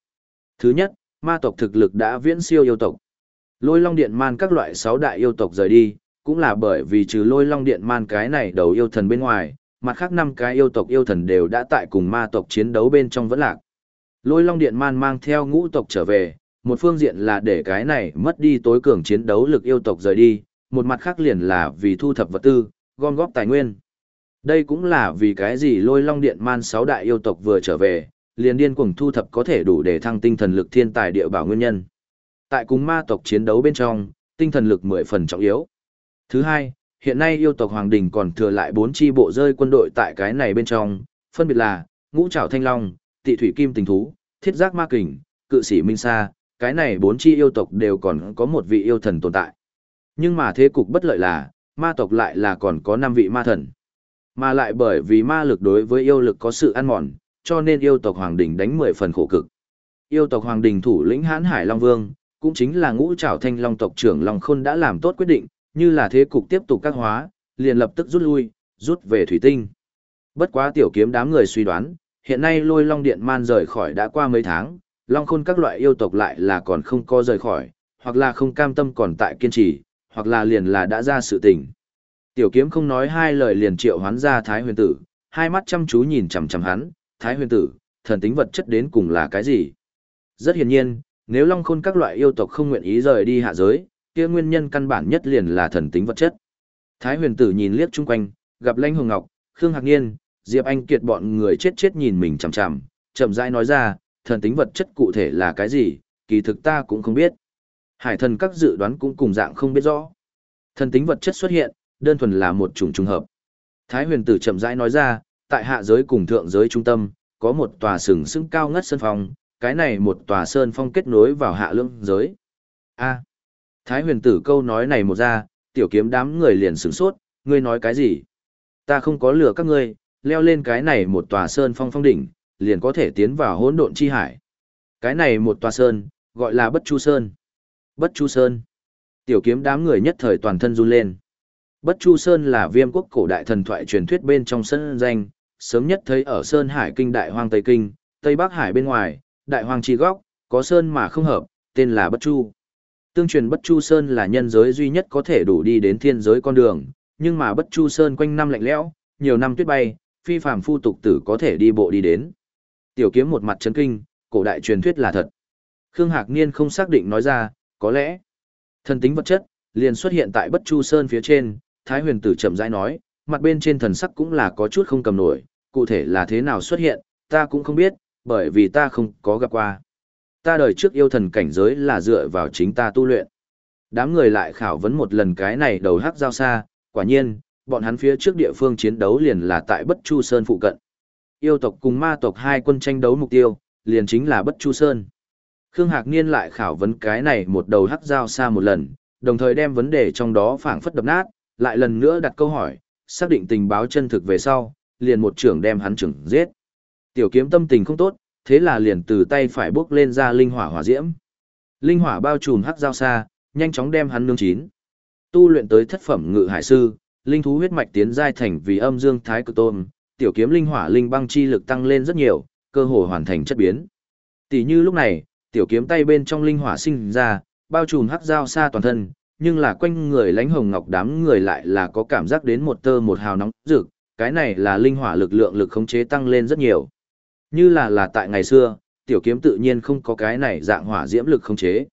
Thứ nhất, ma tộc thực lực đã viễn siêu yêu tộc. Lôi long điện man các loại sáu đại yêu tộc rời đi, cũng là bởi vì trừ lôi long điện man cái này đầu yêu thần bên ngoài, mặt khác năm cái yêu tộc yêu thần đều đã tại cùng ma tộc chiến đấu bên trong vẫn lạc. Lôi long điện man mang theo ngũ tộc trở về, một phương diện là để cái này mất đi tối cường chiến đấu lực yêu tộc rời đi, một mặt khác liền là vì thu thập vật tư, gom góp tài nguyên. Đây cũng là vì cái gì lôi long điện man sáu đại yêu tộc vừa trở về, liền điên cuồng thu thập có thể đủ để thăng tinh thần lực thiên tài địa bảo nguyên nhân. Tại cùng ma tộc chiến đấu bên trong, tinh thần lực mười phần trọng yếu. Thứ hai, hiện nay yêu tộc Hoàng Đình còn thừa lại bốn chi bộ rơi quân đội tại cái này bên trong, phân biệt là Ngũ Trảo Thanh Long, Tị Thủy Kim Tình Thú, Thiết Giác Ma Kình, Cự Sĩ Minh Sa, cái này bốn chi yêu tộc đều còn có một vị yêu thần tồn tại. Nhưng mà thế cục bất lợi là, ma tộc lại là còn có năm vị ma thần. Mà lại bởi vì ma lực đối với yêu lực có sự ăn mòn, cho nên yêu tộc Hoàng Đình đánh mười phần khổ cực. Yêu tộc Hoàng Đình thủ lĩnh Hán Hải Long Vương, cũng chính là ngũ trảo thanh long tộc trưởng Long Khôn đã làm tốt quyết định, như là thế cục tiếp tục các hóa, liền lập tức rút lui, rút về thủy tinh. Bất quá tiểu kiếm đám người suy đoán, hiện nay lôi long điện man rời khỏi đã qua mấy tháng, long khôn các loại yêu tộc lại là còn không có rời khỏi, hoặc là không cam tâm còn tại kiên trì, hoặc là liền là đã ra sự tình. Tiểu kiếm không nói hai lời liền triệu hoán ra Thái huyền tử, hai mắt chăm chú nhìn chằm chằm hắn, Thái huyền tử, thần tính vật chất đến cùng là cái gì? Rất hiển nhiên, nếu long khôn các loại yêu tộc không nguyện ý rời đi hạ giới, kia nguyên nhân căn bản nhất liền là thần tính vật chất. Thái huyền tử nhìn liếc chung quanh, gặp Lãnh Hồng Ngọc, Khương Hạc Niên, Diệp Anh Kiệt bọn người chết chết nhìn mình chằm chằm, chậm rãi nói ra, thần tính vật chất cụ thể là cái gì, kỳ thực ta cũng không biết. Hải thần các dự đoán cũng cùng dạng không biết rõ. Thần tính vật chất xuất hiện, đơn thuần là một chủng trùng hợp. Thái huyền tử chậm rãi nói ra, tại hạ giới cùng thượng giới trung tâm, có một tòa sừng sững cao ngất sơn phong, cái này một tòa sơn phong kết nối vào hạ lương giới. A. Thái huyền tử câu nói này một ra, tiểu kiếm đám người liền sửng sốt, ngươi nói cái gì? Ta không có lừa các ngươi, leo lên cái này một tòa sơn phong phong đỉnh, liền có thể tiến vào hỗn độn chi hải. Cái này một tòa sơn, gọi là Bất Chu Sơn. Bất Chu Sơn. Tiểu kiếm đám người nhất thời toàn thân run lên. Bất Chu Sơn là viêm quốc cổ đại thần thoại truyền thuyết bên trong sân danh, sớm nhất thấy ở Sơn Hải Kinh Đại Hoang Tây Kinh, Tây Bắc Hải bên ngoài, Đại Hoang Chi Góc, có Sơn mà không hợp, tên là Bất Chu. Tương truyền Bất Chu Sơn là nhân giới duy nhất có thể đủ đi đến thiên giới con đường, nhưng mà Bất Chu Sơn quanh năm lạnh lẽo, nhiều năm tuyết bay, phi phàm phu tục tử có thể đi bộ đi đến. Tiểu kiếm một mặt chấn kinh, cổ đại truyền thuyết là thật. Khương Hạc Niên không xác định nói ra, có lẽ thần tính vật chất liền xuất hiện tại Bất Chu Sơn phía trên, Thái Huyền Tử chậm rãi nói, mặt bên trên thần sắc cũng là có chút không cầm nổi, cụ thể là thế nào xuất hiện, ta cũng không biết, bởi vì ta không có gặp qua. Ta đời trước yêu thần cảnh giới là dựa vào chính ta tu luyện. Đám người lại khảo vấn một lần cái này đầu hắc giao xa, quả nhiên, bọn hắn phía trước địa phương chiến đấu liền là tại Bất Chu Sơn phụ cận. Yêu tộc cùng ma tộc hai quân tranh đấu mục tiêu, liền chính là Bất Chu Sơn. Khương Hạc Niên lại khảo vấn cái này một đầu hắc giao xa một lần, đồng thời đem vấn đề trong đó phảng phất đập nát, lại lần nữa đặt câu hỏi, xác định tình báo chân thực về sau, liền một trưởng đem hắn trưởng giết. Tiểu kiếm tâm tình không tốt, thế là liền từ tay phải bước lên ra linh hỏa hỏa diễm. Linh hỏa bao trùm hắc giao xa, nhanh chóng đem hắn nướng chín. Tu luyện tới thất phẩm ngự hải sư, linh thú huyết mạch tiến giai thành vì âm dương thái cực tôn, tiểu kiếm linh hỏa linh băng chi lực tăng lên rất nhiều, cơ hội hoàn thành chất biến. Tỷ như lúc này, tiểu kiếm tay bên trong linh hỏa sinh ra, bao trùm hắc giao xa toàn thân, nhưng là quanh người lãnh hồng ngọc đám người lại là có cảm giác đến một tơ một hào nóng rực, cái này là linh hỏa lực lượng lực khống chế tăng lên rất nhiều. Như là là tại ngày xưa, tiểu kiếm tự nhiên không có cái này dạng hỏa diễm lực khống chế.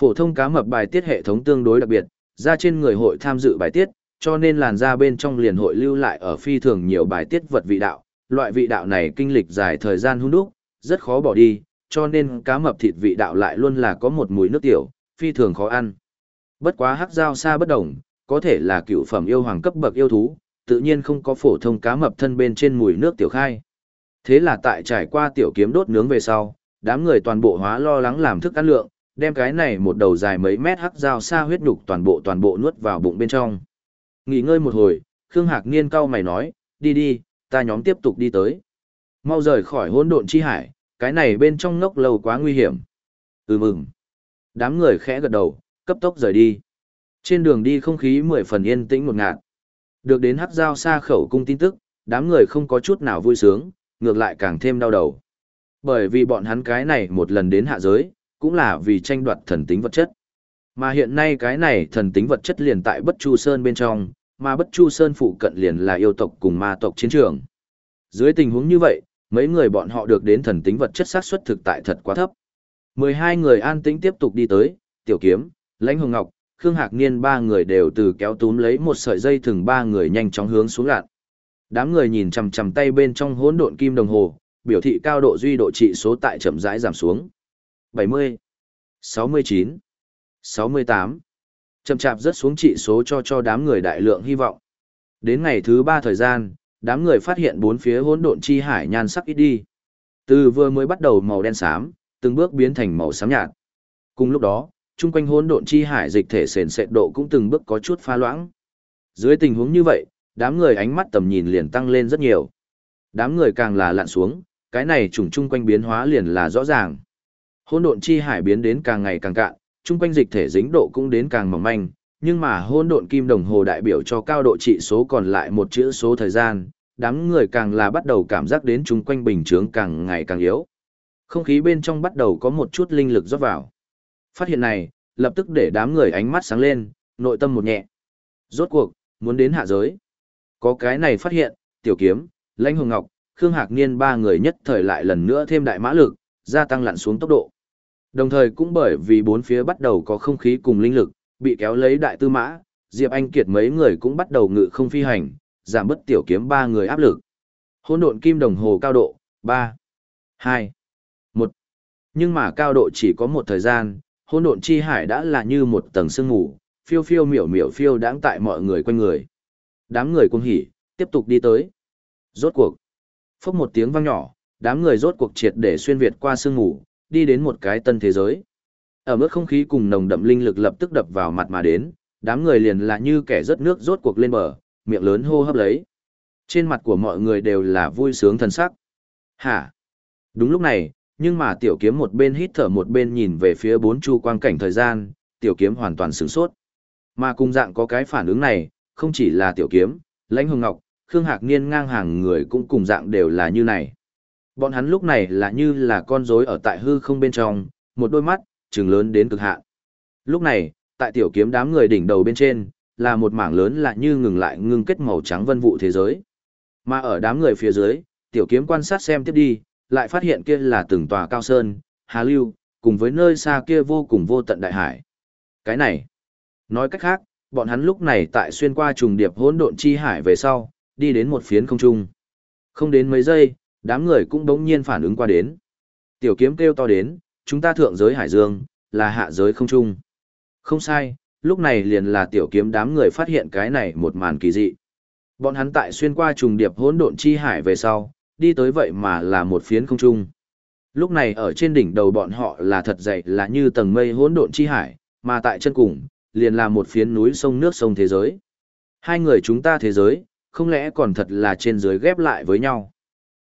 Phổ thông cá mập bài tiết hệ thống tương đối đặc biệt, ra trên người hội tham dự bài tiết, cho nên làn da bên trong liền hội lưu lại ở phi thường nhiều bài tiết vật vị đạo. Loại vị đạo này kinh lịch dài thời gian hun đúc, rất khó bỏ đi, cho nên cá mập thịt vị đạo lại luôn là có một mùi nước tiểu, phi thường khó ăn. Bất quá hắc giao xa bất đồng, có thể là cựu phẩm yêu hoàng cấp bậc yêu thú, tự nhiên không có phổ thông cá mập thân bên trên mùi nước tiểu khai. Thế là tại trải qua tiểu kiếm đốt nướng về sau, đám người toàn bộ hóa lo lắng làm thức ăn lượng, đem cái này một đầu dài mấy mét hắc dao xa huyết nhục toàn bộ toàn bộ nuốt vào bụng bên trong. Nghỉ ngơi một hồi, Khương Hạc Niên cau mày nói, đi đi, ta nhóm tiếp tục đi tới. Mau rời khỏi hỗn độn chi hải, cái này bên trong ngốc lâu quá nguy hiểm. Ừ mừng. Đám người khẽ gật đầu, cấp tốc rời đi. Trên đường đi không khí mười phần yên tĩnh một ngạt. Được đến hắc dao xa khẩu cung tin tức, đám người không có chút nào vui sướng, ngược lại càng thêm đau đầu. Bởi vì bọn hắn cái này một lần đến hạ giới, cũng là vì tranh đoạt thần tính vật chất. Mà hiện nay cái này thần tính vật chất liền tại Bất Chu Sơn bên trong, mà Bất Chu Sơn phụ cận liền là yêu tộc cùng ma tộc chiến trường. Dưới tình huống như vậy, mấy người bọn họ được đến thần tính vật chất xác suất thực tại thật quá thấp. 12 người an tĩnh tiếp tục đi tới, Tiểu Kiếm, Lãnh Hồng Ngọc, Khương Hạc Niên ba người đều từ kéo túm lấy một sợi dây thừng ba người nhanh chóng hướng xuống lạn. Đám người nhìn chằm chằm tay bên trong hỗn độn kim đồng hồ, biểu thị cao độ duy độ trị số tại chậm rãi giảm xuống. 70, 69, 68. Chậm chạp rất xuống trị số cho cho đám người đại lượng hy vọng. Đến ngày thứ ba thời gian, đám người phát hiện bốn phía hỗn độn chi hải nhan sắc ít đi. Từ vừa mới bắt đầu màu đen xám, từng bước biến thành màu xám nhạt. Cùng lúc đó, chung quanh hỗn độn chi hải dịch thể sền sệt độ cũng từng bước có chút pha loãng. Dưới tình huống như vậy, đám người ánh mắt tầm nhìn liền tăng lên rất nhiều. Đám người càng là lặn xuống, cái này trùng chung quanh biến hóa liền là rõ ràng. Hỗn độn chi hải biến đến càng ngày càng cạn, chung quanh dịch thể dính độ cũng đến càng mỏng manh, nhưng mà hỗn độn kim đồng hồ đại biểu cho cao độ trị số còn lại một chữ số thời gian, đám người càng là bắt đầu cảm giác đến chung quanh bình chướng càng ngày càng yếu. Không khí bên trong bắt đầu có một chút linh lực rót vào. Phát hiện này, lập tức để đám người ánh mắt sáng lên, nội tâm một nhẹ. Rốt cuộc, muốn đến hạ giới. Có cái này phát hiện, tiểu kiếm, lãnh hồng ngọc, Khương Hạc Niên ba người nhất thời lại lần nữa thêm đại mã lực, gia tăng lặn xuống tốc độ. Đồng thời cũng bởi vì bốn phía bắt đầu có không khí cùng linh lực, bị kéo lấy đại tư mã, Diệp Anh Kiệt mấy người cũng bắt đầu ngự không phi hành, giảm bớt tiểu kiếm ba người áp lực. Hỗn độn kim đồng hồ cao độ, 3, 2, 1. Nhưng mà cao độ chỉ có một thời gian, hỗn độn chi hải đã là như một tầng sương mù, phiêu phiêu miểu miểu phiêu đáng tại mọi người quanh người. Đám người cuồng hỉ, tiếp tục đi tới. Rốt cuộc. Phốc một tiếng vang nhỏ, đám người rốt cuộc triệt để xuyên việt qua sương mù, đi đến một cái tân thế giới. Ở mức không khí cùng nồng đậm linh lực lập tức đập vào mặt mà đến, đám người liền là như kẻ rớt nước rốt cuộc lên bờ, miệng lớn hô hấp lấy. Trên mặt của mọi người đều là vui sướng thần sắc. Hả? Đúng lúc này, nhưng mà tiểu kiếm một bên hít thở một bên nhìn về phía bốn chu quang cảnh thời gian, tiểu kiếm hoàn toàn sửng sốt. Mà cùng dạng có cái phản ứng này, không chỉ là tiểu kiếm, lãnh hồng ngọc, Khương Hạc Niên ngang hàng người cũng cùng dạng đều là như này. Bọn hắn lúc này là như là con rối ở tại hư không bên trong, một đôi mắt, trừng lớn đến cực hạn. Lúc này, tại tiểu kiếm đám người đỉnh đầu bên trên, là một mảng lớn là như ngừng lại ngưng kết màu trắng vân vụ thế giới. Mà ở đám người phía dưới, tiểu kiếm quan sát xem tiếp đi, lại phát hiện kia là từng tòa cao sơn, hà lưu, cùng với nơi xa kia vô cùng vô tận đại hải. Cái này, nói cách khác, bọn hắn lúc này tại xuyên qua trùng điệp hỗn độn chi hải về sau, đi đến một phiến không trung. Không đến mấy giây, đám người cũng đống nhiên phản ứng qua đến. Tiểu kiếm kêu to đến, chúng ta thượng giới hải dương, là hạ giới không trung. Không sai, lúc này liền là tiểu kiếm đám người phát hiện cái này một màn kỳ dị. Bọn hắn tại xuyên qua trùng điệp hỗn độn chi hải về sau, đi tới vậy mà là một phiến không trung. Lúc này ở trên đỉnh đầu bọn họ là thật dày là như tầng mây hỗn độn chi hải, mà tại chân cùng, liền là một phiến núi sông nước sông thế giới. Hai người chúng ta thế giới, không lẽ còn thật là trên dưới ghép lại với nhau.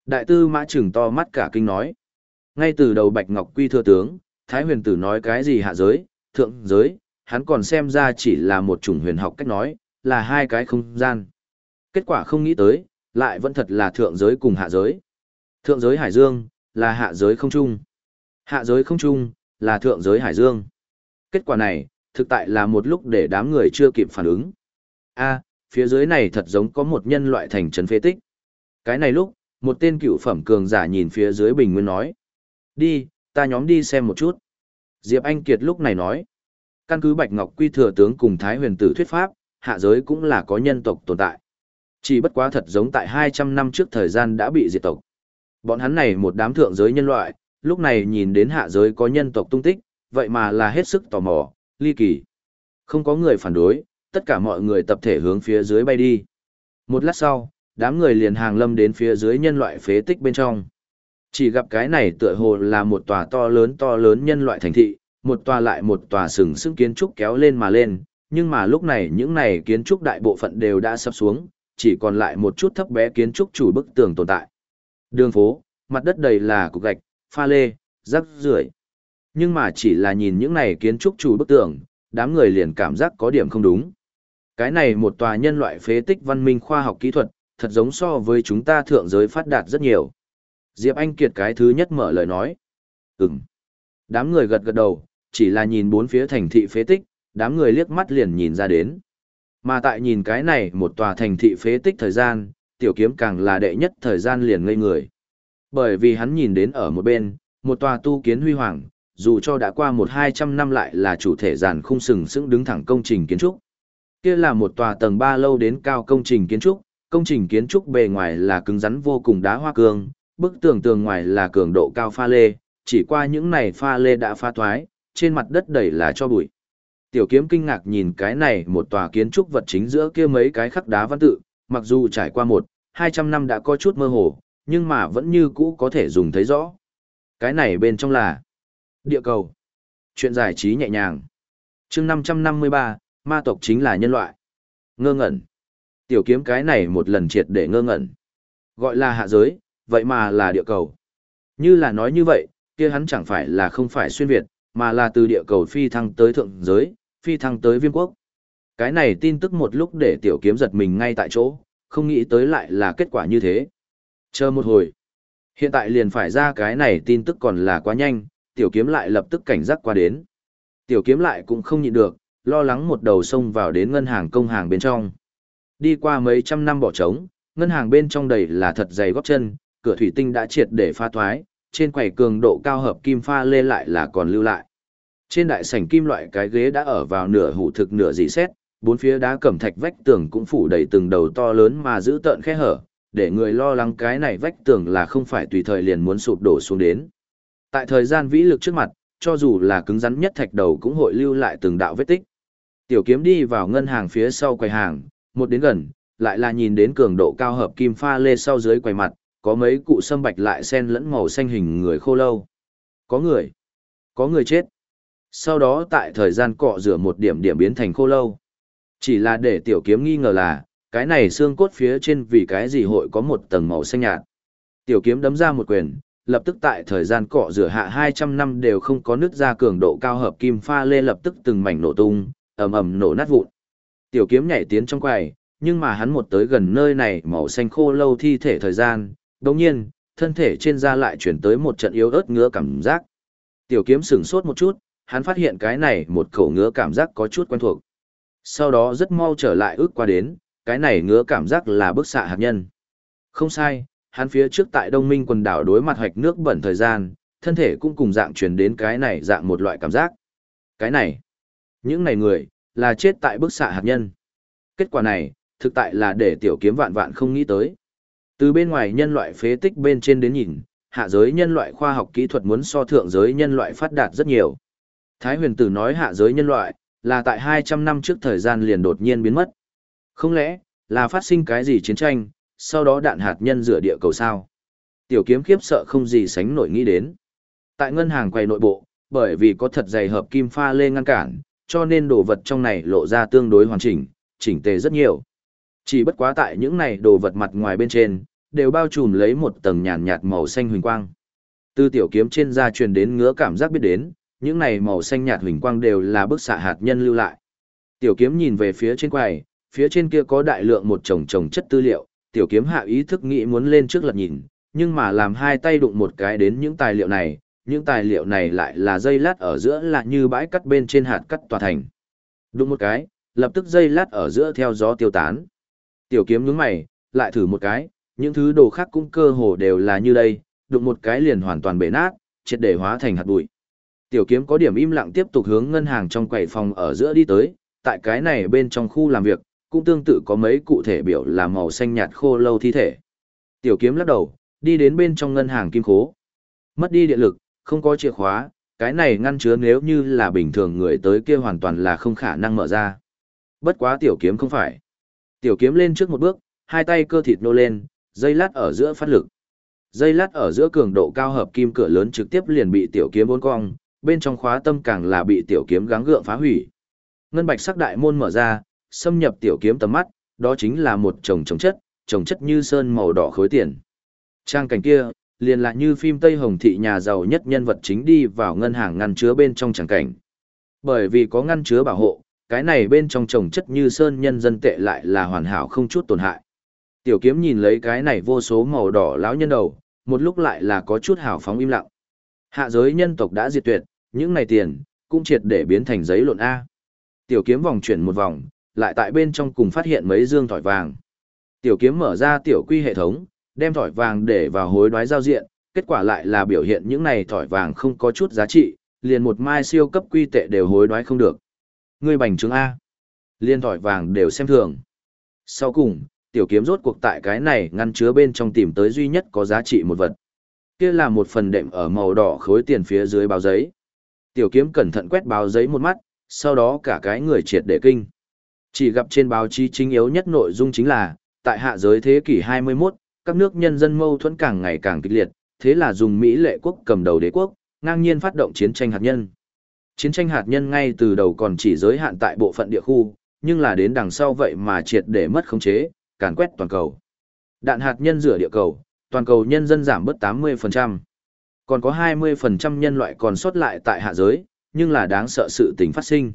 Đại tư mã trừng to mắt cả kinh nói. Ngay từ đầu Bạch Ngọc Quy thưa tướng, Thái huyền tử nói cái gì hạ giới, thượng giới, hắn còn xem ra chỉ là một chủng huyền học cách nói, là hai cái không gian. Kết quả không nghĩ tới, lại vẫn thật là thượng giới cùng hạ giới. Thượng giới hải dương, là hạ giới không trung. Hạ giới không trung, là thượng giới hải dương. Kết quả này, thực tại là một lúc để đám người chưa kịp phản ứng. a phía dưới này thật giống có một nhân loại thành trấn phế tích. Cái này lúc, một tên cựu phẩm cường giả nhìn phía dưới bình nguyên nói. Đi, ta nhóm đi xem một chút. Diệp Anh Kiệt lúc này nói. Căn cứ Bạch Ngọc Quy thừa tướng cùng Thái huyền tử thuyết pháp, hạ giới cũng là có nhân tộc tồn tại. Chỉ bất quá thật giống tại 200 năm trước thời gian đã bị diệt tộc. Bọn hắn này một đám thượng giới nhân loại, lúc này nhìn đến hạ giới có nhân tộc tung tích, vậy mà là hết sức tò mò, ly kỳ. Không có người phản đối, tất cả mọi người tập thể hướng phía dưới bay đi. Một lát sau, đám người liền hàng lâm đến phía dưới nhân loại phế tích bên trong. Chỉ gặp cái này tựa hồ là một tòa to lớn to lớn nhân loại thành thị, một tòa lại một tòa sừng sững kiến trúc kéo lên mà lên, nhưng mà lúc này những này kiến trúc đại bộ phận đều đã sập xuống, chỉ còn lại một chút thấp bé kiến trúc chủ bức tường tồn tại. Đường phố, mặt đất đầy là cục gạch, pha lê, rác rưởi. Nhưng mà chỉ là nhìn những này kiến trúc chủ bức tường, đám người liền cảm giác có điểm không đúng. Cái này một tòa nhân loại phế tích văn minh khoa học kỹ thuật, thật giống so với chúng ta thượng giới phát đạt rất nhiều. Diệp Anh Kiệt cái thứ nhất mở lời nói. Ừm. Đám người gật gật đầu, chỉ là nhìn bốn phía thành thị phế tích, đám người liếc mắt liền nhìn ra đến. Mà tại nhìn cái này một tòa thành thị phế tích thời gian, tiểu kiếm càng là đệ nhất thời gian liền ngây người. Bởi vì hắn nhìn đến ở một bên, một tòa tu kiến huy hoàng, dù cho đã qua một hai trăm năm lại là chủ thể giàn khung sừng sững đứng thẳng công trình kiến trúc. Kia là một tòa tầng ba lâu đến cao công trình kiến trúc, công trình kiến trúc bề ngoài là cứng rắn vô cùng đá hoa cương, bức tường tường ngoài là cường độ cao pha lê, chỉ qua những này pha lê đã pha thoái, trên mặt đất đầy là cho bụi. Tiểu kiếm kinh ngạc nhìn cái này một tòa kiến trúc vật chính giữa kia mấy cái khắc đá văn tự, mặc dù trải qua một, hai trăm năm đã có chút mơ hồ, nhưng mà vẫn như cũ có thể dùng thấy rõ. Cái này bên trong là địa cầu. Chuyện giải trí nhẹ nhàng. chương 553, ma tộc chính là nhân loại. Ngơ ngẩn. Tiểu kiếm cái này một lần triệt để ngơ ngẩn. Gọi là hạ giới, vậy mà là địa cầu. Như là nói như vậy, kia hắn chẳng phải là không phải xuyên Việt, mà là từ địa cầu phi thăng tới thượng giới, phi thăng tới viêm quốc. Cái này tin tức một lúc để tiểu kiếm giật mình ngay tại chỗ, không nghĩ tới lại là kết quả như thế. Chờ một hồi. Hiện tại liền phải ra cái này tin tức còn là quá nhanh, tiểu kiếm lại lập tức cảnh giác qua đến. Tiểu kiếm lại cũng không nhịn được, lo lắng một đầu xông vào đến ngân hàng công hàng bên trong. Đi qua mấy trăm năm bỏ trống, ngân hàng bên trong đầy là thật dày góp chân, cửa thủy tinh đã triệt để pha thoái, trên quầy cường độ cao hợp kim pha lê lại là còn lưu lại. Trên đại sảnh kim loại cái ghế đã ở vào nửa hủ thực nửa dị xét, bốn phía đá cẩm thạch vách tường cũng phủ đầy từng đầu to lớn mà giữ tợn khe hở, để người lo lắng cái này vách tường là không phải tùy thời liền muốn sụp đổ xuống đến. Tại thời gian vĩ lực trước mặt, cho dù là cứng rắn nhất thạch đầu cũng hội lưu lại từng đạo vết tích. Tiểu kiếm đi vào ngân hàng phía sau quầy hàng, một đến gần, lại là nhìn đến cường độ cao hợp kim pha lê sau dưới quầy mặt, có mấy cụ sâm bạch lại xen lẫn màu xanh hình người khô lâu. Có người, có người chết. Sau đó tại thời gian cọ rửa một điểm điểm biến thành khô lâu. Chỉ là để tiểu kiếm nghi ngờ là, cái này xương cốt phía trên vì cái gì hội có một tầng màu xanh nhạt. Tiểu kiếm đấm ra một quyền, lập tức tại thời gian cọ rửa hạ 200 năm đều không có nước ra cường độ cao hợp kim pha lê lập tức từng mảnh nổ tung, ầm ầm nổ nát vụn. Tiểu kiếm nhảy tiến trong quầy, nhưng mà hắn một tới gần nơi này màu xanh khô lâu thi thể thời gian, đồng nhiên, thân thể trên da lại chuyển tới một trận yếu ớt ngứa cảm giác. Tiểu kiếm sửng sốt một chút, hắn phát hiện cái này một khẩu ngứa cảm giác có chút quen thuộc. Sau đó rất mau trở lại ước qua đến, cái này ngứa cảm giác là bức xạ hạt nhân. Không sai, hắn phía trước tại đông minh quần đảo đối mặt hoạch nước bẩn thời gian, thân thể cũng cùng dạng truyền đến cái này dạng một loại cảm giác. Cái này, những này người, là chết tại bức xạ hạt nhân. Kết quả này, thực tại là để tiểu kiếm vạn vạn không nghĩ tới. Từ bên ngoài nhân loại phế tích bên trên đến nhìn, hạ giới nhân loại khoa học kỹ thuật muốn so thượng giới nhân loại phát đạt rất nhiều. Thái huyền tử nói hạ giới nhân loại, là tại 200 năm trước thời gian liền đột nhiên biến mất. Không lẽ, là phát sinh cái gì chiến tranh, sau đó đạn hạt nhân rửa địa cầu sao? Tiểu kiếm khiếp sợ không gì sánh nổi nghĩ đến. Tại ngân hàng quầy nội bộ, bởi vì có thật dày hợp kim pha lê ngăn cản, cho nên đồ vật trong này lộ ra tương đối hoàn chỉnh, chỉnh tề rất nhiều. Chỉ bất quá tại những này đồ vật mặt ngoài bên trên, đều bao trùm lấy một tầng nhàn nhạt màu xanh huỳnh quang. Từ tiểu kiếm trên da truyền đến ngứa cảm giác biết đến, những này màu xanh nhạt huỳnh quang đều là bức xạ hạt nhân lưu lại. Tiểu kiếm nhìn về phía trên quầy, phía trên kia có đại lượng một chồng chồng chất tư liệu, tiểu kiếm hạ ý thức nghĩ muốn lên trước lật nhìn, nhưng mà làm hai tay đụng một cái đến những tài liệu này, những tài liệu này lại là dây lát ở giữa là như bãi cắt bên trên hạt cắt tòa thành. Đụng một cái, lập tức dây lát ở giữa theo gió tiêu tán. Tiểu kiếm nhướng mày, lại thử một cái, những thứ đồ khác cũng cơ hồ đều là như đây, đụng một cái liền hoàn toàn bể nát, triệt để hóa thành hạt bụi. Tiểu kiếm có điểm im lặng tiếp tục hướng ngân hàng trong quầy phòng ở giữa đi tới, tại cái này bên trong khu làm việc, cũng tương tự có mấy cụ thể biểu là màu xanh nhạt khô lâu thi thể. Tiểu kiếm lắc đầu, đi đến bên trong ngân hàng kim khố. Mất đi điện lực, không có chìa khóa, cái này ngăn chứa nếu như là bình thường người tới kia hoàn toàn là không khả năng mở ra. Bất quá tiểu kiếm không phải. Tiểu kiếm lên trước một bước, hai tay cơ thịt nô lên, dây lát ở giữa phát lực. Dây lát ở giữa cường độ cao hợp kim cửa lớn trực tiếp liền bị tiểu kiếm bốn cong, bên trong khóa tâm càng là bị tiểu kiếm gắng gượng phá hủy. Ngân bạch sắc đại môn mở ra, xâm nhập tiểu kiếm tầm mắt, đó chính là một chồng chồng chất, chồng chất như sơn màu đỏ khối tiền. Trang cảnh kia, liền lại như phim Tây Hồng thị nhà giàu nhất nhân vật chính đi vào ngân hàng ngăn chứa bên trong trang cảnh. Bởi vì có ngăn chứa bảo hộ, cái này bên trong chồng chất như sơn nhân dân tệ lại là hoàn hảo không chút tổn hại. Tiểu kiếm nhìn lấy cái này vô số màu đỏ lão nhân đầu, một lúc lại là có chút hào phóng im lặng. Hạ giới nhân tộc đã diệt tuyệt, những này tiền, cũng triệt để biến thành giấy lộn A. Tiểu kiếm vòng chuyển một vòng, lại tại bên trong cùng phát hiện mấy dương thỏi vàng. Tiểu kiếm mở ra tiểu quy hệ thống, đem thỏi vàng để vào hối đoái giao diện, kết quả lại là biểu hiện những này thỏi vàng không có chút giá trị, liền một mai siêu cấp quy tệ đều hối đoái không được. Ngươi bành trướng A. Liên thỏi vàng đều xem thường. Sau cùng, tiểu kiếm rốt cuộc tại cái này ngăn chứa bên trong tìm tới duy nhất có giá trị một vật. Kia là một phần đệm ở màu đỏ khối tiền phía dưới báo giấy. Tiểu kiếm cẩn thận quét báo giấy một mắt, sau đó cả cái người triệt để kinh. Chỉ gặp trên báo chí chính yếu nhất nội dung chính là, tại hạ giới thế kỷ 21, các nước nhân dân mâu thuẫn càng ngày càng kịch liệt, thế là dùng Mỹ lệ quốc cầm đầu đế quốc, ngang nhiên phát động chiến tranh hạt nhân. Chiến tranh hạt nhân ngay từ đầu còn chỉ giới hạn tại bộ phận địa khu, nhưng là đến đằng sau vậy mà triệt để mất khống chế, càn quét toàn cầu. Đạn hạt nhân rửa địa cầu, toàn cầu nhân dân giảm bớt 80%. Còn có 20% nhân loại còn sót lại tại hạ giới, nhưng là đáng sợ sự tình phát sinh.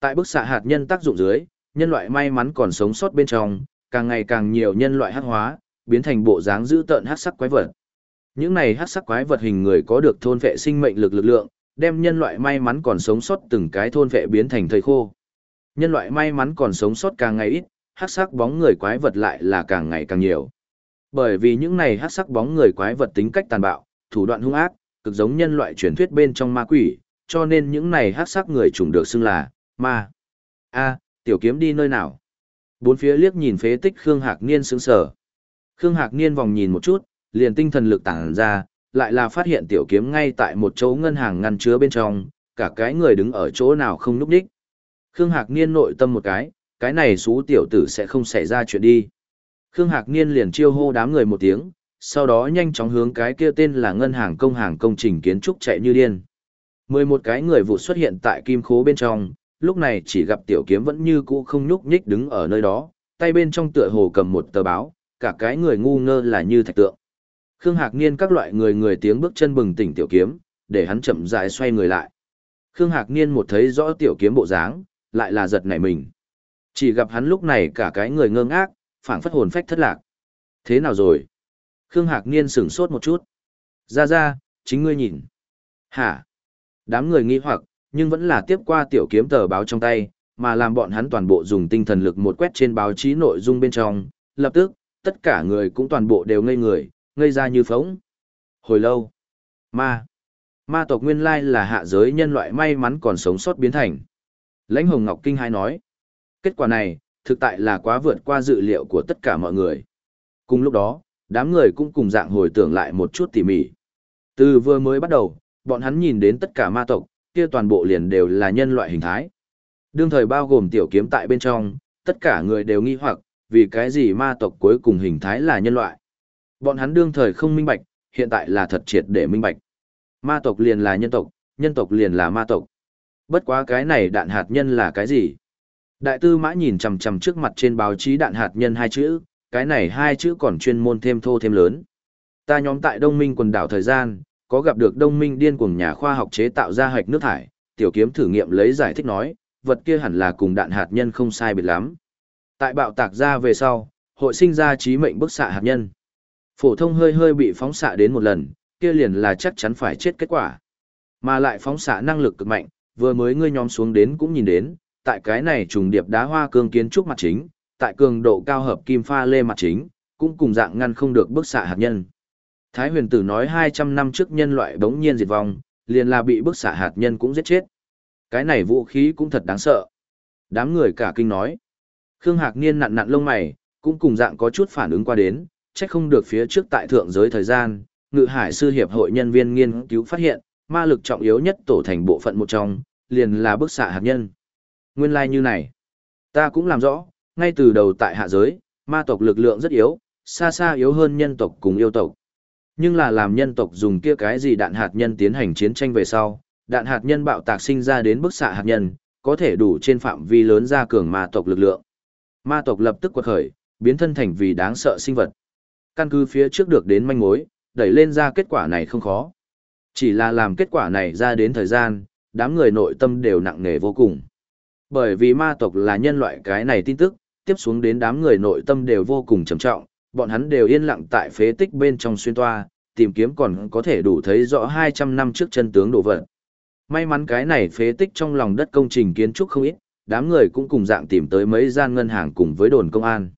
Tại bức xạ hạt nhân tác dụng dưới, nhân loại may mắn còn sống sót bên trong, càng ngày càng nhiều nhân loại hắc hóa, biến thành bộ dáng dữ tợn hắc sắc quái vật. Những này hắc sắc quái vật hình người có được thôn vệ sinh mệnh lực lực lượng, đem nhân loại may mắn còn sống sót từng cái thôn vệ biến thành thời khô. Nhân loại may mắn còn sống sót càng ngày ít, hắc sắc bóng người quái vật lại là càng ngày càng nhiều. Bởi vì những này hắc sắc bóng người quái vật tính cách tàn bạo, thủ đoạn hung ác, cực giống nhân loại truyền thuyết bên trong ma quỷ, cho nên những này hắc sắc người trùng được xưng là ma. A, tiểu kiếm đi nơi nào? Bốn phía liếc nhìn phế tích Khương Hạc Niên sững sờ. Khương Hạc Niên vòng nhìn một chút, liền tinh thần lực tản ra, lại là phát hiện tiểu kiếm ngay tại một chỗ ngân hàng ngăn chứa bên trong, cả cái người đứng ở chỗ nào không núp đích. Khương Hạc Niên nội tâm một cái, cái này xú tiểu tử sẽ không xảy ra chuyện đi. Khương Hạc Niên liền chiêu hô đám người một tiếng, sau đó nhanh chóng hướng cái kia tên là ngân hàng công hàng công trình kiến trúc chạy như điên. Mười một cái người vụ xuất hiện tại kim khố bên trong, lúc này chỉ gặp tiểu kiếm vẫn như cũ không nhúc nhích đứng ở nơi đó, tay bên trong tựa hồ cầm một tờ báo, cả cái người ngu ngơ là như thạch tượng. Khương Hạc Niên các loại người người tiếng bước chân bừng tỉnh tiểu kiếm, để hắn chậm rãi xoay người lại. Khương Hạc Niên một thấy rõ tiểu kiếm bộ dáng, lại là giật nảy mình. Chỉ gặp hắn lúc này cả cái người ngơ ngác, phảng phất hồn phách thất lạc. Thế nào rồi? Khương Hạc Niên sửng sốt một chút. Ra ra, chính ngươi nhìn. Hả? Đám người nghi hoặc, nhưng vẫn là tiếp qua tiểu kiếm tờ báo trong tay, mà làm bọn hắn toàn bộ dùng tinh thần lực một quét trên báo chí nội dung bên trong. Lập tức, tất cả người cũng toàn bộ đều ngây người, ngây ra như phóng. Hồi lâu, ma. Ma tộc nguyên lai là hạ giới nhân loại may mắn còn sống sót biến thành. Lãnh Hồng Ngọc Kinh hai nói. Kết quả này, thực tại là quá vượt qua dự liệu của tất cả mọi người. Cùng lúc đó, đám người cũng cùng dạng hồi tưởng lại một chút tỉ mỉ. Từ vừa mới bắt đầu, bọn hắn nhìn đến tất cả ma tộc, kia toàn bộ liền đều là nhân loại hình thái. Đương thời bao gồm tiểu kiếm tại bên trong, tất cả người đều nghi hoặc, vì cái gì ma tộc cuối cùng hình thái là nhân loại. Bọn hắn đương thời không minh bạch, hiện tại là thật triệt để minh bạch. Ma tộc liền là nhân tộc, nhân tộc liền là ma tộc. Bất quá cái này đạn hạt nhân là cái gì? Đại tư mã nhìn chằm chằm trước mặt trên báo chí đạn hạt nhân hai chữ, cái này hai chữ còn chuyên môn thêm thô thêm lớn. Ta nhóm tại Đông Minh quần đảo thời gian, có gặp được Đông Minh điên cuồng nhà khoa học chế tạo ra hạch nước thải, tiểu kiếm thử nghiệm lấy giải thích nói, vật kia hẳn là cùng đạn hạt nhân không sai biệt lắm. Tại bạo tạc ra về sau, hội sinh ra trí mệnh bức xạ hạt nhân. Phổ thông hơi hơi bị phóng xạ đến một lần, kia liền là chắc chắn phải chết kết quả. Mà lại phóng xạ năng lực cực mạnh, vừa mới ngươi nhóm xuống đến cũng nhìn đến, tại cái này trùng điệp đá hoa cương kiến trúc mặt chính, tại cường độ cao hợp kim pha lê mặt chính, cũng cùng dạng ngăn không được bức xạ hạt nhân. Thái huyền tử nói 200 năm trước nhân loại bỗng nhiên diệt vong, liền là bị bức xạ hạt nhân cũng giết chết. Cái này vũ khí cũng thật đáng sợ. Đám người cả kinh nói. Khương Hạc Niên nặn nặn lông mày, cũng cùng dạng có chút phản ứng qua đến, trách không được phía trước tại thượng giới thời gian, ngự hải sư hiệp hội nhân viên nghiên cứu phát hiện, ma lực trọng yếu nhất tổ thành bộ phận một trong, liền là bức xạ hạt nhân. Nguyên lai like như này, ta cũng làm rõ, ngay từ đầu tại hạ giới, ma tộc lực lượng rất yếu, xa xa yếu hơn nhân tộc cùng yêu tộc. Nhưng là làm nhân tộc dùng kia cái gì đạn hạt nhân tiến hành chiến tranh về sau, đạn hạt nhân bạo tạc sinh ra đến bức xạ hạt nhân, có thể đủ trên phạm vi lớn ra cường ma tộc lực lượng. Ma tộc lập tức quật khởi, biến thân thành vì đáng sợ sinh vật. Căn cứ phía trước được đến manh mối, đẩy lên ra kết quả này không khó. Chỉ là làm kết quả này ra đến thời gian, đám người nội tâm đều nặng nề vô cùng. Bởi vì ma tộc là nhân loại cái này tin tức, tiếp xuống đến đám người nội tâm đều vô cùng trầm trọng, bọn hắn đều yên lặng tại phế tích bên trong xuyên toa, tìm kiếm còn có thể đủ thấy rõ 200 năm trước chân tướng đồ vật. May mắn cái này phế tích trong lòng đất công trình kiến trúc không ít, đám người cũng cùng dạng tìm tới mấy gian ngân hàng cùng với đồn công an.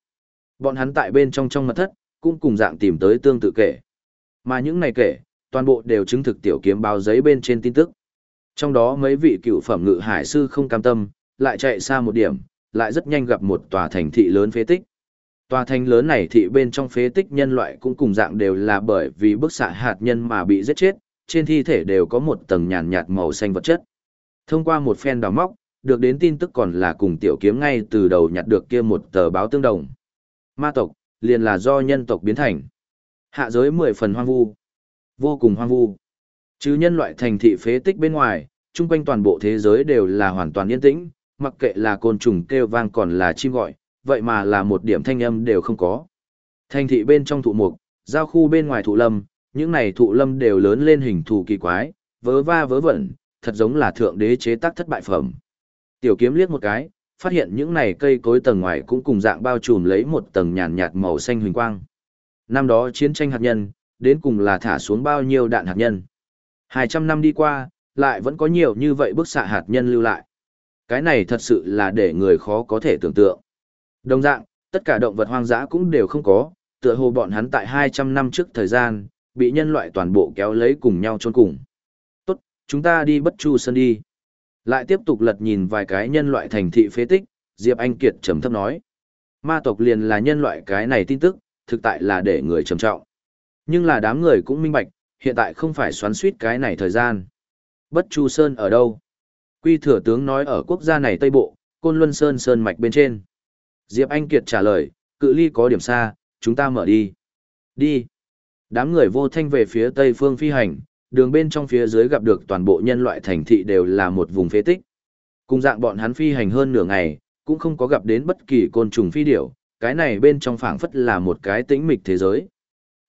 Bọn hắn tại bên trong trong mật thất, cũng cùng dạng tìm tới tương tự kể. Mà những này kể, toàn bộ đều chứng thực tiểu kiếm báo giấy bên trên tin tức. Trong đó mấy vị cựu phẩm ngự hải sư không cam tâm, lại chạy xa một điểm, lại rất nhanh gặp một tòa thành thị lớn phế tích. Tòa thành lớn này thị bên trong phế tích nhân loại cũng cùng dạng đều là bởi vì bức xạ hạt nhân mà bị giết chết, trên thi thể đều có một tầng nhàn nhạt màu xanh vật chất. Thông qua một phen đào móc, được đến tin tức còn là cùng tiểu kiếm ngay từ đầu nhặt được kia một tờ báo tương đồng. Ma tộc, liền là do nhân tộc biến thành. Hạ giới mười phần hoang vu. Vô cùng hoang vu. Chứ nhân loại thành thị phế tích bên ngoài, chung quanh toàn bộ thế giới đều là hoàn toàn yên tĩnh, mặc kệ là côn trùng kêu vang còn là chim gọi, vậy mà là một điểm thanh âm đều không có. Thành thị bên trong thụ mục, giao khu bên ngoài thụ lâm, những này thụ lâm đều lớn lên hình thù kỳ quái, vớ va vớ vẩn, thật giống là thượng đế chế tác thất bại phẩm. Tiểu kiếm liếc một cái, phát hiện những này cây cối tầng ngoài cũng cùng dạng bao trùm lấy một tầng nhàn nhạt màu xanh huỳnh quang. Năm đó chiến tranh hạt nhân, đến cùng là thả xuống bao nhiêu đạn hạt nhân. 200 năm đi qua, lại vẫn có nhiều như vậy bức xạ hạt nhân lưu lại. Cái này thật sự là để người khó có thể tưởng tượng. Đồng dạng, tất cả động vật hoang dã cũng đều không có, tựa hồ bọn hắn tại 200 năm trước thời gian, bị nhân loại toàn bộ kéo lấy cùng nhau chôn cùng. Tốt, chúng ta đi bất chu sân đi. Lại tiếp tục lật nhìn vài cái nhân loại thành thị phế tích, Diệp Anh Kiệt trầm thấp nói. Ma tộc liền là nhân loại cái này tin tức, thực tại là để người trầm trọng. Nhưng là đám người cũng minh bạch, hiện tại không phải xoắn suýt cái này thời gian. Bất Chu Sơn ở đâu? Quy thừa tướng nói ở quốc gia này Tây Bộ, Côn Luân Sơn Sơn mạch bên trên. Diệp Anh Kiệt trả lời, cự ly có điểm xa, chúng ta mở đi. Đi. Đám người vô thanh về phía Tây phương phi hành, đường bên trong phía dưới gặp được toàn bộ nhân loại thành thị đều là một vùng phế tích. Cùng dạng bọn hắn phi hành hơn nửa ngày, cũng không có gặp đến bất kỳ côn trùng phi điểu, cái này bên trong phảng phất là một cái tĩnh mịch thế giới.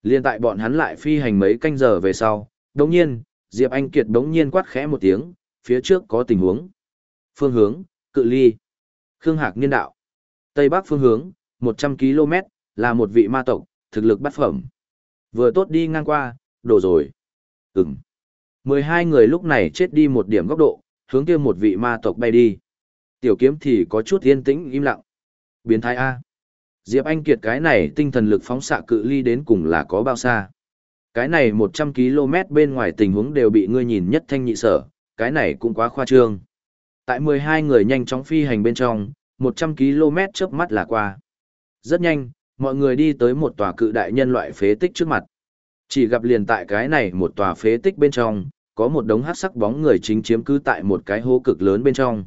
Liên tại bọn hắn lại phi hành mấy canh giờ về sau, đồng nhiên, Diệp Anh Kiệt đống nhiên quát khẽ một tiếng, phía trước có tình huống. Phương hướng, cự ly. Khương Hạc niên đạo. Tây Bắc phương hướng, 100 km, là một vị ma tộc, thực lực bắt phẩm. Vừa tốt đi ngang qua, đổ rồi. Ừm. 12 người lúc này chết đi một điểm góc độ, hướng kia một vị ma tộc bay đi. Tiểu kiếm thì có chút yên tĩnh im lặng. Biến thái A. Diệp Anh Kiệt cái này tinh thần lực phóng xạ cự ly đến cùng là có bao xa. Cái này 100 km bên ngoài tình huống đều bị ngươi nhìn nhất thanh nhị sở, cái này cũng quá khoa trương. Tại 12 người nhanh chóng phi hành bên trong, 100 km trước mắt là qua. Rất nhanh, mọi người đi tới một tòa cự đại nhân loại phế tích trước mặt. Chỉ gặp liền tại cái này một tòa phế tích bên trong, có một đống hắc sắc bóng người chính chiếm cứ tại một cái hố cực lớn bên trong.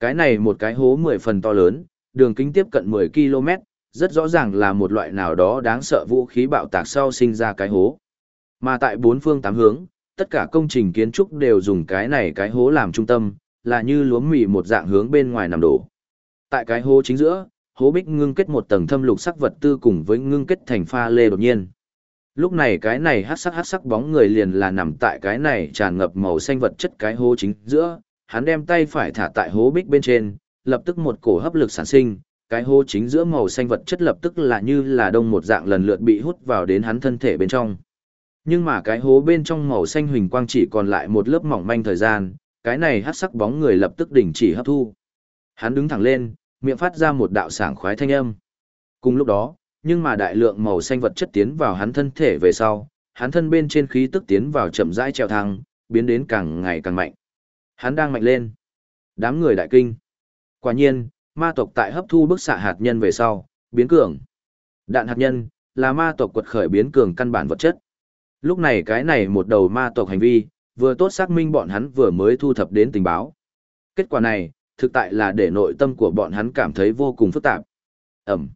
Cái này một cái hố 10 phần to lớn, đường kính tiếp cận 10 km, rất rõ ràng là một loại nào đó đáng sợ vũ khí bạo tạc sau sinh ra cái hố. Mà tại bốn phương tám hướng, tất cả công trình kiến trúc đều dùng cái này cái hố làm trung tâm, là như lúa mì một dạng hướng bên ngoài nằm đổ. Tại cái hố chính giữa, hố bích ngưng kết một tầng thâm lục sắc vật tư cùng với ngưng kết thành pha lê đột nhiên. Lúc này cái này hát sắc hát sắc bóng người liền là nằm tại cái này tràn ngập màu xanh vật chất cái hố chính giữa, hắn đem tay phải thả tại hố bích bên trên, lập tức một cổ hấp lực sản sinh, cái hố chính giữa màu xanh vật chất lập tức là như là đông một dạng lần lượt bị hút vào đến hắn thân thể bên trong. Nhưng mà cái hố bên trong màu xanh huỳnh quang chỉ còn lại một lớp mỏng manh thời gian, cái này hát sắc bóng người lập tức đình chỉ hấp thu. Hắn đứng thẳng lên, miệng phát ra một đạo sảng khoái thanh âm. Cùng lúc đó, nhưng mà đại lượng màu xanh vật chất tiến vào hắn thân thể về sau, hắn thân bên trên khí tức tiến vào chậm rãi treo thăng, biến đến càng ngày càng mạnh. Hắn đang mạnh lên. Đám người đại kinh. Quả nhiên, ma tộc tại hấp thu bức xạ hạt nhân về sau, biến cường. Đạn hạt nhân là ma tộc quật khởi biến cường căn bản vật chất. Lúc này cái này một đầu ma tộc hành vi, vừa tốt xác minh bọn hắn vừa mới thu thập đến tình báo. Kết quả này, thực tại là để nội tâm của bọn hắn cảm thấy vô cùng phức tạp. Ẩm.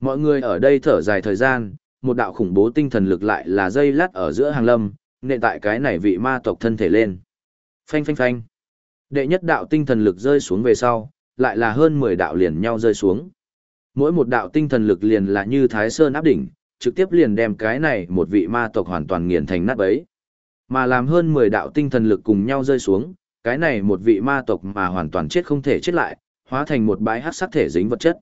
Mọi người ở đây thở dài thời gian, một đạo khủng bố tinh thần lực lại là dây lát ở giữa hàng lâm, nện tại cái này vị ma tộc thân thể lên. Phanh phanh phanh. Đệ nhất đạo tinh thần lực rơi xuống về sau, lại là hơn 10 đạo liền nhau rơi xuống. Mỗi một đạo tinh thần lực liền là như thái sơn áp đỉnh, trực tiếp liền đem cái này một vị ma tộc hoàn toàn nghiền thành nát bấy. Mà làm hơn 10 đạo tinh thần lực cùng nhau rơi xuống, cái này một vị ma tộc mà hoàn toàn chết không thể chết lại, hóa thành một bãi hắc sắc thể dính vật chất.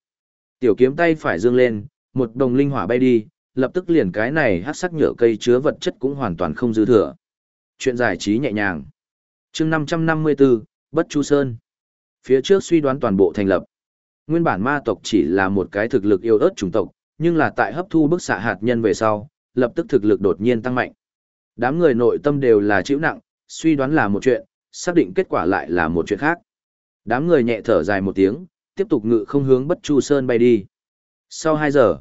Tiểu kiếm tay phải dương lên, một đồng linh hỏa bay đi, lập tức liền cái này hắc sắc nhựa cây chứa vật chất cũng hoàn toàn không dư thừa. Chuyện giải trí nhẹ nhàng. Chương 554, Bất Chu Sơn. Phía trước suy đoán toàn bộ thành lập. Nguyên bản ma tộc chỉ là một cái thực lực yêu ớt chủng tộc, nhưng là tại hấp thu bức xạ hạt nhân về sau, lập tức thực lực đột nhiên tăng mạnh. Đám người nội tâm đều là chịu nặng, suy đoán là một chuyện, xác định kết quả lại là một chuyện khác. Đám người nhẹ thở dài một tiếng, tiếp tục ngự không hướng Bất Chu Sơn bay đi. Sau 2 giờ,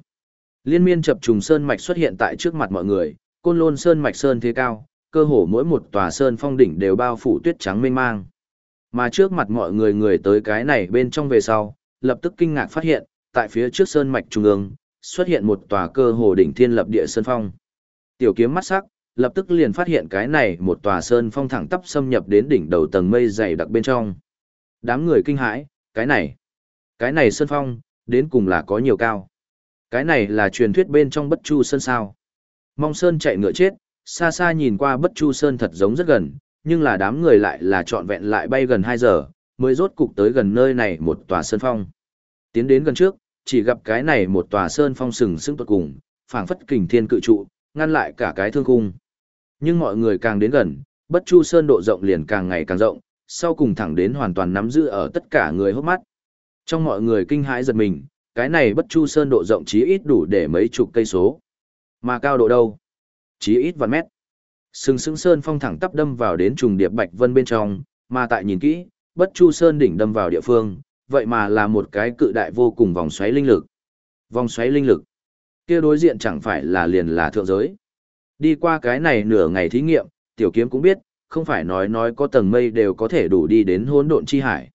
liên miên chập trùng sơn mạch xuất hiện tại trước mặt mọi người, côn lôn sơn mạch sơn thế cao, cơ hồ mỗi một tòa sơn phong đỉnh đều bao phủ tuyết trắng mênh mang. Mà trước mặt mọi người người tới cái này bên trong về sau, lập tức kinh ngạc phát hiện, tại phía trước sơn mạch trung ương, xuất hiện một tòa cơ hồ đỉnh thiên lập địa sơn phong. Tiểu kiếm mắt sắc, lập tức liền phát hiện cái này một tòa sơn phong thẳng tắp xâm nhập đến đỉnh đầu tầng mây dày đặc bên trong. Đám người kinh hãi, cái này, cái này sơn phong, đến cùng là có nhiều cao. Cái này là truyền thuyết bên trong bất chu sơn sao. Mong sơn chạy ngựa chết, xa xa nhìn qua bất chu sơn thật giống rất gần, nhưng là đám người lại là trọn vẹn lại bay gần 2 giờ, mới rốt cục tới gần nơi này một tòa sơn phong. Tiến đến gần trước, chỉ gặp cái này một tòa sơn phong sừng sững tuột cùng, phảng phất kình thiên cự trụ, ngăn lại cả cái thương cung. Nhưng mọi người càng đến gần, bất chu sơn độ rộng liền càng ngày càng rộng, sau cùng thẳng đến hoàn toàn nắm giữ ở tất cả người hốc mắt. Trong mọi người kinh hãi giật mình, cái này bất chu sơn độ rộng chí ít đủ để mấy chục cây số. Mà cao độ đâu? Chí ít vạn mét. Sừng sững sơn phong thẳng tắp đâm vào đến trùng điệp bạch vân bên trong, mà tại nhìn kỹ, bất chu sơn đỉnh đâm vào địa phương, vậy mà là một cái cự đại vô cùng vòng xoáy linh lực. Vòng xoáy linh lực. Kia đối diện chẳng phải là liền là thượng giới. Đi qua cái này nửa ngày thí nghiệm, tiểu kiếm cũng biết, không phải nói nói có tầng mây đều có thể đủ đi đến hỗn độn chi hải.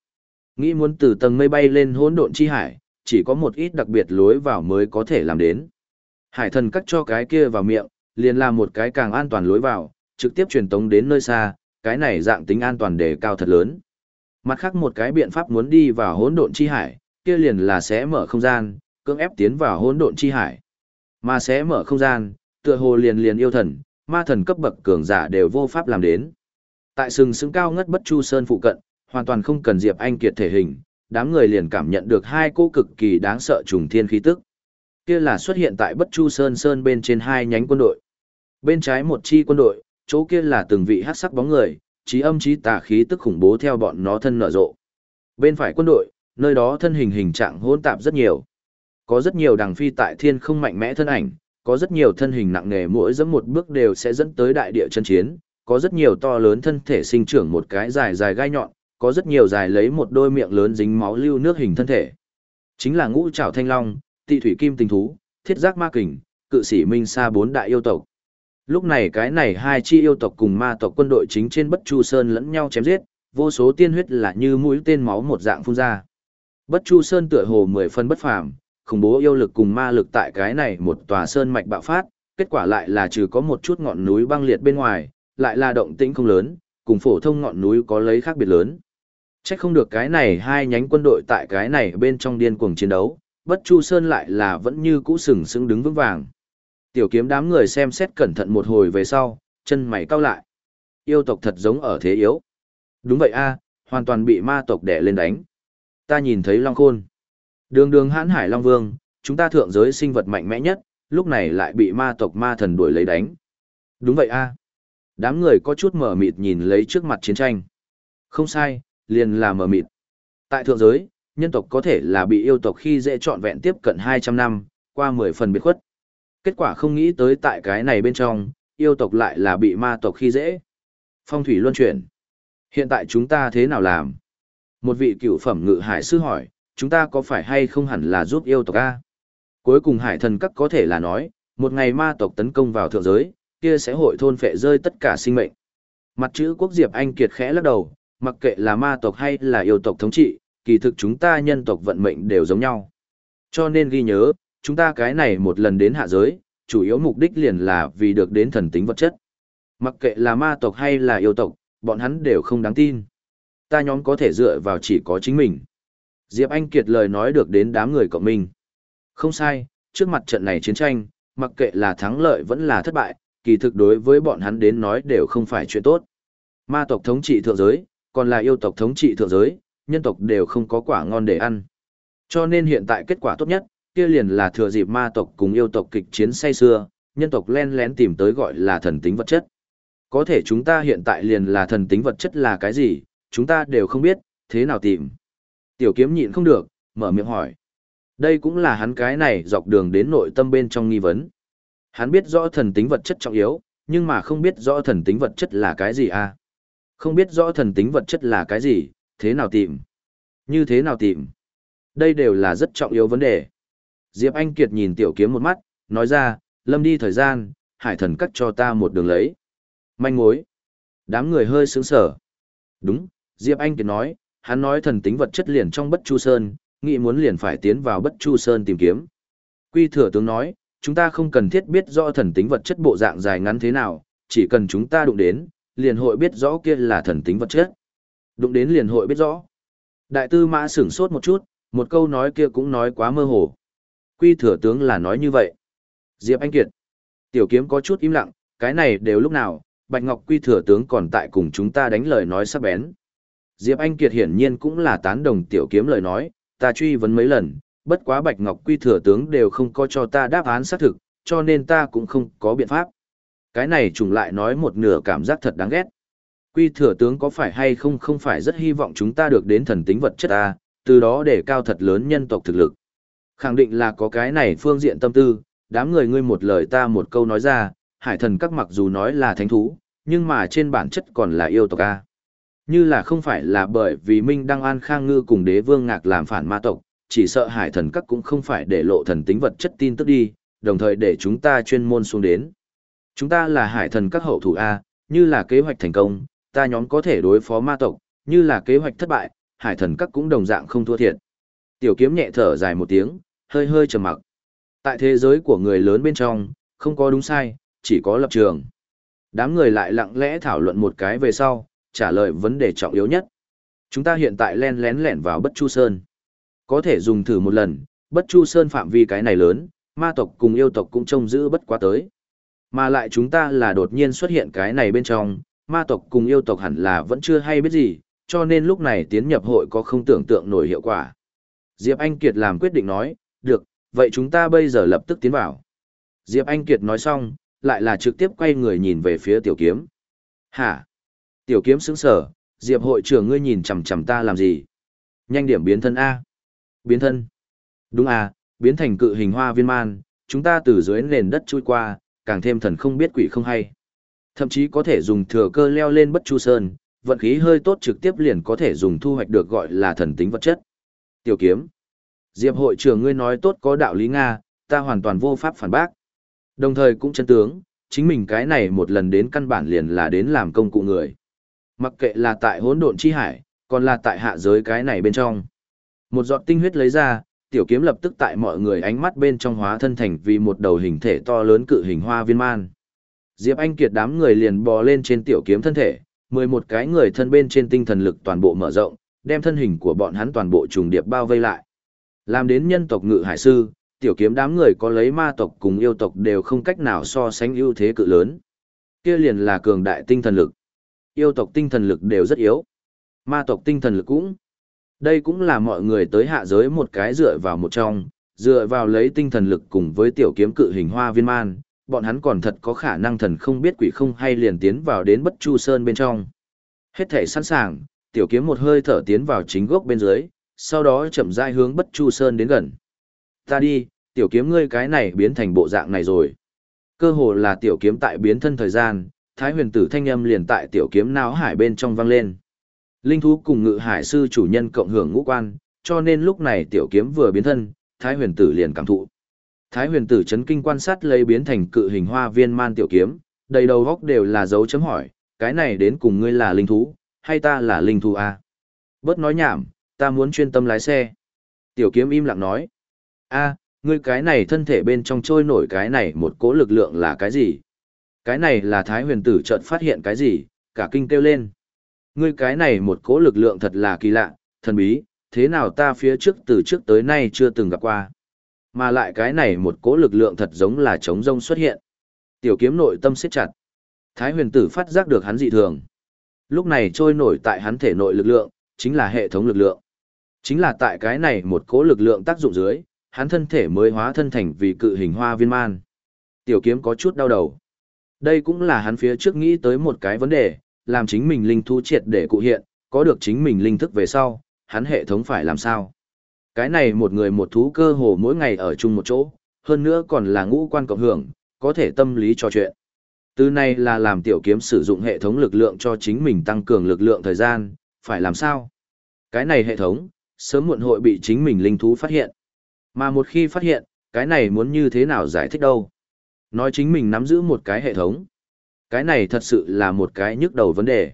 Nghĩ muốn từ tầng mây bay lên hỗn độn chi hải, chỉ có một ít đặc biệt lối vào mới có thể làm đến. Hải thần cắt cho cái kia vào miệng, liền làm một cái càng an toàn lối vào, trực tiếp truyền tống đến nơi xa, cái này dạng tính an toàn đề cao thật lớn. Mặt khác một cái biện pháp muốn đi vào hỗn độn chi hải, kia liền là sẽ mở không gian, cưỡng ép tiến vào hỗn độn chi hải. Mà sẽ mở không gian, tựa hồ liền liền yêu thần, ma thần cấp bậc cường giả đều vô pháp làm đến. Tại sừng sững cao ngất bất chu sơn phụ cận, hoàn toàn không cần Diệp Anh kiệt thể hình, đám người liền cảm nhận được hai cô cực kỳ đáng sợ trùng thiên khí tức. Kia là xuất hiện tại bất chu sơn sơn bên trên hai nhánh quân đội. Bên trái một chi quân đội, chỗ kia là từng vị hắc sắc bóng người, trí âm trí tà khí tức khủng bố theo bọn nó thân nở rộ. Bên phải quân đội, nơi đó thân hình hình trạng hỗn tạp rất nhiều. Có rất nhiều đằng phi tại thiên không mạnh mẽ thân ảnh, có rất nhiều thân hình nặng nề mỗi dẫm một bước đều sẽ dẫn tới đại địa chân chiến, có rất nhiều to lớn thân thể sinh trưởng một cái dài dài gai nhọn, có rất nhiều dài lấy một đôi miệng lớn dính máu lưu nước hình thân thể. Chính là ngũ trảo thanh long, tị thủy kim tình thú, thiết giác ma kình, cự sĩ minh sa bốn đại yêu tộc. Lúc này cái này hai chi yêu tộc cùng ma tộc quân đội chính trên Bất Chu Sơn lẫn nhau chém giết, vô số tiên huyết là như mũi tên máu một dạng phun ra. Bất Chu Sơn tựa hồ mười phân bất phàm, khủng bố yêu lực cùng ma lực tại cái này một tòa sơn mạch bạo phát, kết quả lại là trừ có một chút ngọn núi băng liệt bên ngoài, lại là động tĩnh không lớn, cùng phổ thông ngọn núi có lấy khác biệt lớn. Chắc không được cái này hai nhánh quân đội tại cái này bên trong điên cuồng chiến đấu, Bất Chu Sơn lại là vẫn như cũ sừng sững đứng vững vàng. Tiểu kiếm đám người xem xét cẩn thận một hồi về sau, chân mày cau lại. Yêu tộc thật giống ở thế yếu. Đúng vậy a, hoàn toàn bị ma tộc đè lên đánh. Ta nhìn thấy Long Khôn. Đường đường hãn hải Long Vương, chúng ta thượng giới sinh vật mạnh mẽ nhất, lúc này lại bị ma tộc ma thần đuổi lấy đánh. Đúng vậy a. Đám người có chút mở mịt nhìn lấy trước mặt chiến tranh. Không sai, liền là mở mịt. Tại thượng giới, nhân tộc có thể là bị yêu tộc khi dễ trọn vẹn tiếp cận 200 năm, qua 10 phần biệt khuất. Kết quả không nghĩ tới tại cái này bên trong, yêu tộc lại là bị ma tộc khi dễ. Phong thủy luân chuyển. Hiện tại chúng ta thế nào làm? Một vị cựu phẩm ngự hải sư hỏi, chúng ta có phải hay không hẳn là giúp yêu tộc A? Cuối cùng hải thần các có thể là nói, một ngày ma tộc tấn công vào thượng giới, kia sẽ hội thôn phệ rơi tất cả sinh mệnh. Mặt chữ quốc diệp anh kiệt khẽ lắc đầu, mặc kệ là ma tộc hay là yêu tộc thống trị, kỳ thực chúng ta nhân tộc vận mệnh đều giống nhau. Cho nên ghi nhớ, chúng ta cái này một lần đến hạ giới, chủ yếu mục đích liền là vì được đến thần tính vật chất. Mặc kệ là ma tộc hay là yêu tộc, bọn hắn đều không đáng tin. Ta nhóm có thể dựa vào chỉ có chính mình. Diệp Anh Kiệt lời nói được đến đám người cộng mình. Không sai, trước mặt trận này chiến tranh, mặc kệ là thắng lợi vẫn là thất bại, kỳ thực đối với bọn hắn đến nói đều không phải chuyện tốt. Ma tộc thống trị thượng giới, còn là yêu tộc thống trị thượng giới, nhân tộc đều không có quả ngon để ăn. Cho nên hiện tại kết quả tốt nhất, kia liền là thừa dịp ma tộc cùng yêu tộc kịch chiến say xưa, nhân tộc len lén tìm tới gọi là thần tính vật chất. Có thể chúng ta hiện tại liền là thần tính vật chất là cái gì, chúng ta đều không biết, thế nào tìm. Tiểu kiếm nhịn không được, mở miệng hỏi. Đây cũng là hắn cái này dọc đường đến nội tâm bên trong nghi vấn. Hắn biết rõ thần tính vật chất trọng yếu, nhưng mà không biết rõ thần tính vật chất là cái gì à. Không biết rõ thần tính vật chất là cái gì, thế nào tìm. Như thế nào tìm. Đây đều là rất trọng yếu vấn đề. Diệp Anh Kiệt nhìn tiểu kiếm một mắt, nói ra, lâm đi thời gian, hải thần cắt cho ta một đường lấy. Manh mối. Đám người hơi sướng sở. Đúng, Diệp Anh Kiệt nói, hắn nói thần tính vật chất liền trong Bất Chu Sơn, nghĩ muốn liền phải tiến vào Bất Chu Sơn tìm kiếm. Quy thừa tướng nói, chúng ta không cần thiết biết rõ thần tính vật chất bộ dạng dài ngắn thế nào, chỉ cần chúng ta đụng đến, liền hội biết rõ kia là thần tính vật chất. Đụng đến liền hội biết rõ. Đại tư mã sửng sốt một chút, một câu nói kia cũng nói quá mơ hồ. Quy thừa tướng là nói như vậy. Diệp Anh Kiệt. Tiểu kiếm có chút im lặng, cái này đều lúc nào, Bạch Ngọc Quy thừa tướng còn tại cùng chúng ta đánh lời nói sắc bén. Diệp Anh Kiệt hiển nhiên cũng là tán đồng tiểu kiếm lời nói, ta truy vấn mấy lần, bất quá Bạch Ngọc Quy thừa tướng đều không có cho ta đáp án xác thực, cho nên ta cũng không có biện pháp. Cái này trùng lại nói một nửa cảm giác thật đáng ghét. Quy thừa tướng có phải hay không không phải rất hy vọng chúng ta được đến thần tính vật chất ta, từ đó để cao thật lớn nhân tộc thực lực. Khẳng định là có cái này phương diện tâm tư, đám người ngươi một lời ta một câu nói ra, hải thần các mặc dù nói là thánh thú, nhưng mà trên bản chất còn là yêu tộc A. Như là không phải là bởi vì Minh Đăng An Khang Ngư cùng đế vương ngạc làm phản ma tộc, chỉ sợ hải thần các cũng không phải để lộ thần tính vật chất tin tức đi, đồng thời để chúng ta chuyên môn xuống đến. Chúng ta là hải thần các hậu thủ A, như là kế hoạch thành công, ta nhóm có thể đối phó ma tộc, như là kế hoạch thất bại, hải thần các cũng đồng dạng không thua thiệt. Tiểu kiếm nhẹ thở dài một tiếng, hơi hơi trầm mặc. Tại thế giới của người lớn bên trong, không có đúng sai, chỉ có lập trường. Đám người lại lặng lẽ thảo luận một cái về sau, trả lời vấn đề trọng yếu nhất. Chúng ta hiện tại len lén lẻn vào Bất Chu Sơn. Có thể dùng thử một lần, Bất Chu Sơn phạm vi cái này lớn, ma tộc cùng yêu tộc cũng trông giữ bất quá tới. Mà lại chúng ta là đột nhiên xuất hiện cái này bên trong, ma tộc cùng yêu tộc hẳn là vẫn chưa hay biết gì, cho nên lúc này tiến nhập hội có không tưởng tượng nổi hiệu quả. Diệp Anh Kiệt làm quyết định nói, được, vậy chúng ta bây giờ lập tức tiến vào. Diệp Anh Kiệt nói xong, lại là trực tiếp quay người nhìn về phía tiểu kiếm. Hả? Tiểu kiếm sững sở, Diệp hội trưởng ngươi nhìn chằm chằm ta làm gì? Nhanh điểm biến thân A. Biến thân. Đúng à, biến thành cự hình hoa viên man, chúng ta từ dưới nền đất chui qua, càng thêm thần không biết quỷ không hay. Thậm chí có thể dùng thừa cơ leo lên bất chu sơn, vận khí hơi tốt trực tiếp liền có thể dùng thu hoạch được gọi là thần tính vật chất. Tiểu kiếm. Diệp hội trưởng ngươi nói tốt có đạo lý Nga, ta hoàn toàn vô pháp phản bác. Đồng thời cũng chân tướng, chính mình cái này một lần đến căn bản liền là đến làm công cụ người. Mặc kệ là tại hỗn độn chi hải, còn là tại hạ giới cái này bên trong. Một giọt tinh huyết lấy ra, tiểu kiếm lập tức tại mọi người ánh mắt bên trong hóa thân thành vì một đầu hình thể to lớn cự hình hoa viên man. Diệp Anh Kiệt đám người liền bò lên trên tiểu kiếm thân thể, mười một cái người thân bên trên tinh thần lực toàn bộ mở rộng, đem thân hình của bọn hắn toàn bộ trùng điệp bao vây lại. Làm đến nhân tộc ngự hải sư, tiểu kiếm đám người có lấy ma tộc cùng yêu tộc đều không cách nào so sánh ưu thế cự lớn. Kia liền là cường đại tinh thần lực. Yêu tộc tinh thần lực đều rất yếu. Ma tộc tinh thần lực cũng. Đây cũng là mọi người tới hạ giới một cái dựa vào một trong, dựa vào lấy tinh thần lực cùng với tiểu kiếm cự hình hoa viên man, bọn hắn còn thật có khả năng thần không biết quỷ không hay liền tiến vào đến bất chu sơn bên trong. Hết thể sẵn sàng, tiểu kiếm một hơi thở tiến vào chính gốc bên dưới, sau đó chậm rãi hướng bất chu sơn đến gần. Ta đi, tiểu kiếm ngươi cái này biến thành bộ dạng này rồi. Cơ hồ là tiểu kiếm tại biến thân thời gian, thái huyền tử thanh âm liền tại tiểu kiếm não hải bên trong vang lên. Linh thú cùng ngự hải sư chủ nhân cộng hưởng ngũ quan, cho nên lúc này tiểu kiếm vừa biến thân, thái huyền tử liền cảm thụ. Thái huyền tử chấn kinh quan sát lấy biến thành cự hình hoa viên man tiểu kiếm, đầy đầu góc đều là dấu chấm hỏi, cái này đến cùng ngươi là linh thú, hay ta là linh thú à? Bớt nói nhảm, ta muốn chuyên tâm lái xe. Tiểu kiếm im lặng nói, a ngươi cái này thân thể bên trong trôi nổi cái này một cỗ lực lượng là cái gì? Cái này là thái huyền tử chợt phát hiện cái gì, cả kinh kêu lên. Ngươi cái này một cỗ lực lượng thật là kỳ lạ, thần bí, thế nào ta phía trước từ trước tới nay chưa từng gặp qua. Mà lại cái này một cỗ lực lượng thật giống là trống rông xuất hiện. Tiểu kiếm nội tâm siết chặt. Thái huyền tử phát giác được hắn dị thường. Lúc này trôi nổi tại hắn thể nội lực lượng, chính là hệ thống lực lượng. Chính là tại cái này một cỗ lực lượng tác dụng dưới, hắn thân thể mới hóa thân thành vì cự hình hoa viên man. Tiểu kiếm có chút đau đầu. Đây cũng là hắn phía trước nghĩ tới một cái vấn đề, làm chính mình linh thú triệt để cụ hiện, có được chính mình linh thức về sau, hắn hệ thống phải làm sao? Cái này một người một thú cơ hồ mỗi ngày ở chung một chỗ, hơn nữa còn là ngũ quan cộng hưởng, có thể tâm lý trò chuyện. Từ này là làm tiểu kiếm sử dụng hệ thống lực lượng cho chính mình tăng cường lực lượng thời gian, phải làm sao? Cái này hệ thống, sớm muộn hội bị chính mình linh thú phát hiện. Mà một khi phát hiện, cái này muốn như thế nào giải thích đâu? Nói chính mình nắm giữ một cái hệ thống. Cái này thật sự là một cái nhức đầu vấn đề.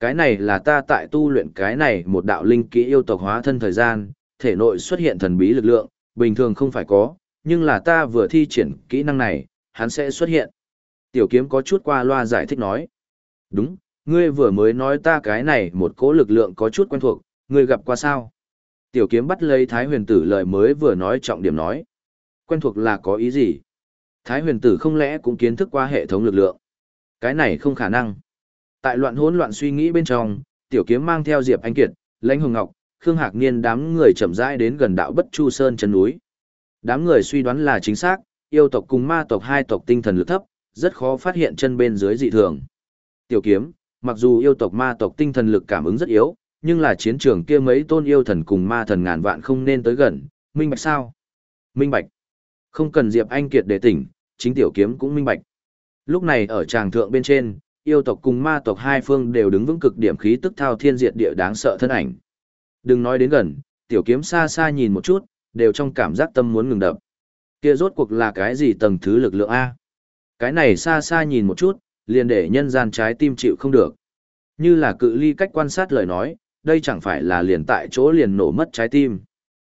Cái này là ta tại tu luyện cái này một đạo linh kỹ yêu tộc hóa thân thời gian, thể nội xuất hiện thần bí lực lượng, bình thường không phải có, nhưng là ta vừa thi triển kỹ năng này, hắn sẽ xuất hiện. Tiểu kiếm có chút qua loa giải thích nói. Đúng, ngươi vừa mới nói ta cái này một cỗ lực lượng có chút quen thuộc, ngươi gặp qua sao? Tiểu kiếm bắt lấy Thái huyền tử lời mới vừa nói trọng điểm nói. Quen thuộc là có ý gì? Thái huyền tử không lẽ cũng kiến thức qua hệ thống lực lượng? Cái này không khả năng. Tại loạn hỗn loạn suy nghĩ bên trong, tiểu kiếm mang theo Diệp Anh Kiệt, Lãnh Hồng Ngọc, Khương Hạc Niên đám người chậm rãi đến gần đạo Bất Chu Sơn chân núi. Đám người suy đoán là chính xác, yêu tộc cùng ma tộc hai tộc tinh thần lực thấp, rất khó phát hiện chân bên dưới dị thường. Tiểu kiếm, mặc dù yêu tộc ma tộc tinh thần lực cảm ứng rất yếu, nhưng là chiến trường kia mấy tôn yêu thần cùng ma thần ngàn vạn không nên tới gần, minh bạch sao? Minh bạch. Không cần Diệp Anh Kiệt để tỉnh, chính tiểu kiếm cũng minh bạch. Lúc này ở tràng thượng bên trên, yêu tộc cùng ma tộc hai phương đều đứng vững cực điểm khí tức thao thiên diệt địa đáng sợ thân ảnh. Đừng nói đến gần, tiểu kiếm xa xa nhìn một chút, đều trong cảm giác tâm muốn ngừng đập. Kia rốt cuộc là cái gì tầng thứ lực lượng A? Cái này xa xa nhìn một chút, liền để nhân gian trái tim chịu không được. Như là cự ly cách quan sát lời nói, đây chẳng phải là liền tại chỗ liền nổ mất trái tim.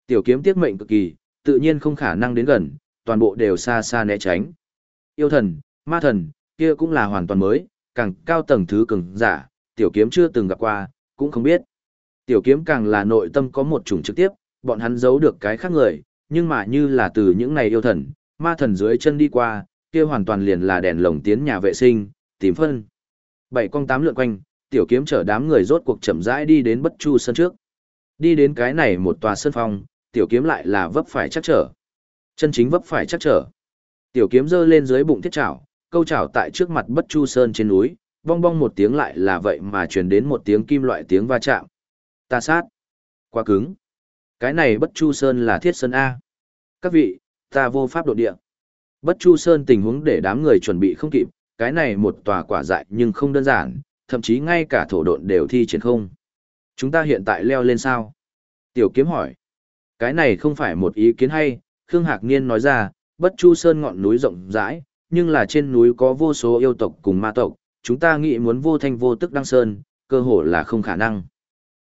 Tiểu kiếm tiếc mệnh cực kỳ, tự nhiên không khả năng đến gần, toàn bộ đều xa xa né tránh. Yêu thần, ma thần, kia cũng là hoàn toàn mới, càng cao tầng thứ cường giả, tiểu kiếm chưa từng gặp qua, cũng không biết. Tiểu kiếm càng là nội tâm có một chủng trực tiếp, bọn hắn giấu được cái khác người, nhưng mà như là từ những này yêu thần, ma thần dưới chân đi qua, kia hoàn toàn liền là đèn lồng tiến nhà vệ sinh, tìm phân. Bảy con tám lượn quanh, tiểu kiếm chở đám người rốt cuộc chậm rãi đi đến bất chu sân trước. Đi đến cái này một tòa sân phong, tiểu kiếm lại là vấp phải chắc trở. Chân chính vấp phải chắc trở. Tiểu kiếm giơ lên dưới bụng thiết chảo, câu chảo tại trước mặt bất chu sơn trên núi, bong bong một tiếng lại là vậy mà truyền đến một tiếng kim loại tiếng va chạm. Ta sát. Quá cứng. Cái này bất chu sơn là thiết sơn A. Các vị, ta vô pháp đột địa. Bất chu sơn tình huống để đám người chuẩn bị không kịp, cái này một tòa quả dại nhưng không đơn giản, thậm chí ngay cả thổ độn đều thi triển không. Chúng ta hiện tại leo lên sao? Tiểu kiếm hỏi. Cái này không phải một ý kiến hay, Khương Hạc Niên nói ra, bất chu sơn ngọn núi rộng rãi, nhưng là trên núi có vô số yêu tộc cùng ma tộc, chúng ta nghĩ muốn vô thanh vô tức đăng sơn, cơ hội là không khả năng.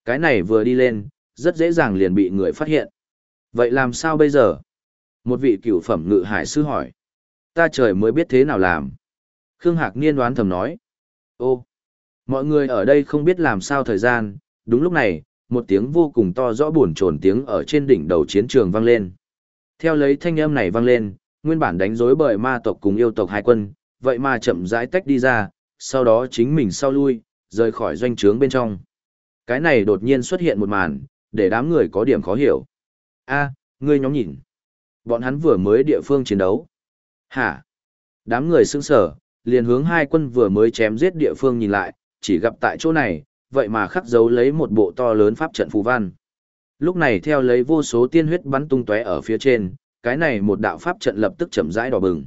Cái này vừa đi lên, rất dễ dàng liền bị người phát hiện. Vậy làm sao bây giờ? Một vị cửu phẩm ngự hải sư hỏi. Ta trời mới biết thế nào làm. Khương Hạc Niên đoán thầm nói. Ô, mọi người ở đây không biết làm sao thời gian, đúng lúc này, một tiếng vô cùng to rõ buồn trồn tiếng ở trên đỉnh đầu chiến trường vang lên. Theo lấy thanh âm này vang lên, nguyên bản đánh rối bởi ma tộc cùng yêu tộc hai quân, vậy mà chậm rãi tách đi ra, sau đó chính mình sau lui, rời khỏi doanh trướng bên trong. Cái này đột nhiên xuất hiện một màn, để đám người có điểm khó hiểu. a ngươi nhóm nhìn. Bọn hắn vừa mới địa phương chiến đấu. Hả? Đám người sững sở, liền hướng hai quân vừa mới chém giết địa phương nhìn lại, chỉ gặp tại chỗ này, vậy mà khắc dấu lấy một bộ to lớn pháp trận phù văn. Lúc này theo lấy vô số tiên huyết bắn tung tóe ở phía trên, cái này một đạo pháp trận lập tức chậm rãi đỏ bừng.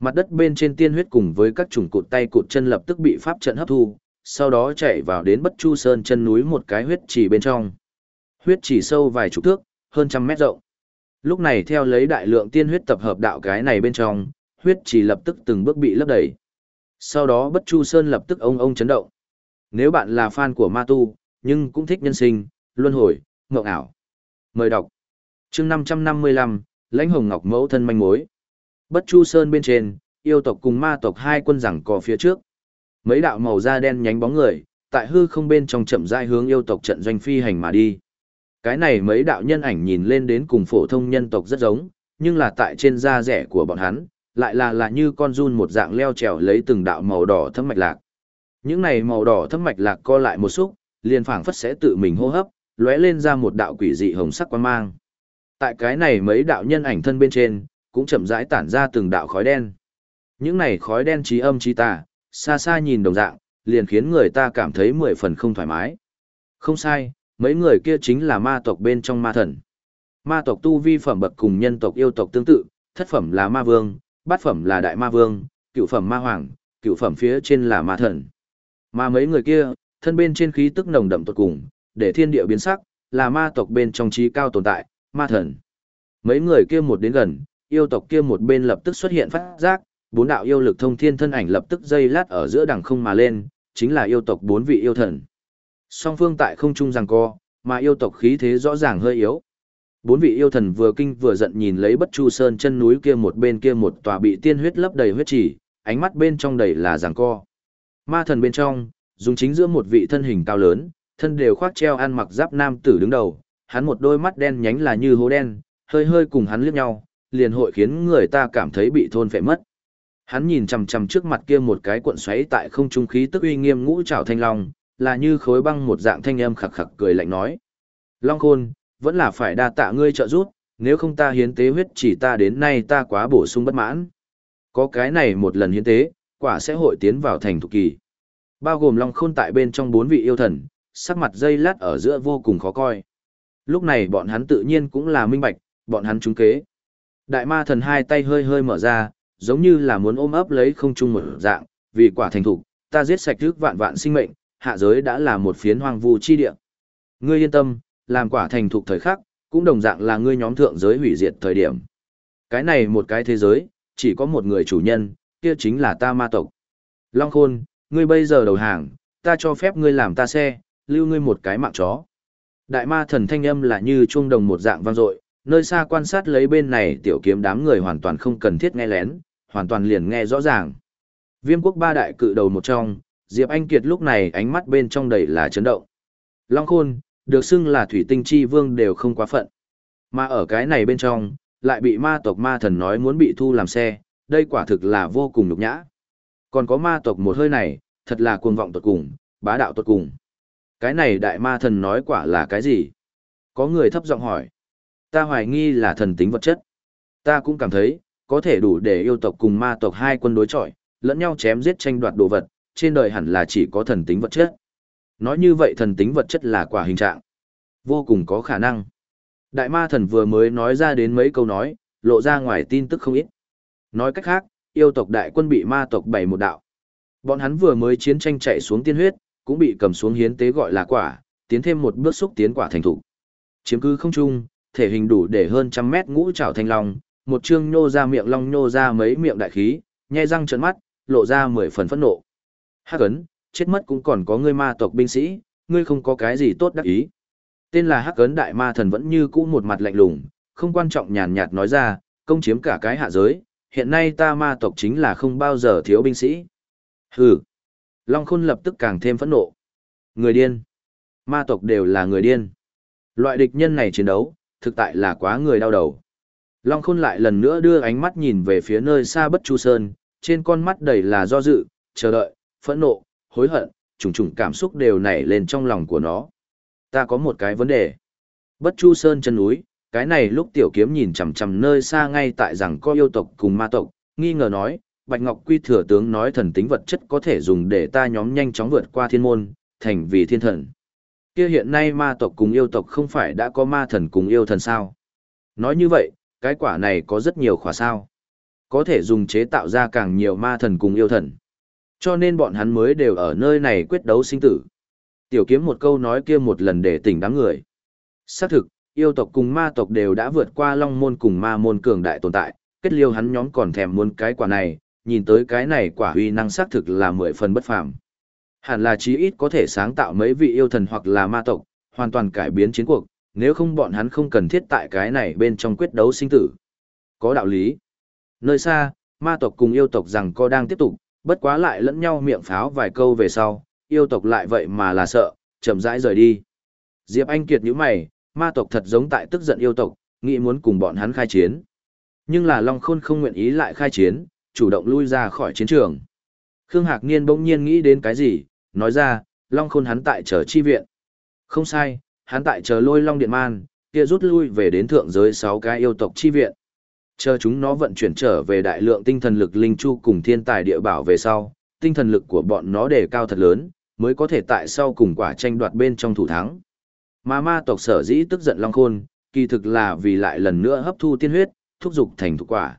Mặt đất bên trên tiên huyết cùng với các chủng cụt tay cụt chân lập tức bị pháp trận hấp thu, sau đó chạy vào đến Bất Chu Sơn chân núi một cái huyết chỉ bên trong. Huyết chỉ sâu vài chục thước, hơn trăm mét rộng. Lúc này theo lấy đại lượng tiên huyết tập hợp đạo cái này bên trong, huyết chỉ lập tức từng bước bị lấp đầy. Sau đó Bất Chu Sơn lập tức ông ông chấn động. Nếu bạn là fan của ma tu, nhưng cũng thích nhân sinh, luân hồi, ngộng ảo. Mời đọc. chương 555, lãnh hồng ngọc mẫu thân manh mối. Bất Chu Sơn bên trên, yêu tộc cùng ma tộc hai quân giằng cò phía trước. Mấy đạo màu da đen nhánh bóng người, tại hư không bên trong chậm rãi hướng yêu tộc trận doanh phi hành mà đi. Cái này mấy đạo nhân ảnh nhìn lên đến cùng phổ thông nhân tộc rất giống, nhưng là tại trên da rẻ của bọn hắn, lại là là như con run một dạng leo trèo lấy từng đạo màu đỏ thâm mạch lạc. Những này màu đỏ thâm mạch lạc co lại một xúc, liền phảng phất sẽ tự mình hô hấp, lóe lên ra một đạo quỷ dị hồng sắc quang mang. Tại cái này mấy đạo nhân ảnh thân bên trên, cũng chậm rãi tản ra từng đạo khói đen. Những này khói đen trí âm trí tà, xa xa nhìn đồng dạng, liền khiến người ta cảm thấy mười phần không thoải mái. Không sai, mấy người kia chính là ma tộc bên trong ma thần. Ma tộc tu vi phẩm bậc cùng nhân tộc yêu tộc tương tự, thất phẩm là ma vương, bát phẩm là đại ma vương, cựu phẩm ma hoàng, cựu phẩm phía trên là ma thần. Mà mấy người kia, thân bên trên khí tức nồng đậm tột cùng, để thiên địa biến sắc, là ma tộc bên trong trí cao tồn tại, ma thần. Mấy người kia một đến gần, yêu tộc kia một bên lập tức xuất hiện phát giác, bốn đạo yêu lực thông thiên thân ảnh lập tức dây lát ở giữa đằng không mà lên, chính là yêu tộc bốn vị yêu thần. Song phương tại không trung giằng co, mà yêu tộc khí thế rõ ràng hơi yếu. Bốn vị yêu thần vừa kinh vừa giận nhìn lấy Bất Chu Sơn chân núi kia một bên kia một tòa bị tiên huyết lấp đầy huyết chỉ, ánh mắt bên trong đầy là giằng co. Ma thần bên trong, dùng chính giữa một vị thân hình cao lớn, thân đều khoác treo ăn mặc giáp nam tử đứng đầu, hắn một đôi mắt đen nhánh là như hố đen, hơi hơi cùng hắn liếc nhau, liền hội khiến người ta cảm thấy bị thôn phệ mất. Hắn nhìn chằm chằm trước mặt kia một cái cuộn xoáy tại không trung khí tức uy nghiêm ngũ trảo thanh long, là như khối băng một dạng thanh âm khặc khặc cười lạnh nói: "Long Khôn, vẫn là phải đa tạ ngươi trợ giúp, nếu không ta hiến tế huyết chỉ ta đến nay ta quá bổ sung bất mãn. Có cái này một lần hiến tế, quả sẽ hội tiến vào thành thủ kỳ." Bao gồm Long Khôn tại bên trong bốn vị yêu thần, sắc mặt dây lát ở giữa vô cùng khó coi. Lúc này bọn hắn tự nhiên cũng là minh bạch, bọn hắn trúng kế. Đại ma thần hai tay hơi hơi mở ra, giống như là muốn ôm ấp lấy không trung một dạng, vì quả thành thủ, ta giết sạch trước vạn vạn sinh mệnh, hạ giới đã là một phiến hoang vu chi địa. Ngươi yên tâm, làm quả thành thục thời khắc, cũng đồng dạng là ngươi nhóm thượng giới hủy diệt thời điểm. Cái này một cái thế giới, chỉ có một người chủ nhân, kia chính là ta ma tộc. Long Khôn, ngươi bây giờ đầu hàng, ta cho phép ngươi làm ta xe, lưu ngươi một cái mạng chó. Đại ma thần thanh âm là như chuông đồng một dạng vang dội, nơi xa quan sát lấy bên này tiểu kiếm đám người hoàn toàn không cần thiết nghe lén, hoàn toàn liền nghe rõ ràng. Viêm quốc ba đại cự đầu một trong, Diệp Anh Kiệt lúc này ánh mắt bên trong đầy là chấn động. Long Khôn, được xưng là thủy tinh chi vương đều không quá phận. Mà ở cái này bên trong, lại bị ma tộc ma thần nói muốn bị thu làm xe, đây quả thực là vô cùng nhục nhã. Còn có ma tộc một hơi này, thật là cuồng vọng tột cùng, bá đạo tột cùng. Cái này đại ma thần nói quả là cái gì? Có người thấp giọng hỏi. Ta hoài nghi là thần tính vật chất. Ta cũng cảm thấy, có thể đủ để yêu tộc cùng ma tộc hai quân đối chọi, lẫn nhau chém giết tranh đoạt đồ vật, trên đời hẳn là chỉ có thần tính vật chất. Nói như vậy thần tính vật chất là quả hình trạng. Vô cùng có khả năng. Đại ma thần vừa mới nói ra đến mấy câu nói, lộ ra ngoài tin tức không ít. Nói cách khác, yêu tộc đại quân bị ma tộc bày một đạo. Bọn hắn vừa mới chiến tranh chạy xuống tiên huyết, cũng bị cầm xuống hiến tế gọi là quả, tiến thêm một bước xúc tiến quả thành thủ. Chiếm cứ không trung, thể hình đủ để hơn trăm mét ngũ trảo thanh long, một chương nhô ra miệng long nhô ra mấy miệng đại khí, nhe răng trợn mắt, lộ ra mười phần phẫn nộ. Hắc ấn, chết mất cũng còn có ngươi ma tộc binh sĩ, ngươi không có cái gì tốt đắc ý. Tên là Hắc ấn đại ma thần vẫn như cũ một mặt lạnh lùng, không quan trọng nhàn nhạt nói ra, công chiếm cả cái hạ giới, hiện nay ta ma tộc chính là không bao giờ thiếu binh sĩ. Hừ. Long Khôn lập tức càng thêm phẫn nộ. Người điên. Ma tộc đều là người điên. Loại địch nhân này chiến đấu, thực tại là quá người đau đầu. Long Khôn lại lần nữa đưa ánh mắt nhìn về phía nơi xa Bất Chu Sơn, trên con mắt đầy là do dự, chờ đợi, phẫn nộ, hối hận, trùng trùng cảm xúc đều nảy lên trong lòng của nó. Ta có một cái vấn đề. Bất Chu Sơn chân núi, cái này lúc tiểu kiếm nhìn chằm chằm nơi xa ngay tại rằng có yêu tộc cùng ma tộc, nghi ngờ nói, Bạch Ngọc Quy thừa tướng nói thần tính vật chất có thể dùng để ta nhóm nhanh chóng vượt qua thiên môn, thành vì thiên thần. Kia hiện nay ma tộc cùng yêu tộc không phải đã có ma thần cùng yêu thần sao? Nói như vậy, cái quả này có rất nhiều khóa sao. Có thể dùng chế tạo ra càng nhiều ma thần cùng yêu thần. Cho nên bọn hắn mới đều ở nơi này quyết đấu sinh tử. Tiểu kiếm một câu nói kia một lần để tỉnh đám người. Xác thực, yêu tộc cùng ma tộc đều đã vượt qua long môn cùng ma môn cường đại tồn tại, kết liêu hắn nhóm còn thèm muốn cái quả này, nhìn tới cái này quả uy năng xác thực là mười phần bất phàm. Hẳn là chí ít có thể sáng tạo mấy vị yêu thần hoặc là ma tộc, hoàn toàn cải biến chiến cuộc, nếu không bọn hắn không cần thiết tại cái này bên trong quyết đấu sinh tử. Có đạo lý. Nơi xa, ma tộc cùng yêu tộc rằng co đang tiếp tục, bất quá lại lẫn nhau miệng pháo vài câu về sau, yêu tộc lại vậy mà là sợ, chậm rãi rời đi. Diệp Anh Kiệt nhíu mày, ma tộc thật giống tại tức giận yêu tộc, nghĩ muốn cùng bọn hắn khai chiến. Nhưng là Long Khôn không nguyện ý lại khai chiến, chủ động lui ra khỏi chiến trường. Khương Hạc Niên bỗng nhiên nghĩ đến cái gì, nói ra, Long Khôn hắn tại chờ chi viện. Không sai, hắn tại chờ lôi Long Điện Man, kia rút lui về đến thượng giới 6 cái yêu tộc chi viện. Chờ chúng nó vận chuyển trở về đại lượng tinh thần lực linh chu cùng thiên tài địa bảo về sau, tinh thần lực của bọn nó đề cao thật lớn, mới có thể tại sau cùng quả tranh đoạt bên trong thủ thắng. Mà ma tộc sở dĩ tức giận Long Khôn, kỳ thực là vì lại lần nữa hấp thu tiên huyết, thúc dục thành thủ quả.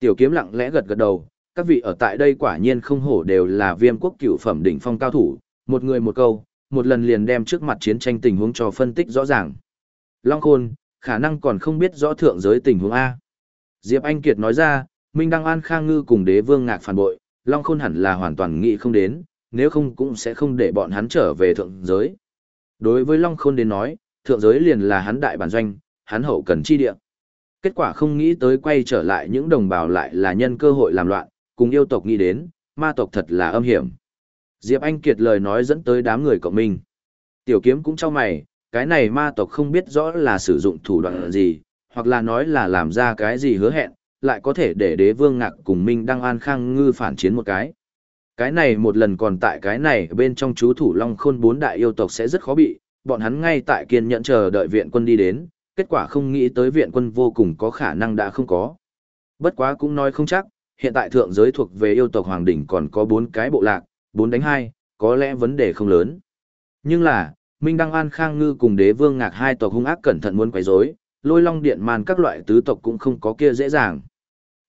Tiểu kiếm lặng lẽ gật gật đầu, các vị ở tại đây quả nhiên không hổ đều là viêm quốc cựu phẩm đỉnh phong cao thủ, một người một câu, một lần liền đem trước mặt chiến tranh tình huống cho phân tích rõ ràng. Long Khôn, khả năng còn không biết rõ thượng giới tình huống A. Diệp Anh Kiệt nói ra, Minh Đăng An Khang Ngư cùng đế vương ngạc phản bội, Long Khôn hẳn là hoàn toàn nghĩ không đến, nếu không cũng sẽ không để bọn hắn trở về thượng giới. Đối với Long Khôn đến nói, thượng giới liền là hắn đại bản doanh, hắn hậu cần chi địa. Kết quả không nghĩ tới quay trở lại những đồng bào lại là nhân cơ hội làm loạn, cùng yêu tộc nghĩ đến, ma tộc thật là âm hiểm. Diệp Anh Kiệt lời nói dẫn tới đám người cộng minh. Tiểu kiếm cũng cho mày, cái này ma tộc không biết rõ là sử dụng thủ đoạn gì, hoặc là nói là làm ra cái gì hứa hẹn, lại có thể để đế vương ngạc cùng Minh Đăng An Khang ngư phản chiến một cái. Cái này một lần còn tại cái này bên trong chú thủ Long Khôn bốn đại yêu tộc sẽ rất khó bị, bọn hắn ngay tại kiên nhẫn chờ đợi viện quân đi đến, kết quả không nghĩ tới viện quân vô cùng có khả năng đã không có. Bất quá cũng nói không chắc, hiện tại thượng giới thuộc về yêu tộc Hoàng Đỉnh còn có bốn cái bộ lạc, bốn đánh hai, có lẽ vấn đề không lớn. Nhưng là, Minh Đăng An Khang Ngư cùng đế vương ngạc hai tộc hung ác cẩn thận muốn quấy rối, lôi long điện màn các loại tứ tộc cũng không có kia dễ dàng.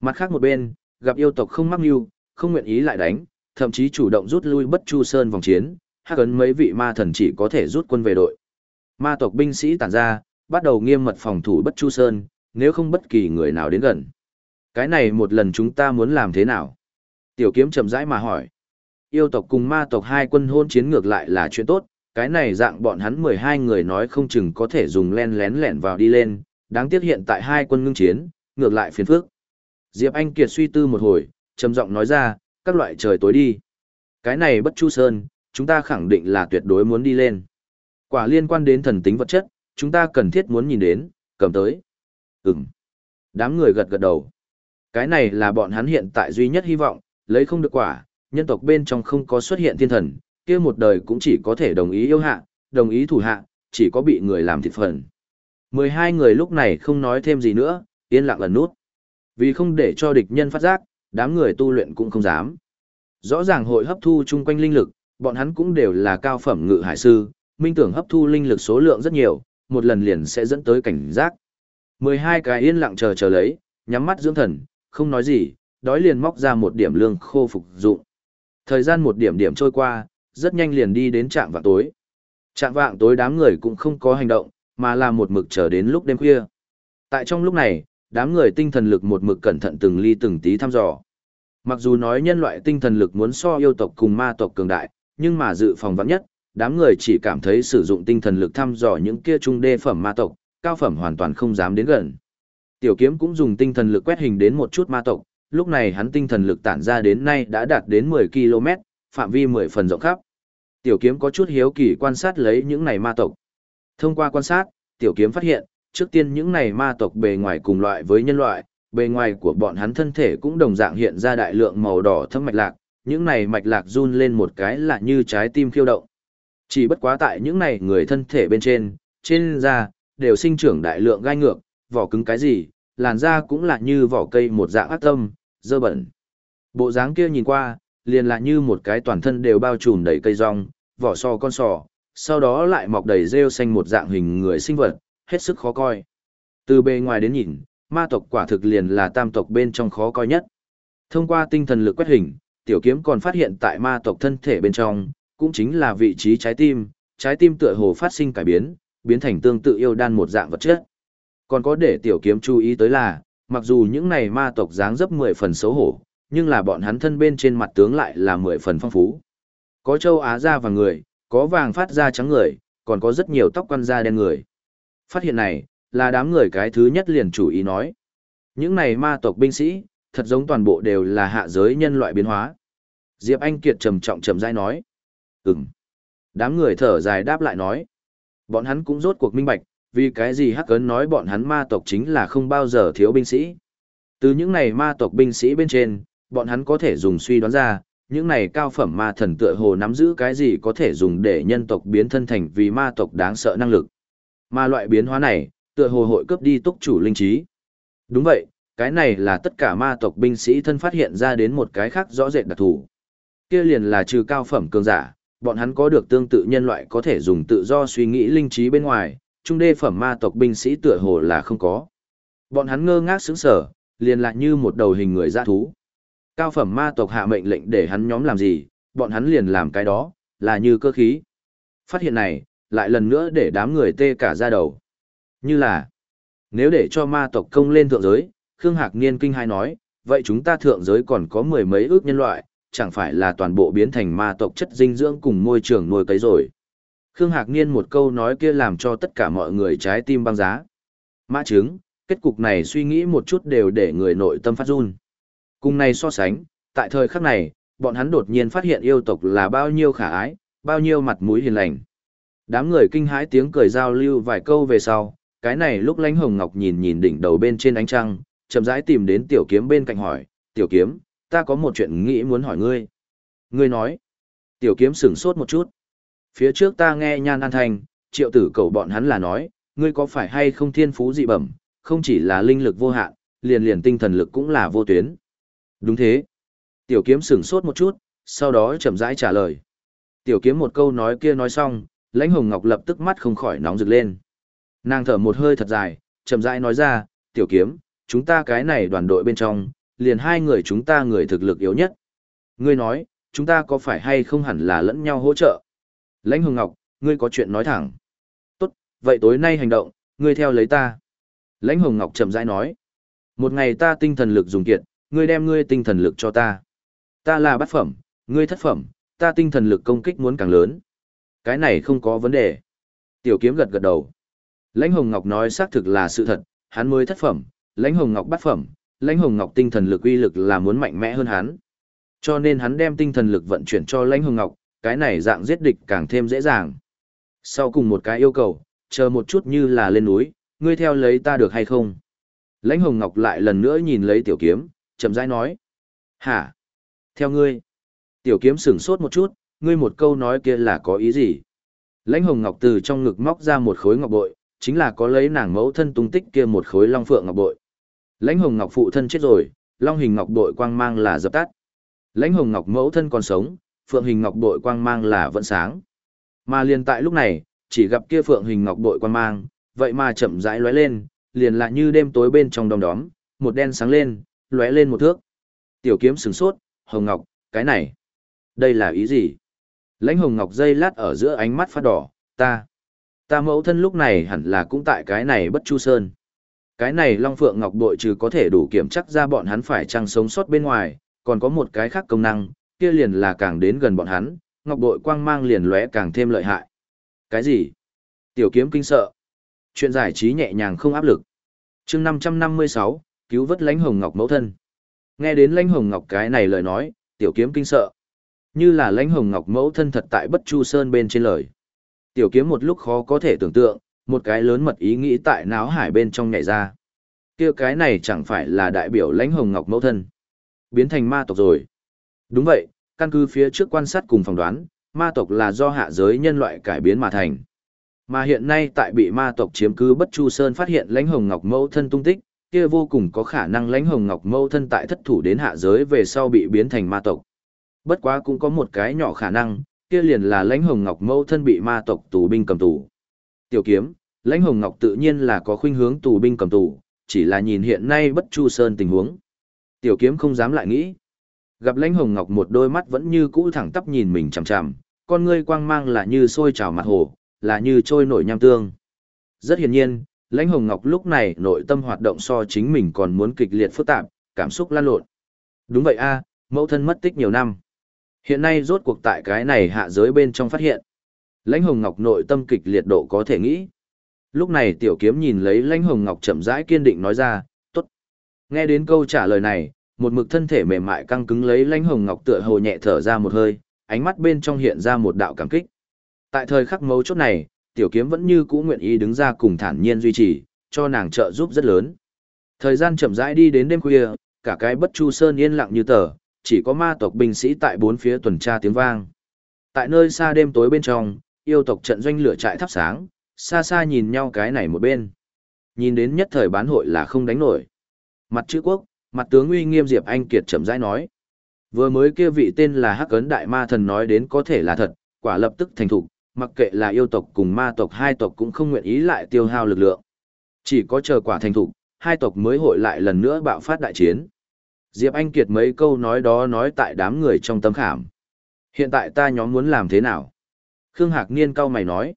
Mặt khác một bên, gặp yêu tộc không mắc mưu, không nguyện ý lại đánh, thậm chí chủ động rút lui bất chu sơn vòng chiến, hắc ấn mấy vị ma thần chỉ có thể rút quân về đội. Ma tộc binh sĩ tản ra, bắt đầu nghiêm mật phòng thủ bất chu sơn, nếu không bất kỳ người nào đến gần. Cái này một lần chúng ta muốn làm thế nào? Tiểu kiếm chậm rãi mà hỏi. Yêu tộc cùng ma tộc hai quân hôn chiến ngược lại là chuyện tốt, cái này dạng bọn hắn 12 người nói không chừng có thể dùng len lén lẻn vào đi lên, đáng tiếc hiện tại hai quân ngưng chiến, ngược lại phiền phức. Diệp Anh Kiệt suy tư một hồi, trầm giọng nói ra, các loại trời tối đi. Cái này bất chu sơn, chúng ta khẳng định là tuyệt đối muốn đi lên. Quả liên quan đến thần tính vật chất, chúng ta cần thiết muốn nhìn đến, cầm tới. Ừm. Đám người gật gật đầu. Cái này là bọn hắn hiện tại duy nhất hy vọng, lấy không được quả, nhân tộc bên trong không có xuất hiện thiên thần, kia một đời cũng chỉ có thể đồng ý yêu hạ, đồng ý thủ hạ, chỉ có bị người làm thịt phần. 12 người lúc này không nói thêm gì nữa, yên lặng lần nút. Vì không để cho địch nhân phát giác, đám người tu luyện cũng không dám. Rõ ràng hội hấp thu chung quanh linh lực, bọn hắn cũng đều là cao phẩm ngự hải sư, minh tưởng hấp thu linh lực số lượng rất nhiều, một lần liền sẽ dẫn tới cảnh giác. 12 cái yên lặng chờ chờ lấy, nhắm mắt dưỡng thần, không nói gì, đói liền móc ra một điểm lương khô phục dụng. Thời gian một điểm điểm trôi qua, rất nhanh liền đi đến trạm vạng tối. Trạm vạng tối đám người cũng không có hành động, mà là một mực chờ đến lúc đêm khuya. Tại trong lúc này, đám người tinh thần lực một mực cẩn thận từng ly từng tí thăm dò. Mặc dù nói nhân loại tinh thần lực muốn so yêu tộc cùng ma tộc cường đại, nhưng mà dự phòng vắng nhất, đám người chỉ cảm thấy sử dụng tinh thần lực thăm dò những kia trung đê phẩm ma tộc, cao phẩm hoàn toàn không dám đến gần. Tiểu kiếm cũng dùng tinh thần lực quét hình đến một chút ma tộc, lúc này hắn tinh thần lực tản ra đến nay đã đạt đến 10 km, phạm vi 10 phần rộng khắp. Tiểu kiếm có chút hiếu kỳ quan sát lấy những này ma tộc. Thông qua quan sát, tiểu kiếm phát hiện, trước tiên những này ma tộc bề ngoài cùng loại với nhân loại, bề ngoài của bọn hắn thân thể cũng đồng dạng hiện ra đại lượng màu đỏ thâm mạch lạc, những này mạch lạc run lên một cái là như trái tim khiêu động. Chỉ bất quá tại những này người thân thể bên trên, trên da, đều sinh trưởng đại lượng gai ngược, vỏ cứng cái gì, làn da cũng là như vỏ cây một dạng ác tâm, dơ bẩn. Bộ dáng kia nhìn qua, liền là như một cái toàn thân đều bao trùm đầy cây rong, vỏ sò con sò, sau đó lại mọc đầy rêu xanh một dạng hình người sinh vật, hết sức khó coi. Từ bề ngoài đến nhìn, ma tộc quả thực liền là tam tộc bên trong khó coi nhất. Thông qua tinh thần lực quét hình, tiểu kiếm còn phát hiện tại ma tộc thân thể bên trong, cũng chính là vị trí trái tim, trái tim tựa hồ phát sinh cải biến, biến thành tương tự yêu đan một dạng vật chất. Còn có để tiểu kiếm chú ý tới là, mặc dù những này ma tộc dáng dấp 10 phần xấu hổ, nhưng là bọn hắn thân bên trên mặt tướng lại là 10 phần phong phú. Có châu Á da và người, có vàng phát da trắng người, còn có rất nhiều tóc quan da đen người. Phát hiện này, là đám người cái thứ nhất liền chủ ý nói. Những này ma tộc binh sĩ, thật giống toàn bộ đều là hạ giới nhân loại biến hóa. Diệp Anh Kiệt trầm trọng trầm dai nói. Ừm. Đám người thở dài đáp lại nói. Bọn hắn cũng rốt cuộc minh bạch, vì cái gì hắc ấn nói bọn hắn ma tộc chính là không bao giờ thiếu binh sĩ. Từ những này ma tộc binh sĩ bên trên, bọn hắn có thể dùng suy đoán ra, những này cao phẩm ma thần tựa hồ nắm giữ cái gì có thể dùng để nhân tộc biến thân thành vì ma tộc đáng sợ năng lực. Mà loại biến hóa này, tựa hồ hội cướp đi túc chủ linh trí. Đúng vậy, cái này là tất cả ma tộc binh sĩ thân phát hiện ra đến một cái khác rõ rệt đặc thù. Kia liền là trừ cao phẩm cường giả, bọn hắn có được tương tự nhân loại có thể dùng tự do suy nghĩ linh trí bên ngoài, trung đê phẩm ma tộc binh sĩ tựa hồ là không có. Bọn hắn ngơ ngác sững sở, liền lại như một đầu hình người dã thú. Cao phẩm ma tộc hạ mệnh lệnh để hắn nhóm làm gì, bọn hắn liền làm cái đó, là như cơ khí. Phát hiện này, lại lần nữa để đám người tê cả ra đầu. Như là, nếu để cho ma tộc công lên thượng giới, Khương Hạc Niên kinh hai nói, vậy chúng ta thượng giới còn có mười mấy ước nhân loại, chẳng phải là toàn bộ biến thành ma tộc chất dinh dưỡng cùng môi trường nuôi cấy rồi. Khương Hạc Niên một câu nói kia làm cho tất cả mọi người trái tim băng giá. Mã trứng, kết cục này suy nghĩ một chút đều để người nội tâm phát run. Cùng này so sánh, tại thời khắc này, bọn hắn đột nhiên phát hiện yêu tộc là bao nhiêu khả ái, bao nhiêu mặt mũi hiền lành. Đám người kinh hãi tiếng cười giao lưu vài câu về sau, cái này lúc lãnh hồng ngọc nhìn nhìn đỉnh đầu bên trên ánh trăng, chậm rãi tìm đến tiểu kiếm bên cạnh hỏi, tiểu kiếm, ta có một chuyện nghĩ muốn hỏi ngươi. Ngươi nói, tiểu kiếm sửng sốt một chút. Phía trước ta nghe nhan an thành, triệu tử cầu bọn hắn là nói, ngươi có phải hay không thiên phú dị bẩm, không chỉ là linh lực vô hạn, liền liền tinh thần lực cũng là vô tuyến. Đúng thế. Tiểu kiếm sửng sốt một chút, sau đó chậm rãi trả lời. Tiểu kiếm một câu nói kia nói xong, lãnh hồng ngọc lập tức mắt không khỏi nóng rực lên. Nàng thở một hơi thật dài, chậm rãi nói ra, tiểu kiếm, chúng ta cái này đoàn đội bên trong, liền hai người chúng ta người thực lực yếu nhất. Ngươi nói, chúng ta có phải hay không hẳn là lẫn nhau hỗ trợ? Lãnh hồng ngọc, ngươi có chuyện nói thẳng. Tốt, vậy tối nay hành động, ngươi theo lấy ta. Lãnh hồng ngọc chậm rãi nói. Một ngày ta tinh thần lực dùng kiệt, ngươi đem ngươi tinh thần lực cho ta. Ta là bát phẩm, ngươi thất phẩm, ta tinh thần lực công kích muốn càng lớn. Cái này không có vấn đề. Tiểu kiếm gật gật đầu. Lãnh Hồng Ngọc nói xác thực là sự thật, hắn mới thất phẩm, Lãnh Hồng Ngọc bát phẩm, Lãnh Hồng Ngọc tinh thần lực uy lực là muốn mạnh mẽ hơn hắn. Cho nên hắn đem tinh thần lực vận chuyển cho Lãnh Hồng Ngọc, cái này dạng giết địch càng thêm dễ dàng. Sau cùng một cái yêu cầu, chờ một chút như là lên núi, ngươi theo lấy ta được hay không? Lãnh Hồng Ngọc lại lần nữa nhìn lấy tiểu kiếm, chậm rãi nói. Hả? Theo ngươi? Tiểu kiếm sửng sốt một chút, ngươi một câu nói kia là có ý gì? Lãnh Hồng Ngọc từ trong ngực móc ra một khối ngọc bội, chính là có lấy nàng mẫu thân tung tích kia một khối long phượng ngọc bội. Lãnh Hồng Ngọc phụ thân chết rồi, long hình ngọc Đội quang mang là dập tắt. Lãnh Hồng Ngọc mẫu thân còn sống, phượng hình ngọc Đội quang mang là vẫn sáng. Mà liền tại lúc này, chỉ gặp kia phượng hình ngọc Đội quang mang, vậy mà chậm rãi lóe lên, liền lại như đêm tối bên trong đom đóm, một đen sáng lên, lóe lên một thước. Tiểu kiếm sửng sốt, Hồng Ngọc, cái này, đây là ý gì? Lãnh Hồng Ngọc dây lát ở giữa ánh mắt phát đỏ, ta, ta mẫu thân lúc này hẳn là cũng tại cái này bất chu sơn. Cái này Long Phượng Ngọc bội trừ có thể đủ kiểm chắc ra bọn hắn phải chăng sống sót bên ngoài, còn có một cái khác công năng, kia liền là càng đến gần bọn hắn, Ngọc bội quang mang liền lóe càng thêm lợi hại. Cái gì? Tiểu kiếm kinh sợ. Chuyện giải trí nhẹ nhàng không áp lực. chương 556, cứu vớt lãnh hồng ngọc mẫu thân. Nghe đến lãnh hồng ngọc cái này lời nói, tiểu kiếm kinh sợ. Như là lãnh hồng ngọc mẫu thân thật tại bất chu sơn bên trên lời. Tiểu kiếm một lúc khó có thể tưởng tượng, một cái lớn mật ý nghĩ tại náo hải bên trong nhảy ra. kia cái này chẳng phải là đại biểu lãnh hồng ngọc mẫu thân. Biến thành ma tộc rồi. Đúng vậy, căn cứ phía trước quan sát cùng phỏng đoán, ma tộc là do hạ giới nhân loại cải biến mà thành. Mà hiện nay tại bị ma tộc chiếm cứ Bất Chu Sơn phát hiện lãnh hồng ngọc mẫu thân tung tích, kia vô cùng có khả năng lãnh hồng ngọc mẫu thân tại thất thủ đến hạ giới về sau bị biến thành ma tộc. Bất quá cũng có một cái nhỏ khả năng, kia liền là lãnh hồng ngọc mẫu thân bị ma tộc tù binh cầm tù. Tiểu kiếm, lãnh hồng ngọc tự nhiên là có khuynh hướng tù binh cầm tù, chỉ là nhìn hiện nay Bất Chu Sơn tình huống. Tiểu kiếm không dám lại nghĩ. Gặp lãnh hồng ngọc một đôi mắt vẫn như cũ thẳng tắp nhìn mình chằm chằm, con ngươi quang mang là như sôi trào mặt hồ, là như trôi nổi nham tương. Rất hiển nhiên, lãnh hồng ngọc lúc này nội tâm hoạt động so chính mình còn muốn kịch liệt phức tạp, cảm xúc lan lộn. Đúng vậy a, mẫu thân mất tích nhiều năm. Hiện nay rốt cuộc tại cái này hạ giới bên trong phát hiện. Lãnh hồng ngọc nội tâm kịch liệt độ có thể nghĩ. Lúc này tiểu kiếm nhìn lấy lãnh hồng ngọc chậm rãi kiên định nói ra, tốt. Nghe đến câu trả lời này, một mực thân thể mềm mại căng cứng lấy lãnh hồng ngọc tựa hồ nhẹ thở ra một hơi, ánh mắt bên trong hiện ra một đạo cảm kích. Tại thời khắc mấu chốt này, tiểu kiếm vẫn như cũ nguyện ý đứng ra cùng thản nhiên duy trì, cho nàng trợ giúp rất lớn. Thời gian chậm rãi đi đến đêm khuya, cả cái bất chu sơn yên lặng như tờ, chỉ có ma tộc binh sĩ tại bốn phía tuần tra tiếng vang. Tại nơi xa đêm tối bên trong, yêu tộc trận doanh lửa trại thắp sáng, xa xa nhìn nhau cái này một bên. Nhìn đến nhất thời bán hội là không đánh nổi. Mặt chữ quốc, mặt tướng uy nghiêm Diệp Anh Kiệt chậm rãi nói. Vừa mới kia vị tên là Hắc Ấn Đại Ma Thần nói đến có thể là thật, quả lập tức thành thục, mặc kệ là yêu tộc cùng ma tộc hai tộc cũng không nguyện ý lại tiêu hao lực lượng. Chỉ có chờ quả thành thục, hai tộc mới hội lại lần nữa bạo phát đại chiến. Diệp Anh Kiệt mấy câu nói đó nói tại đám người trong tấm khảm. Hiện tại ta nhóm muốn làm thế nào? Khương Hạc Niên cao mày nói.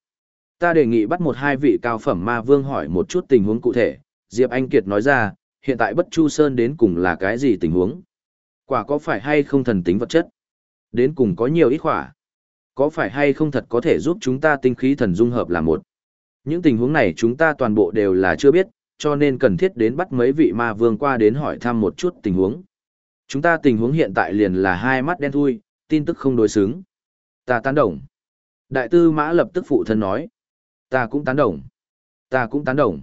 Ta đề nghị bắt một hai vị cao phẩm ma vương hỏi một chút tình huống cụ thể. Diệp Anh Kiệt nói ra, hiện tại Bất Chu Sơn đến cùng là cái gì tình huống? Quả có phải hay không thần tính vật chất? Đến cùng có nhiều ít khỏa. Có phải hay không thật có thể giúp chúng ta tinh khí thần dung hợp là một? Những tình huống này chúng ta toàn bộ đều là chưa biết, cho nên cần thiết đến bắt mấy vị ma vương qua đến hỏi thăm một chút tình huống. Chúng ta tình huống hiện tại liền là hai mắt đen thui, tin tức không đối xứng. Ta tán đồng. Đại tư mã lập tức phụ thân nói. Ta cũng tán đồng. Ta cũng tán đồng.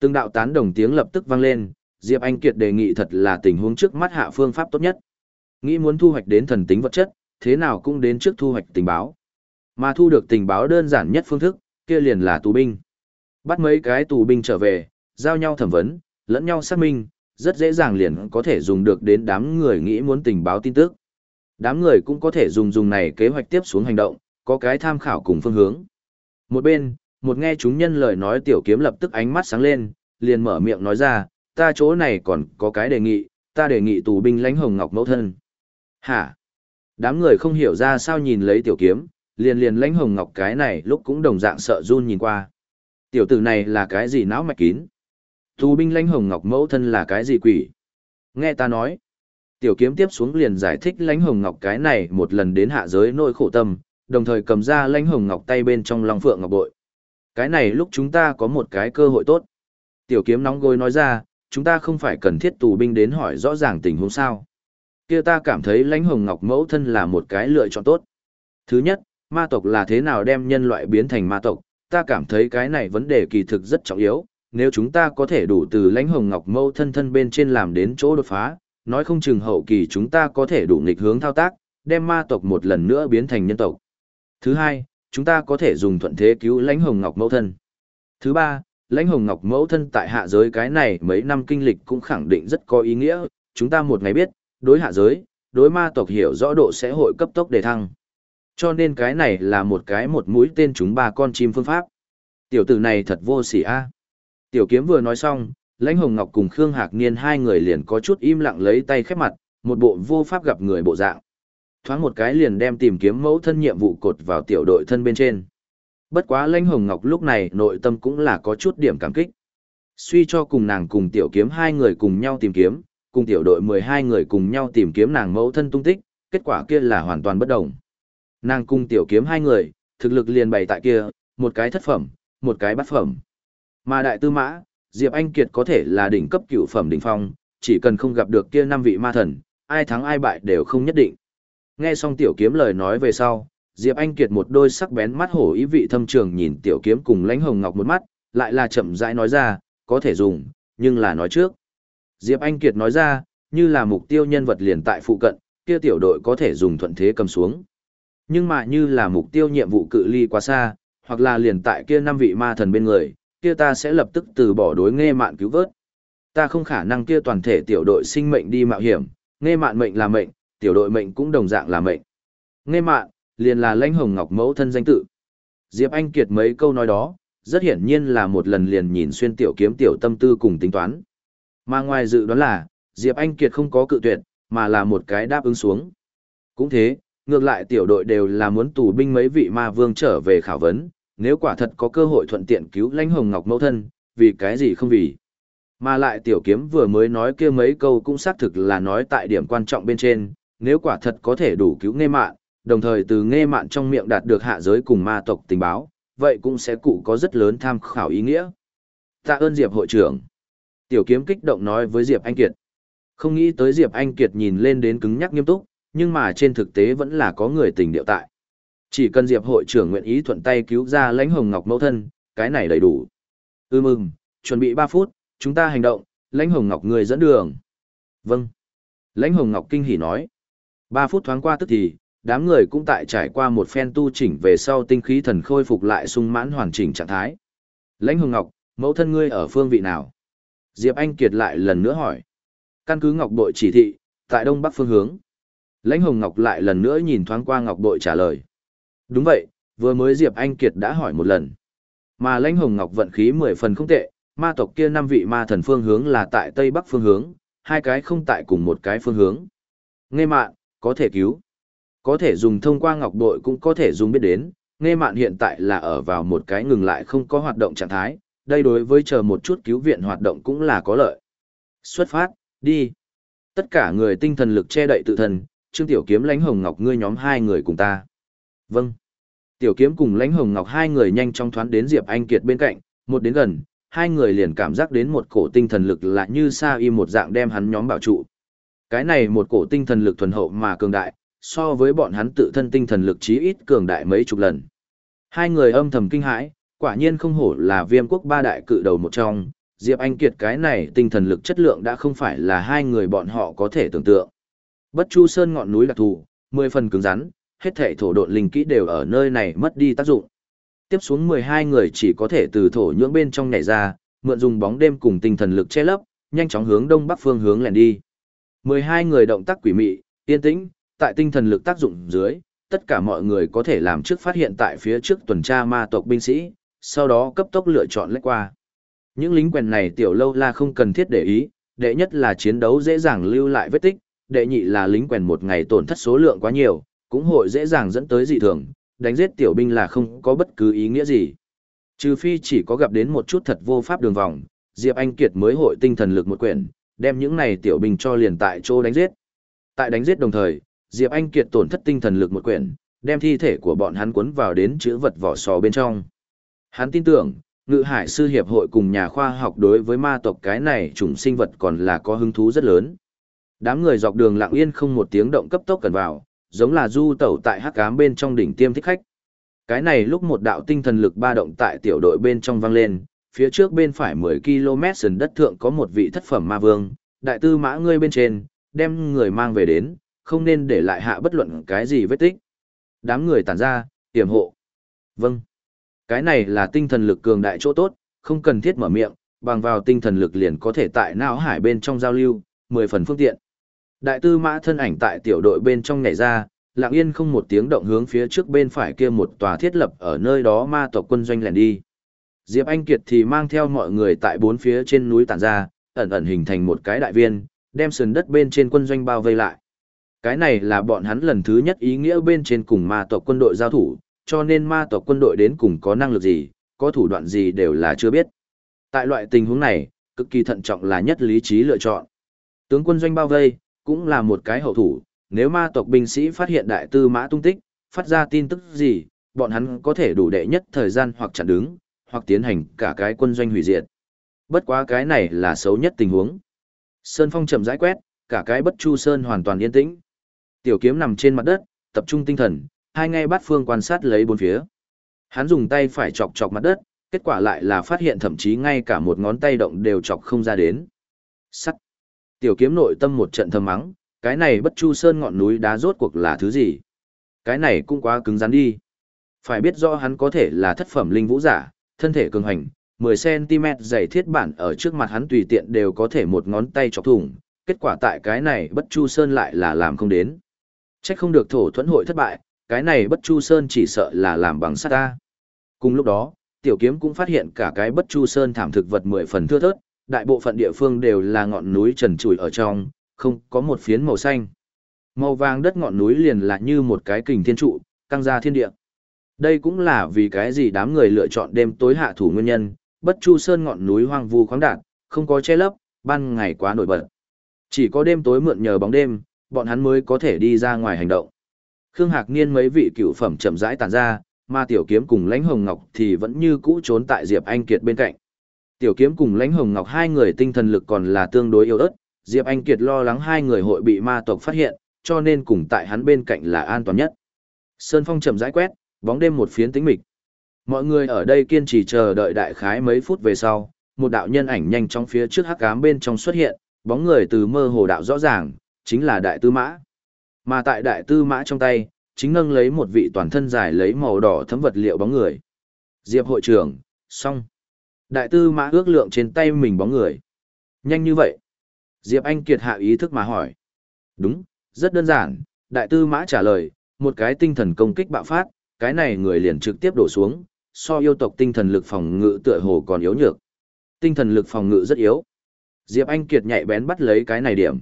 Từng đạo tán đồng tiếng lập tức vang lên, Diệp Anh Kiệt đề nghị thật là tình huống trước mắt hạ phương pháp tốt nhất. Nghĩ muốn thu hoạch đến thần tính vật chất, thế nào cũng đến trước thu hoạch tình báo. Mà thu được tình báo đơn giản nhất phương thức, kia liền là tù binh. Bắt mấy cái tù binh trở về, giao nhau thẩm vấn, lẫn nhau xác minh, rất dễ dàng liền có thể dùng được đến đám người nghĩ muốn tình báo tin tức. Đám người cũng có thể dùng dùng này kế hoạch tiếp xuống hành động, có cái tham khảo cùng phương hướng. Một bên, một nghe chúng nhân lời nói tiểu kiếm lập tức ánh mắt sáng lên, liền mở miệng nói ra, ta chỗ này còn có cái đề nghị, ta đề nghị tù binh lãnh hồng ngọc mẫu thân. Hả? Đám người không hiểu ra sao nhìn lấy tiểu kiếm, liền liền lãnh hồng ngọc cái này lúc cũng đồng dạng sợ run nhìn qua. Tiểu tử này là cái gì não mạch kín? Tù binh lãnh hồng ngọc mẫu thân là cái gì quỷ? Nghe ta nói. Tiểu kiếm tiếp xuống liền giải thích lãnh hồng ngọc cái này một lần đến hạ giới nỗi khổ tâm, đồng thời cầm ra lãnh hồng ngọc tay bên trong long phượng ngọc bội. Cái này lúc chúng ta có một cái cơ hội tốt. Tiểu kiếm nóng gối nói ra, chúng ta không phải cần thiết tù binh đến hỏi rõ ràng tình huống sao. Kia ta cảm thấy lãnh hồng ngọc mẫu thân là một cái lựa chọn tốt. Thứ nhất, ma tộc là thế nào đem nhân loại biến thành ma tộc, ta cảm thấy cái này vấn đề kỳ thực rất trọng yếu. Nếu chúng ta có thể đủ từ lãnh hồng ngọc mẫu thân thân bên trên làm đến chỗ đột phá, nói không chừng hậu kỳ chúng ta có thể đủ nghịch hướng thao tác, đem ma tộc một lần nữa biến thành nhân tộc. Thứ hai, chúng ta có thể dùng thuận thế cứu lãnh hồng ngọc mẫu thân. Thứ ba, lãnh hồng ngọc mẫu thân tại hạ giới cái này mấy năm kinh lịch cũng khẳng định rất có ý nghĩa, chúng ta một ngày biết, đối hạ giới, đối ma tộc hiểu rõ độ sẽ hội cấp tốc đề thăng. Cho nên cái này là một cái một mũi tên chúng ba con chim phương pháp. Tiểu tử này thật vô sỉ a. Tiểu kiếm vừa nói xong, lãnh hồng ngọc cùng Khương Hạc Niên hai người liền có chút im lặng lấy tay khép mặt, một bộ vô pháp gặp người bộ dạng. Thoáng một cái liền đem tìm kiếm mẫu thân nhiệm vụ cột vào tiểu đội thân bên trên. Bất quá lãnh hồng ngọc lúc này nội tâm cũng là có chút điểm cảm kích. Suy cho cùng nàng cùng tiểu kiếm hai người cùng nhau tìm kiếm, cùng tiểu đội 12 người cùng nhau tìm kiếm nàng mẫu thân tung tích, kết quả kia là hoàn toàn bất đồng. Nàng cùng tiểu kiếm hai người, thực lực liền bày tại kia, một cái thất phẩm, một cái bát phẩm. Mà đại tư mã, Diệp Anh Kiệt có thể là đỉnh cấp cửu phẩm đỉnh phong, chỉ cần không gặp được kia năm vị ma thần, ai thắng ai bại đều không nhất định. Nghe xong tiểu kiếm lời nói về sau, Diệp Anh Kiệt một đôi sắc bén mắt hổ ý vị thâm trường nhìn tiểu kiếm cùng lãnh hồng ngọc một mắt, lại là chậm rãi nói ra, có thể dùng, nhưng là nói trước. Diệp Anh Kiệt nói ra, như là mục tiêu nhân vật liền tại phụ cận, kia tiểu đội có thể dùng thuận thế cầm xuống. Nhưng mà như là mục tiêu nhiệm vụ cự ly quá xa, hoặc là liền tại kia năm vị ma thần bên người, kia ta sẽ lập tức từ bỏ đối nghe mạn cứu vớt. Ta không khả năng kia toàn thể tiểu đội sinh mệnh đi mạo hiểm, nghe mạn mệnh là mệnh, tiểu đội mệnh cũng đồng dạng là mệnh. Nghe mạn, liền là lãnh hồng ngọc mẫu thân danh tự. Diệp Anh Kiệt mấy câu nói đó, rất hiển nhiên là một lần liền nhìn xuyên tiểu kiếm tiểu tâm tư cùng tính toán. Mà ngoài dự đoán là, Diệp Anh Kiệt không có cự tuyệt, mà là một cái đáp ứng xuống. Cũng thế, ngược lại tiểu đội đều là muốn tù binh mấy vị ma vương trở về khảo vấn, nếu quả thật có cơ hội thuận tiện cứu lãnh hồng ngọc mẫu thân, vì cái gì không vì. Mà lại tiểu kiếm vừa mới nói kia mấy câu cũng xác thực là nói tại điểm quan trọng bên trên, nếu quả thật có thể đủ cứu nghe mạn, đồng thời từ nghe mạn trong miệng đạt được hạ giới cùng ma tộc tình báo, vậy cũng sẽ cụ có rất lớn tham khảo ý nghĩa. Tạ ơn Diệp hội trưởng. Tiểu kiếm kích động nói với Diệp Anh Kiệt. Không nghĩ tới Diệp Anh Kiệt nhìn lên đến cứng nhắc nghiêm túc, nhưng mà trên thực tế vẫn là có người tình điệu tại. Chỉ cần Diệp hội trưởng nguyện ý thuận tay cứu ra lãnh hồng ngọc mẫu thân, cái này đầy đủ. Ư mừng, chuẩn bị 3 phút, chúng ta hành động, lãnh hồng ngọc người dẫn đường. Vâng. Lãnh hồng ngọc kinh hỉ nói. Ba phút thoáng qua tức thì, đám người cũng tại trải qua một phen tu chỉnh về sau tinh khí thần khôi phục lại sung mãn hoàn chỉnh trạng thái. Lãnh hồng ngọc, mẫu thân ngươi ở phương vị nào? Diệp Anh Kiệt lại lần nữa hỏi. Căn cứ Ngọc Bội chỉ thị, tại đông bắc phương hướng. Lãnh Hồng Ngọc lại lần nữa nhìn thoáng qua Ngọc Bội trả lời. Đúng vậy, vừa mới Diệp Anh Kiệt đã hỏi một lần. Mà Lãnh Hồng Ngọc vận khí mười phần không tệ, ma tộc kia năm vị ma thần phương hướng là tại tây bắc phương hướng, hai cái không tại cùng một cái phương hướng. Nghe mạn, có thể cứu. Có thể dùng thông qua Ngọc Bội cũng có thể dùng biết đến, nghe mạn hiện tại là ở vào một cái ngừng lại không có hoạt động trạng thái, đây đối với chờ một chút cứu viện hoạt động cũng là có lợi. Xuất phát, đi. Tất cả người tinh thần lực che đậy tự thân, Trương Tiểu Kiếm lãnh Hồng Ngọc ngươi nhóm hai người cùng ta. Vâng. Tiểu Kiếm cùng lãnh Hồng Ngọc hai người nhanh chóng thoán đến Diệp Anh Kiệt bên cạnh, một đến gần, hai người liền cảm giác đến một cổ tinh thần lực lạ như sa y một dạng đem hắn nhóm bảo trụ. Cái này một cổ tinh thần lực thuần hậu mà cường đại, so với bọn hắn tự thân tinh thần lực chí ít cường đại mấy chục lần. Hai người âm thầm kinh hãi, quả nhiên không hổ là viêm quốc ba đại cự đầu một trong, Diệp Anh Kiệt cái này tinh thần lực chất lượng đã không phải là hai người bọn họ có thể tưởng tượng. Bất Chu Sơn ngọn núi đặc thù, mười phần cứng rắn, hết thể thổ độn linh kỹ đều ở nơi này mất đi tác dụng. Tiếp xuống 12 người chỉ có thể từ thổ nhưỡng bên trong nhảy ra, mượn dùng bóng đêm cùng tinh thần lực che lấp, nhanh chóng hướng đông bắc phương hướng lẻn đi. 12 người động tác quỷ mị, yên tĩnh, tại tinh thần lực tác dụng dưới, tất cả mọi người có thể làm trước phát hiện tại phía trước tuần tra ma tộc binh sĩ, sau đó cấp tốc lựa chọn lách qua. Những lính quèn này tiểu lâu la không cần thiết để ý, đệ nhất là chiến đấu dễ dàng lưu lại vết tích, đệ nhị là lính quèn một ngày tổn thất số lượng quá nhiều, cũng hội dễ dàng dẫn tới dị thường, đánh giết tiểu binh là không có bất cứ ý nghĩa gì. Trừ phi chỉ có gặp đến một chút thật vô pháp đường vòng, Diệp Anh Kiệt mới hội tinh thần lực một quyển, đem những này tiểu binh cho liền tại chỗ đánh giết. Tại đánh giết đồng thời, Diệp Anh Kiệt tổn thất tinh thần lực một quyển, đem thi thể của bọn hắn cuốn vào đến chữ vật vỏ sò bên trong. Hắn tin tưởng, Ngự Hải Sư Hiệp hội cùng nhà khoa học đối với ma tộc cái này chủng sinh vật còn là có hứng thú rất lớn. Đám người dọc đường lặng yên không một tiếng động cấp tốc cần vào, giống là du tẩu tại hắc ám bên trong đỉnh tiêm thích khách. Cái này lúc một đạo tinh thần lực ba động tại tiểu đội bên trong vang lên, phía trước bên phải 10 km sườn đất thượng có một vị thất phẩm ma vương, đại tư mã ngươi bên trên, đem người mang về đến, không nên để lại hạ bất luận cái gì vết tích. Đám người tản ra, tiềm hộ. Vâng. Cái này là tinh thần lực cường đại chỗ tốt, không cần thiết mở miệng, bằng vào tinh thần lực liền có thể tại não hải bên trong giao lưu, 10 phần phương tiện. Đại tư mã thân ảnh tại tiểu đội bên trong nhảy ra, lặng yên không một tiếng động hướng phía trước bên phải kia một tòa thiết lập ở nơi đó ma tộc quân doanh lẻn đi. Diệp Anh Kiệt thì mang theo mọi người tại bốn phía trên núi tản ra, ẩn ẩn hình thành một cái đại viên, đem sườn đất bên trên quân doanh bao vây lại. Cái này là bọn hắn lần thứ nhất ý nghĩa bên trên cùng ma tộc quân đội giao thủ, cho nên ma tộc quân đội đến cùng có năng lực gì, có thủ đoạn gì đều là chưa biết. Tại loại tình huống này, cực kỳ thận trọng là nhất lý trí lựa chọn. Tướng quân doanh bao vây, cũng là một cái hậu thủ, nếu ma tộc binh sĩ phát hiện đại tư mã tung tích, phát ra tin tức gì, bọn hắn có thể đủ đệ nhất thời gian hoặc chặn đứng, hoặc tiến hành cả cái quân doanh hủy diệt. Bất quá cái này là xấu nhất tình huống. Sơn phong chậm rãi quét, cả cái bất chu sơn hoàn toàn yên tĩnh. Tiểu kiếm nằm trên mặt đất, tập trung tinh thần, hai ngay bắt phương quan sát lấy bốn phía. Hắn dùng tay phải chọc chọc mặt đất, kết quả lại là phát hiện thậm chí ngay cả một ngón tay động đều chọc không ra đến. Sắt. Tiểu kiếm nội tâm một trận thầm mắng, cái này bất chu sơn ngọn núi đá rốt cuộc là thứ gì? Cái này cũng quá cứng rắn đi. Phải biết rõ hắn có thể là thất phẩm linh vũ giả, thân thể cường hành, 10cm dày thiết bản ở trước mặt hắn tùy tiện đều có thể một ngón tay chọc thủng, kết quả tại cái này bất chu sơn lại là làm không đến. chắc không được thổ thuẫn hội thất bại, cái này bất chu sơn chỉ sợ là làm bằng sắt ta. Cùng lúc đó, tiểu kiếm cũng phát hiện cả cái bất chu sơn thảm thực vật mười phần thưa thớt, đại bộ phận địa phương đều là ngọn núi trần trụi ở trong, không có một phiến màu xanh. Màu vàng đất ngọn núi liền là như một cái kình thiên trụ, căng ra thiên địa. Đây cũng là vì cái gì đám người lựa chọn đêm tối hạ thủ nguyên nhân, bất chu sơn ngọn núi hoang vu khoáng đạt, không có che lấp, ban ngày quá nổi bật. Chỉ có đêm tối mượn nhờ bóng đêm, bọn hắn mới có thể đi ra ngoài hành động. Khương Hạc Niên mấy vị cựu phẩm chậm rãi tàn ra, mà Tiểu Kiếm cùng Lãnh Hồng Ngọc thì vẫn như cũ trốn tại Diệp Anh Kiệt bên cạnh. Tiểu Kiếm cùng Lãnh Hồng Ngọc hai người tinh thần lực còn là tương đối yếu ớt, Diệp Anh Kiệt lo lắng hai người hội bị ma tộc phát hiện, cho nên cùng tại hắn bên cạnh là an toàn nhất. Sơn Phong chậm rãi quét, bóng đêm một phiến tĩnh mịch. Mọi người ở đây kiên trì chờ đợi đại khái mấy phút về sau, một đạo nhân ảnh nhanh trong phía trước hắc ám bên trong xuất hiện, bóng người từ mơ hồ đạo rõ ràng, chính là đại tư mã. Mà tại đại tư mã trong tay, chính nâng lấy một vị toàn thân dài lấy màu đỏ thấm vật liệu bóng người. Diệp hội trưởng, xong. Đại tư mã ước lượng trên tay mình bóng người. Nhanh như vậy. Diệp Anh Kiệt hạ ý thức mà hỏi. Đúng, rất đơn giản, đại tư mã trả lời, một cái tinh thần công kích bạo phát, cái này người liền trực tiếp đổ xuống, so yêu tộc tinh thần lực phòng ngự tựa hồ còn yếu nhược. Tinh thần lực phòng ngự rất yếu. Diệp Anh Kiệt nhạy bén bắt lấy cái này điểm.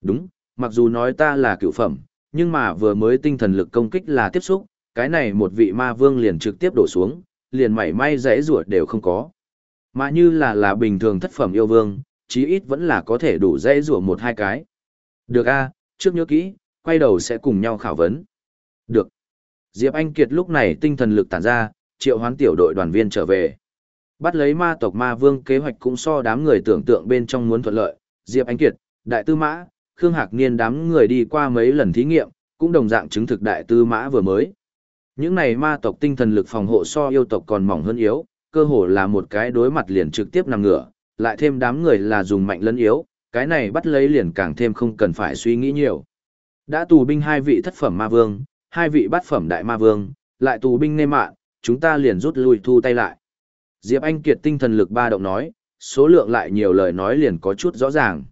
Đúng, mặc dù nói ta là cựu phẩm, nhưng mà vừa mới tinh thần lực công kích là tiếp xúc, cái này một vị ma vương liền trực tiếp đổ xuống, liền mảy may rẽ ruột đều không có. Mà như là là bình thường thất phẩm yêu vương, chí ít vẫn là có thể đủ dễ ruột một hai cái. Được a, trước nhớ kỹ, quay đầu sẽ cùng nhau khảo vấn. Được. Diệp Anh Kiệt lúc này tinh thần lực tản ra, triệu hoán tiểu đội đoàn viên trở về. Bắt lấy ma tộc ma vương kế hoạch cũng so đám người tưởng tượng bên trong muốn thuận lợi. Diệp Anh Kiệt, Đại Tư Mã, Khương Hạc Niên đám người đi qua mấy lần thí nghiệm, cũng đồng dạng chứng thực Đại Tư Mã vừa mới. Những này ma tộc tinh thần lực phòng hộ so yêu tộc còn mỏng hơn yếu, cơ hồ là một cái đối mặt liền trực tiếp nằm ngửa, lại thêm đám người là dùng mạnh lẫn yếu, cái này bắt lấy liền càng thêm không cần phải suy nghĩ nhiều. Đã tù binh hai vị thất phẩm ma vương, hai vị bát phẩm đại ma vương, lại tù binh nê mạn, chúng ta liền rút lui thu tay lại. Diệp Anh Kiệt tinh thần lực ba động nói, số lượng lại nhiều lời nói liền có chút rõ ràng.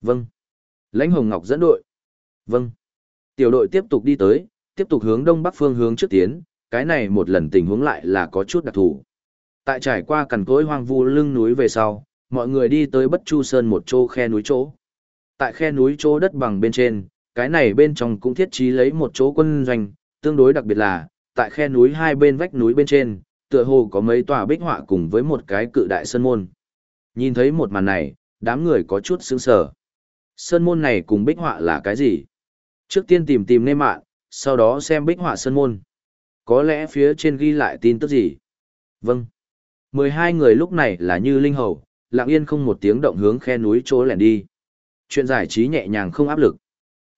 Vâng. Lãnh Hồng Ngọc dẫn đội. Vâng. Tiểu đội tiếp tục đi tới, tiếp tục hướng đông bắc phương hướng trước tiến, cái này một lần tình huống lại là có chút đặc thù. Tại trải qua cằn cối hoang vu lưng núi về sau, mọi người đi tới Bất Chu Sơn một chỗ khe núi chỗ. Tại khe núi chỗ đất bằng bên trên, cái này bên trong cũng thiết trí lấy một chỗ quân doanh, tương đối đặc biệt là, tại khe núi hai bên vách núi bên trên, tựa hồ có mấy tòa bích họa cùng với một cái cự đại sơn môn. Nhìn thấy một màn này, đám người có chút sững sờ. Sơn môn này cùng bích họa là cái gì? Trước tiên tìm tìm nê mạng, sau đó xem bích họa sơn môn. Có lẽ phía trên ghi lại tin tức gì? Vâng. mười hai người lúc này là như linh hầu, lặng yên không một tiếng động hướng khe núi chỗ lẻn đi. Chuyện giải trí nhẹ nhàng không áp lực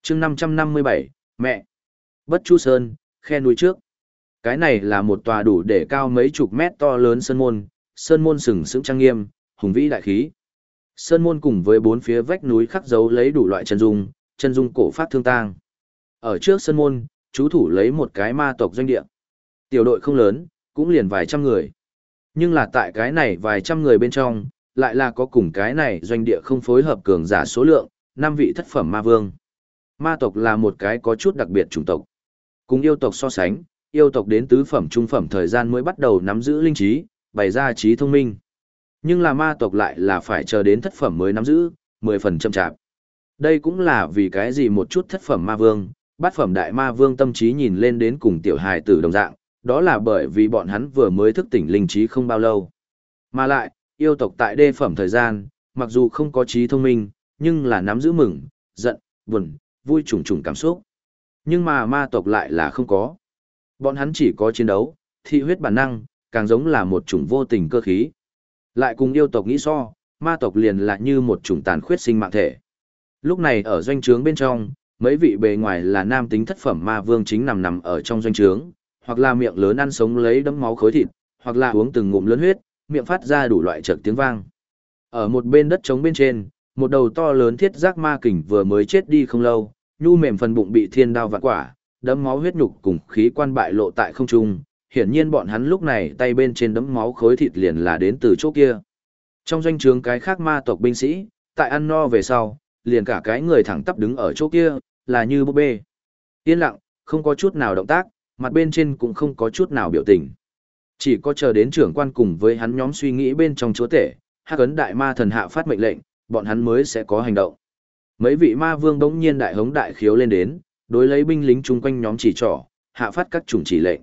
chương năm trăm năm mươi bảy mẹ. Bất Chu Sơn, khe núi trước. Cái này là một tòa đủ để cao mấy chục mét to lớn sơn môn, sơn môn sừng sững trang nghiêm, hùng vĩ đại khí. Sơn môn cùng với bốn phía vách núi khắc dấu lấy đủ loại chân dung, chân dung cổ phát thương tang. Ở trước sơn môn, chú thủ lấy một cái ma tộc doanh địa. Tiểu đội không lớn, cũng liền vài trăm người. Nhưng là tại cái này vài trăm người bên trong, lại là có cùng cái này doanh địa không phối hợp cường giả số lượng, năm vị thất phẩm ma vương. Ma tộc là một cái có chút đặc biệt chủng tộc. Cùng yêu tộc so sánh, yêu tộc đến tứ phẩm trung phẩm thời gian mới bắt đầu nắm giữ linh trí, bày ra trí thông minh. Nhưng là ma tộc lại là phải chờ đến thất phẩm mới nắm giữ, 10 phần chậm chạp. Đây cũng là vì cái gì một chút thất phẩm ma vương, bát phẩm đại ma vương tâm trí nhìn lên đến cùng tiểu hài tử đồng dạng, đó là bởi vì bọn hắn vừa mới thức tỉnh linh trí không bao lâu. Mà lại, yêu tộc tại đê phẩm thời gian, mặc dù không có trí thông minh, nhưng là nắm giữ mừng, giận, buồn, vui trùng trùng cảm xúc. Nhưng mà ma tộc lại là không có. Bọn hắn chỉ có chiến đấu, thị huyết bản năng, càng giống là một chủng vô tình cơ khí. Lại cùng yêu tộc nghĩ so, ma tộc liền là như một chủng tàn khuyết sinh mạng thể. Lúc này ở doanh trướng bên trong, mấy vị bề ngoài là nam tính thất phẩm ma vương chính nằm nằm ở trong doanh trướng, hoặc là miệng lớn ăn sống lấy đấm máu khối thịt, hoặc là uống từng ngụm lớn huyết, miệng phát ra đủ loại trợt tiếng vang. Ở một bên đất trống bên trên, một đầu to lớn thiết giác ma kình vừa mới chết đi không lâu, nhu mềm phần bụng bị thiên đao vạn quả, đấm máu huyết nhục cùng khí quan bại lộ tại không trung, hiển nhiên bọn hắn lúc này tay bên trên đấm máu khối thịt liền là đến từ chỗ kia. Trong doanh trướng cái khác ma tộc binh sĩ, tại ăn no về sau, liền cả cái người thẳng tắp đứng ở chỗ kia, là như búp bê. Yên lặng, không có chút nào động tác, mặt bên trên cũng không có chút nào biểu tình. Chỉ có chờ đến trưởng quan cùng với hắn nhóm suy nghĩ bên trong chúa tể, hắc ấn đại ma thần hạ phát mệnh lệnh, bọn hắn mới sẽ có hành động. Mấy vị ma vương đống nhiên đại hống đại khiếu lên đến, đối lấy binh lính chung quanh nhóm chỉ trỏ, hạ phát các chủng chỉ lệnh.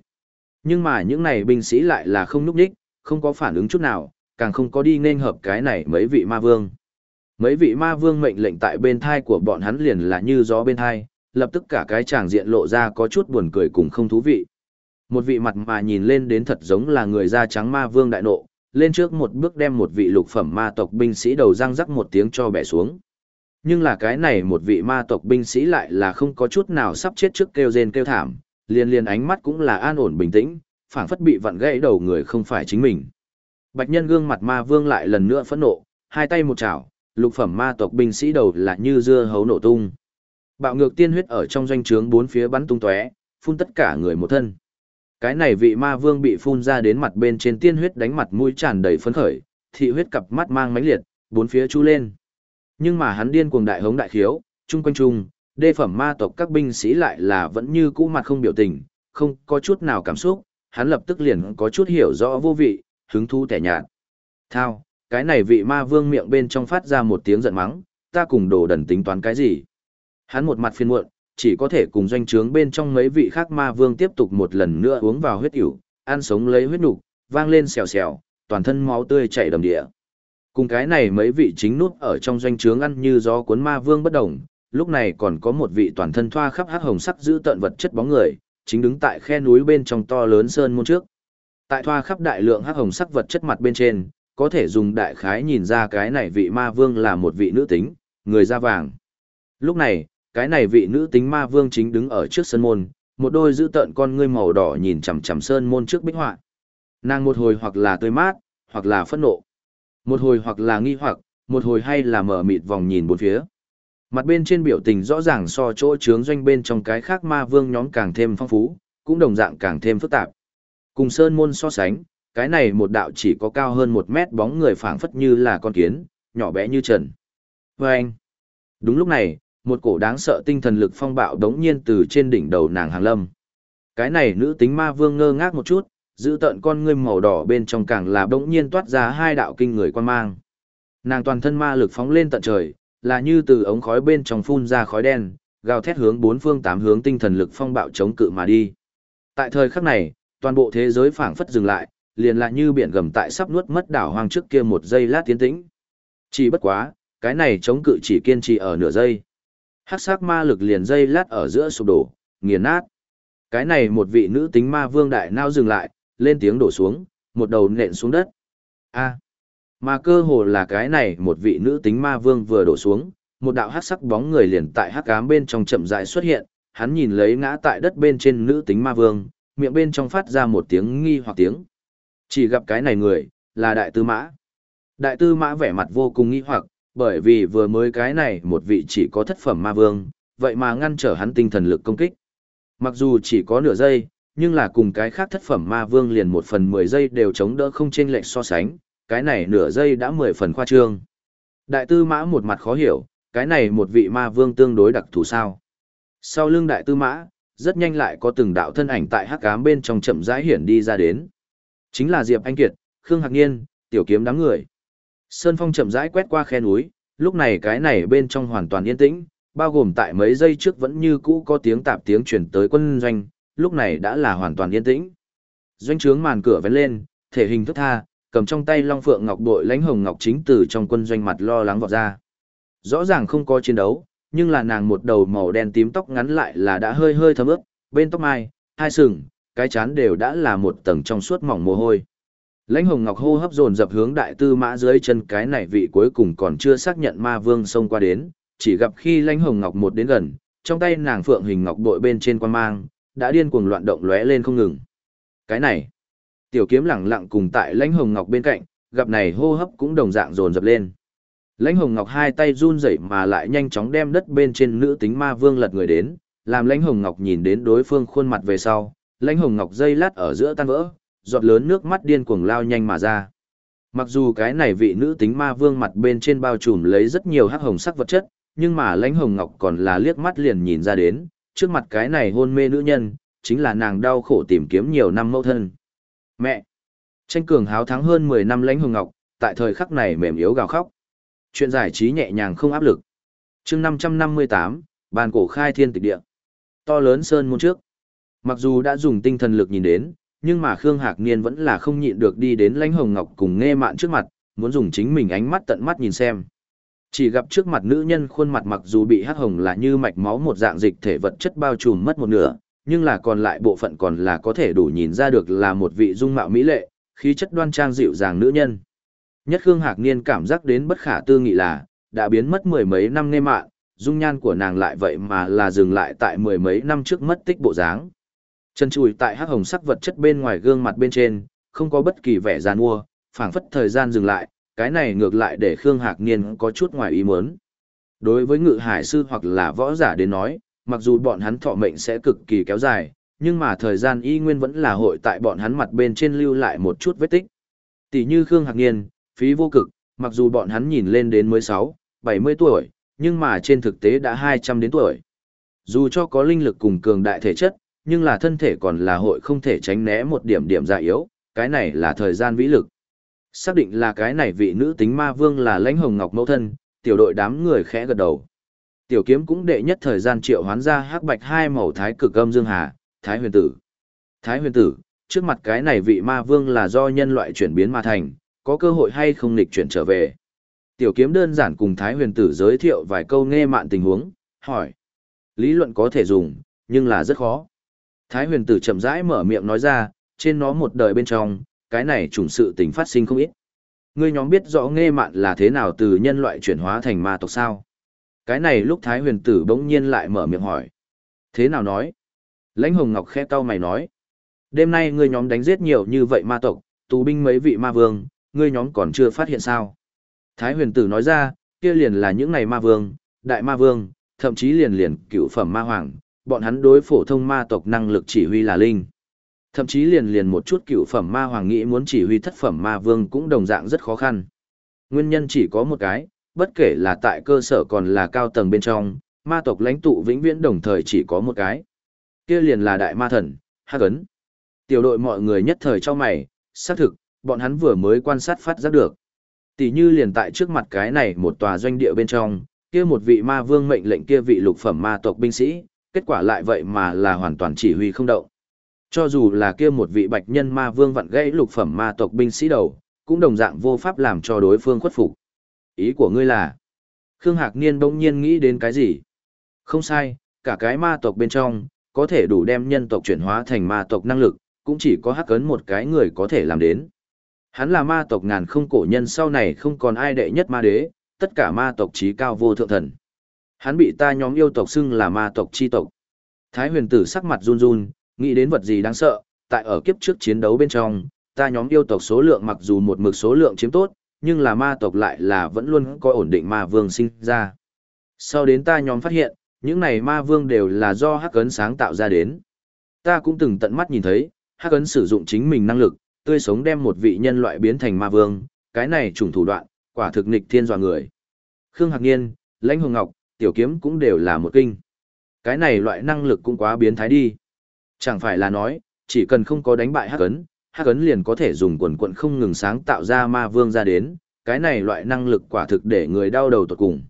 Nhưng mà những này binh sĩ lại là không núp đích, không có phản ứng chút nào, càng không có đi nên hợp cái này mấy vị ma vương. Mấy vị ma vương mệnh lệnh tại bên thai của bọn hắn liền là như gió bên thai, lập tức cả cái tràng diện lộ ra có chút buồn cười cùng không thú vị. Một vị mặt mà nhìn lên đến thật giống là người da trắng ma vương đại nộ, lên trước một bước đem một vị lục phẩm ma tộc binh sĩ đầu răng rắc một tiếng cho bẻ xuống. Nhưng là cái này một vị ma tộc binh sĩ lại là không có chút nào sắp chết trước kêu rên kêu thảm, liền liền ánh mắt cũng là an ổn bình tĩnh, phảng phất bị vặn gãy đầu người không phải chính mình. Bạch nhân gương mặt ma vương lại lần nữa phẫn nộ, hai tay một chảo, lục phẩm ma tộc binh sĩ đầu là như dưa hấu nổ tung. Bạo ngược tiên huyết ở trong doanh trướng bốn phía bắn tung tóe, phun tất cả người một thân. Cái này vị ma vương bị phun ra đến mặt bên trên tiên huyết đánh mặt mũi tràn đầy phấn khởi, thị huyết cặp mắt mang mãnh liệt, bốn phía chu lên. Nhưng mà hắn điên cuồng đại hống đại khiếu, chung quanh chung, đê phẩm ma tộc các binh sĩ lại là vẫn như cũ mặt không biểu tình, không có chút nào cảm xúc, hắn lập tức liền có chút hiểu rõ vô vị, hứng thú tẻ nhạt. Thao, cái này vị ma vương miệng bên trong phát ra một tiếng giận mắng, ta cùng đồ đần tính toán cái gì? Hắn một mặt phiền muộn, chỉ có thể cùng doanh trướng bên trong mấy vị khác ma vương tiếp tục một lần nữa uống vào huyết ỉu, ăn sống lấy huyết nục, vang lên xèo xèo, toàn thân máu tươi chảy đầm địa. Cùng cái này mấy vị chính nút ở trong doanh trướng ăn như gió cuốn ma vương bất động, lúc này còn có một vị toàn thân thoa khắp hắc hồng sắc giữ tận vật chất bóng người, chính đứng tại khe núi bên trong to lớn sơn môn trước. Tại thoa khắp đại lượng hắc hồng sắc vật chất mặt bên trên, có thể dùng đại khái nhìn ra cái này vị ma vương là một vị nữ tính, người da vàng. Lúc này, cái này vị nữ tính ma vương chính đứng ở trước sơn môn, một đôi giữ tợn con ngươi màu đỏ nhìn chằm chằm sơn môn trước bích họa. Nàng một hồi hoặc là tươi mát, hoặc là phẫn nộ. Một hồi hoặc là nghi hoặc, một hồi hay là mở mịt vòng nhìn bốn phía. Mặt bên trên biểu tình rõ ràng so chỗ trướng doanh bên trong cái khác ma vương nhóm càng thêm phong phú, cũng đồng dạng càng thêm phức tạp. Cùng sơn môn so sánh, cái này một đạo chỉ có cao hơn một mét bóng người phảng phất như là con kiến, nhỏ bé như trần. Và anh, đúng lúc này, một cổ đáng sợ tinh thần lực phong bạo đống nhiên từ trên đỉnh đầu nàng hàng lâm. Cái này nữ tính ma vương ngơ ngác một chút, giữ tận con ngươi màu đỏ bên trong càng là đống nhiên toát ra hai đạo kinh người quan mang. Nàng toàn thân ma lực phóng lên tận trời, là như từ ống khói bên trong phun ra khói đen, gào thét hướng bốn phương tám hướng tinh thần lực phong bạo chống cự mà đi. Tại thời khắc này, toàn bộ thế giới phảng phất dừng lại, liền lại như biển gầm tại sắp nuốt mất đảo hoang trước kia một giây lát tiến tĩnh. Chỉ bất quá, cái này chống cự chỉ kiên trì ở nửa giây. Hắc sắc ma lực liền dây lát ở giữa sụp đổ, nghiền nát. Cái này một vị nữ tính ma vương đại nao dừng lại, lên tiếng đổ xuống, một đầu nện xuống đất. A. Mà cơ hồ là cái này một vị nữ tính ma vương vừa đổ xuống, một đạo hắc sắc bóng người liền tại hắc ám bên trong chậm rãi xuất hiện, hắn nhìn lấy ngã tại đất bên trên nữ tính ma vương, miệng bên trong phát ra một tiếng nghi hoặc tiếng. Chỉ gặp cái này người, là đại tư mã. Đại tư mã vẻ mặt vô cùng nghi hoặc, bởi vì vừa mới cái này một vị chỉ có thất phẩm ma vương, vậy mà ngăn trở hắn tinh thần lực công kích. Mặc dù chỉ có nửa giây, nhưng là cùng cái khác thất phẩm ma vương liền một phần mười giây đều chống đỡ không chênh lệch so sánh, cái này nửa giây đã mười phần khoa trương. Đại tư mã một mặt khó hiểu, cái này một vị ma vương tương đối đặc thù sao. Sau lưng đại tư mã, rất nhanh lại có từng đạo thân ảnh tại hắc ám bên trong chậm rãi hiển đi ra đến. Chính là Diệp Anh Kiệt, Khương Hạc Niên, tiểu kiếm đám người. Sơn Phong chậm rãi quét qua khe núi, lúc này cái này bên trong hoàn toàn yên tĩnh, bao gồm tại mấy giây trước vẫn như cũ có tiếng tạp tiếng chuyển tới quân doanh, lúc này đã là hoàn toàn yên tĩnh. Doanh trướng màn cửa vén lên, thể hình thức tha, cầm trong tay Long Phượng Ngọc bội lãnh hồng ngọc chính từ trong quân doanh mặt lo lắng vọt ra. Rõ ràng không có chiến đấu, nhưng là nàng một đầu màu đen tím tóc ngắn lại là đã hơi hơi thấm ướt, bên tóc mai, hai sừng, cái chán đều đã là một tầng trong suốt mỏng mồ hôi. Lãnh Hồng Ngọc hô hấp dồn dập hướng đại tư mã dưới chân cái này vị cuối cùng còn chưa xác nhận ma vương xông qua đến, chỉ gặp khi Lãnh Hồng Ngọc một đến gần, trong tay nàng phượng hình ngọc bội bên trên quan mang, đã điên cuồng loạn động lóe lên không ngừng. Cái này, tiểu kiếm lẳng lặng cùng tại Lãnh Hồng Ngọc bên cạnh, gặp này hô hấp cũng đồng dạng dồn dập lên. Lãnh Hồng Ngọc hai tay run rẩy mà lại nhanh chóng đem đất bên trên nữ tính ma vương lật người đến, làm Lãnh Hồng Ngọc nhìn đến đối phương khuôn mặt về sau, Lãnh Hồng Ngọc dây lát ở giữa tan vỡ, giọt lớn nước mắt điên cuồng lao nhanh mà ra. Mặc dù cái này vị nữ tính ma vương mặt bên trên bao trùm lấy rất nhiều hắc hồng sắc vật chất, nhưng mà lãnh hồng ngọc còn là liếc mắt liền nhìn ra đến, trước mặt cái này hôn mê nữ nhân, chính là nàng đau khổ tìm kiếm nhiều năm mẫu thân. Mẹ! Tranh cường háo thắng hơn 10 năm lãnh hồng ngọc, tại thời khắc này mềm yếu gào khóc. Chuyện giải trí nhẹ nhàng không áp lực. chương 558, bàn cổ khai thiên tịch địa. To lớn sơn môn trước. Mặc dù đã dùng tinh thần lực nhìn đến, nhưng mà Khương Hạc Niên vẫn là không nhịn được đi đến Lãnh Hồng Ngọc cùng nghe mạn trước mặt, muốn dùng chính mình ánh mắt tận mắt nhìn xem. Chỉ gặp trước mặt nữ nhân khuôn mặt mặc dù bị hắc hồng là như mạch máu một dạng dịch thể vật chất bao trùm mất một nửa, nhưng là còn lại bộ phận còn là có thể đủ nhìn ra được là một vị dung mạo mỹ lệ, khí chất đoan trang dịu dàng nữ nhân. Nhất Khương Hạc Niên cảm giác đến bất khả tư nghị là, đã biến mất mười mấy năm nghe mạn, dung nhan của nàng lại vậy mà là dừng lại tại mười mấy năm trước mất tích bộ dáng. Chân chùi tại hắc hồng sắc vật chất bên ngoài gương mặt bên trên, không có bất kỳ vẻ giàn mua, phảng phất thời gian dừng lại, cái này ngược lại để Khương Hạc Niên có chút ngoài ý muốn. Đối với ngự hải sư hoặc là võ giả đến nói, mặc dù bọn hắn thọ mệnh sẽ cực kỳ kéo dài, nhưng mà thời gian y nguyên vẫn là hội tại bọn hắn mặt bên trên lưu lại một chút vết tích. Tỷ như Khương Hạc Niên, phí vô cực, mặc dù bọn hắn nhìn lên đến mới 6, 70 tuổi, nhưng mà trên thực tế đã 200 đến tuổi. Dù cho có linh lực cùng cường đại thể chất, nhưng là thân thể còn là hội không thể tránh né một điểm điểm dạ yếu, cái này là thời gian vĩ lực. Xác định là cái này vị nữ tính ma vương là lãnh hồng ngọc mẫu thân, tiểu đội đám người khẽ gật đầu. Tiểu kiếm cũng đệ nhất thời gian triệu hoán ra hắc bạch hai màu thái cực âm dương hà, thái huyền tử. Thái huyền tử, trước mặt cái này vị ma vương là do nhân loại chuyển biến ma thành, có cơ hội hay không nghịch chuyển trở về. Tiểu kiếm đơn giản cùng thái huyền tử giới thiệu vài câu nghe mạn tình huống, hỏi. Lý luận có thể dùng, nhưng là rất khó. Thái huyền tử chậm rãi mở miệng nói ra, trên nó một đời bên trong, cái này trùng sự tình phát sinh không ít. Ngươi nhóm biết rõ nghe mạn là thế nào từ nhân loại chuyển hóa thành ma tộc sao? Cái này lúc Thái huyền tử bỗng nhiên lại mở miệng hỏi. Thế nào nói? Lãnh hồng ngọc khẽ cau mày nói. Đêm nay ngươi nhóm đánh giết nhiều như vậy ma tộc, tù binh mấy vị ma vương, ngươi nhóm còn chưa phát hiện sao? Thái huyền tử nói ra, kia liền là những này ma vương, đại ma vương, thậm chí liền liền cựu phẩm ma hoàng, bọn hắn đối phổ thông ma tộc năng lực chỉ huy là linh. Thậm chí liền liền một chút cựu phẩm ma hoàng nghĩ muốn chỉ huy thất phẩm ma vương cũng đồng dạng rất khó khăn. Nguyên nhân chỉ có một cái, bất kể là tại cơ sở còn là cao tầng bên trong, ma tộc lãnh tụ vĩnh viễn đồng thời chỉ có một cái. Kia liền là đại ma thần, hắc ấn. Tiểu đội mọi người nhất thời cho mày, xác thực, bọn hắn vừa mới quan sát phát giác được. Tỷ như liền tại trước mặt cái này một tòa doanh địa bên trong, kia một vị ma vương mệnh lệnh kia vị lục phẩm ma tộc binh sĩ, kết quả lại vậy mà là hoàn toàn chỉ huy không động. Cho dù là kia một vị bạch nhân ma vương vặn gãy lục phẩm ma tộc binh sĩ đầu, cũng đồng dạng vô pháp làm cho đối phương khuất phục. Ý của ngươi là? Khương Hạc Niên bỗng nhiên nghĩ đến cái gì? Không sai, cả cái ma tộc bên trong, có thể đủ đem nhân tộc chuyển hóa thành ma tộc năng lực, cũng chỉ có hắc ấn một cái người có thể làm đến. Hắn là ma tộc ngàn không cổ nhân sau này không còn ai đệ nhất ma đế, tất cả ma tộc trí cao vô thượng thần. Hắn bị ta nhóm yêu tộc xưng là ma tộc chi tộc. Thái huyền tử sắc mặt run run, nghĩ đến vật gì đáng sợ, tại ở kiếp trước chiến đấu bên trong, ta nhóm yêu tộc số lượng mặc dù một mực số lượng chiếm tốt, nhưng là ma tộc lại là vẫn luôn có ổn định ma vương sinh ra. Sau đến ta nhóm phát hiện, những này ma vương đều là do hắc ấn sáng tạo ra đến. Ta cũng từng tận mắt nhìn thấy, hắc ấn sử dụng chính mình năng lực, tươi sống đem một vị nhân loại biến thành ma vương, cái này trùng thủ đoạn, quả thực nghịch thiên dọa người. Khương Hạc Niên, Lãnh Hồng Ngọc, Tiểu Kiếm cũng đều là một kinh. Cái này loại năng lực cũng quá biến thái đi. Chẳng phải là nói, chỉ cần không có đánh bại hắc ấn, hắc ấn liền có thể dùng quần quận không ngừng sáng tạo ra ma vương ra đến, cái này loại năng lực quả thực để người đau đầu tột cùng.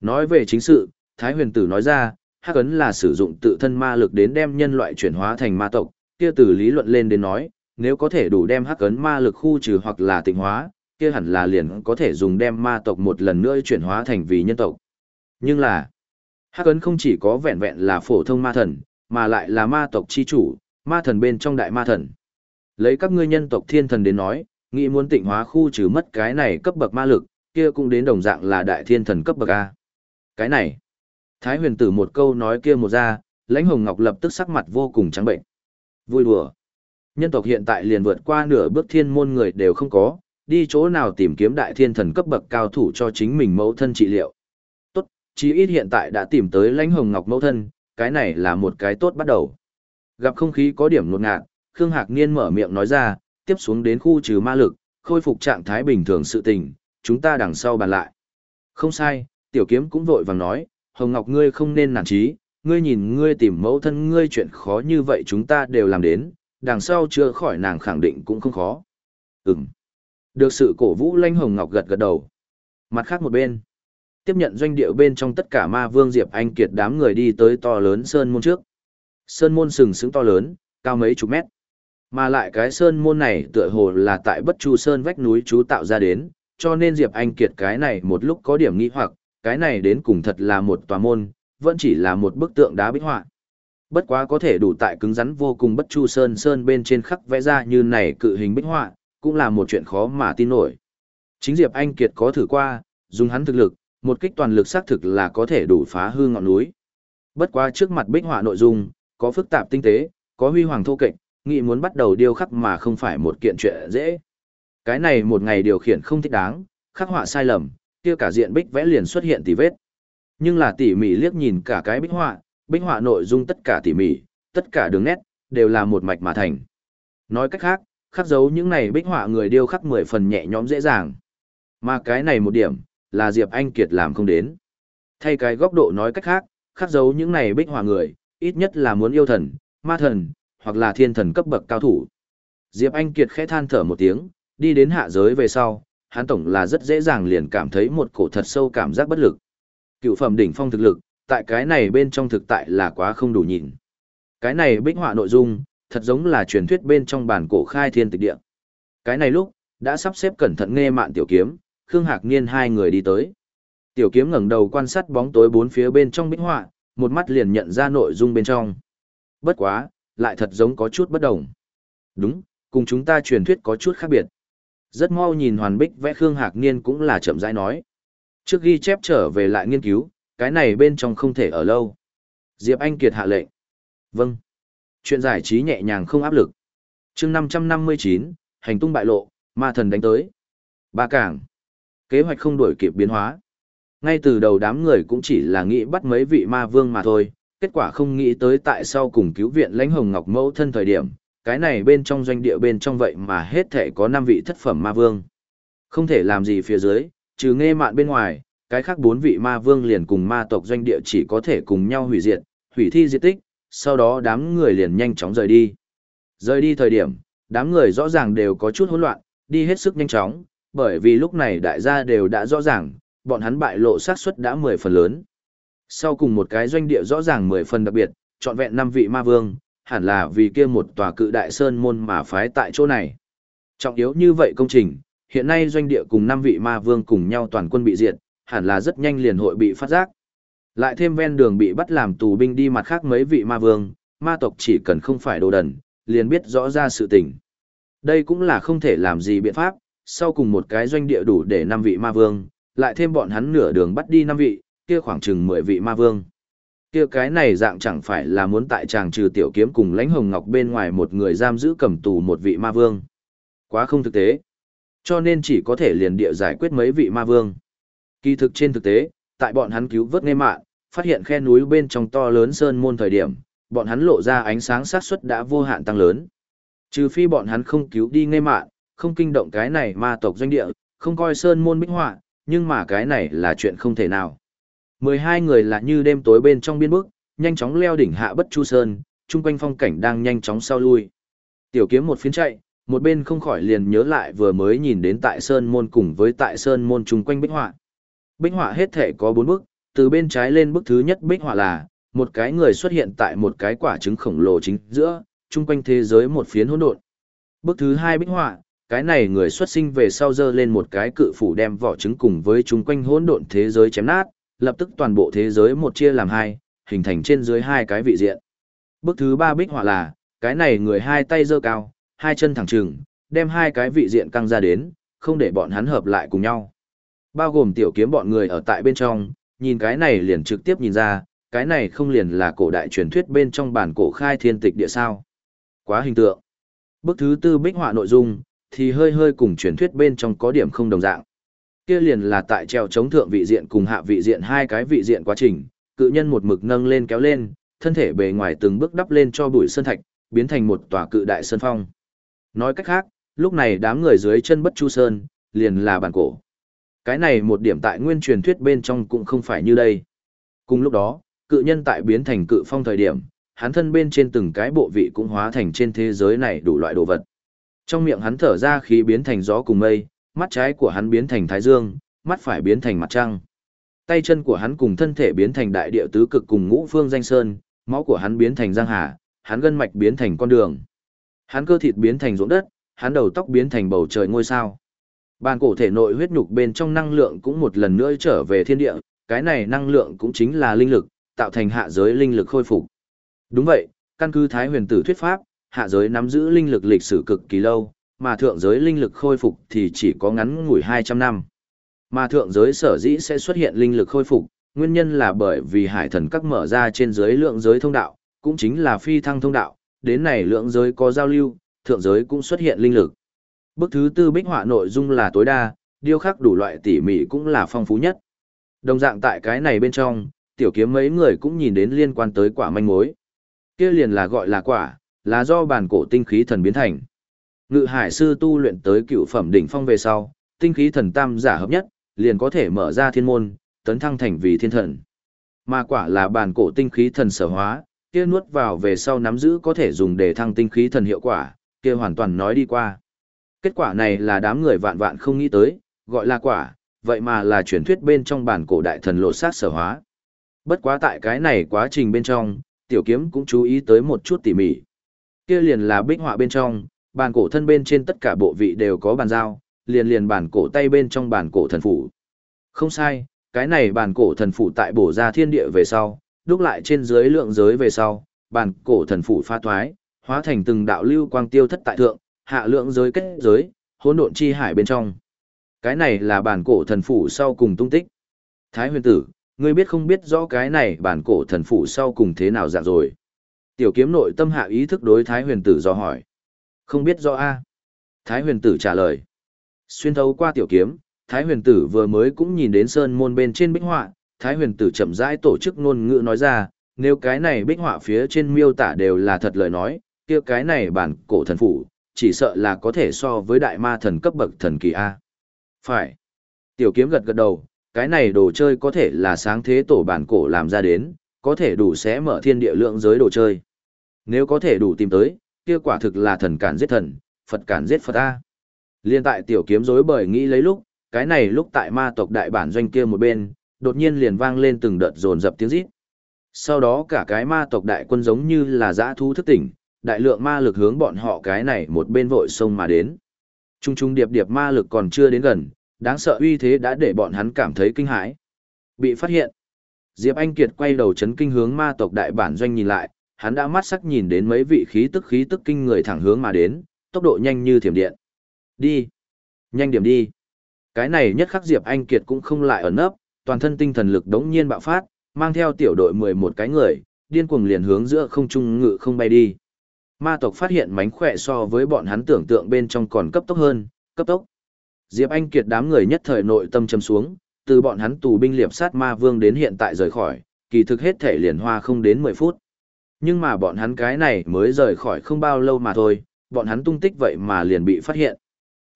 Nói về chính sự, Thái huyền tử nói ra, hắc ấn là sử dụng tự thân ma lực đến đem nhân loại chuyển hóa thành ma tộc, kia từ lý luận lên đến nói, nếu có thể đủ đem hắc ấn ma lực khu trừ hoặc là tịnh hóa, kia hẳn là liền có thể dùng đem ma tộc một lần nữa chuyển hóa thành vì nhân tộc. Nhưng là, hắc ấn không chỉ có vẹn vẹn là phổ thông ma thần, mà lại là ma tộc chi chủ, ma thần bên trong đại ma thần. Lấy các ngươi nhân tộc thiên thần đến nói, nghĩ muốn tịnh hóa khu trừ mất cái này cấp bậc ma lực, kia cũng đến đồng dạng là đại thiên thần cấp bậc A. Cái này, Thái huyền tử một câu nói kia một ra, lãnh hồng ngọc lập tức sắc mặt vô cùng trắng bệnh. Vui đùa. Nhân tộc hiện tại liền vượt qua nửa bước thiên môn người đều không có, đi chỗ nào tìm kiếm đại thiên thần cấp bậc cao thủ cho chính mình mẫu thân trị liệu. Chí ít hiện tại đã tìm tới lãnh hồng ngọc mẫu thân, cái này là một cái tốt bắt đầu. Gặp không khí có điểm ngột ngạt, Khương Hạc Niên mở miệng nói ra, tiếp xuống đến khu trừ ma lực, khôi phục trạng thái bình thường sự tình, chúng ta đằng sau bàn lại. Không sai, tiểu kiếm cũng vội vàng nói, Hồng Ngọc ngươi không nên nản trí, ngươi nhìn ngươi tìm mẫu thân ngươi chuyện khó như vậy chúng ta đều làm đến, đằng sau chưa khỏi nàng khẳng định cũng không khó. Ừm. Được sự cổ vũ lanh Hồng Ngọc gật gật đầu. Mặt khác một bên, tiếp nhận doanh địa bên trong tất cả ma vương Diệp Anh Kiệt đám người đi tới to lớn sơn môn trước. Sơn môn sừng sững to lớn, cao mấy chục mét. Mà lại cái sơn môn này tựa hồ là tại bất chu sơn vách núi chú tạo ra đến, cho nên Diệp Anh Kiệt cái này một lúc có điểm nghi hoặc, cái này đến cùng thật là một tòa môn, vẫn chỉ là một bức tượng đá bích họa. Bất quá có thể đủ tại cứng rắn vô cùng bất chu sơn sơn bên trên khắc vẽ ra như này cự hình bích họa, cũng là một chuyện khó mà tin nổi. Chính Diệp Anh Kiệt có thử qua, dùng hắn thực lực, một kích toàn lực xác thực là có thể đủ phá hư ngọn núi. Bất quá trước mặt bích họa nội dung, có phức tạp tinh tế, có huy hoàng thô kệch, nghị muốn bắt đầu điêu khắc mà không phải một kiện chuyện dễ. Cái này một ngày điều khiển không thích đáng, khắc họa sai lầm, kia cả diện bích vẽ liền xuất hiện tỉ vết. Nhưng là tỉ mỉ liếc nhìn cả cái bích họa, bích họa nội dung tất cả tỉ mỉ, tất cả đường nét, đều là một mạch mà thành. Nói cách khác, khắc dấu những này bích họa người điêu khắc mười phần nhẹ nhõm dễ dàng. Mà cái này một điểm, là Diệp Anh Kiệt làm không đến. Thay cái góc độ nói cách khác, khắc dấu những này bích họa người, ít nhất là muốn yêu thần, ma thần, hoặc là thiên thần cấp bậc cao thủ. Diệp Anh Kiệt khẽ than thở một tiếng, đi đến hạ giới về sau, hắn tổng là rất dễ dàng liền cảm thấy một cổ thật sâu cảm giác bất lực. Cựu phẩm đỉnh phong thực lực, tại cái này bên trong thực tại là quá không đủ nhìn. Cái này bích họa nội dung, thật giống là truyền thuyết bên trong bản cổ khai thiên tịch địa. Cái này lúc, đã sắp xếp cẩn thận nghe mạn tiểu kiếm, Khương Hạc Niên hai người đi tới. Tiểu kiếm ngẩng đầu quan sát bóng tối bốn phía bên trong bích họa, một mắt liền nhận ra nội dung bên trong. Bất quá, lại thật giống có chút bất đồng. Đúng, cùng chúng ta truyền thuyết có chút khác biệt. Rất mau nhìn hoàn bích vẽ Khương Hạc Niên cũng là chậm rãi nói. Trước ghi chép trở về lại nghiên cứu, cái này bên trong không thể ở lâu. Diệp Anh Kiệt hạ lệnh. Vâng. Chuyện giải trí nhẹ nhàng không áp lực. chương 559, hành tung bại lộ, ma thần đánh tới. Ba cảng. Kế hoạch không đổi kịp biến hóa. Ngay từ đầu đám người cũng chỉ là nghĩ bắt mấy vị ma vương mà thôi, kết quả không nghĩ tới tại sao cùng cứu viện lãnh hồng ngọc mẫu thân thời điểm, cái này bên trong doanh địa bên trong vậy mà hết thể có 5 vị thất phẩm ma vương. Không thể làm gì phía dưới, trừ nghe mạn bên ngoài, cái khác bốn vị ma vương liền cùng ma tộc doanh địa chỉ có thể cùng nhau hủy diệt, hủy thi diệt tích, sau đó đám người liền nhanh chóng rời đi. Rời đi thời điểm, đám người rõ ràng đều có chút hỗn loạn, đi hết sức nhanh chóng, bởi vì lúc này đại gia đều đã rõ ràng, bọn hắn bại lộ xác suất đã 10 phần lớn. Sau cùng một cái doanh địa rõ ràng 10 phần đặc biệt, chọn vẹn 5 vị ma vương, hẳn là vì kia một tòa cự đại sơn môn mà phái tại chỗ này. Trọng yếu như vậy công trình, hiện nay doanh địa cùng 5 vị ma vương cùng nhau toàn quân bị diệt, hẳn là rất nhanh liền hội bị phát giác. Lại thêm ven đường bị bắt làm tù binh đi mặt khác mấy vị ma vương, ma tộc chỉ cần không phải đồ đần, liền biết rõ ra sự tình. Đây cũng là không thể làm gì biện pháp, sau cùng một cái doanh địa đủ để năm vị ma vương, lại thêm bọn hắn nửa đường bắt đi năm vị, kia khoảng chừng 10 vị ma vương. Kia cái này dạng chẳng phải là muốn tại chàng trừ tiểu kiếm cùng lãnh hồng ngọc bên ngoài một người giam giữ cầm tù một vị ma vương. Quá không thực tế. Cho nên chỉ có thể liền địa giải quyết mấy vị ma vương. Kỳ thực trên thực tế, tại bọn hắn cứu vớt nghe mạng phát hiện khe núi bên trong to lớn sơn môn thời điểm, bọn hắn lộ ra ánh sáng sát suất đã vô hạn tăng lớn. Trừ phi bọn hắn không cứu đi nghe mạng không kinh động cái này ma tộc doanh địa, không coi sơn môn bích họa, nhưng mà cái này là chuyện không thể nào. 12 người là như đêm tối bên trong biên bức, nhanh chóng leo đỉnh hạ bất chu sơn, chung quanh phong cảnh đang nhanh chóng sau lui. Tiểu kiếm một phiến chạy, một bên không khỏi liền nhớ lại vừa mới nhìn đến tại sơn môn cùng với tại sơn môn chung quanh bích họa. Bích họa hết thể có 4 bức, từ bên trái lên bức thứ nhất bích họa là, một cái người xuất hiện tại một cái quả trứng khổng lồ chính giữa, chung quanh thế giới một phiến hỗn độn. Bức thứ hai bích họa, cái này người xuất sinh về sau dơ lên một cái cự phủ đem vỏ trứng cùng với chúng quanh hỗn độn thế giới chém nát, lập tức toàn bộ thế giới một chia làm hai, hình thành trên dưới hai cái vị diện. bước thứ ba bích họa là, cái này người hai tay dơ cao, hai chân thẳng trừng, đem hai cái vị diện căng ra đến, không để bọn hắn hợp lại cùng nhau. Bao gồm tiểu kiếm bọn người ở tại bên trong, nhìn cái này liền trực tiếp nhìn ra, cái này không liền là cổ đại truyền thuyết bên trong bản cổ khai thiên tịch địa sao. Quá hình tượng. bước thứ tư bích họa nội dung, thì hơi hơi cùng truyền thuyết bên trong có điểm không đồng dạng. Kia liền là tại treo chống thượng vị diện cùng hạ vị diện hai cái vị diện quá trình, cự nhân một mực nâng lên kéo lên, thân thể bề ngoài từng bước đắp lên cho bụi sơn thạch, biến thành một tòa cự đại sơn phong. Nói cách khác, lúc này đám người dưới chân bất chu sơn, liền là bản cổ. Cái này một điểm tại nguyên truyền thuyết bên trong cũng không phải như đây. Cùng lúc đó, cự nhân tại biến thành cự phong thời điểm, hắn thân bên trên từng cái bộ vị cũng hóa thành trên thế giới này đủ loại đồ vật. Trong miệng hắn thở ra khí biến thành gió cùng mây, mắt trái của hắn biến thành thái dương, mắt phải biến thành mặt trăng. Tay chân của hắn cùng thân thể biến thành đại địa tứ cực cùng ngũ phương danh sơn, máu của hắn biến thành giang hà, hắn gân mạch biến thành con đường. Hắn cơ thịt biến thành ruộng đất, hắn đầu tóc biến thành bầu trời ngôi sao. Bàn cổ thể nội huyết nhục bên trong năng lượng cũng một lần nữa trở về thiên địa, cái này năng lượng cũng chính là linh lực, tạo thành hạ giới linh lực khôi phục. Đúng vậy, căn cứ Thái huyền tử thuyết pháp, hạ giới nắm giữ linh lực lịch sử cực kỳ lâu, mà thượng giới linh lực khôi phục thì chỉ có ngắn ngủi 200 năm. Mà thượng giới sở dĩ sẽ xuất hiện linh lực khôi phục, nguyên nhân là bởi vì hải thần các mở ra trên giới lượng giới thông đạo, cũng chính là phi thăng thông đạo, đến này lượng giới có giao lưu, thượng giới cũng xuất hiện linh lực. Bước thứ tư bích họa nội dung là tối đa, điêu khắc đủ loại tỉ mỉ cũng là phong phú nhất. Đồng dạng tại cái này bên trong, tiểu kiếm mấy người cũng nhìn đến liên quan tới quả manh mối. Kia liền là gọi là quả, là do bản cổ tinh khí thần biến thành. Ngự hải sư tu luyện tới cựu phẩm đỉnh phong về sau, tinh khí thần tam giả hợp nhất, liền có thể mở ra thiên môn, tấn thăng thành vì thiên thần. Mà quả là bản cổ tinh khí thần sở hóa, kia nuốt vào về sau nắm giữ có thể dùng để thăng tinh khí thần hiệu quả, kia hoàn toàn nói đi qua. Kết quả này là đám người vạn vạn không nghĩ tới, gọi là quả, vậy mà là truyền thuyết bên trong bản cổ đại thần lộ sát sở hóa. Bất quá tại cái này quá trình bên trong, tiểu kiếm cũng chú ý tới một chút tỉ mỉ. Kia liền là bích họa bên trong, bàn cổ thân bên trên tất cả bộ vị đều có bàn dao, liền liền bàn cổ tay bên trong bàn cổ thần phủ. Không sai, cái này bàn cổ thần phủ tại bổ ra thiên địa về sau, đúc lại trên dưới lượng giới về sau, bàn cổ thần phủ pha thoái, hóa thành từng đạo lưu quang tiêu thất tại thượng, hạ lượng giới kết giới, hỗn độn chi hải bên trong. Cái này là bản cổ thần phủ sau cùng tung tích. Thái huyền tử, ngươi biết không biết rõ cái này bản cổ thần phủ sau cùng thế nào dạng rồi. Tiểu kiếm nội tâm hạ ý thức đối Thái huyền tử do hỏi. Không biết rõ a Thái huyền tử trả lời. Xuyên thấu qua tiểu kiếm, Thái huyền tử vừa mới cũng nhìn đến sơn môn bên trên bích họa, Thái huyền tử chậm rãi tổ chức ngôn ngữ nói ra, nếu cái này bích họa phía trên miêu tả đều là thật lời nói, kia cái này bản cổ thần phủ, chỉ sợ là có thể so với đại ma thần cấp bậc thần kỳ A. Phải. Tiểu kiếm gật gật đầu, cái này đồ chơi có thể là sáng thế tổ bản cổ làm ra đến, có thể đủ sẽ mở thiên địa lượng giới đồ chơi. Nếu có thể đủ tìm tới, kia quả thực là thần cản giết thần, Phật cản giết Phật A. Liên tại tiểu kiếm rối bời nghĩ lấy lúc, cái này lúc tại ma tộc đại bản doanh kia một bên, đột nhiên liền vang lên từng đợt rồn dập tiếng rít. Sau đó cả cái ma tộc đại quân giống như là dã thu thức tỉnh, đại lượng ma lực hướng bọn họ cái này một bên vội sông mà đến. Trung trung điệp điệp ma lực còn chưa đến gần, đáng sợ uy thế đã để bọn hắn cảm thấy kinh hãi. Bị phát hiện. Diệp Anh Kiệt quay đầu chấn kinh hướng ma tộc đại bản doanh nhìn lại, hắn đã mắt sắc nhìn đến mấy vị khí tức khí tức kinh người thẳng hướng mà đến, tốc độ nhanh như thiểm điện. Đi. Nhanh điểm đi. Cái này nhất khắc Diệp Anh Kiệt cũng không lại ẩn nấp, toàn thân tinh thần lực đống nhiên bạo phát, mang theo tiểu đội 11 cái người, điên cuồng liền hướng giữa không trung ngự không bay đi. Ma tộc phát hiện mánh khỏe so với bọn hắn tưởng tượng bên trong còn cấp tốc hơn, cấp tốc. Diệp Anh Kiệt đám người nhất thời nội tâm châm xuống, từ bọn hắn tù binh liệp sát ma vương đến hiện tại rời khỏi, kỳ thực hết thể liền hoa không đến 10 phút. Nhưng mà bọn hắn cái này mới rời khỏi không bao lâu mà thôi, bọn hắn tung tích vậy mà liền bị phát hiện.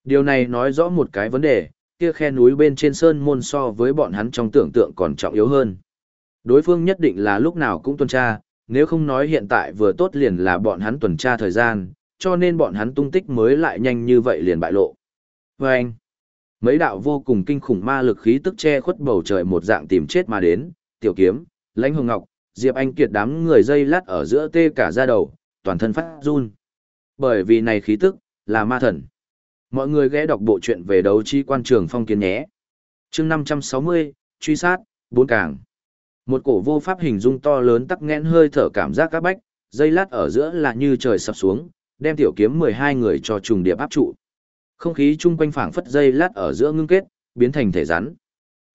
Điều này nói rõ một cái vấn đề, kia khe núi bên trên sơn môn so với bọn hắn trong tưởng tượng còn trọng yếu hơn. Đối phương nhất định là lúc nào cũng tuần tra, nếu không nói hiện tại vừa tốt liền là bọn hắn tuần tra thời gian, cho nên bọn hắn tung tích mới lại nhanh như vậy liền bại lộ. Và anh, mấy đạo vô cùng kinh khủng ma lực khí tức che khuất bầu trời một dạng tìm chết mà đến, tiểu kiếm, lãnh hồng ngọc, diệp anh kiệt đám người dây lát ở giữa tê cả da đầu, toàn thân phát run. Bởi vì này khí tức, là ma thần. Mọi người ghé đọc bộ truyện về đấu chi quan trường phong kiến nhé. chương 560, truy sát, bốn càng. Một cổ vô pháp hình dung to lớn tắc nghẽn hơi thở cảm giác các bách, dây lát ở giữa là như trời sập xuống, đem tiểu kiếm 12 người cho trùng điệp áp trụ. Không khí chung quanh phảng phất dây lát ở giữa ngưng kết, biến thành thể rắn.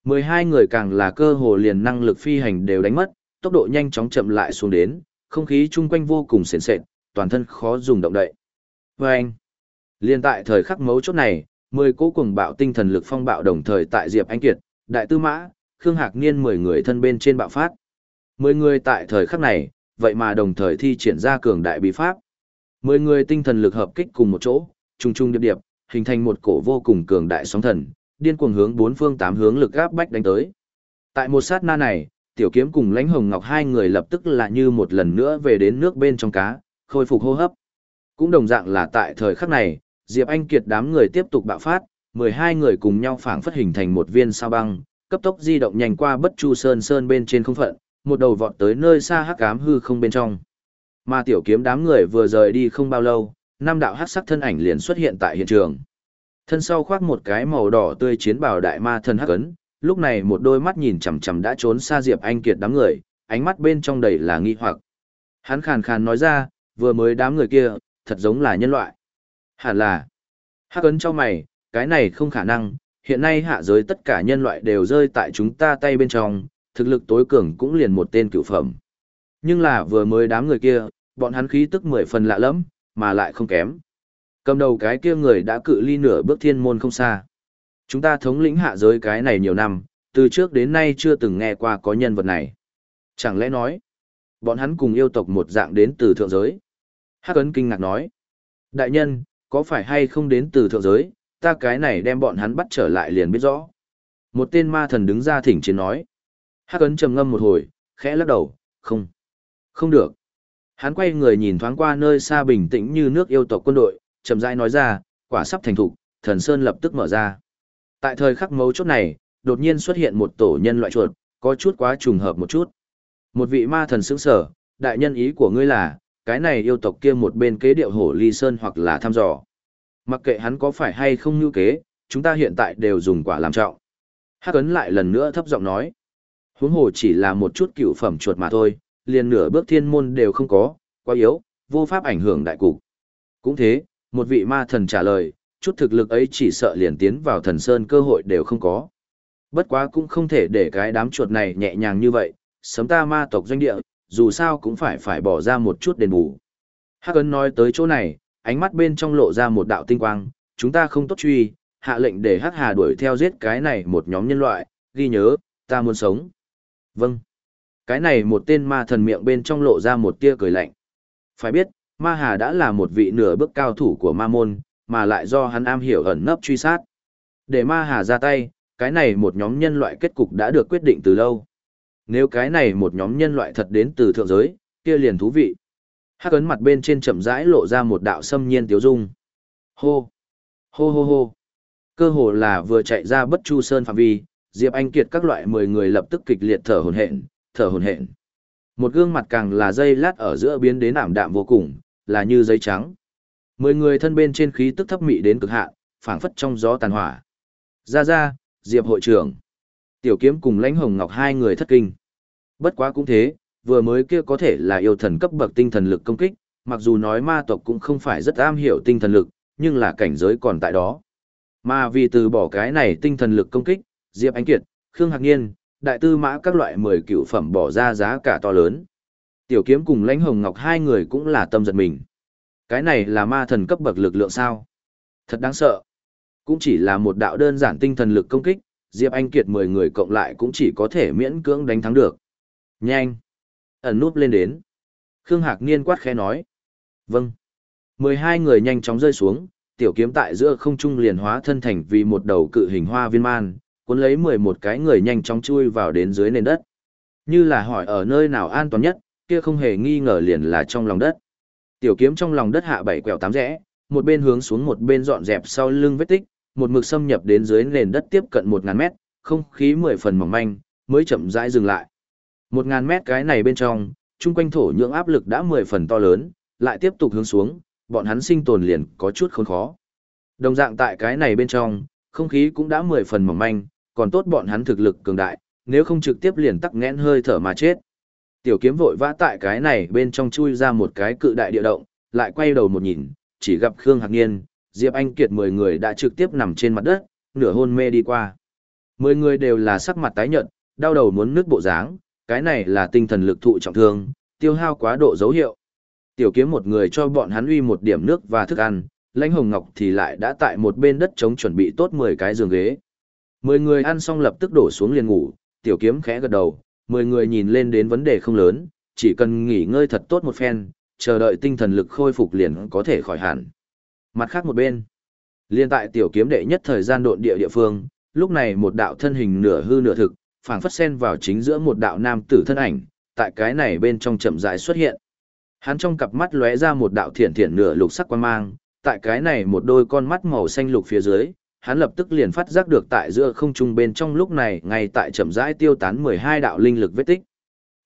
12 người càng là cơ hồ liền năng lực phi hành đều đánh mất, tốc độ nhanh chóng chậm lại xuống đến, không khí chung quanh vô cùng sền sệt, toàn thân khó dùng động đậy. Vâng! anh, liền tại thời khắc mấu chốt này, 10 cố cùng bạo tinh thần lực phong bạo đồng thời tại Diệp Anh Kiệt, Đại Tư Mã, Khương Hạc Niên 10 người thân bên trên bạo phát. 10 người tại thời khắc này, vậy mà đồng thời thi triển ra cường đại bí pháp. 10 người tinh thần lực hợp kích cùng một chỗ, trùng trùng điệp điệp, hình thành một cổ vô cùng cường đại sóng thần, điên cuồng hướng bốn phương tám hướng lực áp bách đánh tới. Tại một sát na này, Tiểu Kiếm cùng Lãnh Hồng Ngọc hai người lập tức là như một lần nữa về đến nước bên trong cá, khôi phục hô hấp. Cũng đồng dạng là tại thời khắc này, Diệp Anh Kiệt đám người tiếp tục bạo phát, 12 người cùng nhau phảng phất hình thành một viên sao băng, cấp tốc di động nhanh qua bất chu sơn sơn bên trên không phận, một đầu vọt tới nơi xa hắc ám hư không bên trong. Mà tiểu kiếm đám người vừa rời đi không bao lâu, năm đạo hắc sắc thân ảnh liền xuất hiện tại hiện trường. Thân sau khoác một cái màu đỏ tươi chiến bào đại ma thần hắc ấn, lúc này một đôi mắt nhìn chằm chằm đã trốn xa Diệp Anh Kiệt đám người, ánh mắt bên trong đầy là nghi hoặc. Hắn khàn khàn nói ra, vừa mới đám người kia, thật giống là nhân loại. Hẳn là. Hắc ấn cho mày, cái này không khả năng, hiện nay hạ giới tất cả nhân loại đều rơi tại chúng ta tay bên trong, thực lực tối cường cũng liền một tên cựu phẩm. Nhưng là vừa mới đám người kia, bọn hắn khí tức mười phần lạ lẫm, mà lại không kém. Cầm đầu cái kia người đã cự ly nửa bước thiên môn không xa. Chúng ta thống lĩnh hạ giới cái này nhiều năm, từ trước đến nay chưa từng nghe qua có nhân vật này. Chẳng lẽ nói, bọn hắn cùng yêu tộc một dạng đến từ thượng giới? Hắc ấn kinh ngạc nói, đại nhân, có phải hay không đến từ thượng giới, ta cái này đem bọn hắn bắt trở lại liền biết rõ. Một tên ma thần đứng ra thỉnh chiến nói. Hắc ấn trầm ngâm một hồi, khẽ lắc đầu, không, không được. Hắn quay người nhìn thoáng qua nơi xa bình tĩnh như nước yêu tộc quân đội, chậm rãi nói ra, quả sắp thành thục, thần sơn lập tức mở ra. Tại thời khắc mấu chốt này, đột nhiên xuất hiện một tổ nhân loại chuột, có chút quá trùng hợp một chút. Một vị ma thần sững sở, đại nhân ý của ngươi là, cái này yêu tộc kia một bên kế điệu hổ ly sơn hoặc là thăm dò. Mặc kệ hắn có phải hay không như kế, chúng ta hiện tại đều dùng quả làm trọng. Hắc ấn lại lần nữa thấp giọng nói. Huống hồ chỉ là một chút cựu phẩm chuột mà thôi, liền nửa bước thiên môn đều không có, quá yếu, vô pháp ảnh hưởng đại cục. Cũng thế, một vị ma thần trả lời, chút thực lực ấy chỉ sợ liền tiến vào thần sơn cơ hội đều không có. Bất quá cũng không thể để cái đám chuột này nhẹ nhàng như vậy, sớm ta ma tộc doanh địa, dù sao cũng phải phải bỏ ra một chút đền bù. Hắc ấn nói tới chỗ này, ánh mắt bên trong lộ ra một đạo tinh quang, chúng ta không tốt truy, hạ lệnh để Hắc Hà đuổi theo giết cái này một nhóm nhân loại, ghi nhớ, ta muốn sống. Vâng. Cái này một tên ma thần miệng bên trong lộ ra một tia cười lạnh. Phải biết, ma hà đã là một vị nửa bước cao thủ của ma môn, mà lại do hắn am hiểu ẩn nấp truy sát. Để ma hà ra tay, cái này một nhóm nhân loại kết cục đã được quyết định từ lâu. Nếu cái này một nhóm nhân loại thật đến từ thượng giới, kia liền thú vị. Hắc ấn mặt bên trên chậm rãi lộ ra một đạo xâm nhiên tiếu dung. Hô! Hô hô hô! Cơ hồ là vừa chạy ra bất chu sơn phạm vi, Diệp Anh Kiệt các loại 10 người lập tức kịch liệt thở hổn hển, thở hổn hển. Một gương mặt càng là dây lát ở giữa biến đến ảm đạm vô cùng, là như giấy trắng. Mười người thân bên trên khí tức thấp mị đến cực hạn, phảng phất trong gió tàn hỏa. Ra ra, Diệp hội trưởng. Tiểu kiếm cùng lãnh hồng ngọc hai người thất kinh. Bất quá cũng thế, vừa mới kia có thể là yêu thần cấp bậc tinh thần lực công kích, mặc dù nói ma tộc cũng không phải rất am hiểu tinh thần lực, nhưng là cảnh giới còn tại đó. Mà vì từ bỏ cái này tinh thần lực công kích, Diệp Anh Kiệt, Khương Hạc Niên, đại tư mã các loại 10 cựu phẩm bỏ ra giá cả to lớn. Tiểu kiếm cùng lãnh hồng ngọc hai người cũng là tâm giật mình. Cái này là ma thần cấp bậc lực lượng sao? Thật đáng sợ. Cũng chỉ là một đạo đơn giản tinh thần lực công kích, Diệp Anh Kiệt 10 người cộng lại cũng chỉ có thể miễn cưỡng đánh thắng được. Nhanh! Ẩn núp lên đến. Khương Hạc Niên quát khẽ nói. Vâng. 12 người nhanh chóng rơi xuống, tiểu kiếm tại giữa không trung liền hóa thân thành vì một đầu cự hình hoa viên man, cuốn lấy 11 cái người nhanh chóng chui vào đến dưới nền đất. Như là hỏi ở nơi nào an toàn nhất, kia không hề nghi ngờ liền là trong lòng đất. Tiểu kiếm trong lòng đất hạ bảy quẹo tám rẽ, một bên hướng xuống một bên dọn dẹp sau lưng vết tích, một mực xâm nhập đến dưới nền đất tiếp cận 1000 mét, không khí 10 phần mỏng manh, mới chậm rãi dừng lại. 1000 mét cái này bên trong, chung quanh thổ nhưỡng áp lực đã 10 phần to lớn, lại tiếp tục hướng xuống, bọn hắn sinh tồn liền có chút khốn khó. Đồng dạng tại cái này bên trong, không khí cũng đã 10 phần mỏng manh, còn tốt bọn hắn thực lực cường đại, nếu không trực tiếp liền tắc nghẽn hơi thở mà chết. Tiểu kiếm vội vã tại cái này bên trong chui ra một cái cự đại địa động, lại quay đầu một nhìn, chỉ gặp Khương Hạc Niên, Diệp Anh Kiệt 10 người đã trực tiếp nằm trên mặt đất, nửa hôn mê đi qua. 10 người đều là sắc mặt tái nhợt, đau đầu muốn nước bộ dáng, cái này là tinh thần lực thụ trọng thương, tiêu hao quá độ dấu hiệu. Tiểu kiếm một người cho bọn hắn uy một điểm nước và thức ăn, Lãnh Hồng Ngọc thì lại đã tại một bên đất trống chuẩn bị tốt 10 cái giường ghế. Mười người ăn xong lập tức đổ xuống liền ngủ, tiểu kiếm khẽ gật đầu, mười người nhìn lên đến vấn đề không lớn, chỉ cần nghỉ ngơi thật tốt một phen, chờ đợi tinh thần lực khôi phục liền có thể khỏi hẳn. Mặt khác một bên, liên tại tiểu kiếm đệ nhất thời gian độn địa địa phương, lúc này một đạo thân hình nửa hư nửa thực, phảng phất xen vào chính giữa một đạo nam tử thân ảnh, tại cái này bên trong chậm rãi xuất hiện. Hắn trong cặp mắt lóe ra một đạo thiển thiển nửa lục sắc quan mang, tại cái này một đôi con mắt màu xanh lục phía dưới, hắn lập tức liền phát giác được tại giữa không trung bên trong lúc này ngay tại chậm rãi tiêu tán 12 đạo linh lực vết tích.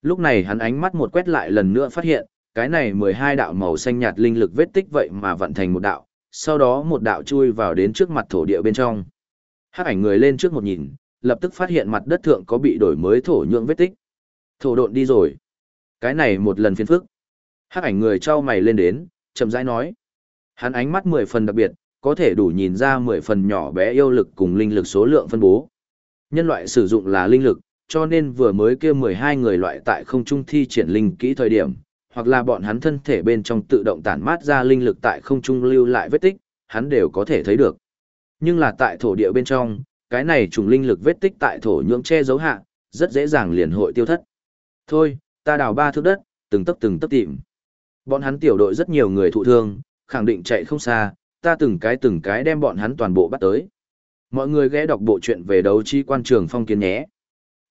Lúc này hắn ánh mắt một quét lại lần nữa phát hiện, cái này 12 đạo màu xanh nhạt linh lực vết tích vậy mà vận thành một đạo, sau đó một đạo chui vào đến trước mặt thổ địa bên trong. Hắc ảnh người lên trước một nhìn, lập tức phát hiện mặt đất thượng có bị đổi mới thổ nhượng vết tích. Thổ độn đi rồi. Cái này một lần phiền phức. Hắc ảnh người trao mày lên đến, chậm rãi nói. Hắn ánh mắt mười phần đặc biệt, có thể đủ nhìn ra 10 phần nhỏ bé yêu lực cùng linh lực số lượng phân bố. Nhân loại sử dụng là linh lực, cho nên vừa mới kia 12 người loại tại không trung thi triển linh kỹ thời điểm, hoặc là bọn hắn thân thể bên trong tự động tản mát ra linh lực tại không trung lưu lại vết tích, hắn đều có thể thấy được. Nhưng là tại thổ địa bên trong, cái này trùng linh lực vết tích tại thổ nhưỡng che giấu hạ, rất dễ dàng liền hội tiêu thất. Thôi, ta đào ba thước đất, từng tấp từng tấp tìm. Bọn hắn tiểu đội rất nhiều người thụ thương, khẳng định chạy không xa, ta từng cái từng cái đem bọn hắn toàn bộ bắt tới. Mọi người ghé đọc bộ truyện về đấu chi quan trường phong kiến nhé.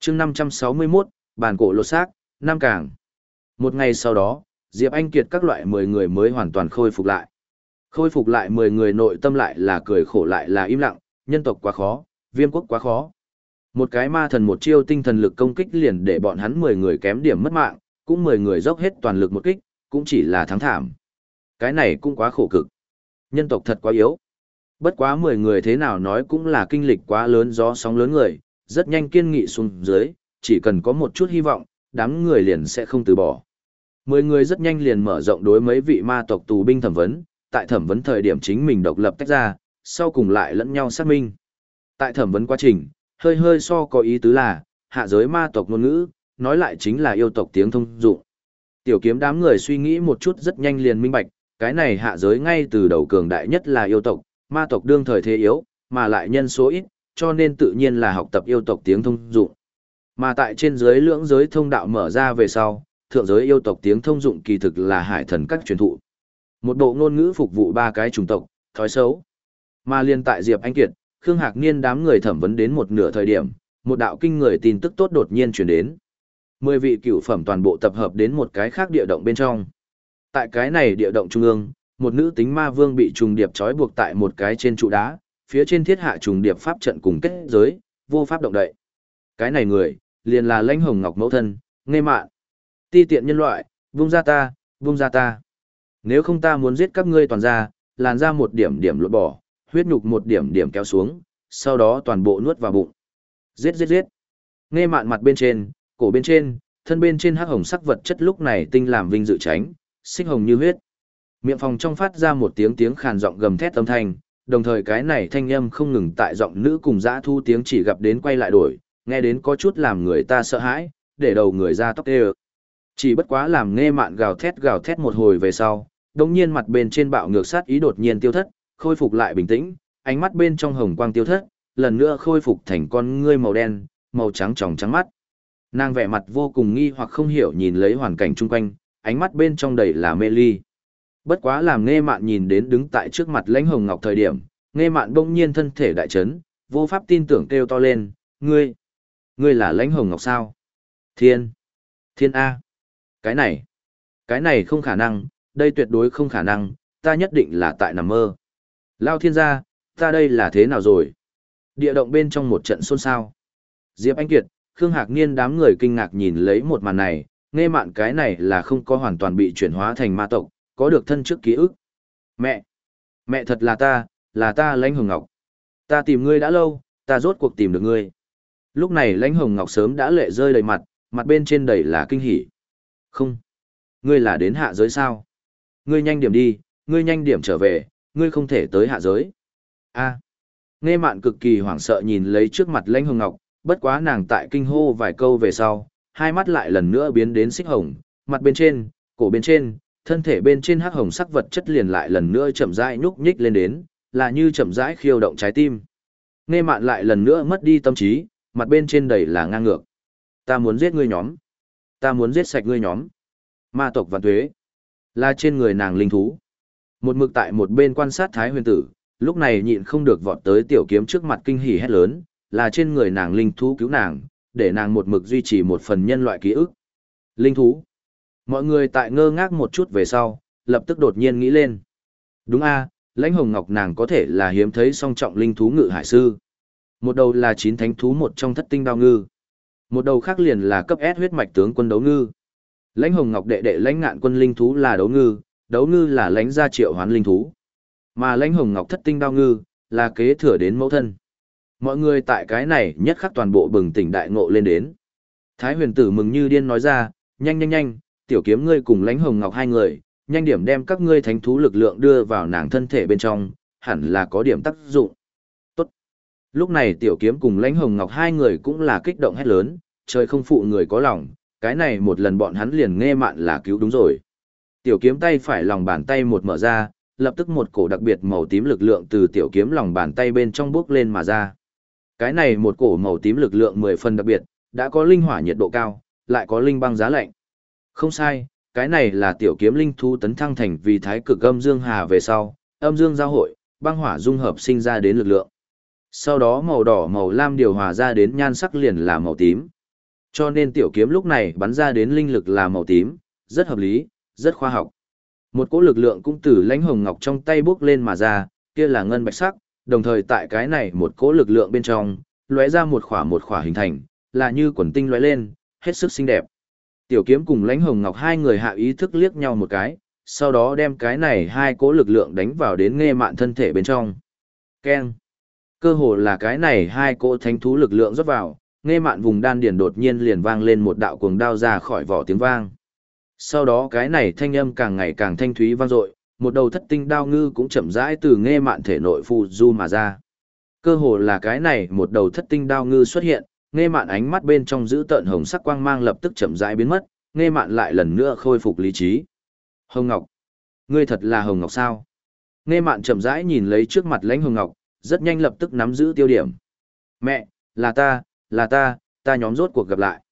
chương 561, bàn cổ lột xác, Nam Cảng. Một ngày sau đó, Diệp Anh Kiệt các loại 10 người mới hoàn toàn khôi phục lại. Khôi phục lại 10 người nội tâm lại là cười khổ lại là im lặng, nhân tộc quá khó, viêm quốc quá khó. Một cái ma thần một chiêu tinh thần lực công kích liền để bọn hắn 10 người kém điểm mất mạng, cũng 10 người dốc hết toàn lực một kích, cũng chỉ là thắng thảm. Cái này cũng quá khổ cực. Nhân tộc thật quá yếu. Bất quá 10 người thế nào nói cũng là kinh lịch quá lớn gió sóng lớn người, rất nhanh kiên nghị xuống dưới, chỉ cần có một chút hy vọng, đám người liền sẽ không từ bỏ. Mười người rất nhanh liền mở rộng đối mấy vị ma tộc tù binh thẩm vấn, tại thẩm vấn thời điểm chính mình độc lập tách ra, sau cùng lại lẫn nhau xác minh. Tại thẩm vấn quá trình, hơi hơi so có ý tứ là, hạ giới ma tộc ngôn ngữ, nói lại chính là yêu tộc tiếng thông dụng. Tiểu kiếm đám người suy nghĩ một chút rất nhanh liền minh bạch, cái này hạ giới ngay từ đầu cường đại nhất là yêu tộc, ma tộc đương thời thế yếu, mà lại nhân số ít, cho nên tự nhiên là học tập yêu tộc tiếng thông dụng. Mà tại trên giới lưỡng giới thông đạo mở ra về sau, thượng giới yêu tộc tiếng thông dụng kỳ thực là hải thần các truyền thụ. Một bộ ngôn ngữ phục vụ ba cái chủng tộc, thói xấu. Mà liên tại Diệp Anh Kiệt, Khương Hạc Niên đám người thẩm vấn đến một nửa thời điểm, một đạo kinh người tin tức tốt đột nhiên truyền đến. Mười vị cửu phẩm toàn bộ tập hợp đến một cái khác địa động bên trong. Tại cái này địa động trung ương, một nữ tính ma vương bị trùng điệp trói buộc tại một cái trên trụ đá, phía trên thiết hạ trùng điệp pháp trận cùng kết giới, vô pháp động đậy. Cái này người, liền là lãnh hồng ngọc mẫu thân, nghe mạn. Ti tiện nhân loại, vung ra ta, vung ra ta. Nếu không ta muốn giết các ngươi toàn ra, làn ra một điểm điểm lột bỏ, huyết nhục một điểm điểm kéo xuống, sau đó toàn bộ nuốt vào bụng. Giết giết giết. Nghe mạn mặt bên trên, cổ bên trên, thân bên trên hắc hồng sắc vật chất lúc này tinh làm vinh dự tránh, xích hồng như huyết. Miệng phòng trong phát ra một tiếng tiếng khàn giọng gầm thét âm thanh, đồng thời cái này thanh âm không ngừng tại giọng nữ cùng dã thu tiếng chỉ gặp đến quay lại đổi, nghe đến có chút làm người ta sợ hãi, để đầu người ra tóc tê Chỉ bất quá làm nghe mạn gào thét gào thét một hồi về sau, đồng nhiên mặt bên trên bạo ngược sát ý đột nhiên tiêu thất, khôi phục lại bình tĩnh, ánh mắt bên trong hồng quang tiêu thất, lần nữa khôi phục thành con ngươi màu đen, màu trắng tròng trắng mắt. Nàng vẻ mặt vô cùng nghi hoặc không hiểu nhìn lấy hoàn cảnh chung quanh, ánh mắt bên trong đầy là mê ly. Bất quá làm nghe mạn nhìn đến đứng tại trước mặt lãnh hồng ngọc thời điểm, nghe mạn bỗng nhiên thân thể đại chấn, vô pháp tin tưởng kêu to lên, ngươi, ngươi là lãnh hồng ngọc sao? Thiên, thiên A. Cái này, cái này không khả năng, đây tuyệt đối không khả năng, ta nhất định là tại nằm mơ. Lao thiên gia, ta đây là thế nào rồi? Địa động bên trong một trận xôn xao. Diệp Anh Kiệt, Khương Hạc Niên đám người kinh ngạc nhìn lấy một màn này, nghe mạn cái này là không có hoàn toàn bị chuyển hóa thành ma tộc, có được thân trước ký ức. Mẹ! Mẹ thật là ta, là ta lãnh hồng ngọc. Ta tìm ngươi đã lâu, ta rốt cuộc tìm được ngươi. Lúc này lãnh hồng ngọc sớm đã lệ rơi đầy mặt, mặt bên trên đầy là kinh hỉ. Không! Ngươi là đến hạ giới sao? Ngươi nhanh điểm đi, ngươi nhanh điểm trở về, ngươi không thể tới hạ giới. A. Nghe mạn cực kỳ hoảng sợ nhìn lấy trước mặt lãnh hồng ngọc, bất quá nàng tại kinh hô vài câu về sau, hai mắt lại lần nữa biến đến xích hồng, mặt bên trên, cổ bên trên, thân thể bên trên hắc hồng sắc vật chất liền lại lần nữa chậm rãi nhúc nhích lên đến, là như chậm rãi khiêu động trái tim. Nghe mạn lại lần nữa mất đi tâm trí, mặt bên trên đầy là ngang ngược. Ta muốn giết ngươi nhóm. Ta muốn giết sạch ngươi nhóm. Ma tộc và tuế. Là trên người nàng linh thú. Một mực tại một bên quan sát Thái huyền tử, lúc này nhịn không được vọt tới tiểu kiếm trước mặt kinh hỉ hét lớn, là trên người nàng linh thú cứu nàng, để nàng một mực duy trì một phần nhân loại ký ức. Linh thú. Mọi người tại ngơ ngác một chút về sau, lập tức đột nhiên nghĩ lên. Đúng a, lãnh hồng ngọc nàng có thể là hiếm thấy song trọng linh thú ngự hải sư. Một đầu là chín thánh thú một trong thất tinh đao ngư. Một đầu khác liền là cấp S huyết mạch tướng quân đấu ngư. Lãnh hồng ngọc đệ đệ lãnh ngạn quân linh thú là đấu ngư, đấu ngư là lãnh gia triệu hoán linh thú. Mà lãnh hồng ngọc thất tinh đao ngư, là kế thừa đến mẫu thân. Mọi người tại cái này nhất khắc toàn bộ bừng tỉnh đại ngộ lên đến. Thái huyền tử mừng như điên nói ra, nhanh nhanh nhanh, tiểu kiếm ngươi cùng lãnh hồng ngọc hai người, nhanh điểm đem các ngươi thánh thú lực lượng đưa vào nàng thân thể bên trong, hẳn là có điểm tác dụng. Tốt. Lúc này tiểu kiếm cùng lãnh hồng ngọc hai người cũng là kích động hét lớn, trời không phụ người có lòng, cái này một lần bọn hắn liền nghe mạn là cứu đúng rồi. Tiểu kiếm tay phải lòng bàn tay một mở ra, lập tức một cổ đặc biệt màu tím lực lượng từ tiểu kiếm lòng bàn tay bên trong bước lên mà ra. Cái này một cổ màu tím lực lượng mười phần đặc biệt, đã có linh hỏa nhiệt độ cao, lại có linh băng giá lạnh. Không sai, cái này là tiểu kiếm linh thú tấn thăng thành vì thái cực âm dương hà về sau, âm dương giao hội, băng hỏa dung hợp sinh ra đến lực lượng. Sau đó màu đỏ màu lam điều hòa ra đến nhan sắc liền là màu tím. Cho nên tiểu kiếm lúc này bắn ra đến linh lực là màu tím, rất hợp lý, rất khoa học. Một cỗ lực lượng cũng từ lãnh hồng ngọc trong tay bước lên mà ra, kia là ngân bạch sắc, đồng thời tại cái này một cỗ lực lượng bên trong, lóe ra một khỏa một khỏa hình thành, là như quần tinh lóe lên, hết sức xinh đẹp. Tiểu kiếm cùng lãnh hồng ngọc hai người hạ ý thức liếc nhau một cái, sau đó đem cái này hai cỗ lực lượng đánh vào đến nghe mạn thân thể bên trong. Keng. Cơ hồ là cái này hai cỗ thánh thú lực lượng rót vào, nghe mạn vùng đan điền đột nhiên liền vang lên một đạo cuồng đao ra khỏi vỏ tiếng vang. Sau đó cái này thanh âm càng ngày càng thanh thúy vang dội, một đầu thất tinh đao ngư cũng chậm rãi từ nghe mạn thể nội phù du mà ra. Cơ hồ là cái này một đầu thất tinh đao ngư xuất hiện, nghe mạn ánh mắt bên trong giữ tợn hồng sắc quang mang lập tức chậm rãi biến mất, nghe mạn lại lần nữa khôi phục lý trí. Hồng Ngọc, ngươi thật là Hồng Ngọc sao? Nghe mạn chậm rãi nhìn lấy trước mặt lãnh Hồng Ngọc, rất nhanh lập tức nắm giữ tiêu điểm. Mẹ, là ta, là ta, ta nhóm rốt cuộc gặp lại.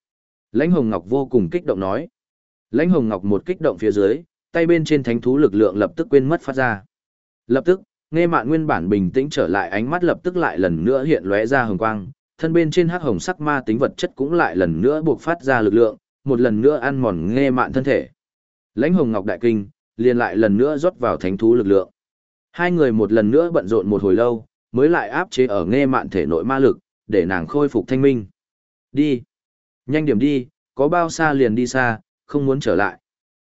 Lãnh Hồng Ngọc vô cùng kích động nói. Lãnh Hồng Ngọc một kích động phía dưới, tay bên trên thánh thú lực lượng lập tức quên mất phát ra. Lập tức, nghe mạn nguyên bản bình tĩnh trở lại ánh mắt lập tức lại lần nữa hiện lóe ra hồng quang, thân bên trên hắc hồng sắc ma tính vật chất cũng lại lần nữa buộc phát ra lực lượng, một lần nữa ăn mòn nghe mạn thân thể. Lãnh Hồng Ngọc đại kinh, liền lại lần nữa rót vào thánh thú lực lượng. Hai người một lần nữa bận rộn một hồi lâu, mới lại áp chế ở nghe mạn thể nội ma lực, để nàng khôi phục thanh minh. Đi. Nhanh điểm đi, có bao xa liền đi xa, không muốn trở lại.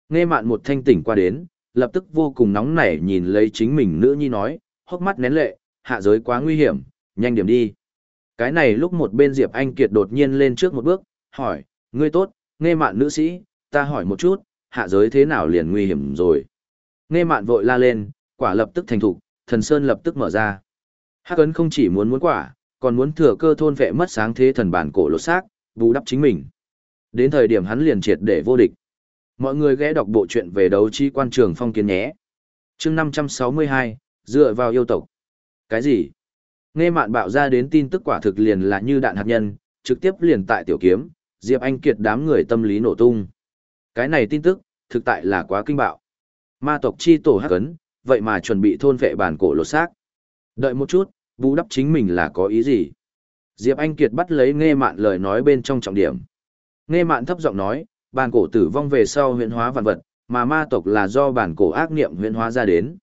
Nghe mạn một thanh tỉnh qua đến, lập tức vô cùng nóng nảy nhìn lấy chính mình nữ nhi nói, hốc mắt nén lệ, hạ giới quá nguy hiểm, nhanh điểm đi. Cái này lúc một bên Diệp Anh Kiệt đột nhiên lên trước một bước, hỏi, ngươi tốt, nghe mạn nữ sĩ, ta hỏi một chút, hạ giới thế nào liền nguy hiểm rồi. Nghe mạn vội la lên, quả lập tức thành thục, thần sơn lập tức mở ra. Hắc ấn không chỉ muốn muốn quả, còn muốn thừa cơ thôn vệ mất sáng thế thần bản cổ lột xác, bù đắp chính mình. Đến thời điểm hắn liền triệt để vô địch. Mọi người ghé đọc bộ truyện về đấu chi quan trường phong kiến nhé. chương 562, dựa vào yêu tộc. Cái gì? Nghe mạn bạo ra đến tin tức quả thực liền là như đạn hạt nhân, trực tiếp liền tại tiểu kiếm, Diệp Anh Kiệt đám người tâm lý nổ tung. Cái này tin tức, thực tại là quá kinh bạo. Ma tộc chi tổ hắc ấn, vậy mà chuẩn bị thôn vệ bản cổ lột xác. Đợi một chút, bù đắp chính mình là có ý gì? Diệp Anh Kiệt bắt lấy nghe mạn lời nói bên trong trọng điểm. Nghe mạn thấp giọng nói, bản cổ tử vong về sau huyễn hóa vạn vật, mà ma tộc là do bản cổ ác niệm huyễn hóa ra đến.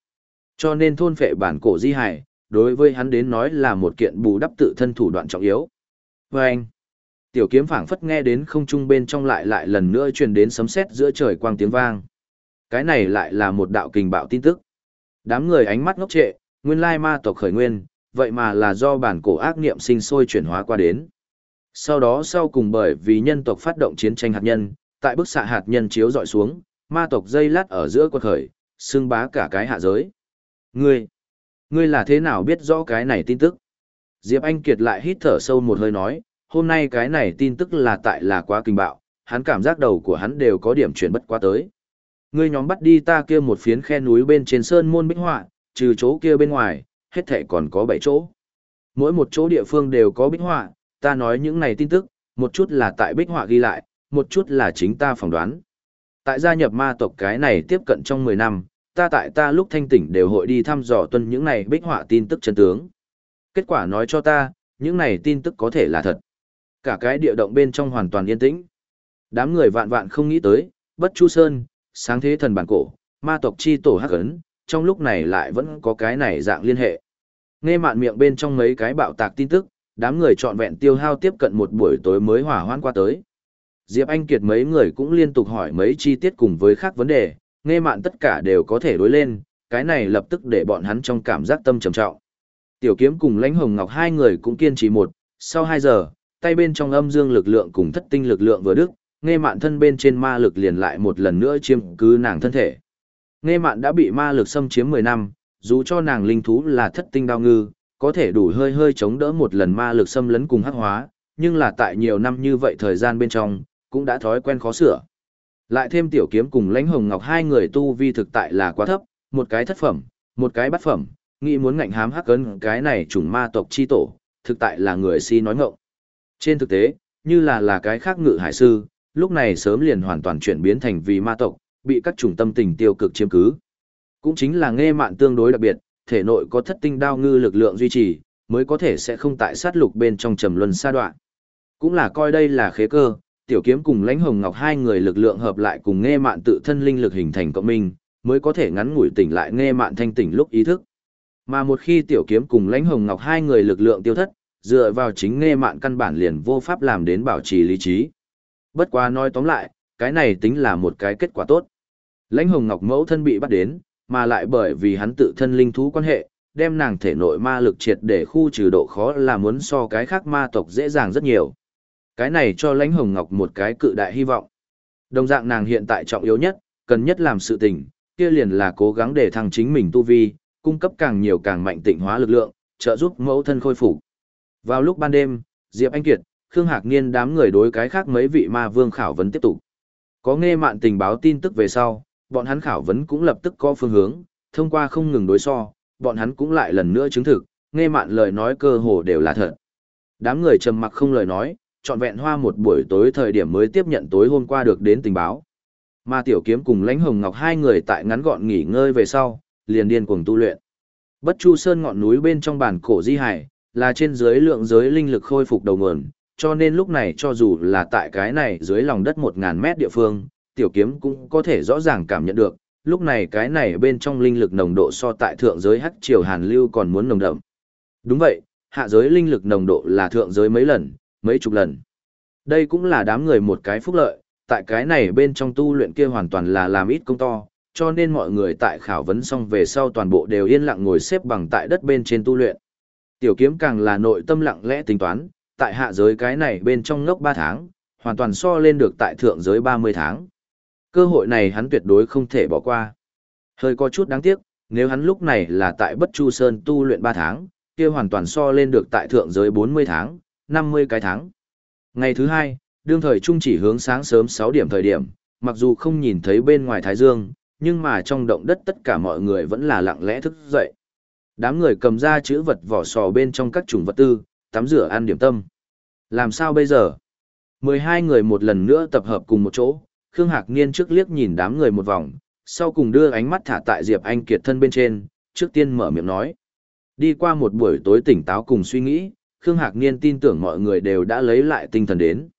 Cho nên thôn phệ bản cổ di hải, đối với hắn đến nói là một kiện bù đắp tự thân thủ đoạn trọng yếu. Và anh, tiểu kiếm phảng phất nghe đến không trung bên trong lại lại lần nữa truyền đến sấm sét giữa trời quang tiếng vang. Cái này lại là một đạo kình bạo tin tức. Đám người ánh mắt ngốc trệ, nguyên lai ma tộc khởi nguyên, vậy mà là do bản cổ ác niệm sinh sôi chuyển hóa qua đến. Sau đó sau cùng bởi vì nhân tộc phát động chiến tranh hạt nhân, tại bức xạ hạt nhân chiếu dọi xuống, ma tộc dây lát ở giữa quật khởi, xưng bá cả cái hạ giới. Ngươi, ngươi là thế nào biết rõ cái này tin tức? Diệp Anh Kiệt lại hít thở sâu một hơi nói, hôm nay cái này tin tức là tại là quá kinh bạo, hắn cảm giác đầu của hắn đều có điểm chuyển bất quá tới. Ngươi nhóm bắt đi ta kia một phiến khe núi bên trên sơn môn bích họa, trừ chỗ kia bên ngoài, hết thảy còn có bảy chỗ. Mỗi một chỗ địa phương đều có bích họa, ta nói những này tin tức, một chút là tại bích họa ghi lại, một chút là chính ta phỏng đoán. Tại gia nhập ma tộc cái này tiếp cận trong 10 năm, ta tại ta lúc thanh tỉnh đều hội đi thăm dò tuân những này bích họa tin tức chân tướng. Kết quả nói cho ta, những này tin tức có thể là thật. Cả cái địa động bên trong hoàn toàn yên tĩnh. Đám người vạn vạn không nghĩ tới, bất chu sơn, sáng thế thần bản cổ, ma tộc chi tổ hắc ấn, trong lúc này lại vẫn có cái này dạng liên hệ. Nghe mạn miệng bên trong mấy cái bạo tạc tin tức, đám người trọn vẹn tiêu hao tiếp cận một buổi tối mới hỏa hoãn qua tới. Diệp Anh Kiệt mấy người cũng liên tục hỏi mấy chi tiết cùng với khác vấn đề, nghe mạn tất cả đều có thể đối lên, cái này lập tức để bọn hắn trong cảm giác tâm trầm trọng. Tiểu kiếm cùng lãnh hồng ngọc hai người cũng kiên trì một, sau hai giờ, tay bên trong âm dương lực lượng cùng thất tinh lực lượng vừa đức, nghe mạn thân bên trên ma lực liền lại một lần nữa chiếm cứ nàng thân thể. Nghe mạn đã bị ma lực xâm chiếm 10 năm, dù cho nàng linh thú là thất tinh đao ngư, có thể đủ hơi hơi chống đỡ một lần ma lực xâm lấn cùng hắc hóa, nhưng là tại nhiều năm như vậy thời gian bên trong, cũng đã thói quen khó sửa. Lại thêm tiểu kiếm cùng lãnh hồng ngọc hai người tu vi thực tại là quá thấp, một cái thất phẩm, một cái bát phẩm, nghĩ muốn ngạnh hám hắc ấn cái này trùng ma tộc chi tổ, thực tại là người si nói ngọng. Trên thực tế, như là là cái khác ngự hải sư, lúc này sớm liền hoàn toàn chuyển biến thành vì ma tộc, bị các chủng tâm tình tiêu cực chiếm cứ. Cũng chính là nghe mạn tương đối đặc biệt, thể nội có thất tinh đao ngư lực lượng duy trì, mới có thể sẽ không tại sát lục bên trong trầm luân sa đoạn. Cũng là coi đây là khế cơ, tiểu kiếm cùng lãnh hồng ngọc hai người lực lượng hợp lại cùng nghe mạn tự thân linh lực hình thành cộng minh, mới có thể ngắn ngủi tỉnh lại nghe mạn thanh tỉnh lúc ý thức. Mà một khi tiểu kiếm cùng lãnh hồng ngọc hai người lực lượng tiêu thất, dựa vào chính nghe mạn căn bản liền vô pháp làm đến bảo trì lý trí. Bất quá nói tóm lại, cái này tính là một cái kết quả tốt. Lãnh hồng ngọc mẫu thân bị bắt đến, mà lại bởi vì hắn tự thân linh thú quan hệ, đem nàng thể nội ma lực triệt để khu trừ độ khó là muốn so cái khác ma tộc dễ dàng rất nhiều. Cái này cho lãnh hồng ngọc một cái cự đại hy vọng. Đồng dạng nàng hiện tại trọng yếu nhất, cần nhất làm sự tình, kia liền là cố gắng để thăng chính mình tu vi, cung cấp càng nhiều càng mạnh tịnh hóa lực lượng, trợ giúp mẫu thân khôi phục. Vào lúc ban đêm, Diệp Anh Kiệt, Khương Hạc Niên đám người đối cái khác mấy vị ma vương khảo vấn tiếp tục. Có nghe mạn tình báo tin tức về sau, bọn hắn khảo vấn cũng lập tức có phương hướng, thông qua không ngừng đối so, bọn hắn cũng lại lần nữa chứng thực, nghe mạn lời nói cơ hồ đều là thật. Đám người trầm mặc không lời nói, trọn vẹn hoa một buổi tối thời điểm mới tiếp nhận tối hôm qua được đến tình báo. Mà tiểu kiếm cùng lãnh hồng ngọc hai người tại ngắn gọn nghỉ ngơi về sau, liền điên cuồng tu luyện. Bất Chu Sơn ngọn núi bên trong bản cổ di hải, là trên dưới lượng giới linh lực khôi phục đầu nguồn, cho nên lúc này cho dù là tại cái này dưới lòng đất 1000 mét địa phương, tiểu kiếm cũng có thể rõ ràng cảm nhận được, lúc này cái này bên trong linh lực nồng độ so tại thượng giới hắc triều hàn lưu còn muốn nồng đậm. Đúng vậy, hạ giới linh lực nồng độ là thượng giới mấy lần, mấy chục lần. Đây cũng là đám người một cái phúc lợi, tại cái này bên trong tu luyện kia hoàn toàn là làm ít công to, cho nên mọi người tại khảo vấn xong về sau toàn bộ đều yên lặng ngồi xếp bằng tại đất bên trên tu luyện. Tiểu kiếm càng là nội tâm lặng lẽ tính toán, tại hạ giới cái này bên trong ngốc 3 tháng, hoàn toàn so lên được tại thượng giới 30 tháng. Cơ hội này hắn tuyệt đối không thể bỏ qua. Hơi có chút đáng tiếc, nếu hắn lúc này là tại Bất Chu Sơn tu luyện 3 tháng, kia hoàn toàn so lên được tại thượng giới 40 tháng, 50 cái tháng. Ngày thứ hai, đương thời trung chỉ hướng sáng sớm 6 điểm thời điểm, mặc dù không nhìn thấy bên ngoài Thái Dương, nhưng mà trong động đất tất cả mọi người vẫn là lặng lẽ thức dậy. Đám người cầm ra chữ vật vỏ sò bên trong các chủng vật tư, tắm rửa ăn điểm tâm. Làm sao bây giờ? 12 người một lần nữa tập hợp cùng một chỗ, Khương Hạc Niên trước liếc nhìn đám người một vòng, sau cùng đưa ánh mắt thả tại Diệp Anh Kiệt thân bên trên, trước tiên mở miệng nói. Đi qua một buổi tối tỉnh táo cùng suy nghĩ, Khương Hạc Niên tin tưởng mọi người đều đã lấy lại tinh thần đến.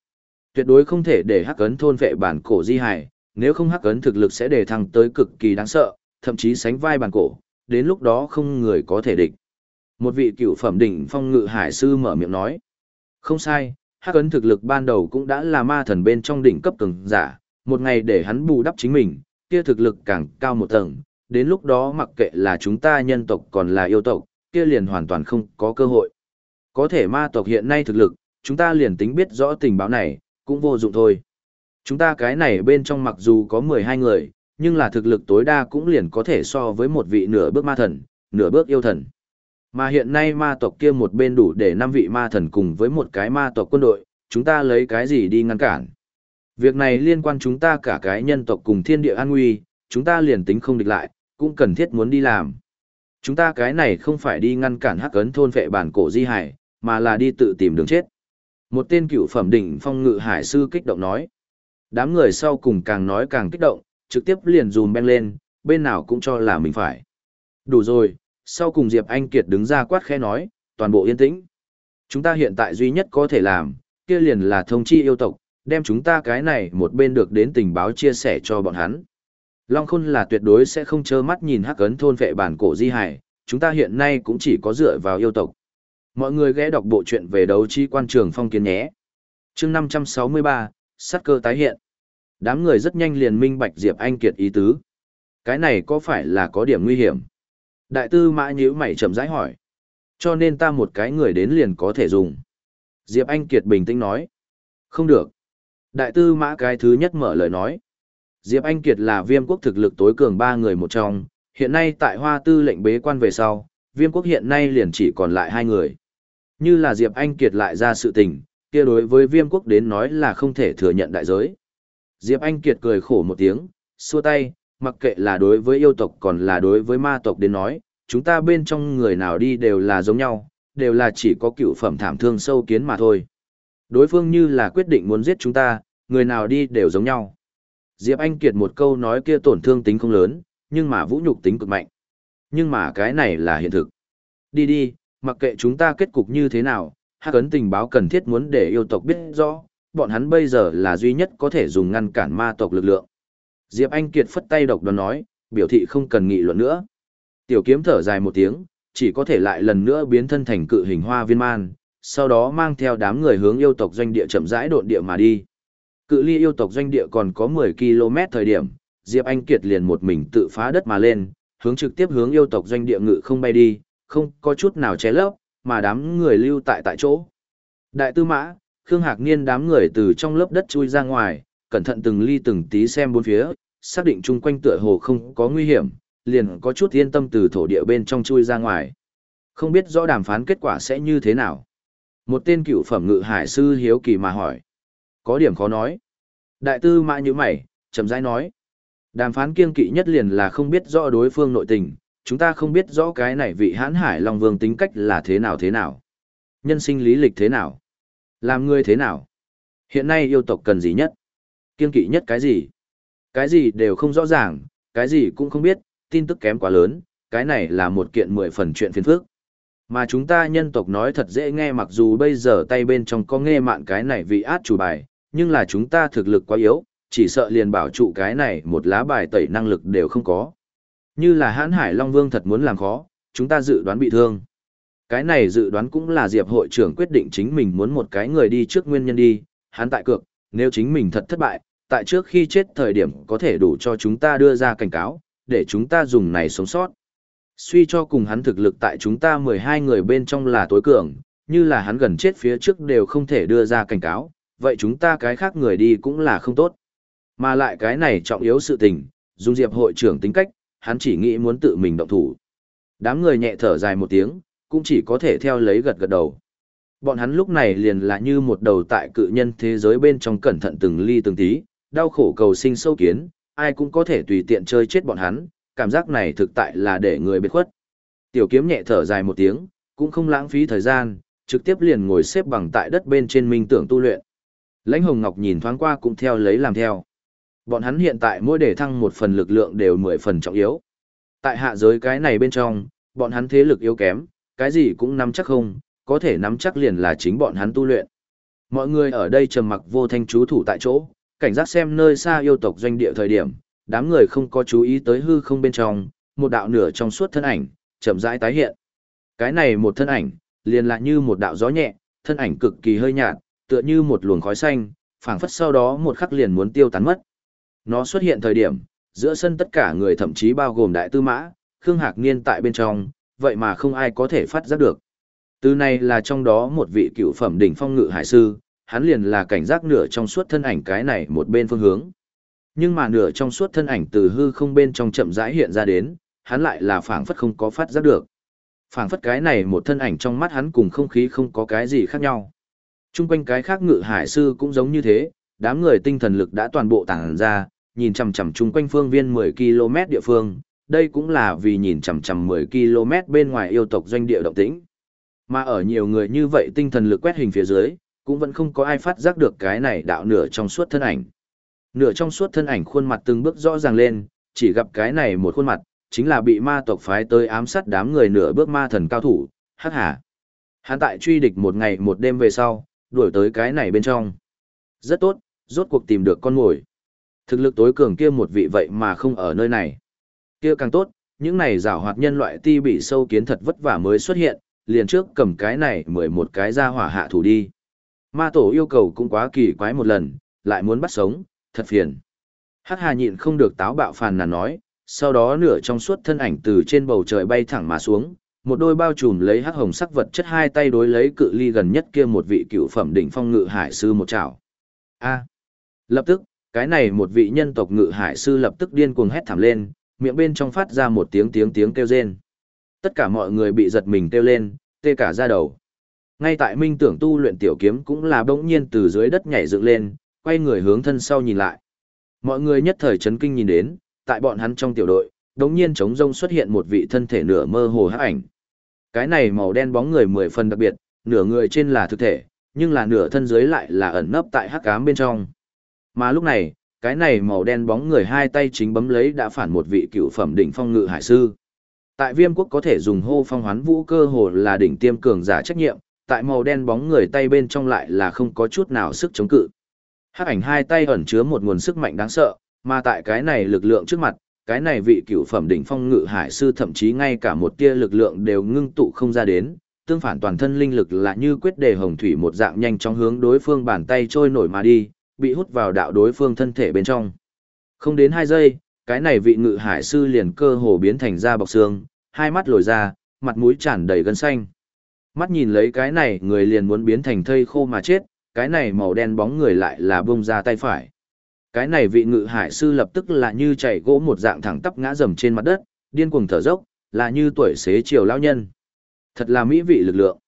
Tuyệt đối không thể để hắc ấn thôn vệ bản cổ di hải, nếu không hắc ấn thực lực sẽ đề thăng tới cực kỳ đáng sợ, thậm chí sánh vai bản cổ, đến lúc đó không người có thể địch. Một vị cựu phẩm đỉnh phong ngự hải sư mở miệng nói. Không sai, hắc ấn thực lực ban đầu cũng đã là ma thần bên trong đỉnh cấp cường giả, một ngày để hắn bù đắp chính mình, kia thực lực càng cao một tầng, đến lúc đó mặc kệ là chúng ta nhân tộc còn là yêu tộc, kia liền hoàn toàn không có cơ hội. Có thể ma tộc hiện nay thực lực, chúng ta liền tính biết rõ tình báo này, cũng vô dụng thôi. Chúng ta cái này bên trong mặc dù có 12 người, nhưng là thực lực tối đa cũng liền có thể so với một vị nửa bước ma thần, nửa bước yêu thần. Mà hiện nay ma tộc kia một bên đủ để năm vị ma thần cùng với một cái ma tộc quân đội, chúng ta lấy cái gì đi ngăn cản. Việc này liên quan chúng ta cả cái nhân tộc cùng thiên địa an nguy, chúng ta liền tính không địch lại, cũng cần thiết muốn đi làm. Chúng ta cái này không phải đi ngăn cản hắc ấn thôn vệ bản cổ di hải, mà là đi tự tìm đường chết. Một tên cựu phẩm đỉnh phong ngự hải sư kích động nói. Đám người sau cùng càng nói càng kích động, trực tiếp liền dùm beng lên, bên nào cũng cho là mình phải. Đủ rồi, sau cùng Diệp Anh Kiệt đứng ra quát khẽ nói, toàn bộ yên tĩnh. Chúng ta hiện tại duy nhất có thể làm, kia liền là thông chi yêu tộc, đem chúng ta cái này một bên được đến tình báo chia sẻ cho bọn hắn. Long Khôn là tuyệt đối sẽ không trơ mắt nhìn hắc ấn thôn vệ bản cổ di hải, chúng ta hiện nay cũng chỉ có dựa vào yêu tộc. Mọi người ghé đọc bộ truyện về đấu chi quan trường phong kiến nhé. chương 563, sát cơ tái hiện. Đám người rất nhanh liền minh bạch Diệp Anh Kiệt ý tứ. Cái này có phải là có điểm nguy hiểm? Đại tư mã nhíu mày chậm rãi hỏi. Cho nên ta một cái người đến liền có thể dùng. Diệp Anh Kiệt bình tĩnh nói. Không được. Đại tư mã cái thứ nhất mở lời nói. Diệp Anh Kiệt là viêm quốc thực lực tối cường ba người một trong, hiện nay tại hoa tư lệnh bế quan về sau, viêm quốc hiện nay liền chỉ còn lại hai người. Như là Diệp Anh Kiệt lại ra sự tình, kia đối với viêm quốc đến nói là không thể thừa nhận đại giới. Diệp Anh Kiệt cười khổ một tiếng, xua tay, mặc kệ là đối với yêu tộc còn là đối với ma tộc đến nói, chúng ta bên trong người nào đi đều là giống nhau, đều là chỉ có cựu phẩm thảm thương sâu kiến mà thôi. Đối phương như là quyết định muốn giết chúng ta, người nào đi đều giống nhau. Diệp Anh Kiệt một câu nói kia tổn thương tính không lớn, nhưng mà vũ nhục tính cực mạnh. Nhưng mà cái này là hiện thực. Đi đi, mặc kệ chúng ta kết cục như thế nào, hắc ấn tình báo cần thiết muốn để yêu tộc biết rõ, bọn hắn bây giờ là duy nhất có thể dùng ngăn cản ma tộc lực lượng. Diệp Anh Kiệt phất tay độc đoán nói, biểu thị không cần nghị luận nữa. Tiểu kiếm thở dài một tiếng, chỉ có thể lại lần nữa biến thân thành cự hình hoa viên man, sau đó mang theo đám người hướng yêu tộc doanh địa chậm rãi độn địa mà đi. Cự ly yêu tộc doanh địa còn có 10 km thời điểm, Diệp Anh Kiệt liền một mình tự phá đất mà lên, hướng trực tiếp hướng yêu tộc doanh địa ngự không bay đi, không có chút nào che lấp, mà đám người lưu tại tại chỗ. Đại tư mã, Khương Hạc Niên đám người từ trong lớp đất chui ra ngoài, cẩn thận từng ly từng tí xem bốn phía, xác định chung quanh tựa hồ không có nguy hiểm, liền có chút yên tâm từ thổ địa bên trong chui ra ngoài. Không biết rõ đàm phán kết quả sẽ như thế nào. Một tên cựu phẩm ngự hải sư hiếu kỳ mà hỏi. Có điểm khó nói. Đại tư mã như mày, chậm rãi nói. Đàm phán kiên kỵ nhất liền là không biết rõ đối phương nội tình, chúng ta không biết rõ cái này vị hãn hải long vương tính cách là thế nào thế nào. Nhân sinh lý lịch thế nào. Làm người thế nào. Hiện nay yêu tộc cần gì nhất. Kiên kỵ nhất cái gì. Cái gì đều không rõ ràng, cái gì cũng không biết, tin tức kém quá lớn, cái này là một kiện mười phần chuyện phiền phức. Mà chúng ta nhân tộc nói thật dễ nghe mặc dù bây giờ tay bên trong có nghe mạn cái này vị át chủ bài, nhưng là chúng ta thực lực quá yếu, chỉ sợ liền bảo trụ cái này một lá bài tẩy năng lực đều không có. Như là hãn hải Long Vương thật muốn làm khó, chúng ta dự đoán bị thương. Cái này dự đoán cũng là Diệp hội trưởng quyết định chính mình muốn một cái người đi trước nguyên nhân đi, hắn tại cược, nếu chính mình thật thất bại, tại trước khi chết thời điểm có thể đủ cho chúng ta đưa ra cảnh cáo, để chúng ta dùng này sống sót. Suy cho cùng hắn thực lực tại chúng ta 12 người bên trong là tối cường, như là hắn gần chết phía trước đều không thể đưa ra cảnh cáo, vậy chúng ta cái khác người đi cũng là không tốt. Mà lại cái này trọng yếu sự tình, dùng diệp hội trưởng tính cách, hắn chỉ nghĩ muốn tự mình động thủ. Đám người nhẹ thở dài một tiếng, cũng chỉ có thể theo lấy gật gật đầu. Bọn hắn lúc này liền là như một đầu tại cự nhân thế giới bên trong cẩn thận từng ly từng tí, đau khổ cầu sinh sâu kiến, ai cũng có thể tùy tiện chơi chết bọn hắn, cảm giác này thực tại là để người biệt khuất. Tiểu kiếm nhẹ thở dài một tiếng, cũng không lãng phí thời gian, trực tiếp liền ngồi xếp bằng tại đất bên trên minh tưởng tu luyện. Lãnh Hồng Ngọc nhìn thoáng qua cũng theo lấy làm theo. Bọn hắn hiện tại mỗi để thăng một phần lực lượng đều mười phần trọng yếu. Tại hạ giới cái này bên trong, bọn hắn thế lực yếu kém, cái gì cũng nắm chắc không, có thể nắm chắc liền là chính bọn hắn tu luyện. Mọi người ở đây trầm mặc vô thanh chú thủ tại chỗ, cảnh giác xem nơi xa yêu tộc doanh địa thời điểm, đám người không có chú ý tới hư không bên trong, một đạo nửa trong suốt thân ảnh, chậm rãi tái hiện. Cái này một thân ảnh, liền lại như một đạo gió nhẹ, thân ảnh cực kỳ hơi nhạt, tựa như một luồng khói xanh, phảng phất sau đó một khắc liền muốn tiêu tán mất. Nó xuất hiện thời điểm, giữa sân tất cả người thậm chí bao gồm đại tư mã, Khương Hạc Niên tại bên trong, vậy mà không ai có thể phát giác được. Từ này là trong đó một vị cựu phẩm đỉnh phong ngự hải sư, hắn liền là cảnh giác nửa trong suốt thân ảnh cái này một bên phương hướng. Nhưng mà nửa trong suốt thân ảnh từ hư không bên trong chậm rãi hiện ra đến, hắn lại là phảng phất không có phát giác được. Phảng phất cái này một thân ảnh trong mắt hắn cùng không khí không có cái gì khác nhau. Trung quanh cái khác ngự hải sư cũng giống như thế, đám người tinh thần lực đã toàn bộ tàng ra, nhìn chằm chằm chung quanh phương viên 10 km địa phương, đây cũng là vì nhìn chằm chằm 10 km bên ngoài yêu tộc doanh địa động tĩnh. Mà ở nhiều người như vậy tinh thần lực quét hình phía dưới, cũng vẫn không có ai phát giác được cái này đạo nửa trong suốt thân ảnh. Nửa trong suốt thân ảnh khuôn mặt từng bước rõ ràng lên, chỉ gặp cái này một khuôn mặt, chính là bị ma tộc phái tới ám sát đám người nửa bước ma thần cao thủ, hắc hà. Hắn tại truy địch một ngày một đêm về sau, đuổi tới cái này bên trong. Rất tốt, rốt cuộc tìm được con mồi. Thực lực tối cường kia một vị vậy mà không ở nơi này. Kia càng tốt, những này rào hoạt nhân loại ti bị sâu kiến thật vất vả mới xuất hiện, liền trước cầm cái này mười một cái ra hỏa hạ thủ đi. Ma tổ yêu cầu cũng quá kỳ quái một lần, lại muốn bắt sống, thật phiền. Hắc Hà nhịn không được táo bạo phàn nàn nói, sau đó nửa trong suốt thân ảnh từ trên bầu trời bay thẳng mà xuống, một đôi bao trùm lấy hắc hồng sắc vật chất hai tay đối lấy cự ly gần nhất kia một vị cựu phẩm đỉnh phong ngự hải sư một chảo. A. Lập tức, cái này một vị nhân tộc ngự hải sư lập tức điên cuồng hét thảm lên, miệng bên trong phát ra một tiếng tiếng tiếng kêu rên. Tất cả mọi người bị giật mình kêu lên, tê cả da đầu. Ngay tại minh tưởng tu luyện tiểu kiếm cũng là bỗng nhiên từ dưới đất nhảy dựng lên, quay người hướng thân sau nhìn lại. Mọi người nhất thời chấn kinh nhìn đến, tại bọn hắn trong tiểu đội, đống nhiên trống rông xuất hiện một vị thân thể nửa mơ hồ hắc ảnh. Cái này màu đen bóng người mười phần đặc biệt, nửa người trên là thực thể, nhưng là nửa thân dưới lại là ẩn nấp tại hắc ám bên trong. Mà lúc này, cái này màu đen bóng người hai tay chính bấm lấy đã phản một vị cựu phẩm đỉnh phong ngự hải sư. Tại viêm quốc có thể dùng hô phong hoán vũ cơ hồ là đỉnh tiêm cường giả trách nhiệm, tại màu đen bóng người tay bên trong lại là không có chút nào sức chống cự. Hắc ảnh hai tay ẩn chứa một nguồn sức mạnh đáng sợ, mà tại cái này lực lượng trước mặt, cái này vị cựu phẩm đỉnh phong ngự hải sư thậm chí ngay cả một tia lực lượng đều ngưng tụ không ra đến, tương phản toàn thân linh lực là như quyết đề hồng thủy một dạng nhanh chóng hướng đối phương bàn tay trôi nổi mà đi, bị hút vào đạo đối phương thân thể bên trong. Không đến hai giây, cái này vị ngự hải sư liền cơ hồ biến thành da bọc xương, hai mắt lồi ra, mặt mũi tràn đầy gân xanh. Mắt nhìn lấy cái này người liền muốn biến thành thây khô mà chết, cái này màu đen bóng người lại là bông ra tay phải. Cái này vị ngự hải sư lập tức là như chảy gỗ một dạng thẳng tắp ngã rầm trên mặt đất, điên cuồng thở dốc, là như tuổi xế chiều lão nhân. Thật là mỹ vị lực lượng.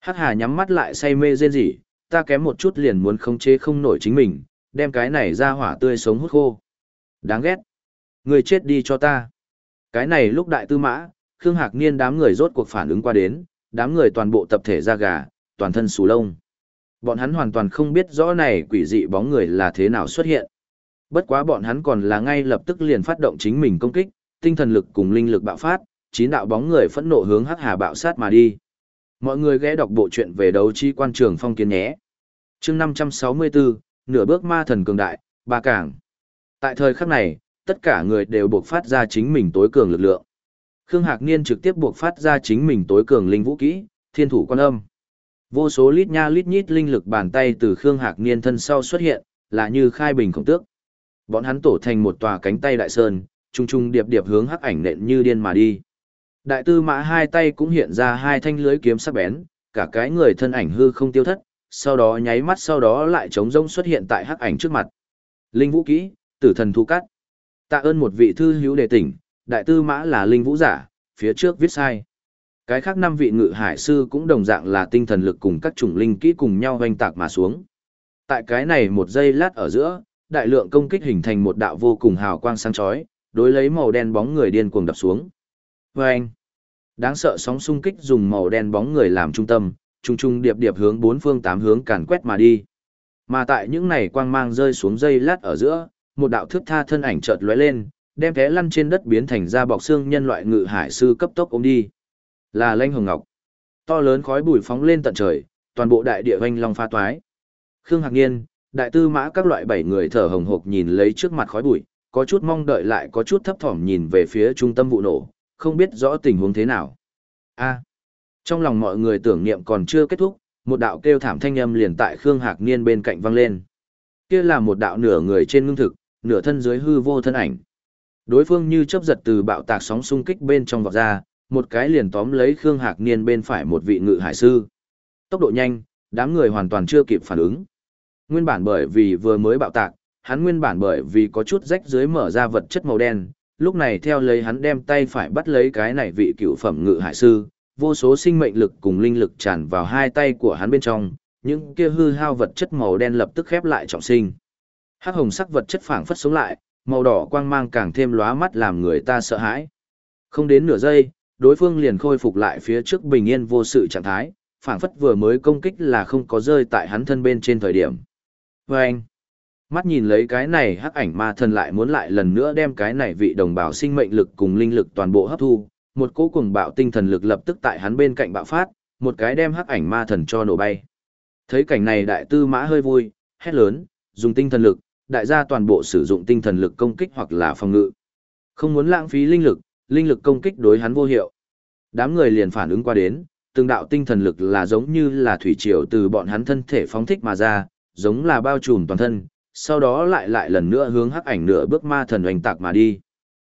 Hắc Hà nhắm mắt lại say mê rên rỉ, ta kém một chút liền muốn khống chế không nổi chính mình, đem cái này ra hỏa tươi sống hút khô. Đáng ghét. Người chết đi cho ta. Cái này lúc đại tư mã, Khương Hạc Niên đám người rốt cuộc phản ứng qua đến, đám người toàn bộ tập thể ra gà, toàn thân xù lông. Bọn hắn hoàn toàn không biết rõ này quỷ dị bóng người là thế nào xuất hiện. Bất quá bọn hắn còn là ngay lập tức liền phát động chính mình công kích, tinh thần lực cùng linh lực bạo phát, chín đạo bóng người phẫn nộ hướng Hắc Hà bạo sát mà đi. Mọi người ghé đọc bộ truyện về đấu chi quan trường phong kiến nhé. Chương 564, nửa bước ma thần cường đại, ba cảng. Tại thời khắc này, tất cả người đều buộc phát ra chính mình tối cường lực lượng. Khương Hạc Niên trực tiếp buộc phát ra chính mình tối cường linh vũ kỹ, thiên thủ quan âm. Vô số lít nha lít nhít linh lực bàn tay từ Khương Hạc Niên thân sau xuất hiện, là như khai bình khổng tước. Bọn hắn tổ thành một tòa cánh tay đại sơn, trung trung điệp điệp hướng hắc ảnh nện như điên mà đi. Đại tư mã hai tay cũng hiện ra hai thanh lưới kiếm sắc bén, cả cái người thân ảnh hư không tiêu thất, sau đó nháy mắt sau đó lại trống rông xuất hiện tại hắc ảnh trước mặt. Linh vũ kỹ, tử thần thu cắt. Tạ ơn một vị thư hữu đề tỉnh, đại tư mã là linh vũ giả, phía trước viết sai. Cái khác năm vị ngự hải sư cũng đồng dạng là tinh thần lực cùng các chủng linh kỹ cùng nhau hoành tạc mà xuống. Tại cái này một giây lát ở giữa, đại lượng công kích hình thành một đạo vô cùng hào quang sáng chói, đối lấy màu đen bóng người điên cuồng đập xuống. Vâng! Đáng sợ sóng xung kích dùng màu đen bóng người làm trung tâm, trung trung điệp điệp hướng bốn phương tám hướng càn quét mà đi. Mà tại những này quang mang rơi xuống dây lát ở giữa, một đạo thước tha thân ảnh chợt lóe lên, đem té lăn trên đất biến thành ra bọc xương nhân loại ngự hải sư cấp tốc ôm đi. Là Lanh Hồng Ngọc. To lớn khói bụi phóng lên tận trời, toàn bộ đại địa vành long pha toái. Khương Hạc Niên, đại tư mã các loại bảy người thở hồng hộc nhìn lấy trước mặt khói bụi, có chút mong đợi lại có chút thấp thỏm nhìn về phía trung tâm vụ nổ, không biết rõ tình huống thế nào. A. trong lòng mọi người tưởng niệm còn chưa kết thúc, một đạo kêu thảm thanh âm liền tại Khương Hạc Niên bên cạnh vang lên. Kia là một đạo nửa người trên ngưng thực, nửa thân dưới hư vô thân ảnh. Đối phương như chớp giật từ bạo tạc sóng xung kích bên trong vọt ra, một cái liền tóm lấy Khương Hạc Niên bên phải một vị ngự hải sư. Tốc độ nhanh, đám người hoàn toàn chưa kịp phản ứng. Nguyên bản bởi vì vừa mới bạo tạc, hắn nguyên bản bởi vì có chút rách dưới mở ra vật chất màu đen, lúc này theo lấy hắn đem tay phải bắt lấy cái này vị cựu phẩm ngự hải sư, vô số sinh mệnh lực cùng linh lực tràn vào hai tay của hắn bên trong, những kia hư hao vật chất màu đen lập tức khép lại trọng sinh. Hắc hồng sắc vật chất phảng phất sống lại, màu đỏ quang mang càng thêm lóa mắt làm người ta sợ hãi. Không đến nửa giây, đối phương liền khôi phục lại phía trước bình yên vô sự trạng thái, phảng phất vừa mới công kích là không có rơi tại hắn thân bên trên thời điểm. Và anh, mắt nhìn lấy cái này hắc ảnh ma thần lại muốn lại lần nữa đem cái này vị đồng bào sinh mệnh lực cùng linh lực toàn bộ hấp thu, một cỗ cùng bạo tinh thần lực lập tức tại hắn bên cạnh bạo phát, một cái đem hắc ảnh ma thần cho nổ bay. Thấy cảnh này đại tư mã hơi vui, hét lớn, dùng tinh thần lực, đại gia toàn bộ sử dụng tinh thần lực công kích hoặc là phòng ngự. Không muốn lãng phí linh lực, linh lực công kích đối hắn vô hiệu. Đám người liền phản ứng qua đến, từng đạo tinh thần lực là giống như là thủy triều từ bọn hắn thân thể phóng thích mà ra, giống là bao trùm toàn thân, sau đó lại lại lần nữa hướng hắc ảnh nửa bước ma thần oanh tạc mà đi.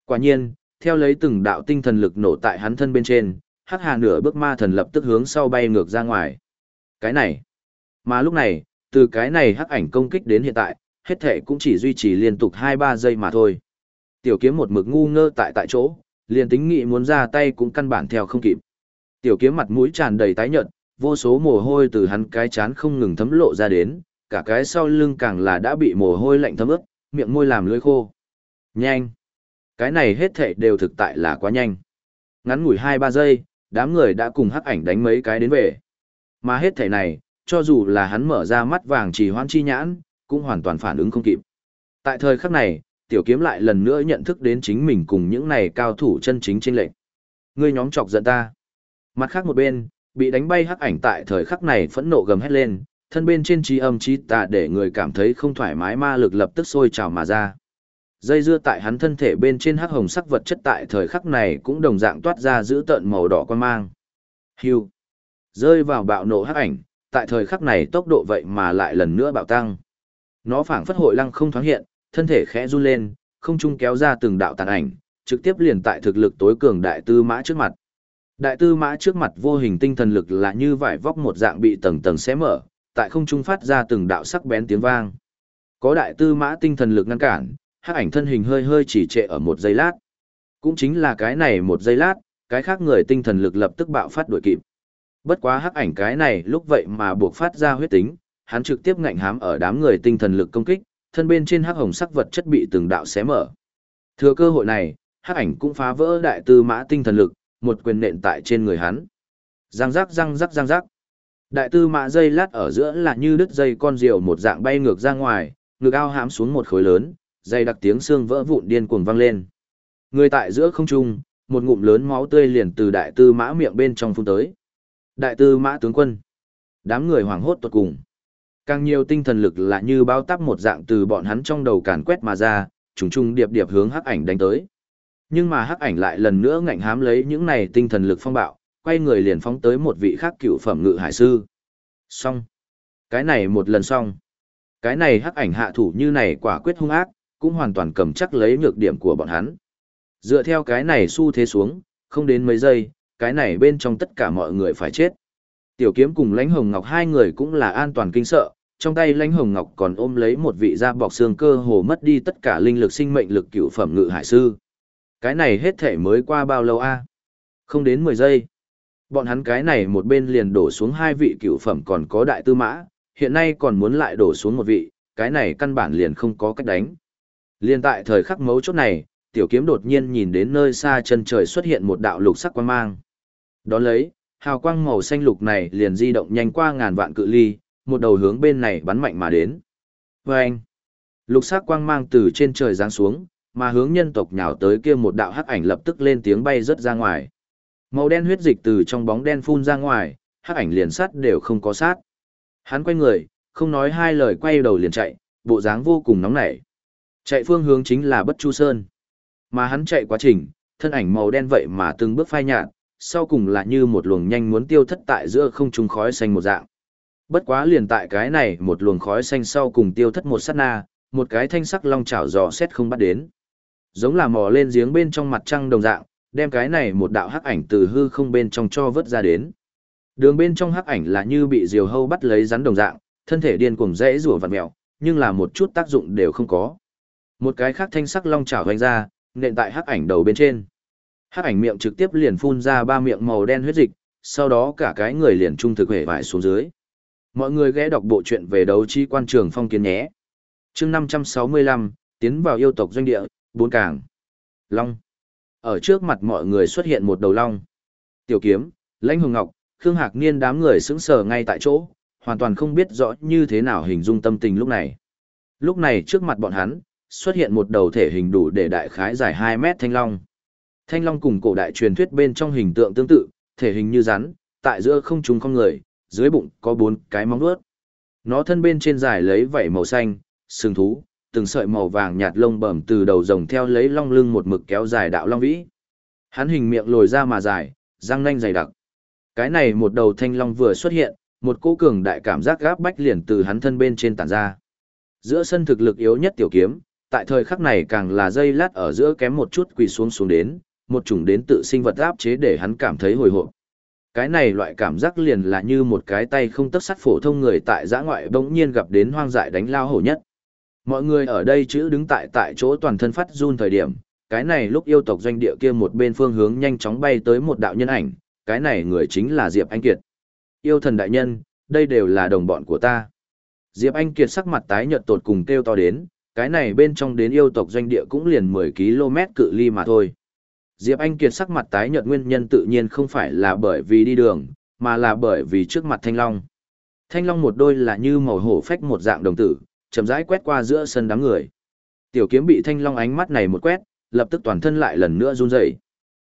Quả nhiên, theo lấy từng đạo tinh thần lực nổ tại hắn thân bên trên, hắc hà nửa bước ma thần lập tức hướng sau bay ngược ra ngoài. Cái này, mà lúc này, từ cái này hắc ảnh công kích đến hiện tại, hết thể cũng chỉ duy trì liên tục 2-3 giây mà thôi. Tiểu kiếm một mực ngu ngơ tại tại chỗ, liền tính nghị muốn ra tay cũng căn bản theo không kịp. Tiểu kiếm mặt mũi tràn đầy tái nhợt, vô số mồ hôi từ hắn cái chán không ngừng thấm lộ ra đến, cả cái sau lưng càng là đã bị mồ hôi lạnh thấm ướt, miệng môi làm lưỡi khô. Nhanh! Cái này hết thảy đều thực tại là quá nhanh. Ngắn ngủi 2-3 giây, đám người đã cùng hắc ảnh đánh mấy cái đến về. Mà hết thảy này, cho dù là hắn mở ra mắt vàng chỉ hoan chi nhãn, cũng hoàn toàn phản ứng không kịp. Tại thời khắc này, tiểu kiếm lại lần nữa nhận thức đến chính mình cùng những này cao thủ chân chính trên lệnh. Ngươi nhóm chọc giận ta. Mặt khác một bên, bị đánh bay hắc ảnh tại thời khắc này phẫn nộ gầm hét lên, thân bên trên trí âm trí tà để người cảm thấy không thoải mái ma lực lập tức sôi trào mà ra. Dây dưa tại hắn thân thể bên trên hắc hồng sắc vật chất tại thời khắc này cũng đồng dạng toát ra giữ tợn màu đỏ quan mang. Hưu. Rơi vào bạo nộ hắc ảnh, tại thời khắc này tốc độ vậy mà lại lần nữa bạo tăng. Nó phảng phất hội lăng không thoáng hiện, thân thể khẽ run lên, không trung kéo ra từng đạo tàn ảnh, trực tiếp liền tại thực lực tối cường đại tư mã trước mặt. Đại tư mã trước mặt vô hình tinh thần lực là như vải vóc một dạng bị tầng tầng xé mở, tại không trung phát ra từng đạo sắc bén tiếng vang. Có đại tư mã tinh thần lực ngăn cản, hắc ảnh thân hình hơi hơi chỉ trệ ở một giây lát. Cũng chính là cái này một giây lát, cái khác người tinh thần lực lập tức bạo phát đuổi kịp. Bất quá hắc ảnh cái này lúc vậy mà buộc phát ra huyết tính, hắn trực tiếp ngạnh hám ở đám người tinh thần lực công kích, thân bên trên hắc hồng sắc vật chất bị từng đạo xé mở. Thừa cơ hội này, hắc ảnh cũng phá vỡ đại tư mã tinh thần lực, một quyền nện tại trên người hắn. Giang rắc răng rắc răng rắc. Đại tư mã dây lát ở giữa là như đứt dây con diều một dạng bay ngược ra ngoài, ngực ao hãm xuống một khối lớn, dây đặc tiếng xương vỡ vụn điên cuồng vang lên. Người tại giữa không trung, một ngụm lớn máu tươi liền từ đại tư mã miệng bên trong phun tới. Đại tư mã tướng quân. Đám người hoảng hốt tuột cùng. Càng nhiều tinh thần lực là như bao tắp một dạng từ bọn hắn trong đầu càn quét mà ra, trùng trùng điệp điệp hướng hắc ảnh đánh tới. Nhưng mà hắc ảnh lại lần nữa ngạnh hám lấy những này tinh thần lực phong bạo, quay người liền phóng tới một vị khác cựu phẩm ngự hải sư. Xong. Cái này một lần xong. Cái này hắc ảnh hạ thủ như này quả quyết hung ác, cũng hoàn toàn cầm chắc lấy nhược điểm của bọn hắn. Dựa theo cái này xu thế xuống, không đến mấy giây, cái này bên trong tất cả mọi người phải chết. Tiểu kiếm cùng lãnh hồng ngọc hai người cũng là an toàn kinh sợ, trong tay lãnh hồng ngọc còn ôm lấy một vị da bọc xương cơ hồ mất đi tất cả linh lực sinh mệnh lực cựu phẩm ngự hải sư. Cái này hết thể mới qua bao lâu a? Không đến 10 giây. Bọn hắn cái này một bên liền đổ xuống hai vị cựu phẩm còn có đại tư mã, hiện nay còn muốn lại đổ xuống một vị, cái này căn bản liền không có cách đánh. Liên tại thời khắc mấu chốt này, tiểu kiếm đột nhiên nhìn đến nơi xa chân trời xuất hiện một đạo lục sắc quang mang. Đón lấy, hào quang màu xanh lục này liền di động nhanh qua ngàn vạn cự ly, một đầu hướng bên này bắn mạnh mà đến. Và anh, lục sắc quang mang từ trên trời giáng xuống, mà hướng nhân tộc nhào tới kia một đạo hắc ảnh lập tức lên tiếng bay rất ra ngoài. Màu đen huyết dịch từ trong bóng đen phun ra ngoài, hắc ảnh liền sát đều không có sát. Hắn quay người, không nói hai lời quay đầu liền chạy, bộ dáng vô cùng nóng nảy. Chạy phương hướng chính là Bất Chu Sơn. Mà hắn chạy quá trình, thân ảnh màu đen vậy mà từng bước phai nhạt, sau cùng là như một luồng nhanh muốn tiêu thất tại giữa không trung khói xanh một dạng. Bất quá liền tại cái này, một luồng khói xanh sau cùng tiêu thất một sát na, một cái thanh sắc long chảo dò xét không bắt đến. Giống là mò lên giếng bên trong mặt trăng đồng dạng, đem cái này một đạo hắc ảnh từ hư không bên trong cho vớt ra đến. Đường bên trong hắc ảnh là như bị diều hâu bắt lấy rắn đồng dạng, thân thể điên cuồng rẽ rủa vặn mèo, nhưng là một chút tác dụng đều không có. Một cái khác thanh sắc long chảo vành ra, nện tại hắc ảnh đầu bên trên. Hắc ảnh miệng trực tiếp liền phun ra ba miệng màu đen huyết dịch, sau đó cả cái người liền trung thực hể vải xuống dưới. Mọi người ghé đọc bộ truyện về đấu chi quan trường phong kiến nhé. chương 565, tiến vào yêu tộc doanh địa, bốn càng. Long. Ở trước mặt mọi người xuất hiện một đầu long. Tiểu kiếm, lãnh hồng ngọc, Khương Hạc Niên đám người sững sờ ngay tại chỗ, hoàn toàn không biết rõ như thế nào hình dung tâm tình lúc này. Lúc này trước mặt bọn hắn, xuất hiện một đầu thể hình đủ để đại khái dài 2 mét thanh long. Thanh long cùng cổ đại truyền thuyết bên trong hình tượng tương tự, thể hình như rắn, tại giữa không trung không người, dưới bụng có bốn cái móng vuốt. Nó thân bên trên dài lấy vảy màu xanh, sừng thú, từng sợi màu vàng nhạt lông bẩm từ đầu rồng theo lấy long lưng một mực kéo dài đạo long vĩ. Hắn hình miệng lồi ra mà dài, răng nanh dày đặc. Cái này một đầu thanh long vừa xuất hiện, một cỗ cường đại cảm giác gáp bách liền từ hắn thân bên trên tản ra. Giữa sân thực lực yếu nhất tiểu kiếm, tại thời khắc này càng là dây lát ở giữa kém một chút quỳ xuống xuống đến, một chủng đến tự sinh vật áp chế để hắn cảm thấy hồi hộp. Cái này loại cảm giác liền là như một cái tay không tấc sắt phổ thông người tại giã ngoại bỗng nhiên gặp đến hoang dại đánh lao hổ nhất. Mọi người ở đây chữ đứng tại tại chỗ toàn thân phát run thời điểm, cái này lúc yêu tộc doanh địa kia một bên phương hướng nhanh chóng bay tới một đạo nhân ảnh, cái này người chính là Diệp Anh Kiệt. Yêu thần đại nhân, đây đều là đồng bọn của ta. Diệp Anh Kiệt sắc mặt tái nhợt tột cùng kêu to đến, cái này bên trong đến yêu tộc doanh địa cũng liền 10 km cự ly mà thôi. Diệp Anh Kiệt sắc mặt tái nhợt nguyên nhân tự nhiên không phải là bởi vì đi đường, mà là bởi vì trước mặt Thanh Long. Thanh Long một đôi là như màu hổ phách một dạng đồng tử, chậm rãi quét qua giữa sân đám người. Tiểu kiếm bị Thanh Long ánh mắt này một quét, lập tức toàn thân lại lần nữa run rẩy.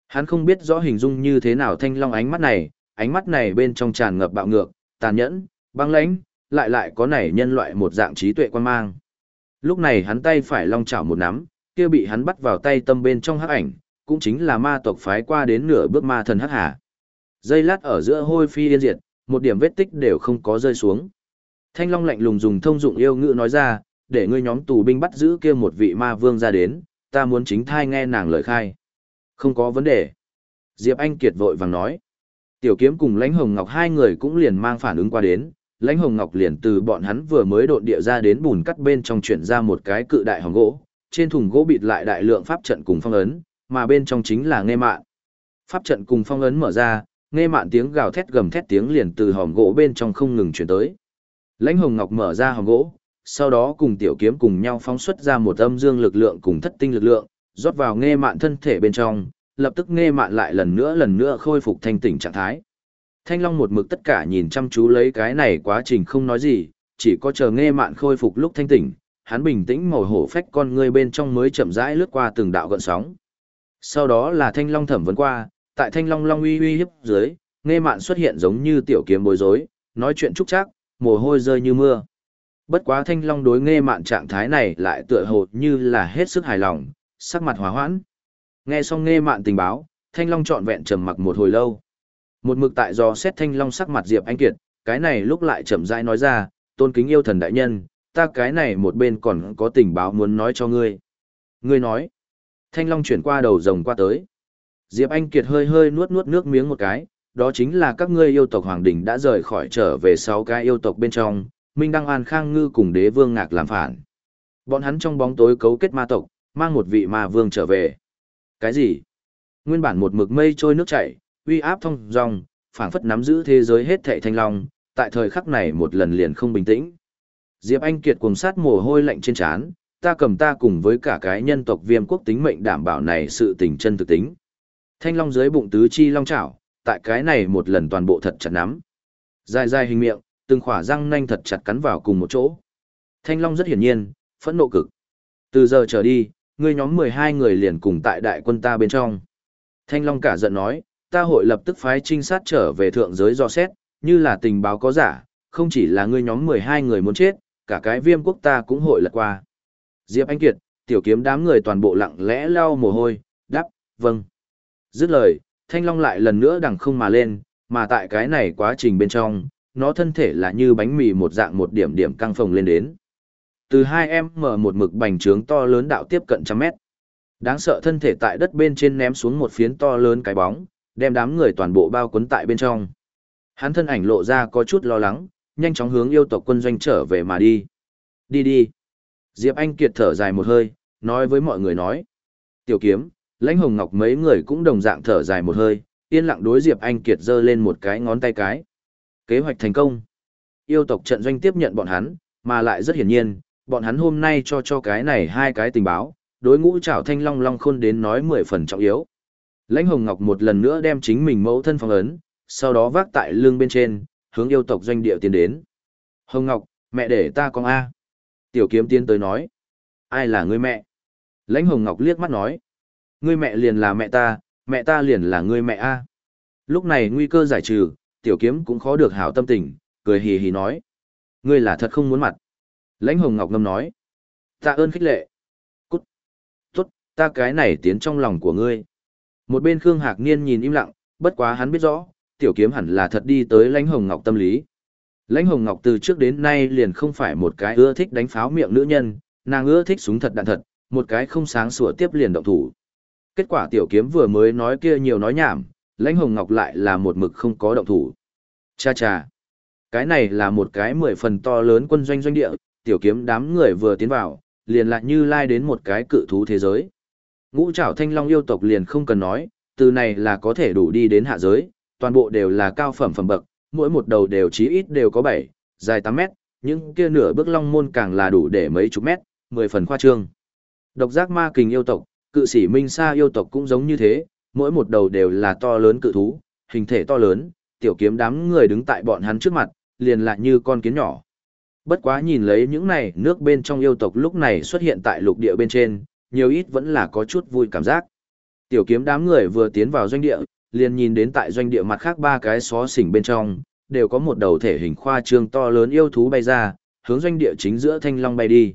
Hắn không biết rõ hình dung như thế nào Thanh Long ánh mắt này, ánh mắt này bên trong tràn ngập bạo ngược, tàn nhẫn, băng lãnh, lại lại có nảy nhân loại một dạng trí tuệ quan mang. Lúc này hắn tay phải long chảo một nắm, kia bị hắn bắt vào tay tâm bên trong hắc ảnh, cũng chính là ma tộc phái qua đến nửa bước ma thần hắc hà. Dây lát ở giữa hôi phi yên diệt, một điểm vết tích đều không có rơi xuống. Thanh Long lạnh lùng dùng thông dụng yêu ngữ nói ra, để ngươi nhóm tù binh bắt giữ kia một vị ma vương ra đến, ta muốn chính thai nghe nàng lời khai. Không có vấn đề. Diệp Anh Kiệt vội vàng nói. Tiểu kiếm cùng lãnh hồng ngọc hai người cũng liền mang phản ứng qua đến, lãnh hồng ngọc liền từ bọn hắn vừa mới độn địa ra đến bùn cắt bên trong chuyển ra một cái cự đại hòm gỗ, trên thùng gỗ bịt lại đại lượng pháp trận cùng phong ấn, mà bên trong chính là nghe mạn. Pháp trận cùng phong ấn mở ra, nghe mạn tiếng gào thét gầm thét tiếng liền từ hòm gỗ bên trong không ngừng chuyển tới. Lãnh hồng ngọc mở ra hòm gỗ, sau đó cùng tiểu kiếm cùng nhau phóng xuất ra một âm dương lực lượng cùng thất tinh lực lượng, rót vào nghe mạn thân thể bên trong, lập tức nghe mạn lại lần nữa lần nữa khôi phục thanh tỉnh trạng thái. Thanh Long một mực tất cả nhìn chăm chú lấy cái này quá trình không nói gì, chỉ có chờ nghe mạn khôi phục lúc thanh tỉnh, hắn bình tĩnh màu hổ phách con ngươi bên trong mới chậm rãi lướt qua từng đạo gợn sóng. Sau đó là Thanh Long thẩm vấn qua, tại Thanh Long Long uy uy hiếp dưới, nghe mạn xuất hiện giống như tiểu kiếm bối rối, nói chuyện trúc chắc, mồ hôi rơi như mưa. Bất quá Thanh Long đối nghe mạn trạng thái này lại tựa hồ như là hết sức hài lòng, sắc mặt hòa hoãn. Nghe xong nghe mạn tình báo, Thanh Long trọn vẹn trầm mặc một hồi lâu. Một mực tại do xét Thanh Long sắc mặt Diệp Anh Kiệt, cái này lúc lại chậm rãi nói ra, tôn kính yêu thần đại nhân, ta cái này một bên còn có tình báo muốn nói cho ngươi. Ngươi nói. Thanh Long chuyển qua đầu rồng qua tới. Diệp Anh Kiệt hơi hơi nuốt nuốt nước miếng một cái, đó chính là các ngươi yêu tộc Hoàng Đình đã rời khỏi trở về sáu cái yêu tộc bên trong, Minh Đăng An Khang Ngư cùng đế vương ngạc làm phản. Bọn hắn trong bóng tối cấu kết ma tộc, mang một vị ma vương trở về. Cái gì? Nguyên bản một mực mây trôi nước chảy, uy áp thông dòng phảng phất nắm giữ thế giới hết thảy thanh long, tại thời khắc này một lần liền không bình tĩnh. Diệp Anh Kiệt cùng sát mồ hôi lạnh trên trán, ta cầm ta cùng với cả cái nhân tộc viêm quốc tính mệnh đảm bảo này sự tình chân thực tính. Thanh long dưới bụng tứ chi long chảo, tại cái này một lần toàn bộ thật chặt nắm. Dài dài hình miệng, từng khỏa răng nanh thật chặt cắn vào cùng một chỗ. Thanh long rất hiển nhiên, phẫn nộ cực. Từ giờ trở đi, ngươi nhóm 12 người liền cùng tại đại quân ta bên trong. Thanh long cả giận nói, ta hội lập tức phái trinh sát trở về thượng giới do xét, như là tình báo có giả, không chỉ là ngươi nhóm 12 người muốn chết, cả cái viêm quốc ta cũng hội lật qua. Diệp Anh Kiệt, tiểu kiếm đám người toàn bộ lặng lẽ lau mồ hôi, đáp, vâng. Dứt lời, thanh long lại lần nữa đằng không mà lên, mà tại cái này quá trình bên trong, nó thân thể là như bánh mì một dạng một điểm điểm căng phồng lên đến. Từ hai em mở một mực bành trướng to lớn đạo tiếp cận trăm mét. Đáng sợ thân thể tại đất bên trên ném xuống một phiến to lớn cái bóng, đem đám người toàn bộ bao quấn tại bên trong. Hắn thân ảnh lộ ra có chút lo lắng, nhanh chóng hướng yêu tộc quân doanh trở về mà đi. Đi đi. Diệp Anh Kiệt thở dài một hơi, nói với mọi người nói. Tiểu kiếm, lãnh hồng ngọc mấy người cũng đồng dạng thở dài một hơi, yên lặng đối Diệp Anh Kiệt giơ lên một cái ngón tay cái. Kế hoạch thành công. Yêu tộc trận doanh tiếp nhận bọn hắn, mà lại rất hiển nhiên, bọn hắn hôm nay cho cho cái này hai cái tình báo, đối ngũ trảo thanh long long khôn đến nói mười phần trọng yếu. Lãnh Hồng Ngọc một lần nữa đem chính mình mẫu thân phong ấn, sau đó vác tại lưng bên trên, hướng yêu tộc doanh địa tiến đến. Hồng Ngọc, mẹ để ta con A. Tiểu kiếm tiến tới nói. Ai là người mẹ? Lãnh Hồng Ngọc liếc mắt nói. Ngươi mẹ liền là mẹ ta, mẹ ta liền là ngươi mẹ A. Lúc này nguy cơ giải trừ, tiểu kiếm cũng khó được hảo tâm tình, cười hì hì nói. Ngươi là thật không muốn mặt. Lãnh Hồng Ngọc ngâm nói. Ta ơn khích lệ. Cút. Tốt, ta cái này tiến trong lòng của ngươi. Một bên Khương Hạc Niên nhìn im lặng, bất quá hắn biết rõ, tiểu kiếm hẳn là thật đi tới Lãnh Hồng Ngọc tâm lý. Lãnh Hồng Ngọc từ trước đến nay liền không phải một cái ưa thích đánh pháo miệng nữ nhân, nàng ưa thích súng thật đạn thật, một cái không sáng sủa tiếp liền động thủ. Kết quả tiểu kiếm vừa mới nói kia nhiều nói nhảm, Lãnh Hồng Ngọc lại là một mực không có động thủ. Cha cha. Cái này là một cái mười phần to lớn quân doanh doanh địa, tiểu kiếm đám người vừa tiến vào, liền lại như lai đến một cái cự thú thế giới. Ngũ trảo thanh long yêu tộc liền không cần nói, từ này là có thể đủ đi đến hạ giới, toàn bộ đều là cao phẩm phẩm bậc, mỗi một đầu đều chí ít đều có 7, dài 8 mét, những kia nửa bước long môn càng là đủ để mấy chục mét, 10 phần khoa trương. Độc giác ma kình yêu tộc, cự sĩ minh sa yêu tộc cũng giống như thế, mỗi một đầu đều là to lớn cự thú, hình thể to lớn, tiểu kiếm đám người đứng tại bọn hắn trước mặt, liền lại như con kiến nhỏ. Bất quá nhìn lấy những này nước bên trong yêu tộc lúc này xuất hiện tại lục địa bên trên, nhiều ít vẫn là có chút vui cảm giác. Tiểu kiếm đám người vừa tiến vào doanh địa, liền nhìn đến tại doanh địa mặt khác ba cái xó xỉnh bên trong, đều có một đầu thể hình khoa trương to lớn yêu thú bay ra, hướng doanh địa chính giữa thanh long bay đi.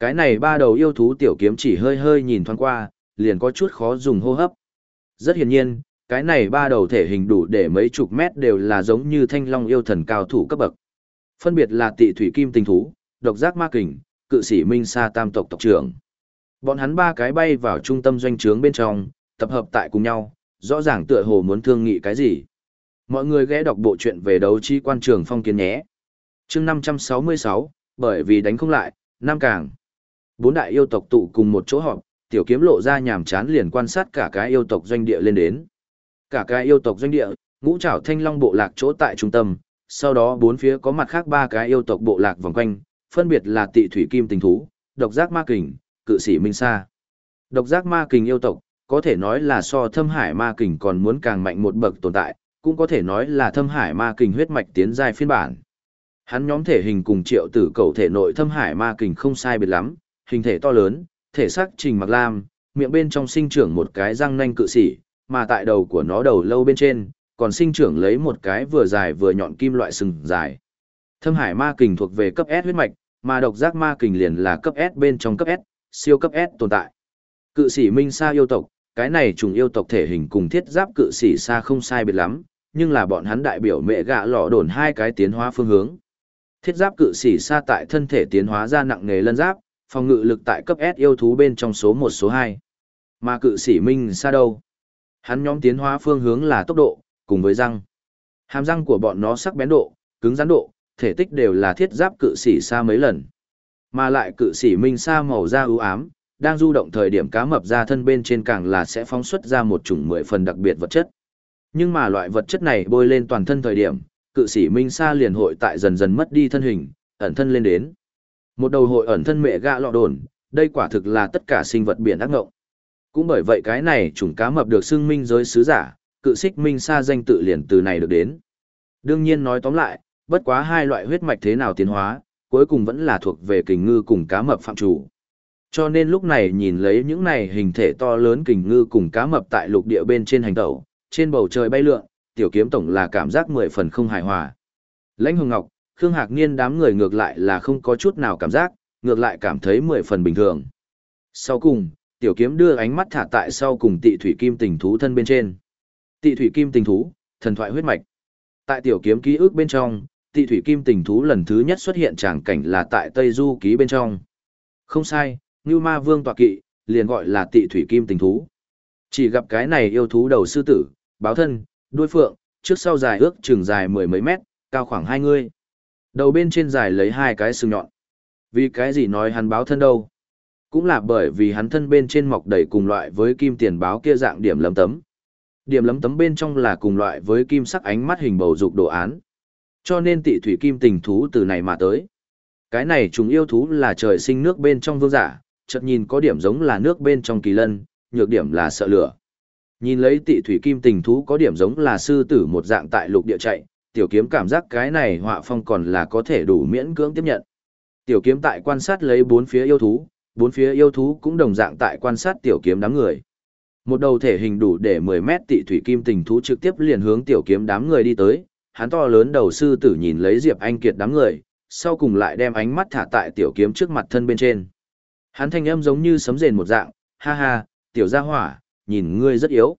Cái này ba đầu yêu thú tiểu kiếm chỉ hơi hơi nhìn thoáng qua, liền có chút khó dùng hô hấp. Rất hiển nhiên, cái này ba đầu thể hình đủ để mấy chục mét đều là giống như thanh long yêu thần cao thủ cấp bậc. Phân biệt là tị thủy kim tình thú, độc giác ma kình, cự sĩ minh sa tam tộc tộc trưởng. Bọn hắn ba cái bay vào trung tâm doanh trướng bên trong, tập hợp tại cùng nhau, rõ ràng tựa hồ muốn thương nghị cái gì. Mọi người ghé đọc bộ truyện về đấu chi quan trường phong kiến nhé. chương 566, bởi vì đánh không lại, Nam Càng. Bốn đại yêu tộc tụ cùng một chỗ họp, tiểu kiếm lộ ra nhàm chán liền quan sát cả cái yêu tộc doanh địa lên đến. Cả cái yêu tộc doanh địa, ngũ trảo thanh long bộ lạc chỗ tại trung tâm, sau đó bốn phía có mặt khác ba cái yêu tộc bộ lạc vòng quanh, phân biệt là tị thủy kim tình thú, độc giác ma kình, cự sĩ minh sa. Độc giác ma kình yêu tộc, có thể nói là so thâm hải ma kình còn muốn càng mạnh một bậc tồn tại, cũng có thể nói là thâm hải ma kình huyết mạch tiến giai phiên bản. Hắn nhóm thể hình cùng triệu tử cầu thể nội thâm hải ma kình không sai biệt lắm, hình thể to lớn, thể xác trình mặc lam, miệng bên trong sinh trưởng một cái răng nanh cự sĩ, mà tại đầu của nó đầu lâu bên trên, còn sinh trưởng lấy một cái vừa dài vừa nhọn kim loại sừng dài. Thâm hải ma kình thuộc về cấp S huyết mạch, mà độc giác ma kình liền là cấp S bên trong cấp S, siêu cấp S tồn tại. Cự sĩ Minh Sa yêu tộc, cái này trùng yêu tộc thể hình cùng thiết giáp cự sĩ Sa không sai biệt lắm, nhưng là bọn hắn đại biểu mẹ gạ lọ đồn hai cái tiến hóa phương hướng. Thiết giáp cự sĩ Sa tại thân thể tiến hóa ra nặng nghề lân giáp, phòng ngự lực tại cấp S yêu thú bên trong số 1 số 2. Mà cự sĩ Minh xa đâu? Hắn nhóm tiến hóa phương hướng là tốc độ, cùng với răng. Hàm răng của bọn nó sắc bén độ, cứng rắn độ, thể tích đều là thiết giáp cự sĩ xa mấy lần. Mà lại cự sĩ minh xa màu da ưu ám, đang du động thời điểm cá mập ra thân bên trên càng là sẽ phóng xuất ra một chủng mười phần đặc biệt vật chất. Nhưng mà loại vật chất này bôi lên toàn thân thời điểm, cự sĩ minh sa liền hội tại dần dần mất đi thân hình, ẩn thân lên đến. Một đầu hội ẩn thân mẹ gạ lọ đồn, đây quả thực là tất cả sinh vật biển ác ngộng. Cũng bởi vậy cái này chủng cá mập được xưng minh giới sứ giả, cự xích minh sa danh tự liền từ này được đến. Đương nhiên nói tóm lại, bất quá hai loại huyết mạch thế nào tiến hóa, cuối cùng vẫn là thuộc về kình ngư cùng cá mập phạm chủ. Cho nên lúc này nhìn lấy những này hình thể to lớn kình ngư cùng cá mập tại lục địa bên trên hành tẩu, trên bầu trời bay lượn, tiểu kiếm tổng là cảm giác mười phần không hài hòa. Lãnh Hồng Ngọc, Khương Hạc Niên đám người ngược lại là không có chút nào cảm giác, ngược lại cảm thấy mười phần bình thường. Sau cùng, tiểu kiếm đưa ánh mắt thả tại sau cùng tị thủy kim tình thú thân bên trên. Tị thủy kim tình thú, thần thoại huyết mạch. Tại tiểu kiếm ký ức bên trong, tị thủy kim tình thú lần thứ nhất xuất hiện tràng cảnh là tại Tây Du ký bên trong. Không sai, Ngưu Ma Vương tọa kỵ, liền gọi là tị thủy kim tình thú. Chỉ gặp cái này yêu thú đầu sư tử, báo thân, đuôi phượng, trước sau dài ước chừng dài mười mấy mét, cao khoảng hai người. Đầu bên trên dài lấy hai cái sừng nhọn. Vì cái gì nói hắn báo thân đâu? Cũng là bởi vì hắn thân bên trên mọc đầy cùng loại với kim tiền báo kia dạng điểm lấm tấm. Điểm lấm tấm bên trong là cùng loại với kim sắc ánh mắt hình bầu dục đồ án. Cho nên tị thủy kim tình thú từ này mà tới. Cái này chúng yêu thú là trời sinh nước bên trong vương giả, chợt nhìn có điểm giống là nước bên trong kỳ lân, nhược điểm là sợ lửa. Nhìn lấy tị thủy kim tình thú có điểm giống là sư tử một dạng tại lục địa chạy, tiểu kiếm cảm giác cái này họa phong còn là có thể đủ miễn cưỡng tiếp nhận. Tiểu kiếm tại quan sát lấy bốn phía yêu thú, bốn phía yêu thú cũng đồng dạng tại quan sát tiểu kiếm đám người. Một đầu thể hình đủ để 10 mét tị thủy kim tình thú trực tiếp liền hướng tiểu kiếm đám người đi tới, hắn to lớn đầu sư tử nhìn lấy Diệp Anh Kiệt đám người, sau cùng lại đem ánh mắt thả tại tiểu kiếm trước mặt thân bên trên. Hắn thanh âm giống như sấm rền một dạng, ha ha, tiểu gia hỏa, nhìn ngươi rất yếu.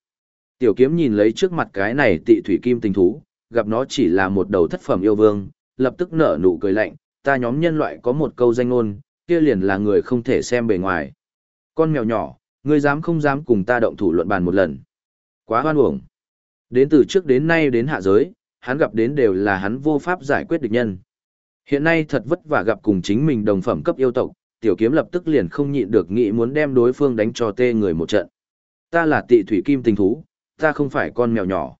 Tiểu kiếm nhìn lấy trước mặt cái này tị thủy kim tình thú, gặp nó chỉ là một đầu thất phẩm yêu vương, lập tức nở nụ cười lạnh, ta nhóm nhân loại có một câu danh ngôn, kia liền là người không thể xem bề ngoài. Con mèo nhỏ, ngươi dám không dám cùng ta động thủ luận bàn một lần. Quá hoan uổng. Đến từ trước đến nay đến hạ giới, hắn gặp đến đều là hắn vô pháp giải quyết địch nhân. Hiện nay thật vất vả gặp cùng chính mình đồng phẩm cấp yêu tộc, tiểu kiếm lập tức liền không nhịn được nghĩ muốn đem đối phương đánh cho tê người một trận. Ta là tị thủy kim tình thú, ta không phải con mèo nhỏ.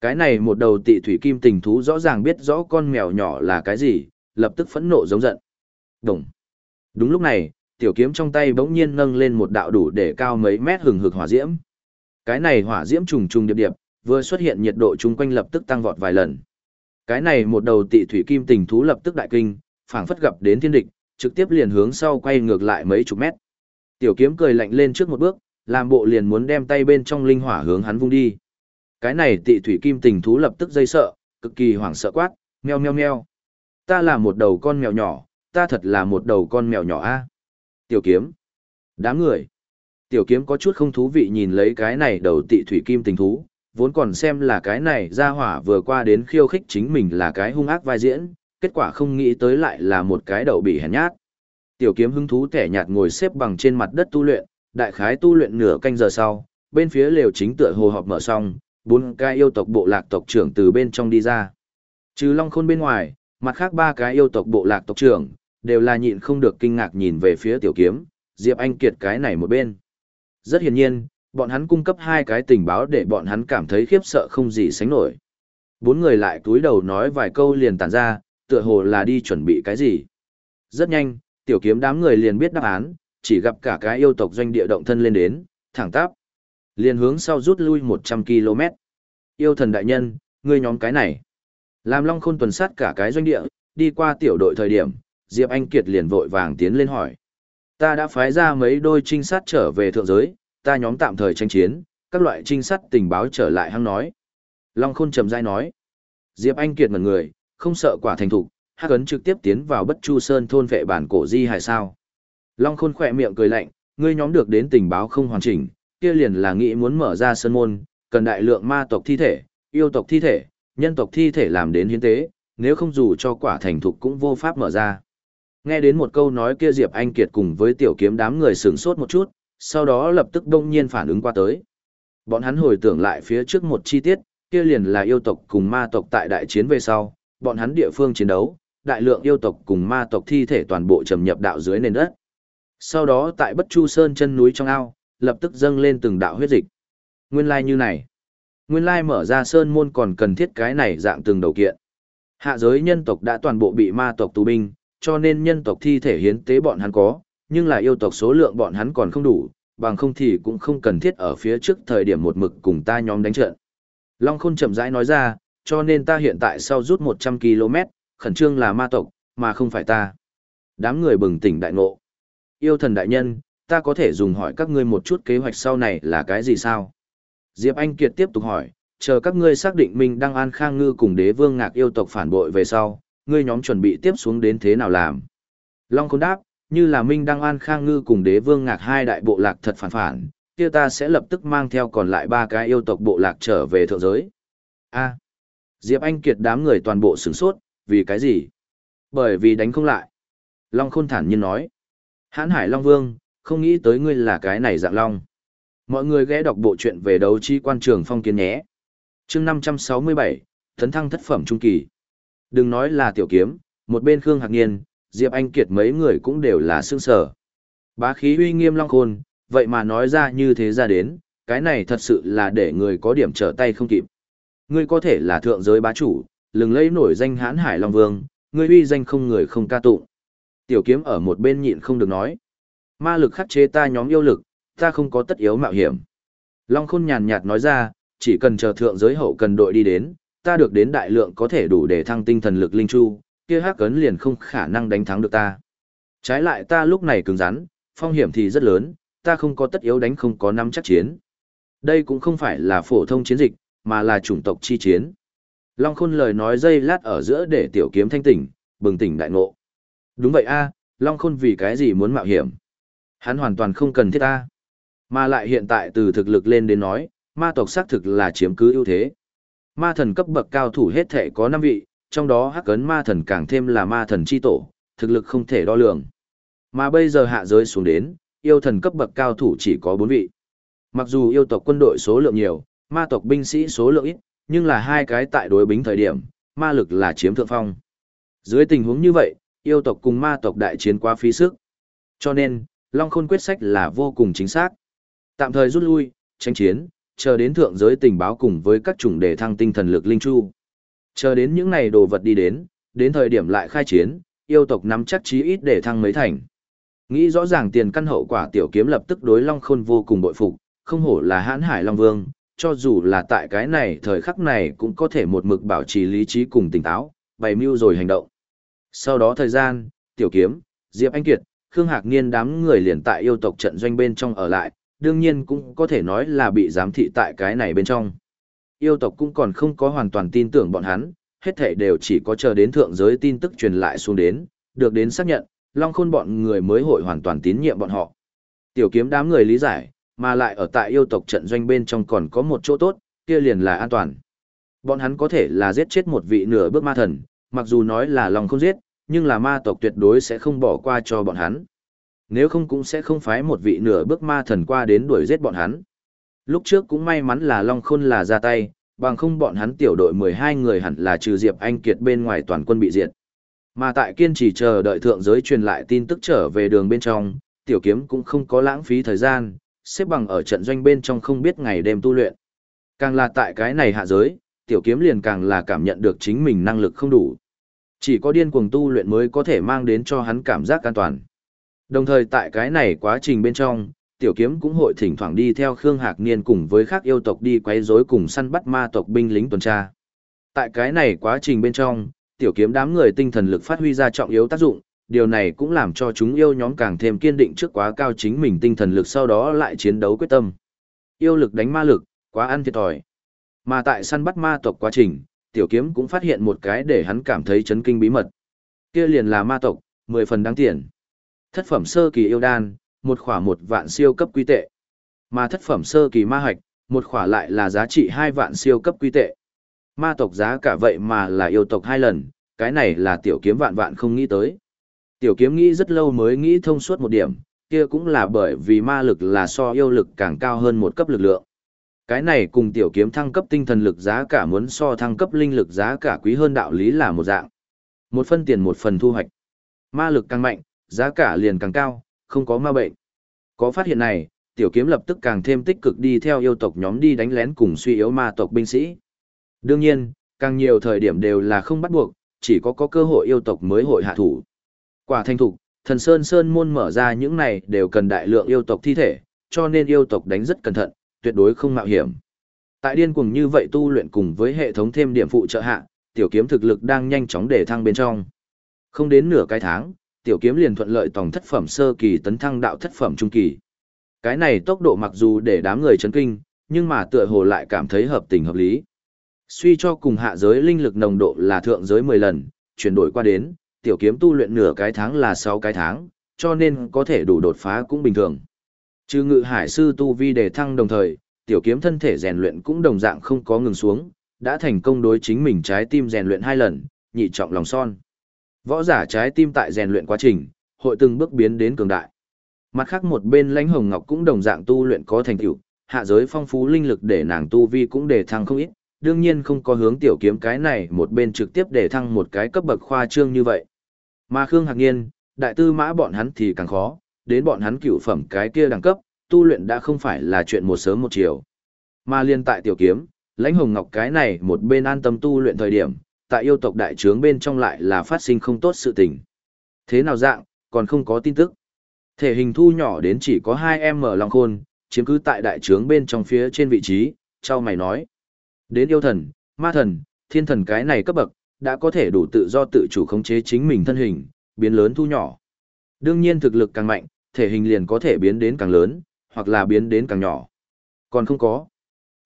Cái này một đầu tị thủy kim tình thú rõ ràng biết rõ con mèo nhỏ là cái gì, lập tức phẫn nộ giống giận. Đồng. Đúng lúc này, tiểu kiếm trong tay bỗng nhiên nâng lên một đạo đủ để cao mấy mét hừng hực hỏa diễm. Cái này hỏa diễm trùng trùng điệp điệp, vừa xuất hiện nhiệt độ chung quanh lập tức tăng vọt vài lần. Cái này một đầu tị thủy kim tình thú lập tức đại kinh, phảng phất gặp đến thiên địch, trực tiếp liền hướng sau quay ngược lại mấy chục mét. Tiểu kiếm cười lạnh lên trước một bước, làm bộ liền muốn đem tay bên trong linh hỏa hướng hắn vung đi. Cái này tị thủy kim tình thú lập tức dây sợ, cực kỳ hoảng sợ quát, meo meo meo. Ta là một đầu con mèo nhỏ, ta thật là một đầu con mèo nhỏ a. Tiểu kiếm. Đám người. Tiểu kiếm có chút không thú vị nhìn lấy cái này đầu tị thủy kim tình thú, vốn còn xem là cái này ra hỏa vừa qua đến khiêu khích chính mình là cái hung ác vai diễn, kết quả không nghĩ tới lại là một cái đầu bị hèn nhát. Tiểu kiếm hứng thú tẻ nhạt ngồi xếp bằng trên mặt đất tu luyện, đại khái tu luyện nửa canh giờ sau, bên phía lều chính tựa hồ họp mở xong, bốn cái yêu tộc bộ lạc tộc trưởng từ bên trong đi ra. Trừ Long Khôn bên ngoài, mặt khác ba cái yêu tộc bộ lạc tộc trưởng, đều là nhịn không được kinh ngạc nhìn về phía tiểu kiếm, Diệp Anh Kiệt cái này một bên. Rất hiển nhiên, bọn hắn cung cấp hai cái tình báo để bọn hắn cảm thấy khiếp sợ không gì sánh nổi. Bốn người lại cúi đầu nói vài câu liền tản ra, tựa hồ là đi chuẩn bị cái gì. Rất nhanh, tiểu kiếm đám người liền biết đáp án, chỉ gặp cả cái yêu tộc doanh địa động thân lên đến, thẳng tắp. Liền hướng sau rút lui 100 km. Yêu thần đại nhân, ngươi nhóm cái này. Làm Long Khôn tuần sát cả cái doanh địa, đi qua tiểu đội thời điểm, Diệp Anh Kiệt liền vội vàng tiến lên hỏi. Ta đã phái ra mấy đôi trinh sát trở về thượng giới, ta nhóm tạm thời tranh chiến, các loại trinh sát tình báo trở lại hăng nói. Long Khôn trầm dai nói. Diệp Anh Kiệt một người, không sợ quả thành thục, hắc ấn trực tiếp tiến vào bất chu sơn thôn vệ bản cổ di hải sao. Long Khôn khỏe miệng cười lạnh, ngươi nhóm được đến tình báo không hoàn chỉnh, kia liền là nghĩ muốn mở ra sơn môn, cần đại lượng ma tộc thi thể, yêu tộc thi thể, nhân tộc thi thể làm đến hiến tế, nếu không dù cho quả thành thục cũng vô pháp mở ra. Nghe đến một câu nói kia Diệp Anh Kiệt cùng với tiểu kiếm đám người sướng sốt một chút, sau đó lập tức đông nhiên phản ứng qua tới. Bọn hắn hồi tưởng lại phía trước một chi tiết, kia liền là yêu tộc cùng ma tộc tại đại chiến về sau, bọn hắn địa phương chiến đấu, đại lượng yêu tộc cùng ma tộc thi thể toàn bộ trầm nhập đạo dưới nền đất. Sau đó tại Bất Chu Sơn chân núi trong ao, lập tức dâng lên từng đạo huyết dịch. Nguyên lai như này. Nguyên lai mở ra sơn môn còn cần thiết cái này dạng từng đầu kiện. Hạ giới nhân tộc đã toàn bộ bị ma tộc tù binh, cho nên nhân tộc thi thể hiến tế bọn hắn có, nhưng là yêu tộc số lượng bọn hắn còn không đủ, bằng không thì cũng không cần thiết ở phía trước thời điểm một mực cùng ta nhóm đánh trận. Long Khôn chậm rãi nói ra, cho nên ta hiện tại sau rút 100 km, khẩn trương là ma tộc, mà không phải ta. Đám người bừng tỉnh đại ngộ. Yêu thần đại nhân, ta có thể dùng hỏi các ngươi một chút kế hoạch sau này là cái gì sao? Diệp Anh Kiệt tiếp tục hỏi, chờ các ngươi xác định mình đang an khang ngư cùng đế vương ngạc yêu tộc phản bội về sau, ngươi nhóm chuẩn bị tiếp xuống đến thế nào làm? Long Khôn đáp, như là Minh Đăng An Khang Ngư cùng đế vương ngạc hai đại bộ lạc thật phản phản, kia ta sẽ lập tức mang theo còn lại ba cái yêu tộc bộ lạc trở về thượng giới. A. Diệp Anh Kiệt đám người toàn bộ sửng sốt, vì cái gì? Bởi vì đánh không lại. Long Khôn thản nhiên nói. Hãn Hải Long Vương, không nghĩ tới ngươi là cái này dạng Long. Mọi người ghé đọc bộ truyện về đấu chi quan trường phong kiến nhé. chương 567, Thấn Thăng Thất Phẩm Trung Kỳ. Đừng nói là tiểu kiếm, một bên Khương Hạc Niên, Diệp Anh Kiệt mấy người cũng đều là sương sở. Bá khí uy nghiêm long khôn, vậy mà nói ra như thế ra đến, cái này thật sự là để người có điểm trở tay không kịp. Ngươi có thể là thượng giới bá chủ, lừng lấy nổi danh hãn hải long vương, ngươi uy danh không người không ca tụng. Tiểu kiếm ở một bên nhịn không được nói. Ma lực khắc chế ta nhóm yêu lực, ta không có tất yếu mạo hiểm. Long khôn nhàn nhạt nói ra, chỉ cần chờ thượng giới hậu cần đội đi đến, ta được đến đại lượng có thể đủ để thăng tinh thần lực linh chu, kia hắc ấn liền không khả năng đánh thắng được ta. Trái lại ta lúc này cứng rắn, phong hiểm thì rất lớn, ta không có tất yếu đánh không có nắm chắc chiến. Đây cũng không phải là phổ thông chiến dịch, mà là chủng tộc chi chiến. Long Khôn lời nói dây lát ở giữa để tiểu kiếm thanh tỉnh, bừng tỉnh đại ngộ. Đúng vậy a, Long Khôn vì cái gì muốn mạo hiểm? Hắn hoàn toàn không cần thiết ta. Mà lại hiện tại từ thực lực lên đến nói, ma tộc xác thực là chiếm cứ ưu thế. Ma thần cấp bậc cao thủ hết thể có 5 vị, trong đó hắc ấn ma thần càng thêm là ma thần chi tổ, thực lực không thể đo lường. Mà bây giờ hạ giới xuống đến, yêu thần cấp bậc cao thủ chỉ có 4 vị. Mặc dù yêu tộc quân đội số lượng nhiều, ma tộc binh sĩ số lượng ít, nhưng là hai cái tại đối bính thời điểm, ma lực là chiếm thượng phong. Dưới tình huống như vậy, yêu tộc cùng ma tộc đại chiến quá phí sức. Cho nên, Long Khôn quyết sách là vô cùng chính xác. Tạm thời rút lui, tranh chiến, chờ đến thượng giới tình báo cùng với các chủng đề thăng tinh thần lực linh chu. Chờ đến những này đồ vật đi đến, đến thời điểm lại khai chiến, yêu tộc nắm chắc chí ít để thăng mấy thành. Nghĩ rõ ràng tiền căn hậu quả tiểu kiếm lập tức đối Long Khôn vô cùng bội phục, không hổ là hãn hải Long Vương, cho dù là tại cái này thời khắc này cũng có thể một mực bảo trì lý trí cùng tỉnh táo, bày mưu rồi hành động. Sau đó thời gian, tiểu kiếm, Diệp Anh Kiệt, Khương Hạc Niên đám người liền tại yêu tộc trận doanh bên trong ở lại, đương nhiên cũng có thể nói là bị giám thị tại cái này bên trong yêu tộc cũng còn không có hoàn toàn tin tưởng bọn hắn, hết thảy đều chỉ có chờ đến thượng giới tin tức truyền lại xuống đến, được đến xác nhận, Long Khôn bọn người mới hội hoàn toàn tín nhiệm bọn họ. Tiểu kiếm đám người lý giải, mà lại ở tại yêu tộc trận doanh bên trong còn có một chỗ tốt, kia liền là an toàn. Bọn hắn có thể là giết chết một vị nửa bước ma thần, mặc dù nói là Long Khôn giết, nhưng là ma tộc tuyệt đối sẽ không bỏ qua cho bọn hắn. Nếu không cũng sẽ không phái một vị nửa bước ma thần qua đến đuổi giết bọn hắn. Lúc trước cũng may mắn là Long Khôn là ra tay, bằng không bọn hắn tiểu đội 12 người hẳn là trừ Diệp Anh Kiệt bên ngoài toàn quân bị diệt. Mà tại kiên trì chờ đợi thượng giới truyền lại tin tức trở về đường bên trong, tiểu kiếm cũng không có lãng phí thời gian, xếp bằng ở trận doanh bên trong không biết ngày đêm tu luyện. Càng là tại cái này hạ giới, tiểu kiếm liền càng là cảm nhận được chính mình năng lực không đủ. Chỉ có điên cuồng tu luyện mới có thể mang đến cho hắn cảm giác an toàn. Đồng thời tại cái này quá trình bên trong, tiểu kiếm cũng hội thỉnh thoảng đi theo Khương Hạc Niên cùng với các yêu tộc đi quấy rối cùng săn bắt ma tộc binh lính tuần tra. Tại cái này quá trình bên trong, tiểu kiếm đám người tinh thần lực phát huy ra trọng yếu tác dụng, điều này cũng làm cho chúng yêu nhóm càng thêm kiên định trước quá cao chính mình tinh thần lực sau đó lại chiến đấu quyết tâm. Yêu lực đánh ma lực, quá ăn thiệt thòi. Mà tại săn bắt ma tộc quá trình, tiểu kiếm cũng phát hiện một cái để hắn cảm thấy chấn kinh bí mật. Kia liền là ma tộc, mười phần đáng tiền. Thất phẩm sơ kỳ yêu đan, một khỏa một vạn siêu cấp quy tệ. Mà thất phẩm sơ kỳ ma hạch, một khỏa lại là giá trị hai vạn siêu cấp quy tệ. Ma tộc giá cả vậy mà là yêu tộc hai lần, cái này là tiểu kiếm vạn vạn không nghĩ tới. Tiểu kiếm nghĩ rất lâu mới nghĩ thông suốt một điểm, kia cũng là bởi vì ma lực là so yêu lực càng cao hơn một cấp lực lượng. Cái này cùng tiểu kiếm thăng cấp tinh thần lực giá cả muốn so thăng cấp linh lực giá cả quý hơn đạo lý là một dạng. Một phân tiền một phần thu hoạch. Ma lực càng mạnh, giá cả liền càng cao, không có ma bệnh. Có phát hiện này, tiểu kiếm lập tức càng thêm tích cực đi theo yêu tộc nhóm đi đánh lén cùng suy yếu ma tộc binh sĩ. Đương nhiên, càng nhiều thời điểm đều là không bắt buộc, chỉ có có cơ hội yêu tộc mới hội hạ thủ. Quả thanh thục, thần Sơn Sơn môn mở ra những này đều cần đại lượng yêu tộc thi thể, cho nên yêu tộc đánh rất cẩn thận, tuyệt đối không mạo hiểm. Tại điên cuồng như vậy tu luyện cùng với hệ thống thêm điểm phụ trợ hạ, tiểu kiếm thực lực đang nhanh chóng để thăng bên trong. Không đến nửa cái tháng, tiểu kiếm liền thuận lợi tổng thất phẩm sơ kỳ tấn thăng đạo thất phẩm trung kỳ. Cái này tốc độ mặc dù để đám người chấn kinh, nhưng mà tựa hồ lại cảm thấy hợp tình hợp lý. Suy cho cùng hạ giới linh lực nồng độ là thượng giới 10 lần, chuyển đổi qua đến, tiểu kiếm tu luyện nửa cái tháng là 6 cái tháng, cho nên có thể đủ đột phá cũng bình thường. Trừ ngự hải sư tu vi đề thăng đồng thời, tiểu kiếm thân thể rèn luyện cũng đồng dạng không có ngừng xuống, đã thành công đối chính mình trái tim rèn luyện hai lần, nhị trọng lòng son. Võ giả trái tim tại rèn luyện quá trình, hội từng bước biến đến cường đại. Mặt khác một bên lãnh hồng ngọc cũng đồng dạng tu luyện có thành tựu, hạ giới phong phú linh lực để nàng tu vi cũng đề thăng không ít, đương nhiên không có hướng tiểu kiếm cái này một bên trực tiếp để thăng một cái cấp bậc khoa trương như vậy. Mà Khương Hạc Niên, đại tư mã bọn hắn thì càng khó, đến bọn hắn cửu phẩm cái kia đẳng cấp, tu luyện đã không phải là chuyện một sớm một chiều. Mà liên tại tiểu kiếm, lãnh hồng ngọc cái này một bên an tâm tu luyện thời điểm, tại yêu tộc đại trướng bên trong lại là phát sinh không tốt sự tình. Thế nào dạng, còn không có tin tức. Thể hình thu nhỏ đến chỉ có 2M lòng khôn, chiếm cứ tại đại trướng bên trong phía trên vị trí, trao mày nói. Đến yêu thần, ma thần, thiên thần cái này cấp bậc, đã có thể đủ tự do tự chủ khống chế chính mình thân hình, biến lớn thu nhỏ. Đương nhiên thực lực càng mạnh, thể hình liền có thể biến đến càng lớn, hoặc là biến đến càng nhỏ. Còn không có.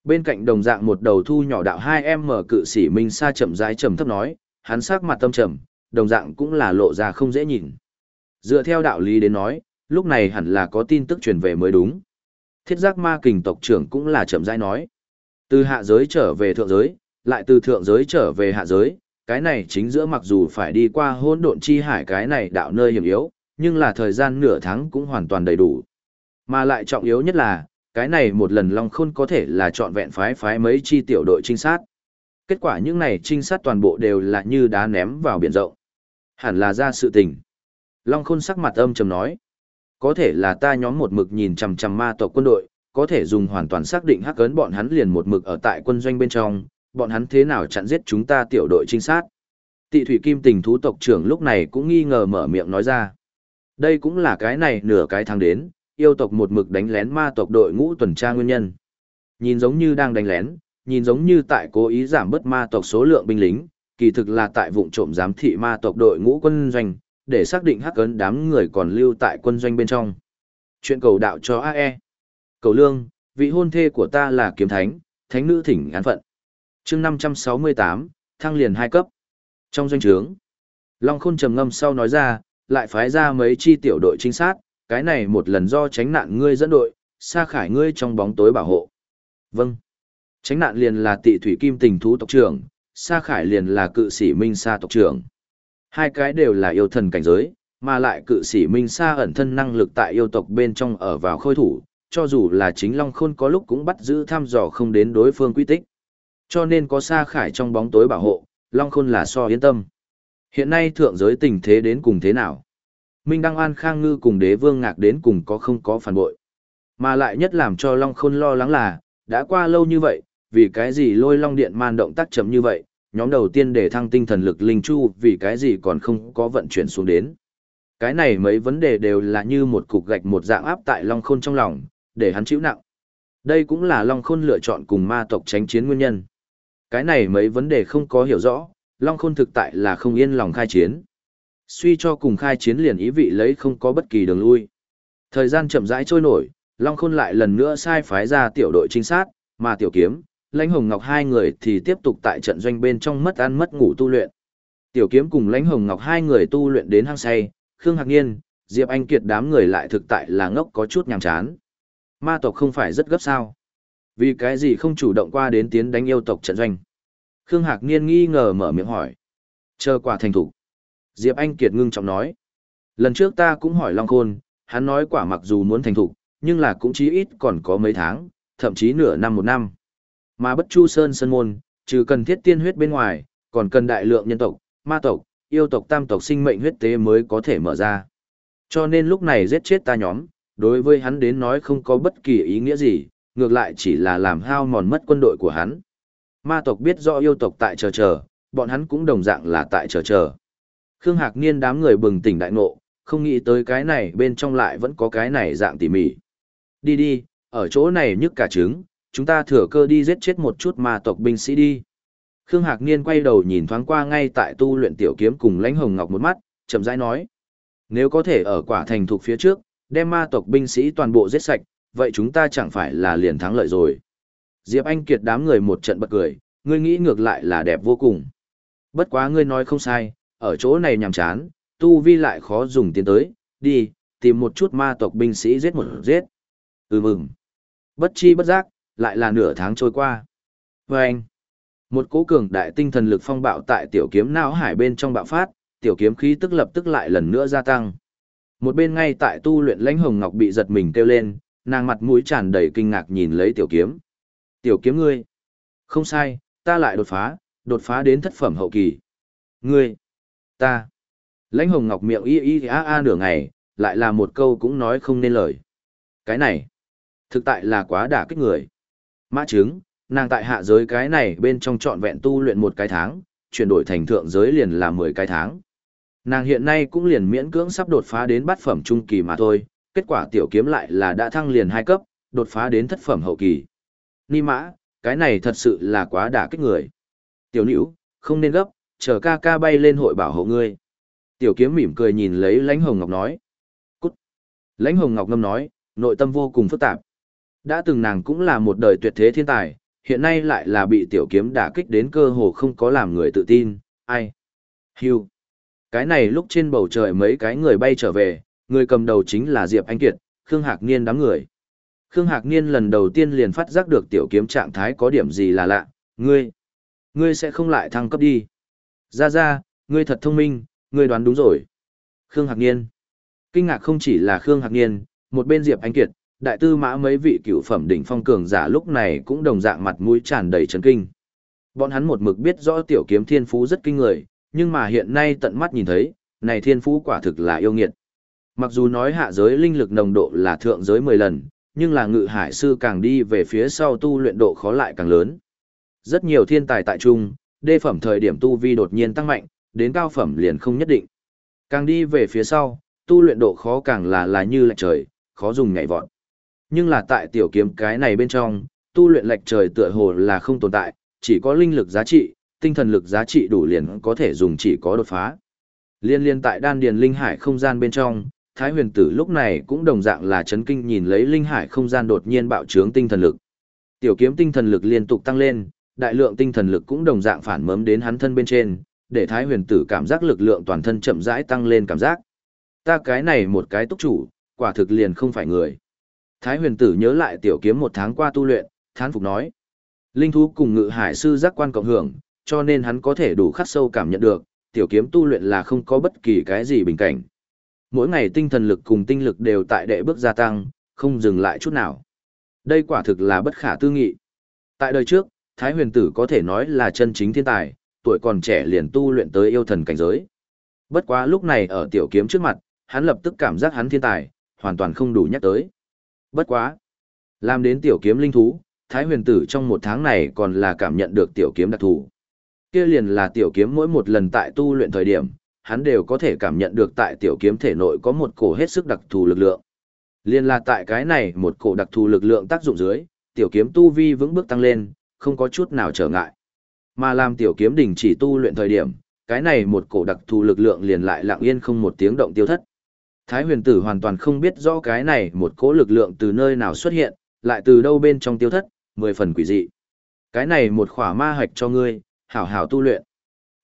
Bên cạnh đồng dạng một đầu thu nhỏ đạo 2M cự sĩ Minh Sa chậm rãi trầm thấp nói, hắn sắc mặt tâm trầm, đồng dạng cũng là lộ ra không dễ nhìn. Dựa theo đạo lý đến nói, lúc này hẳn là có tin tức truyền về mới đúng. Thiết giác ma kình tộc trưởng cũng là chậm rãi nói. Từ hạ giới trở về thượng giới, lại từ thượng giới trở về hạ giới, cái này chính giữa mặc dù phải đi qua hỗn độn chi hải cái này đạo nơi hiểm yếu, nhưng là thời gian nửa tháng cũng hoàn toàn đầy đủ. Mà lại trọng yếu nhất là, cái này một lần Long Khôn có thể là chọn vẹn phái phái mấy chi tiểu đội trinh sát. Kết quả những này trinh sát toàn bộ đều là như đá ném vào biển rộng. Hẳn là ra sự tình. Long Khôn sắc mặt âm trầm nói. Có thể là ta nhóm một mực nhìn chằm chằm ma tộc quân đội, có thể dùng hoàn toàn xác định hắc ấn bọn hắn liền một mực ở tại quân doanh bên trong, bọn hắn thế nào chặn giết chúng ta tiểu đội trinh sát. Tị thủy kim tình thú tộc trưởng lúc này cũng nghi ngờ mở miệng nói ra. Đây cũng là cái này nửa cái tháng đến, yêu tộc một mực đánh lén ma tộc đội ngũ tuần tra nguyên nhân. Nhìn giống như đang đánh lén, nhìn giống như tại cố ý giảm bớt ma tộc số lượng binh lính, kỳ thực là tại vụng trộm giám thị ma tộc đội ngũ quân doanh, để xác định hắc ấn đám người còn lưu tại quân doanh bên trong. Chuyện cầu đạo cho AE. Cầu lương, vị hôn thê của ta là kiếm thánh, thánh nữ thỉnh án phận. chương 568, thăng liền hai cấp. Trong doanh trướng, Long Khôn trầm ngâm sau nói ra, lại phái ra mấy chi tiểu đội trinh sát, cái này một lần do tránh nạn ngươi dẫn đội, xa khải ngươi trong bóng tối bảo hộ. Vâng. Tránh nạn liền là tị thủy kim tình thú tộc trưởng, xa khải liền là cự sĩ minh sa tộc trưởng. Hai cái đều là yêu thần cảnh giới, mà lại cự sĩ minh sa ẩn thân năng lực tại yêu tộc bên trong ở vào khôi thủ, cho dù là chính Long Khôn có lúc cũng bắt giữ thăm dò không đến đối phương quy tích. Cho nên có Sa Khải trong bóng tối bảo hộ, Long Khôn là so yên tâm. Hiện nay thượng giới tình thế đến cùng thế nào? Minh Đăng An Khang Ngư cùng đế vương ngạc đến cùng có không có phản bội. Mà lại nhất làm cho Long Khôn lo lắng là, đã qua lâu như vậy, vì cái gì lôi Long Điện man động tác chậm như vậy, nhóm đầu tiên để thăng tinh thần lực linh chu vì cái gì còn không có vận chuyển xuống đến. Cái này mấy vấn đề đều là như một cục gạch một dạng áp tại Long Khôn trong lòng, để hắn chịu nặng. Đây cũng là Long Khôn lựa chọn cùng ma tộc tránh chiến nguyên nhân. Cái này mấy vấn đề không có hiểu rõ, Long Khôn thực tại là không yên lòng khai chiến. Suy cho cùng khai chiến liền ý vị lấy không có bất kỳ đường lui. Thời gian chậm rãi trôi nổi, Long Khôn lại lần nữa sai phái ra tiểu đội trinh sát, mà tiểu kiếm, lãnh hồng ngọc hai người thì tiếp tục tại trận doanh bên trong mất ăn mất ngủ tu luyện. Tiểu kiếm cùng lãnh hồng ngọc hai người tu luyện đến hăng say, Khương Hạc Niên, Diệp Anh Kiệt đám người lại thực tại là ngốc có chút nhàm chán. Ma tộc không phải rất gấp sao? Vì cái gì không chủ động qua đến tiến đánh yêu tộc trận doanh? Khương Hạc Niên nghi ngờ mở miệng hỏi. Chờ quả thành thủ. Diệp Anh Kiệt ngưng trọng nói. Lần trước ta cũng hỏi Long Khôn, hắn nói quả mặc dù muốn thành thủ, nhưng là cũng chí ít còn có mấy tháng, thậm chí nửa năm một năm. Mà bất chu sơn sân môn, trừ cần thiết tiên huyết bên ngoài, còn cần đại lượng nhân tộc, ma tộc, yêu tộc tam tộc sinh mệnh huyết tế mới có thể mở ra. Cho nên lúc này giết chết ta nhóm, đối với hắn đến nói không có bất kỳ ý nghĩa gì, ngược lại chỉ là làm hao mòn mất quân đội của hắn. Ma tộc biết rõ yêu tộc tại chờ chờ, bọn hắn cũng đồng dạng là tại chờ chờ. Khương Hạc Niên đám người bừng tỉnh đại ngộ, không nghĩ tới cái này bên trong lại vẫn có cái này dạng tỉ mỉ. Đi đi, ở chỗ này nhức cả trứng, chúng ta thừa cơ đi giết chết một chút ma tộc binh sĩ đi. Khương Hạc Niên quay đầu nhìn thoáng qua ngay tại tu luyện tiểu kiếm cùng lãnh hồng ngọc một mắt, chậm rãi nói. Nếu có thể ở quả thành thuộc phía trước, đem ma tộc binh sĩ toàn bộ giết sạch, vậy chúng ta chẳng phải là liền thắng lợi rồi. Diệp Anh Kiệt đám người một trận bật cười, ngươi nghĩ ngược lại là đẹp vô cùng. Bất quá ngươi nói không sai, ở chỗ này nhàm chán, tu vi lại khó dùng tiến tới, đi, tìm một chút ma tộc binh sĩ giết một giết. Ừ mừng. Bất chi bất giác, lại là nửa tháng trôi qua. Và anh, một cố cường đại tinh thần lực phong bạo tại tiểu kiếm não hải bên trong bạo phát, tiểu kiếm khí tức lập tức lại lần nữa gia tăng. Một bên ngay tại tu luyện lãnh hồng ngọc bị giật mình kêu lên, nàng mặt mũi tràn đầy kinh ngạc nhìn lấy tiểu kiếm. Tiểu kiếm ngươi. Không sai, ta lại đột phá, đột phá đến thất phẩm hậu kỳ. Ngươi. Ta. Lãnh hồng ngọc miệng y y a a nửa ngày, lại là một câu cũng nói không nên lời. Cái này. Thực tại là quá đả kích người. Mã chứng, nàng tại hạ giới cái này bên trong trọn vẹn tu luyện một cái tháng, chuyển đổi thành thượng giới liền là 10 cái tháng. Nàng hiện nay cũng liền miễn cưỡng sắp đột phá đến bát phẩm trung kỳ mà thôi, kết quả tiểu kiếm lại là đã thăng liền hai cấp, đột phá đến thất phẩm hậu kỳ. Ni mã, cái này thật sự là quá đả kích người. Tiểu nữ, không nên gấp, chờ ca ca bay lên hội bảo hộ ngươi. Tiểu kiếm mỉm cười nhìn lấy lãnh hồng ngọc nói. Cút. Lãnh hồng ngọc ngâm nói, nội tâm vô cùng phức tạp. Đã từng nàng cũng là một đời tuyệt thế thiên tài, hiện nay lại là bị tiểu kiếm đả kích đến cơ hồ không có làm người tự tin, ai. Hưu. Cái này lúc trên bầu trời mấy cái người bay trở về, người cầm đầu chính là Diệp Anh Kiệt, Khương Hạc Niên đám người. Khương Hạc Niên lần đầu tiên liền phát giác được tiểu kiếm trạng thái có điểm gì là lạ, ngươi, ngươi sẽ không lại thăng cấp đi. Ra ra, ngươi thật thông minh, ngươi đoán đúng rồi. Khương Hạc Niên. Kinh ngạc không chỉ là Khương Hạc Niên, một bên Diệp Anh Kiệt, đại tư mã mấy vị cựu phẩm đỉnh phong cường giả lúc này cũng đồng dạng mặt mũi tràn đầy chấn kinh. Bọn hắn một mực biết rõ tiểu kiếm thiên phú rất kinh người, nhưng mà hiện nay tận mắt nhìn thấy, này thiên phú quả thực là yêu nghiệt. Mặc dù nói hạ giới linh lực nồng độ là thượng giới 10 lần, nhưng là ngự hải sư càng đi về phía sau tu luyện độ khó lại càng lớn. Rất nhiều thiên tài tại trung, đê phẩm thời điểm tu vi đột nhiên tăng mạnh, đến cao phẩm liền không nhất định. Càng đi về phía sau, tu luyện độ khó càng là là như lệch trời, khó dùng nhảy vọt. Nhưng là tại tiểu kiếm cái này bên trong, tu luyện lệch trời tựa hồ là không tồn tại, chỉ có linh lực giá trị, tinh thần lực giá trị đủ liền có thể dùng chỉ có đột phá. Liên liên tại đan điền linh hải không gian bên trong, Thái huyền tử lúc này cũng đồng dạng là chấn kinh nhìn lấy linh hải không gian đột nhiên bạo trướng tinh thần lực. Tiểu kiếm tinh thần lực liên tục tăng lên, đại lượng tinh thần lực cũng đồng dạng phản mớm đến hắn thân bên trên, để Thái huyền tử cảm giác lực lượng toàn thân chậm rãi tăng lên cảm giác. Ta cái này một cái túc chủ, quả thực liền không phải người. Thái huyền tử nhớ lại tiểu kiếm một tháng qua tu luyện, thán phục nói. Linh thú cùng ngự hải sư giác quan cộng hưởng, cho nên hắn có thể đủ khắc sâu cảm nhận được, tiểu kiếm tu luyện là không có bất kỳ cái gì bình cảnh. Mỗi ngày tinh thần lực cùng tinh lực đều tại đệ bước gia tăng, không dừng lại chút nào. Đây quả thực là bất khả tư nghị. Tại đời trước, Thái huyền tử có thể nói là chân chính thiên tài, tuổi còn trẻ liền tu luyện tới yêu thần cảnh giới. Bất quá lúc này ở tiểu kiếm trước mặt, hắn lập tức cảm giác hắn thiên tài, hoàn toàn không đủ nhắc tới. Bất quá. Làm đến tiểu kiếm linh thú, Thái huyền tử trong một tháng này còn là cảm nhận được tiểu kiếm đặc thù. Kia liền là tiểu kiếm mỗi một lần tại tu luyện thời điểm, hắn đều có thể cảm nhận được tại tiểu kiếm thể nội có một cổ hết sức đặc thù lực lượng. Liên là tại cái này một cổ đặc thù lực lượng tác dụng dưới, tiểu kiếm tu vi vững bước tăng lên, không có chút nào trở ngại. Mà làm tiểu kiếm đình chỉ tu luyện thời điểm, cái này một cổ đặc thù lực lượng liền lại lặng yên không một tiếng động tiêu thất. Thái huyền tử hoàn toàn không biết rõ cái này một cỗ lực lượng từ nơi nào xuất hiện, lại từ đâu bên trong tiêu thất, mười phần quỷ dị. Cái này một khỏa ma hạch cho ngươi, hảo hảo tu luyện.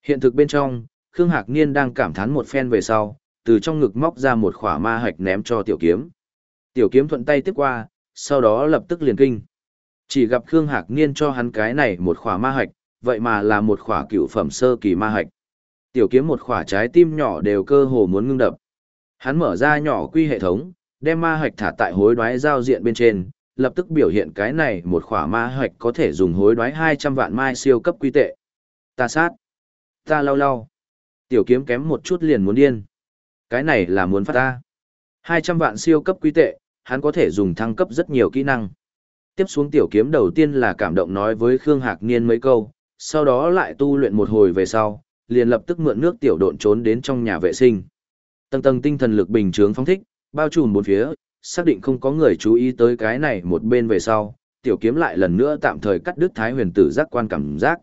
Hiện thực bên trong, Khương Hạc Niên đang cảm thán một phen về sau, từ trong ngực móc ra một khỏa ma hạch ném cho tiểu kiếm. Tiểu kiếm thuận tay tiếp qua, sau đó lập tức liền kinh. Chỉ gặp Khương Hạc Niên cho hắn cái này một khỏa ma hạch, vậy mà là một khỏa cựu phẩm sơ kỳ ma hạch. Tiểu kiếm một khỏa trái tim nhỏ đều cơ hồ muốn ngưng đập. Hắn mở ra nhỏ quy hệ thống, đem ma hạch thả tại hối đoái giao diện bên trên, lập tức biểu hiện cái này một khỏa ma hạch có thể dùng hối đoái 200 vạn mai siêu cấp quy tệ. Ta sát. Ta lau lau. Tiểu kiếm kém một chút liền muốn điên. Cái này là muốn phát ta. 200 vạn siêu cấp quý tệ, hắn có thể dùng thăng cấp rất nhiều kỹ năng. Tiếp xuống tiểu kiếm đầu tiên là cảm động nói với Khương Hạc Niên mấy câu, sau đó lại tu luyện một hồi về sau, liền lập tức mượn nước tiểu độn trốn đến trong nhà vệ sinh. Tầng tầng tinh thần lực bình chướng phóng thích, bao trùm bốn phía, xác định không có người chú ý tới cái này một bên về sau, tiểu kiếm lại lần nữa tạm thời cắt đứt thái huyền tử giác quan cảm giác.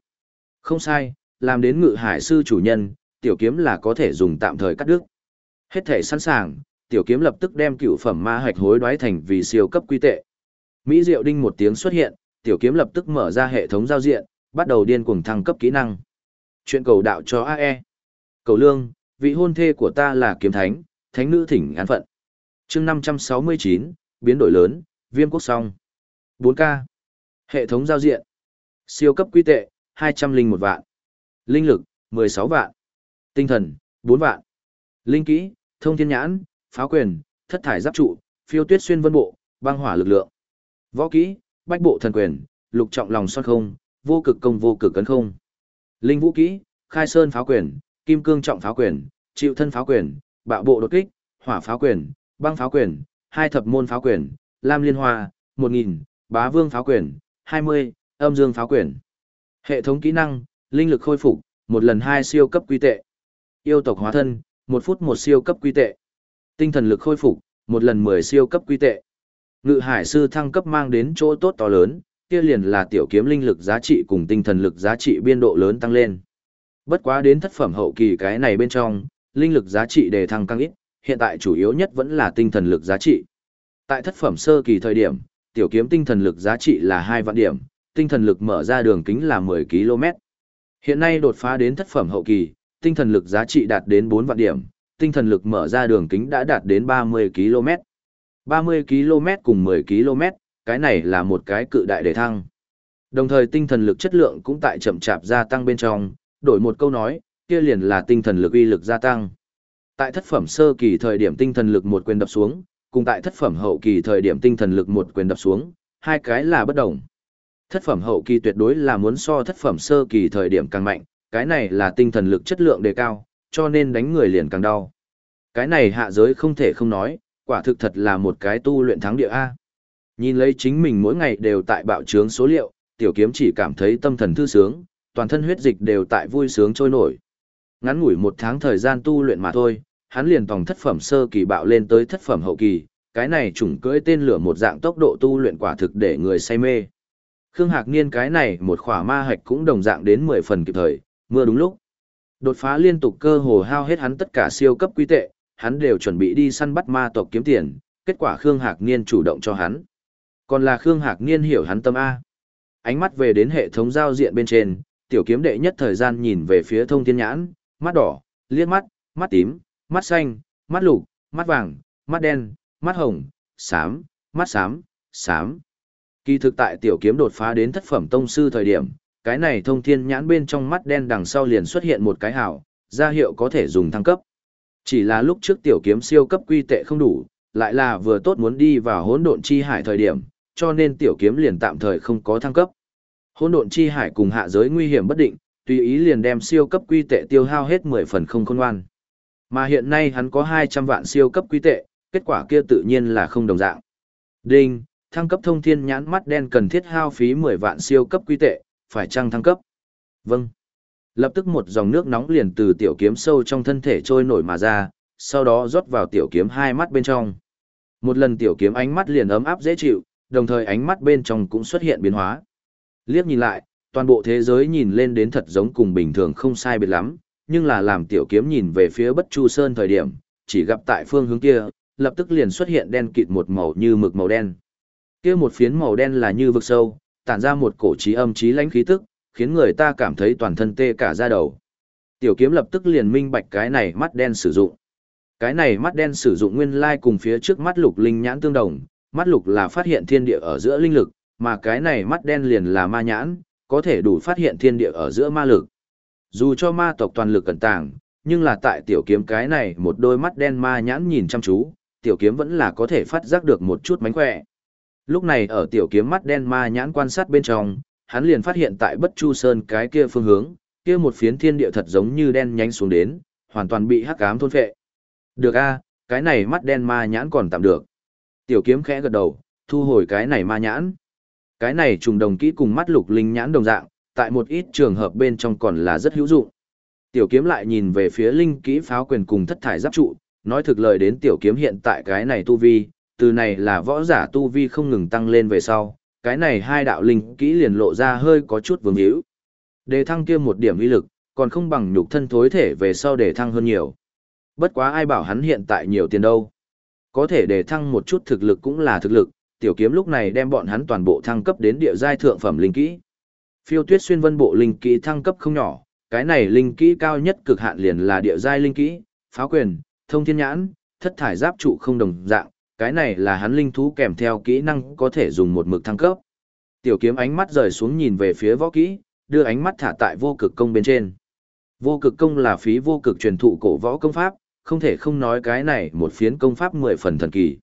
Không sai, làm đến ngự hải sư chủ nhân, tiểu kiếm là có thể dùng tạm thời cắt đứt. Hết thể sẵn sàng, tiểu kiếm lập tức đem cựu phẩm ma hạch hối đoái thành vì siêu cấp quy tệ. Mỹ Diệu Đinh một tiếng xuất hiện, tiểu kiếm lập tức mở ra hệ thống giao diện, bắt đầu điên cuồng thăng cấp kỹ năng. Chuyện cầu đạo cho AE. Cầu lương, vị hôn thê của ta là kiếm thánh, thánh nữ thỉnh án phận. chương 569, biến đổi lớn, viêm quốc song. 4K. Hệ thống giao diện. Siêu cấp quy tệ, 201 vạn. Linh lực, 16 vạn. Tinh thần, 4 vạn. Linh kỹ, thông thiên nhãn, phá quyền, thất thải giáp trụ, phiêu tuyết xuyên vân bộ, băng hỏa lực lượng. Võ kỹ, bách bộ thần quyền, lục trọng lòng son không, vô cực công vô cực cấn không. Linh vũ kỹ, khai sơn phá quyền, kim cương trọng phá quyền, chịu thân phá quyền, bạo bộ đột kích, hỏa phá quyền, băng phá quyền, hai thập môn phá quyền, lam liên hoa, 1000, bá vương phá quyền, 20, âm dương phá quyền. Hệ thống kỹ năng, linh lực khôi phục, một lần hai siêu cấp quy tệ. Yêu tộc hóa thân, một phút một siêu cấp quy tệ. Tinh thần lực khôi phục, một lần 10 siêu cấp quy tệ. Ngự hải sư thăng cấp mang đến chỗ tốt to lớn, kia liền là tiểu kiếm linh lực giá trị cùng tinh thần lực giá trị biên độ lớn tăng lên. Bất quá đến thất phẩm hậu kỳ cái này bên trong, linh lực giá trị đề thăng tăng ít, hiện tại chủ yếu nhất vẫn là tinh thần lực giá trị. Tại thất phẩm sơ kỳ thời điểm, tiểu kiếm tinh thần lực giá trị là 2 vạn điểm, tinh thần lực mở ra đường kính là 10 km. Hiện nay đột phá đến thất phẩm hậu kỳ, tinh thần lực giá trị đạt đến 4 vạn điểm, tinh thần lực mở ra đường kính đã đạt đến 30 km. 30 km cùng 10 km, cái này là một cái cự đại đề thăng. Đồng thời tinh thần lực chất lượng cũng tại chậm chạp gia tăng bên trong, đổi một câu nói, kia liền là tinh thần lực uy lực gia tăng. Tại thất phẩm sơ kỳ thời điểm tinh thần lực một quyền đập xuống, cùng tại thất phẩm hậu kỳ thời điểm tinh thần lực một quyền đập xuống, hai cái là bất đồng. Thất phẩm hậu kỳ tuyệt đối là muốn so thất phẩm sơ kỳ thời điểm càng mạnh, cái này là tinh thần lực chất lượng đề cao, cho nên đánh người liền càng đau. Cái này hạ giới không thể không nói, quả thực thật là một cái tu luyện thắng địa A. Nhìn lấy chính mình mỗi ngày đều tại bạo trướng số liệu, tiểu kiếm chỉ cảm thấy tâm thần thư sướng, toàn thân huyết dịch đều tại vui sướng trôi nổi. Ngắn ngủi một tháng thời gian tu luyện mà thôi, hắn liền tòng thất phẩm sơ kỳ bạo lên tới thất phẩm hậu kỳ, cái này trùng cưỡi tên lửa một dạng tốc độ tu luyện quả thực để người say mê. Khương Hạc Niên cái này một khỏa ma hạch cũng đồng dạng đến 10 phần kịp thời, mưa đúng lúc. Đột phá liên tục cơ hồ hao hết hắn tất cả siêu cấp quý tệ, hắn đều chuẩn bị đi săn bắt ma tộc kiếm tiền, kết quả Khương Hạc Niên chủ động cho hắn. Còn là Khương Hạc Niên hiểu hắn tâm A. Ánh mắt về đến hệ thống giao diện bên trên, tiểu kiếm đệ nhất thời gian nhìn về phía thông thiên nhãn, mắt đỏ, liếc mắt, mắt tím, mắt xanh, mắt lục, mắt vàng, mắt đen, mắt hồng, xám, mắt xám, xám. Kỳ thực tại tiểu kiếm đột phá đến thất phẩm tông sư thời điểm, cái này thông thiên nhãn bên trong mắt đen đằng sau liền xuất hiện một cái hảo, ra hiệu có thể dùng thăng cấp. Chỉ là lúc trước tiểu kiếm siêu cấp quy tệ không đủ, lại là vừa tốt muốn đi vào hỗn độn chi hải thời điểm, cho nên tiểu kiếm liền tạm thời không có thăng cấp. Hỗn độn chi hải cùng hạ giới nguy hiểm bất định, tùy ý liền đem siêu cấp quy tệ tiêu hao hết 10 phần không khôn ngoan. Mà hiện nay hắn có 200 vạn siêu cấp quy tệ, kết quả kia tự nhiên là không đồng dạng. Đinh, thăng cấp thông thiên nhãn mắt đen cần thiết hao phí 10 vạn siêu cấp quy tệ, phải chăng thăng cấp? Vâng. Lập tức một dòng nước nóng liền từ tiểu kiếm sâu trong thân thể trôi nổi mà ra, sau đó rót vào tiểu kiếm hai mắt bên trong. Một lần tiểu kiếm ánh mắt liền ấm áp dễ chịu, đồng thời ánh mắt bên trong cũng xuất hiện biến hóa. Liếc nhìn lại, toàn bộ thế giới nhìn lên đến thật giống cùng bình thường không sai biệt lắm, nhưng là làm tiểu kiếm nhìn về phía Bất Chu Sơn thời điểm, chỉ gặp tại phương hướng kia, lập tức liền xuất hiện đen kịt một màu như mực màu đen. Kia một phiến màu đen là như vực sâu, tản ra một cổ trí âm trí lãnh khí tức, khiến người ta cảm thấy toàn thân tê cả da đầu. Tiểu kiếm lập tức liền minh bạch cái này mắt đen sử dụng. Cái này mắt đen sử dụng nguyên lai cùng phía trước mắt lục linh nhãn tương đồng, mắt lục là phát hiện thiên địa ở giữa linh lực, mà cái này mắt đen liền là ma nhãn, có thể đủ phát hiện thiên địa ở giữa ma lực. Dù cho ma tộc toàn lực cẩn tàng, nhưng là tại tiểu kiếm cái này một đôi mắt đen ma nhãn nhìn chăm chú, tiểu kiếm vẫn là có thể phát giác được một chút mánh khỏe. Lúc này ở tiểu kiếm mắt đen ma nhãn quan sát bên trong, hắn liền phát hiện tại bất chu sơn cái kia phương hướng, kia một phiến thiên địa thật giống như đen nhánh xuống đến, hoàn toàn bị hắc ám thôn phệ. Được a, cái này mắt đen ma nhãn còn tạm được. Tiểu kiếm khẽ gật đầu, thu hồi cái này ma nhãn. Cái này trùng đồng kỹ cùng mắt lục linh nhãn đồng dạng, tại một ít trường hợp bên trong còn là rất hữu dụng. Tiểu kiếm lại nhìn về phía linh kỹ pháo quyền cùng thất thải giáp trụ, nói thực lời đến tiểu kiếm hiện tại cái này tu vi, từ này là võ giả tu vi không ngừng tăng lên về sau, cái này hai đạo linh kỹ liền lộ ra hơi có chút vương hữu. Đề thăng kia một điểm uy lực, còn không bằng nhục thân thối thể về sau đề thăng hơn nhiều. Bất quá ai bảo hắn hiện tại nhiều tiền đâu. Có thể đề thăng một chút thực lực cũng là thực lực, tiểu kiếm lúc này đem bọn hắn toàn bộ thăng cấp đến địa giai thượng phẩm linh kỹ. Phiêu Tuyết xuyên vân bộ linh kỹ thăng cấp không nhỏ, cái này linh kỹ cao nhất cực hạn liền là địa giai linh kỹ, phá quyền, thông thiên nhãn, thất thải giáp trụ không đồng dạng, cái này là hắn linh thú kèm theo kỹ năng có thể dùng một mực thăng cấp. Tiểu kiếm ánh mắt rời xuống nhìn về phía võ kỹ, đưa ánh mắt thả tại vô cực công bên trên. Vô cực công là phí vô cực truyền thụ cổ võ công pháp, không thể không nói cái này một phiến công pháp mười phần thần kỳ.